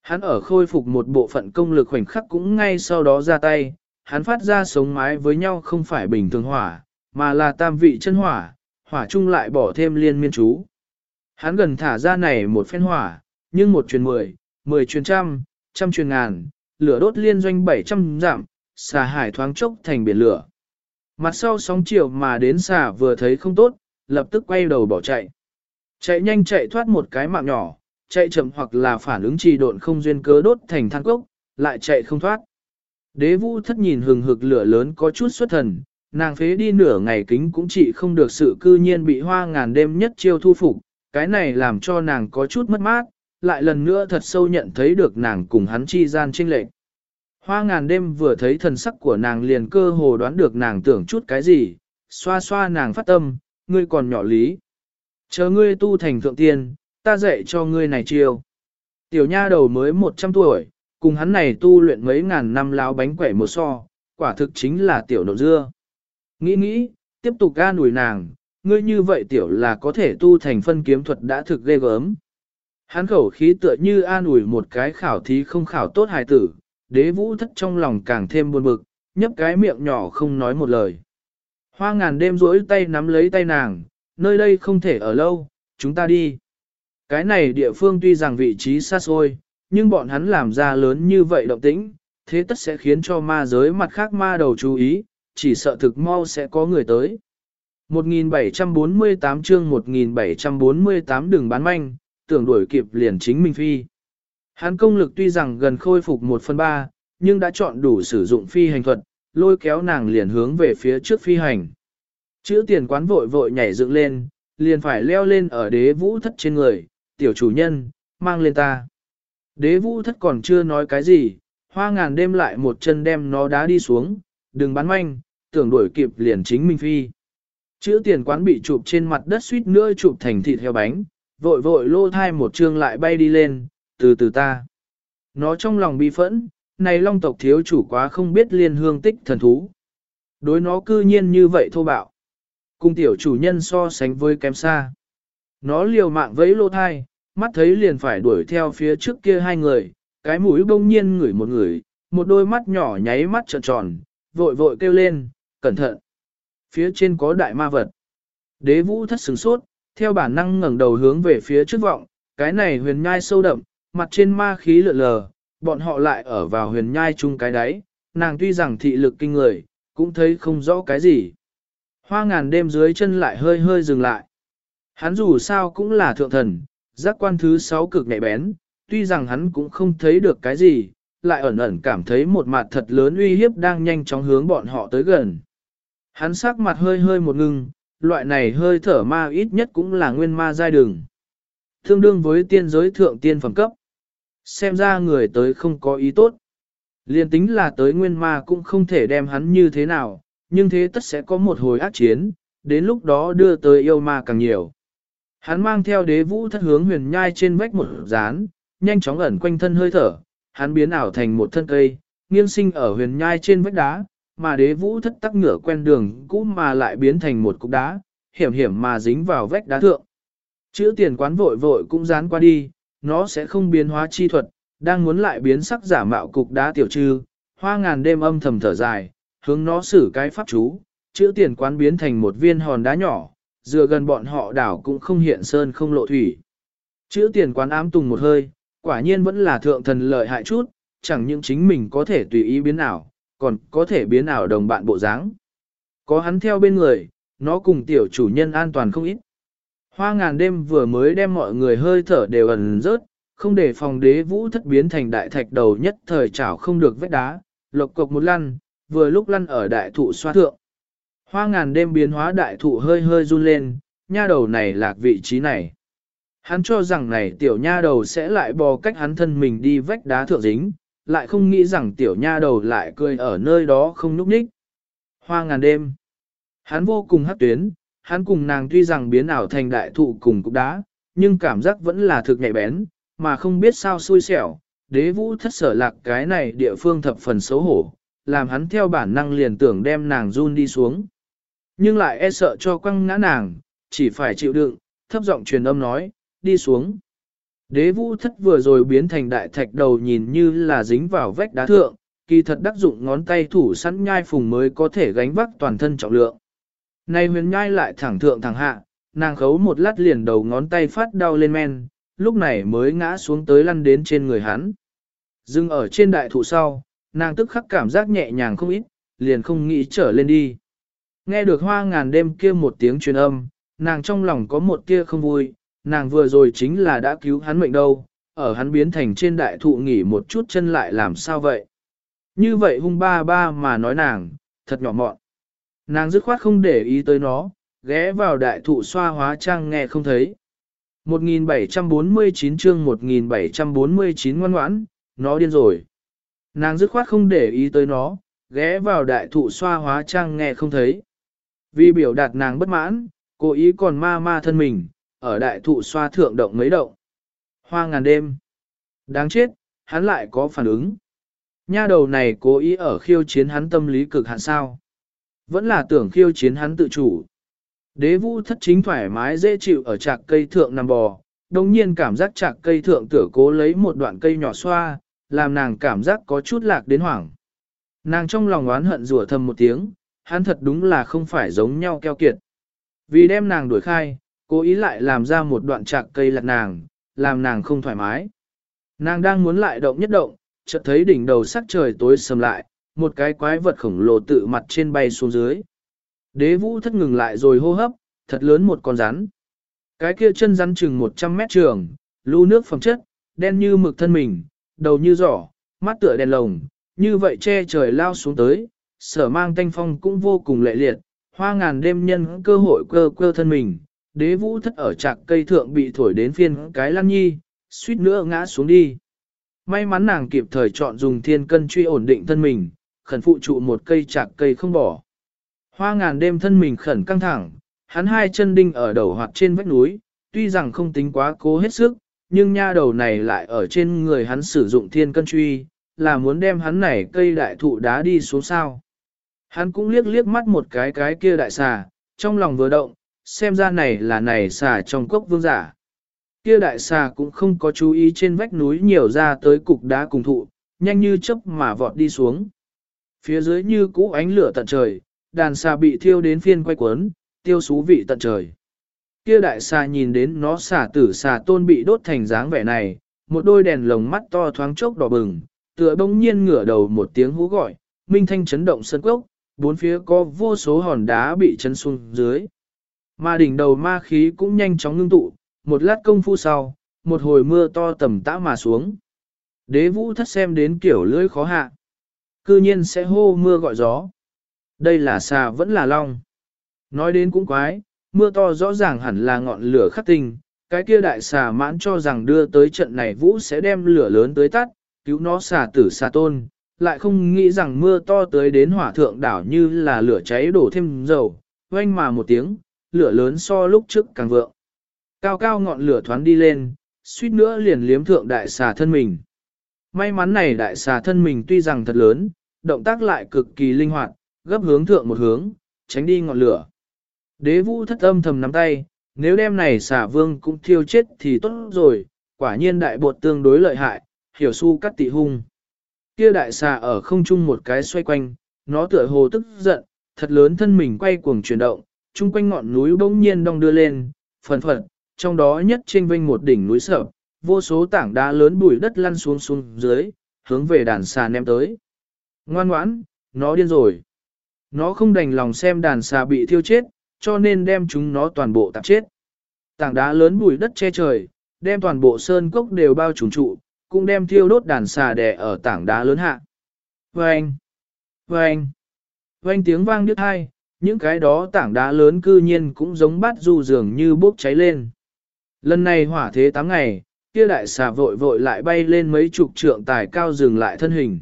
hắn ở khôi phục một bộ phận công lực khoảnh khắc cũng ngay sau đó ra tay, hắn phát ra sống mái với nhau không phải bình thường hỏa, mà là tam vị chân hỏa, hỏa chung lại bỏ thêm liên miên chú. Hắn gần thả ra này một phen hỏa, nhưng một truyền mười, mười truyền trăm, trăm truyền ngàn, lửa đốt liên doanh bảy trăm giảm, xà hải thoáng chốc thành biển lửa. Mặt sau sóng chiều mà đến xà vừa thấy không tốt, lập tức quay đầu bỏ chạy. Chạy nhanh chạy thoát một cái mạng nhỏ, chạy chậm hoặc là phản ứng trì độn không duyên cớ đốt thành than cốc, lại chạy không thoát. Đế vũ thất nhìn hừng hực lửa lớn có chút xuất thần, nàng phế đi nửa ngày kính cũng chỉ không được sự cư nhiên bị hoa ngàn đêm nhất chiêu thu phục, cái này làm cho nàng có chút mất mát, lại lần nữa thật sâu nhận thấy được nàng cùng hắn chi gian trinh lệch. Hoa ngàn đêm vừa thấy thần sắc của nàng liền cơ hồ đoán được nàng tưởng chút cái gì, xoa xoa nàng phát tâm, ngươi còn nhỏ lý. Chờ ngươi tu thành thượng tiên, ta dạy cho ngươi này chiêu. Tiểu nha đầu mới 100 tuổi, cùng hắn này tu luyện mấy ngàn năm láo bánh quẩy một so, quả thực chính là tiểu nộn dưa. Nghĩ nghĩ, tiếp tục ga nủi nàng, ngươi như vậy tiểu là có thể tu thành phân kiếm thuật đã thực ghê gớm. Hắn khẩu khí tựa như an ủi một cái khảo thí không khảo tốt hài tử, đế vũ thất trong lòng càng thêm buồn bực, nhấp cái miệng nhỏ không nói một lời. Hoa ngàn đêm rỗi tay nắm lấy tay nàng, nơi đây không thể ở lâu, chúng ta đi. Cái này địa phương tuy rằng vị trí xa xôi, nhưng bọn hắn làm ra lớn như vậy động tĩnh, thế tất sẽ khiến cho ma giới mặt khác ma đầu chú ý, chỉ sợ thực mau sẽ có người tới. 1748 chương 1748 đừng bán manh, tưởng đuổi kịp liền chính Minh Phi. Hắn công lực tuy rằng gần khôi phục 1 phần 3, nhưng đã chọn đủ sử dụng phi hành thuật, lôi kéo nàng liền hướng về phía trước phi hành. Chữ tiền quán vội vội nhảy dựng lên, liền phải leo lên ở đế vũ thất trên người, tiểu chủ nhân, mang lên ta. Đế vũ thất còn chưa nói cái gì, hoa ngàn đêm lại một chân đem nó đá đi xuống, đừng bán manh, tưởng đuổi kịp liền chính Minh Phi. Chữ tiền quán bị chụp trên mặt đất suýt nữa chụp thành thịt heo bánh, vội vội lô thai một chương lại bay đi lên, từ từ ta. Nó trong lòng bi phẫn, này long tộc thiếu chủ quá không biết liên hương tích thần thú. Đối nó cư nhiên như vậy thô bạo. cung tiểu chủ nhân so sánh với kém xa. Nó liều mạng vẫy lô thai, mắt thấy liền phải đuổi theo phía trước kia hai người, cái mũi bông nhiên ngửi một người, một đôi mắt nhỏ nháy mắt trợn tròn, vội vội kêu lên, cẩn thận. Phía trên có đại ma vật. Đế vũ thất sừng sốt, theo bản năng ngẩng đầu hướng về phía trước vọng, cái này huyền nhai sâu đậm, mặt trên ma khí lượn lờ, bọn họ lại ở vào huyền nhai chung cái đáy, nàng tuy rằng thị lực kinh người, cũng thấy không rõ cái gì. Hoa ngàn đêm dưới chân lại hơi hơi dừng lại. Hắn dù sao cũng là thượng thần, giác quan thứ sáu cực nhạy bén, tuy rằng hắn cũng không thấy được cái gì, lại ẩn ẩn cảm thấy một mặt thật lớn uy hiếp đang nhanh chóng hướng bọn họ tới gần. Hắn sắc mặt hơi hơi một ngưng, loại này hơi thở ma ít nhất cũng là nguyên ma giai đường. Tương đương với tiên giới thượng tiên phẩm cấp. Xem ra người tới không có ý tốt. Liên tính là tới nguyên ma cũng không thể đem hắn như thế nào, nhưng thế tất sẽ có một hồi ác chiến, đến lúc đó đưa tới yêu ma càng nhiều. Hắn mang theo đế vũ thất hướng huyền nhai trên vách một dán nhanh chóng ẩn quanh thân hơi thở, hắn biến ảo thành một thân cây, nghiêng sinh ở huyền nhai trên vách đá, mà đế vũ thất tắc ngửa quen đường cũ mà lại biến thành một cục đá, hiểm hiểm mà dính vào vách đá thượng. Chữ tiền quán vội vội cũng dán qua đi, nó sẽ không biến hóa chi thuật, đang muốn lại biến sắc giả mạo cục đá tiểu trư, hoa ngàn đêm âm thầm thở dài, hướng nó xử cái pháp chú, chữ tiền quán biến thành một viên hòn đá nhỏ, dựa gần bọn họ đảo cũng không hiện sơn không lộ thủy. Chữ tiền quán ám tùng một hơi, quả nhiên vẫn là thượng thần lợi hại chút, chẳng những chính mình có thể tùy ý biến ảo, còn có thể biến ảo đồng bạn bộ dáng. Có hắn theo bên người, nó cùng tiểu chủ nhân an toàn không ít. Hoa ngàn đêm vừa mới đem mọi người hơi thở đều ẩn rớt, không để phòng đế vũ thất biến thành đại thạch đầu nhất thời chảo không được vết đá, lộc cộc một lăn, vừa lúc lăn ở đại thụ xoa thượng. Hoa ngàn đêm biến hóa đại thụ hơi hơi run lên, nha đầu này lạc vị trí này. Hắn cho rằng này tiểu nha đầu sẽ lại bò cách hắn thân mình đi vách đá thượng dính, lại không nghĩ rằng tiểu nha đầu lại cười ở nơi đó không núp ních. Hoa ngàn đêm. Hắn vô cùng hắc tuyến, hắn cùng nàng tuy rằng biến ảo thành đại thụ cùng cục đá, nhưng cảm giác vẫn là thực nhạy bén, mà không biết sao xui xẻo. Đế vũ thất sở lạc cái này địa phương thập phần xấu hổ, làm hắn theo bản năng liền tưởng đem nàng run đi xuống. Nhưng lại e sợ cho quăng ngã nàng, chỉ phải chịu đựng, thấp giọng truyền âm nói, đi xuống. Đế vũ thất vừa rồi biến thành đại thạch đầu nhìn như là dính vào vách đá thượng, kỳ thật đắc dụng ngón tay thủ sẵn nhai phùng mới có thể gánh vác toàn thân trọng lượng. Này huyền nhai lại thẳng thượng thẳng hạ, nàng khấu một lát liền đầu ngón tay phát đau lên men, lúc này mới ngã xuống tới lăn đến trên người hắn. Dưng ở trên đại thụ sau, nàng tức khắc cảm giác nhẹ nhàng không ít, liền không nghĩ trở lên đi. Nghe được hoa ngàn đêm kia một tiếng truyền âm, nàng trong lòng có một tia không vui, nàng vừa rồi chính là đã cứu hắn mệnh đâu, ở hắn biến thành trên đại thụ nghỉ một chút chân lại làm sao vậy. Như vậy hung ba ba mà nói nàng, thật nhỏ mọn. Nàng dứt khoát không để ý tới nó, ghé vào đại thụ xoa hóa trang nghe không thấy. 1749 chương 1749 ngoan ngoãn, nó điên rồi. Nàng dứt khoát không để ý tới nó, ghé vào đại thụ xoa hóa trang nghe không thấy. Vì biểu đạt nàng bất mãn, cố ý còn ma ma thân mình, ở đại thụ xoa thượng động mấy động. Hoa ngàn đêm. Đáng chết, hắn lại có phản ứng. Nha đầu này cố ý ở khiêu chiến hắn tâm lý cực hạn sao. Vẫn là tưởng khiêu chiến hắn tự chủ. Đế vũ thất chính thoải mái dễ chịu ở trạc cây thượng nằm bò, đồng nhiên cảm giác trạc cây thượng tửa cố lấy một đoạn cây nhỏ xoa, làm nàng cảm giác có chút lạc đến hoảng. Nàng trong lòng oán hận rủa thầm một tiếng, hắn thật đúng là không phải giống nhau keo kiệt. Vì đem nàng đuổi khai, cố ý lại làm ra một đoạn trạc cây lạc nàng, làm nàng không thoải mái. Nàng đang muốn lại động nhất động, chợt thấy đỉnh đầu sắc trời tối sầm lại, một cái quái vật khổng lồ tự mặt trên bay xuống dưới. Đế vũ thất ngừng lại rồi hô hấp, thật lớn một con rắn. Cái kia chân rắn chừng 100 mét trường, lưu nước phẩm chất, đen như mực thân mình, đầu như giỏ, mắt tựa đèn lồng, như vậy che trời lao xuống tới, sở mang thanh phong cũng vô cùng lệ liệt, hoa ngàn đêm nhân cơ hội cơ cơ thân mình, đế vũ thất ở trạc cây thượng bị thổi đến phiên cái lăn nhi, suýt nữa ngã xuống đi. May mắn nàng kịp thời chọn dùng thiên cân truy ổn định thân mình, khẩn phụ trụ một cây trạc cây không bỏ. Hoa ngàn đêm thân mình khẩn căng thẳng, hắn hai chân đinh ở đầu hoặc trên vách núi, tuy rằng không tính quá cố hết sức, nhưng nha đầu này lại ở trên người hắn sử dụng thiên cân truy, là muốn đem hắn này cây đại thụ đá đi xuống sao. Hắn cũng liếc liếc mắt một cái cái kia đại xà, trong lòng vừa động, xem ra này là này xà trong cốc vương giả. Kia đại xà cũng không có chú ý trên vách núi nhiều ra tới cục đá cùng thụ, nhanh như chớp mà vọt đi xuống. Phía dưới như cũ ánh lửa tận trời, đàn xà bị thiêu đến phiên quay cuốn, tiêu xú vị tận trời. Kia đại xà nhìn đến nó xà tử xà tôn bị đốt thành dáng vẻ này, một đôi đèn lồng mắt to thoáng chốc đỏ bừng, tựa bỗng nhiên ngửa đầu một tiếng hú gọi, minh thanh chấn động sân cốc, bốn phía có vô số hòn đá bị chấn xuống dưới. Mà đỉnh đầu ma khí cũng nhanh chóng ngưng tụ, một lát công phu sau, một hồi mưa to tầm tã mà xuống. Đế vũ thất xem đến kiểu lưỡi khó hạ. Cư nhiên sẽ hô mưa gọi gió. Đây là xà vẫn là long. Nói đến cũng quái, mưa to rõ ràng hẳn là ngọn lửa khắc tinh, cái kia đại xà mãn cho rằng đưa tới trận này vũ sẽ đem lửa lớn tới tắt, cứu nó xà tử xà tôn, lại không nghĩ rằng mưa to tới đến hỏa thượng đảo như là lửa cháy đổ thêm dầu, oanh mà một tiếng, lửa lớn so lúc trước càng vượng. Cao cao ngọn lửa thoáng đi lên, suýt nữa liền liếm thượng đại xà thân mình. May mắn này đại xà thân mình tuy rằng thật lớn, động tác lại cực kỳ linh hoạt, gấp hướng thượng một hướng, tránh đi ngọn lửa. Đế vũ thất âm thầm nắm tay, nếu đêm này xà vương cũng thiêu chết thì tốt rồi, quả nhiên đại bột tương đối lợi hại, hiểu su cắt tị hung. Kia đại xà ở không trung một cái xoay quanh, nó tựa hồ tức giận, thật lớn thân mình quay cuồng chuyển động, chung quanh ngọn núi bỗng nhiên đong đưa lên, phần phật, trong đó nhất trên vinh một đỉnh núi sở, vô số tảng đá lớn bụi đất lăn xuống xuống dưới, hướng về đàn xà ném tới. Ngoan ngoãn, nó điên rồi. Nó không đành lòng xem đàn xà bị thiêu chết, cho nên đem chúng nó toàn bộ tạp chết. Tảng đá lớn bụi đất che trời, đem toàn bộ sơn cốc đều bao trùm trụ, cũng đem thiêu đốt đàn xà đè ở tảng đá lớn hạ. Vâng! Vâng! Vâng tiếng vang đứt hai, những cái đó tảng đá lớn cư nhiên cũng giống bát du dường như bốc cháy lên. Lần này hỏa thế 8 ngày, kia đại xà vội vội lại bay lên mấy chục trượng tài cao dừng lại thân hình.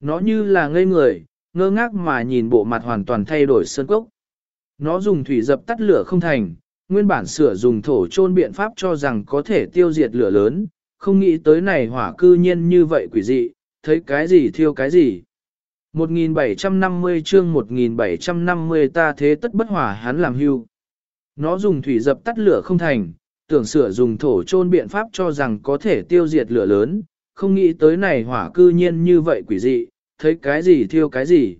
Nó như là ngây người, ngơ ngác mà nhìn bộ mặt hoàn toàn thay đổi sơn cốc. Nó dùng thủy dập tắt lửa không thành, nguyên bản sửa dùng thổ chôn biện pháp cho rằng có thể tiêu diệt lửa lớn, không nghĩ tới này hỏa cư nhiên như vậy quỷ dị, thấy cái gì thiêu cái gì. 1750 chương 1750 ta thế tất bất hỏa hắn làm hưu. Nó dùng thủy dập tắt lửa không thành, tưởng sửa dùng thổ chôn biện pháp cho rằng có thể tiêu diệt lửa lớn, không nghĩ tới này hỏa cư nhiên như vậy quỷ dị, thấy cái gì thiêu cái gì.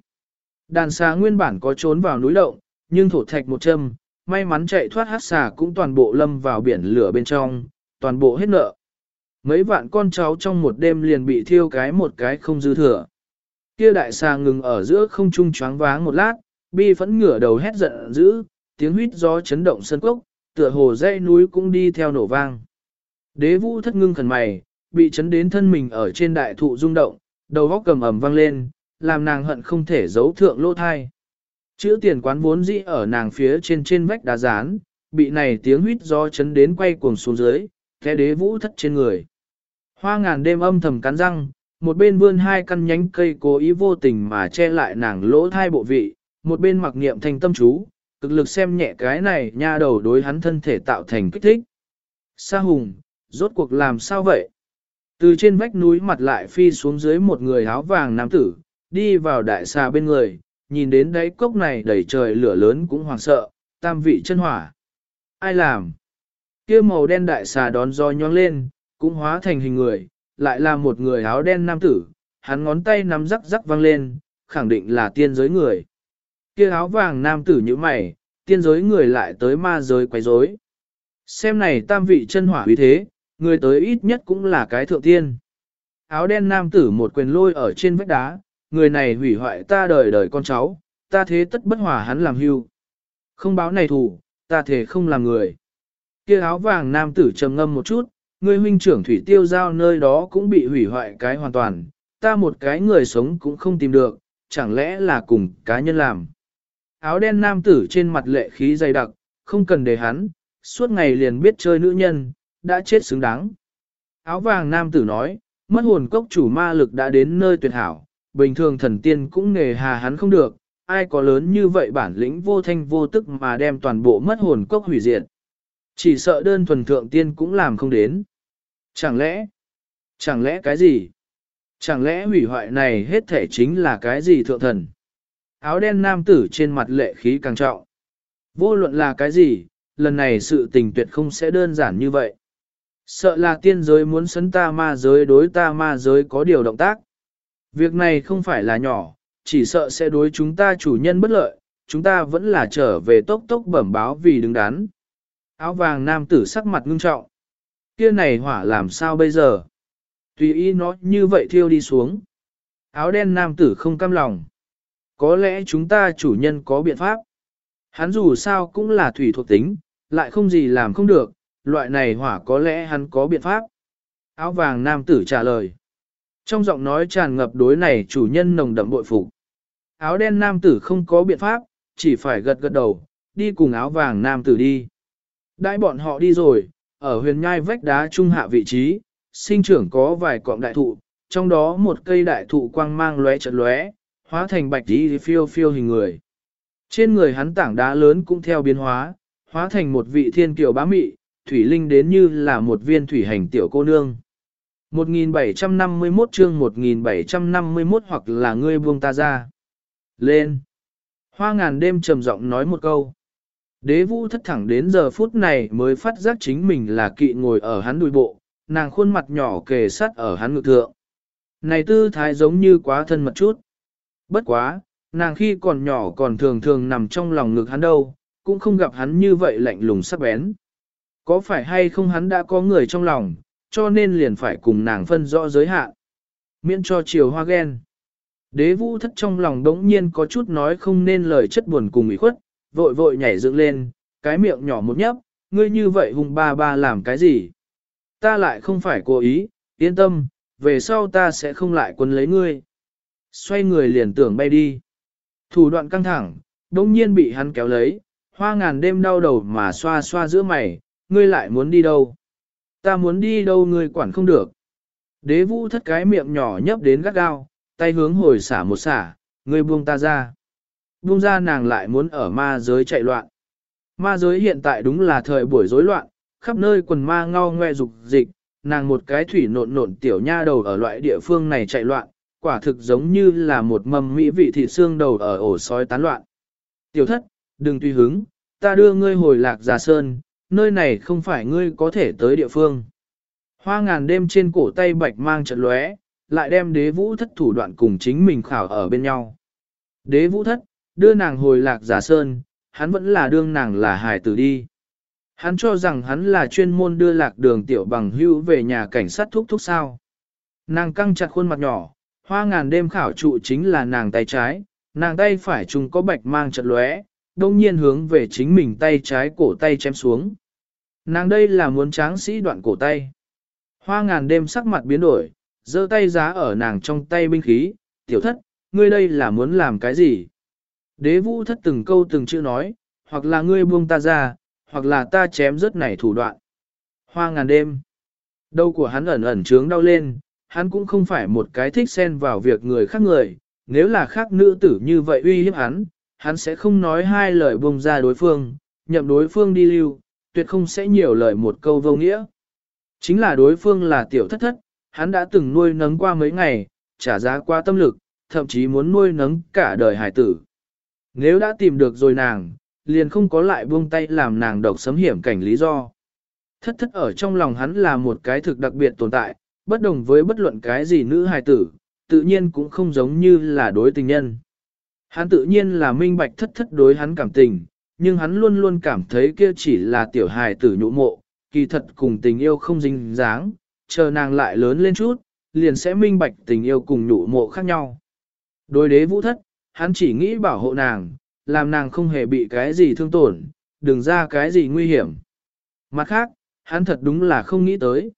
Đàn xà nguyên bản có trốn vào núi động, nhưng thổ thạch một châm, may mắn chạy thoát hát xà cũng toàn bộ lâm vào biển lửa bên trong, toàn bộ hết nợ. Mấy vạn con cháu trong một đêm liền bị thiêu cái một cái không dư thừa. Kia đại xà ngừng ở giữa không trung choáng váng một lát, bi phẫn ngửa đầu hét giận dữ, tiếng huýt gió chấn động sân cốc, tựa hồ dãy núi cũng đi theo nổ vang. Đế vũ thất ngưng khẩn mày, bị chấn đến thân mình ở trên đại thụ rung động, đầu góc cầm ẩm vang lên, làm nàng hận không thể giấu thượng lỗ thai. Chữ tiền quán vốn dĩ ở nàng phía trên trên vách đá rán, bị này tiếng huýt gió chấn đến quay cuồng xuống dưới, thế đế vũ thất trên người. Hoa ngàn đêm âm thầm cắn răng, một bên vươn hai căn nhánh cây cố ý vô tình mà che lại nàng lỗ thai bộ vị, một bên mặc niệm thành tâm chú, cực lực xem nhẹ cái này nha đầu đối hắn thân thể tạo thành kích thích. Sa hùng, rốt cuộc làm sao vậy? Từ trên vách núi mặt lại phi xuống dưới một người áo vàng nam tử, đi vào đại xà bên người, nhìn đến đáy cốc này đầy trời lửa lớn cũng hoảng sợ, tam vị chân hỏa. Ai làm? kia màu đen đại xà đón do nhóng lên, cũng hóa thành hình người, lại là một người áo đen nam tử, hắn ngón tay nắm rắc rắc văng lên, khẳng định là tiên giới người. Kia áo vàng nam tử như mày, tiên giới người lại tới ma giới quấy rối. Xem này tam vị chân hỏa uy thế, người tới ít nhất cũng là cái thượng tiên. Áo đen nam tử một quyền lôi ở trên vách đá, người này hủy hoại ta đời đời con cháu, ta thế tất bất hòa hắn làm hưu. Không báo này thủ, ta thể không làm người. Kia áo vàng nam tử trầm ngâm một chút, Ngươi huynh trưởng thủy tiêu giao nơi đó cũng bị hủy hoại cái hoàn toàn, ta một cái người sống cũng không tìm được, chẳng lẽ là cùng cá nhân làm. Áo đen nam tử trên mặt lệ khí dày đặc, không cần để hắn, suốt ngày liền biết chơi nữ nhân, đã chết xứng đáng. Áo vàng nam tử nói, mất hồn cốc chủ ma lực đã đến nơi tuyệt hảo, bình thường thần tiên cũng nghề hà hắn không được, ai có lớn như vậy bản lĩnh vô thanh vô tức mà đem toàn bộ mất hồn cốc hủy diệt. Chỉ sợ đơn thuần thượng tiên cũng làm không đến. Chẳng lẽ, chẳng lẽ cái gì? Chẳng lẽ hủy hoại này hết thể chính là cái gì thượng thần? Áo đen nam tử trên mặt lệ khí càng trọng. Vô luận là cái gì, lần này sự tình tuyệt không sẽ đơn giản như vậy. Sợ là tiên giới muốn sấn ta ma giới đối ta ma giới có điều động tác. Việc này không phải là nhỏ, chỉ sợ sẽ đối chúng ta chủ nhân bất lợi, chúng ta vẫn là trở về tốc tốc bẩm báo vì đứng đắn. Áo vàng nam tử sắc mặt ngưng trọng. Kia này hỏa làm sao bây giờ? Tùy ý nó như vậy thiêu đi xuống. Áo đen nam tử không cam lòng. Có lẽ chúng ta chủ nhân có biện pháp. Hắn dù sao cũng là thủy thuộc tính, lại không gì làm không được, loại này hỏa có lẽ hắn có biện pháp. Áo vàng nam tử trả lời. Trong giọng nói tràn ngập đối này chủ nhân nồng đậm bội phục. Áo đen nam tử không có biện pháp, chỉ phải gật gật đầu, đi cùng áo vàng nam tử đi. Đãi bọn họ đi rồi, ở huyền nhai vách đá trung hạ vị trí, sinh trưởng có vài cọng đại thụ, trong đó một cây đại thụ quang mang lóe chật lóe, hóa thành bạch đi phiêu phiêu hình người. Trên người hắn tảng đá lớn cũng theo biến hóa, hóa thành một vị thiên kiều bá mị, thủy linh đến như là một viên thủy hành tiểu cô nương. 1751 chương 1751 hoặc là ngươi buông ta ra. Lên. Hoa ngàn đêm trầm giọng nói một câu. Đế vũ thất thẳng đến giờ phút này mới phát giác chính mình là kỵ ngồi ở hắn đùi bộ, nàng khuôn mặt nhỏ kề sát ở hắn ngực thượng. Này tư thái giống như quá thân mật chút. Bất quá, nàng khi còn nhỏ còn thường thường nằm trong lòng ngực hắn đâu, cũng không gặp hắn như vậy lạnh lùng sắc bén. Có phải hay không hắn đã có người trong lòng, cho nên liền phải cùng nàng phân rõ giới hạn. Miễn cho chiều hoa ghen. Đế vũ thất trong lòng đống nhiên có chút nói không nên lời chất buồn cùng ủy khuất, vội vội nhảy dựng lên, cái miệng nhỏ một nhấp, ngươi như vậy hung ba ba làm cái gì? Ta lại không phải cố ý, yên tâm, về sau ta sẽ không lại quân lấy ngươi. Xoay người liền tưởng bay đi. Thủ đoạn căng thẳng, đống nhiên bị hắn kéo lấy, hoa ngàn đêm đau đầu mà xoa xoa giữa mày, ngươi lại muốn đi đâu? Ta muốn đi đâu ngươi quản không được. Đế vũ thất cái miệng nhỏ nhấp đến gắt gao, tay hướng hồi xả một xả, ngươi buông ta ra. Buông ra nàng lại muốn ở ma giới chạy loạn. Ma giới hiện tại đúng là thời buổi rối loạn, khắp nơi quần ma ngao ngoe dục dịch, nàng một cái thủy nộn nộn tiểu nha đầu ở loại địa phương này chạy loạn, quả thực giống như là một mầm mỹ vị thịt xương đầu ở ổ sói tán loạn. Tiểu thất, đừng tùy hứng, ta đưa ngươi hồi lạc giả sơn, nơi này không phải ngươi có thể tới địa phương. Hoa ngàn đêm trên cổ tay bạch mang trận lóe, lại đem đế vũ thất thủ đoạn cùng chính mình khảo ở bên nhau. Đế vũ thất, đưa nàng hồi lạc giả sơn, hắn vẫn là đương nàng là hài tử đi. Hắn cho rằng hắn là chuyên môn đưa lạc đường tiểu bằng hưu về nhà cảnh sát thúc thúc sao. Nàng căng chặt khuôn mặt nhỏ, hoa ngàn đêm khảo trụ chính là nàng tay trái, nàng tay phải trùng có bạch mang chật lóe, đông nhiên hướng về chính mình tay trái cổ tay chém xuống. Nàng đây là muốn tráng sĩ đoạn cổ tay. Hoa ngàn đêm sắc mặt biến đổi, giơ tay giá ở nàng trong tay binh khí, tiểu thất, ngươi đây là muốn làm cái gì? Đế vũ thất từng câu từng chữ nói, hoặc là ngươi buông ta ra, hoặc là ta chém rớt này thủ đoạn. Hoa ngàn đêm. Đầu của hắn ẩn ẩn trướng đau lên, hắn cũng không phải một cái thích xen vào việc người khác người, nếu là khác nữ tử như vậy uy hiếp hắn, hắn sẽ không nói hai lời buông ra đối phương, nhậm đối phương đi lưu, tuyệt không sẽ nhiều lời một câu vô nghĩa. Chính là đối phương là tiểu thất thất, hắn đã từng nuôi nấng qua mấy ngày, trả giá qua tâm lực, thậm chí muốn nuôi nấng cả đời hải tử. Nếu đã tìm được rồi nàng, liền không có lại buông tay làm nàng độc sấm hiểm cảnh lý do. Thất thất ở trong lòng hắn là một cái thực đặc biệt tồn tại, bất đồng với bất luận cái gì nữ hài tử, tự nhiên cũng không giống như là đối tình nhân. Hắn tự nhiên là minh bạch thất thất đối hắn cảm tình, nhưng hắn luôn luôn cảm thấy kia chỉ là tiểu hài tử nhũ mộ, kỳ thật cùng tình yêu không dính dáng, chờ nàng lại lớn lên chút, liền sẽ minh bạch tình yêu cùng nhũ mộ khác nhau. Đối đế vũ thất, hắn chỉ nghĩ bảo hộ nàng, làm nàng không hề bị cái gì thương tổn, đừng ra cái gì nguy hiểm. Mặt khác, hắn thật đúng là không nghĩ tới.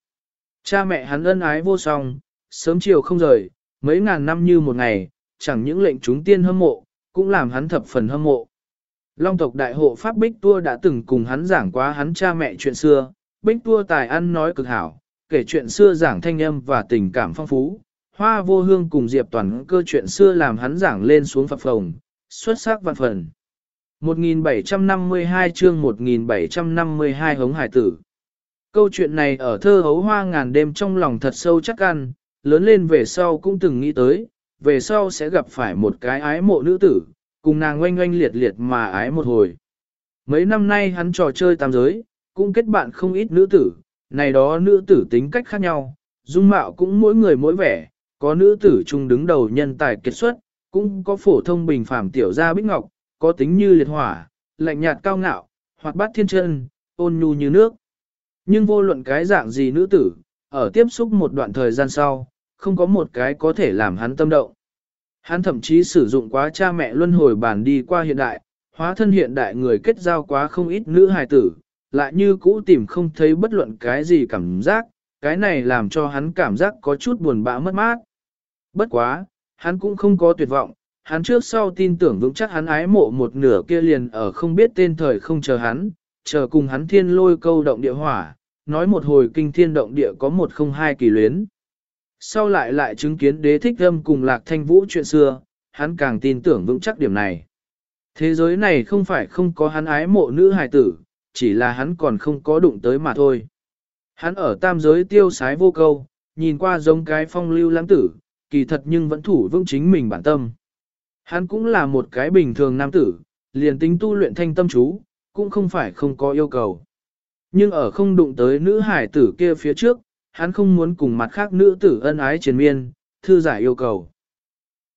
Cha mẹ hắn ân ái vô song, sớm chiều không rời, mấy ngàn năm như một ngày, chẳng những lệnh chúng tiên hâm mộ, cũng làm hắn thập phần hâm mộ. Long tộc đại hộ Pháp Bích Tua đã từng cùng hắn giảng quá hắn cha mẹ chuyện xưa, Bích Tua tài ăn nói cực hảo, kể chuyện xưa giảng thanh âm và tình cảm phong phú. Hoa vô hương cùng Diệp Toàn cơ chuyện xưa làm hắn giảng lên xuống phập phồng, xuất sắc vạn phần. 1752 chương 1752 hống hải tử. Câu chuyện này ở thơ hấu hoa ngàn đêm trong lòng thật sâu chắc ăn, lớn lên về sau cũng từng nghĩ tới, về sau sẽ gặp phải một cái ái mộ nữ tử, cùng nàng oanh oanh liệt liệt mà ái một hồi. Mấy năm nay hắn trò chơi tam giới, cũng kết bạn không ít nữ tử, này đó nữ tử tính cách khác nhau, dung mạo cũng mỗi người mỗi vẻ, có nữ tử trung đứng đầu nhân tài kết xuất, cũng có phổ thông bình phàm tiểu gia bích ngọc, có tính như liệt hỏa, lạnh nhạt cao ngạo, hoặc bát thiên chân, ôn nhu như nước. Nhưng vô luận cái dạng gì nữ tử, ở tiếp xúc một đoạn thời gian sau, không có một cái có thể làm hắn tâm động. Hắn thậm chí sử dụng quá cha mẹ luân hồi bản đi qua hiện đại, hóa thân hiện đại người kết giao quá không ít nữ hài tử, lại như cũ tìm không thấy bất luận cái gì cảm giác, cái này làm cho hắn cảm giác có chút buồn bã mất mát. Bất quá, hắn cũng không có tuyệt vọng, hắn trước sau tin tưởng vững chắc hắn ái mộ một nửa kia liền ở không biết tên thời không chờ hắn, chờ cùng hắn thiên lôi câu động địa hỏa, nói một hồi kinh thiên động địa có một không hai kỳ luyến. Sau lại lại chứng kiến đế thích âm cùng lạc thanh vũ chuyện xưa, hắn càng tin tưởng vững chắc điểm này. Thế giới này không phải không có hắn ái mộ nữ hài tử, chỉ là hắn còn không có đụng tới mà thôi. Hắn ở tam giới tiêu sái vô câu, nhìn qua giống cái phong lưu lãng tử, kỳ thật nhưng vẫn thủ vững chính mình bản tâm. Hắn cũng là một cái bình thường nam tử, liền tính tu luyện thanh tâm chú, cũng không phải không có yêu cầu. Nhưng ở không đụng tới nữ hải tử kia phía trước, hắn không muốn cùng mặt khác nữ tử ân ái triền miên, thư giải yêu cầu.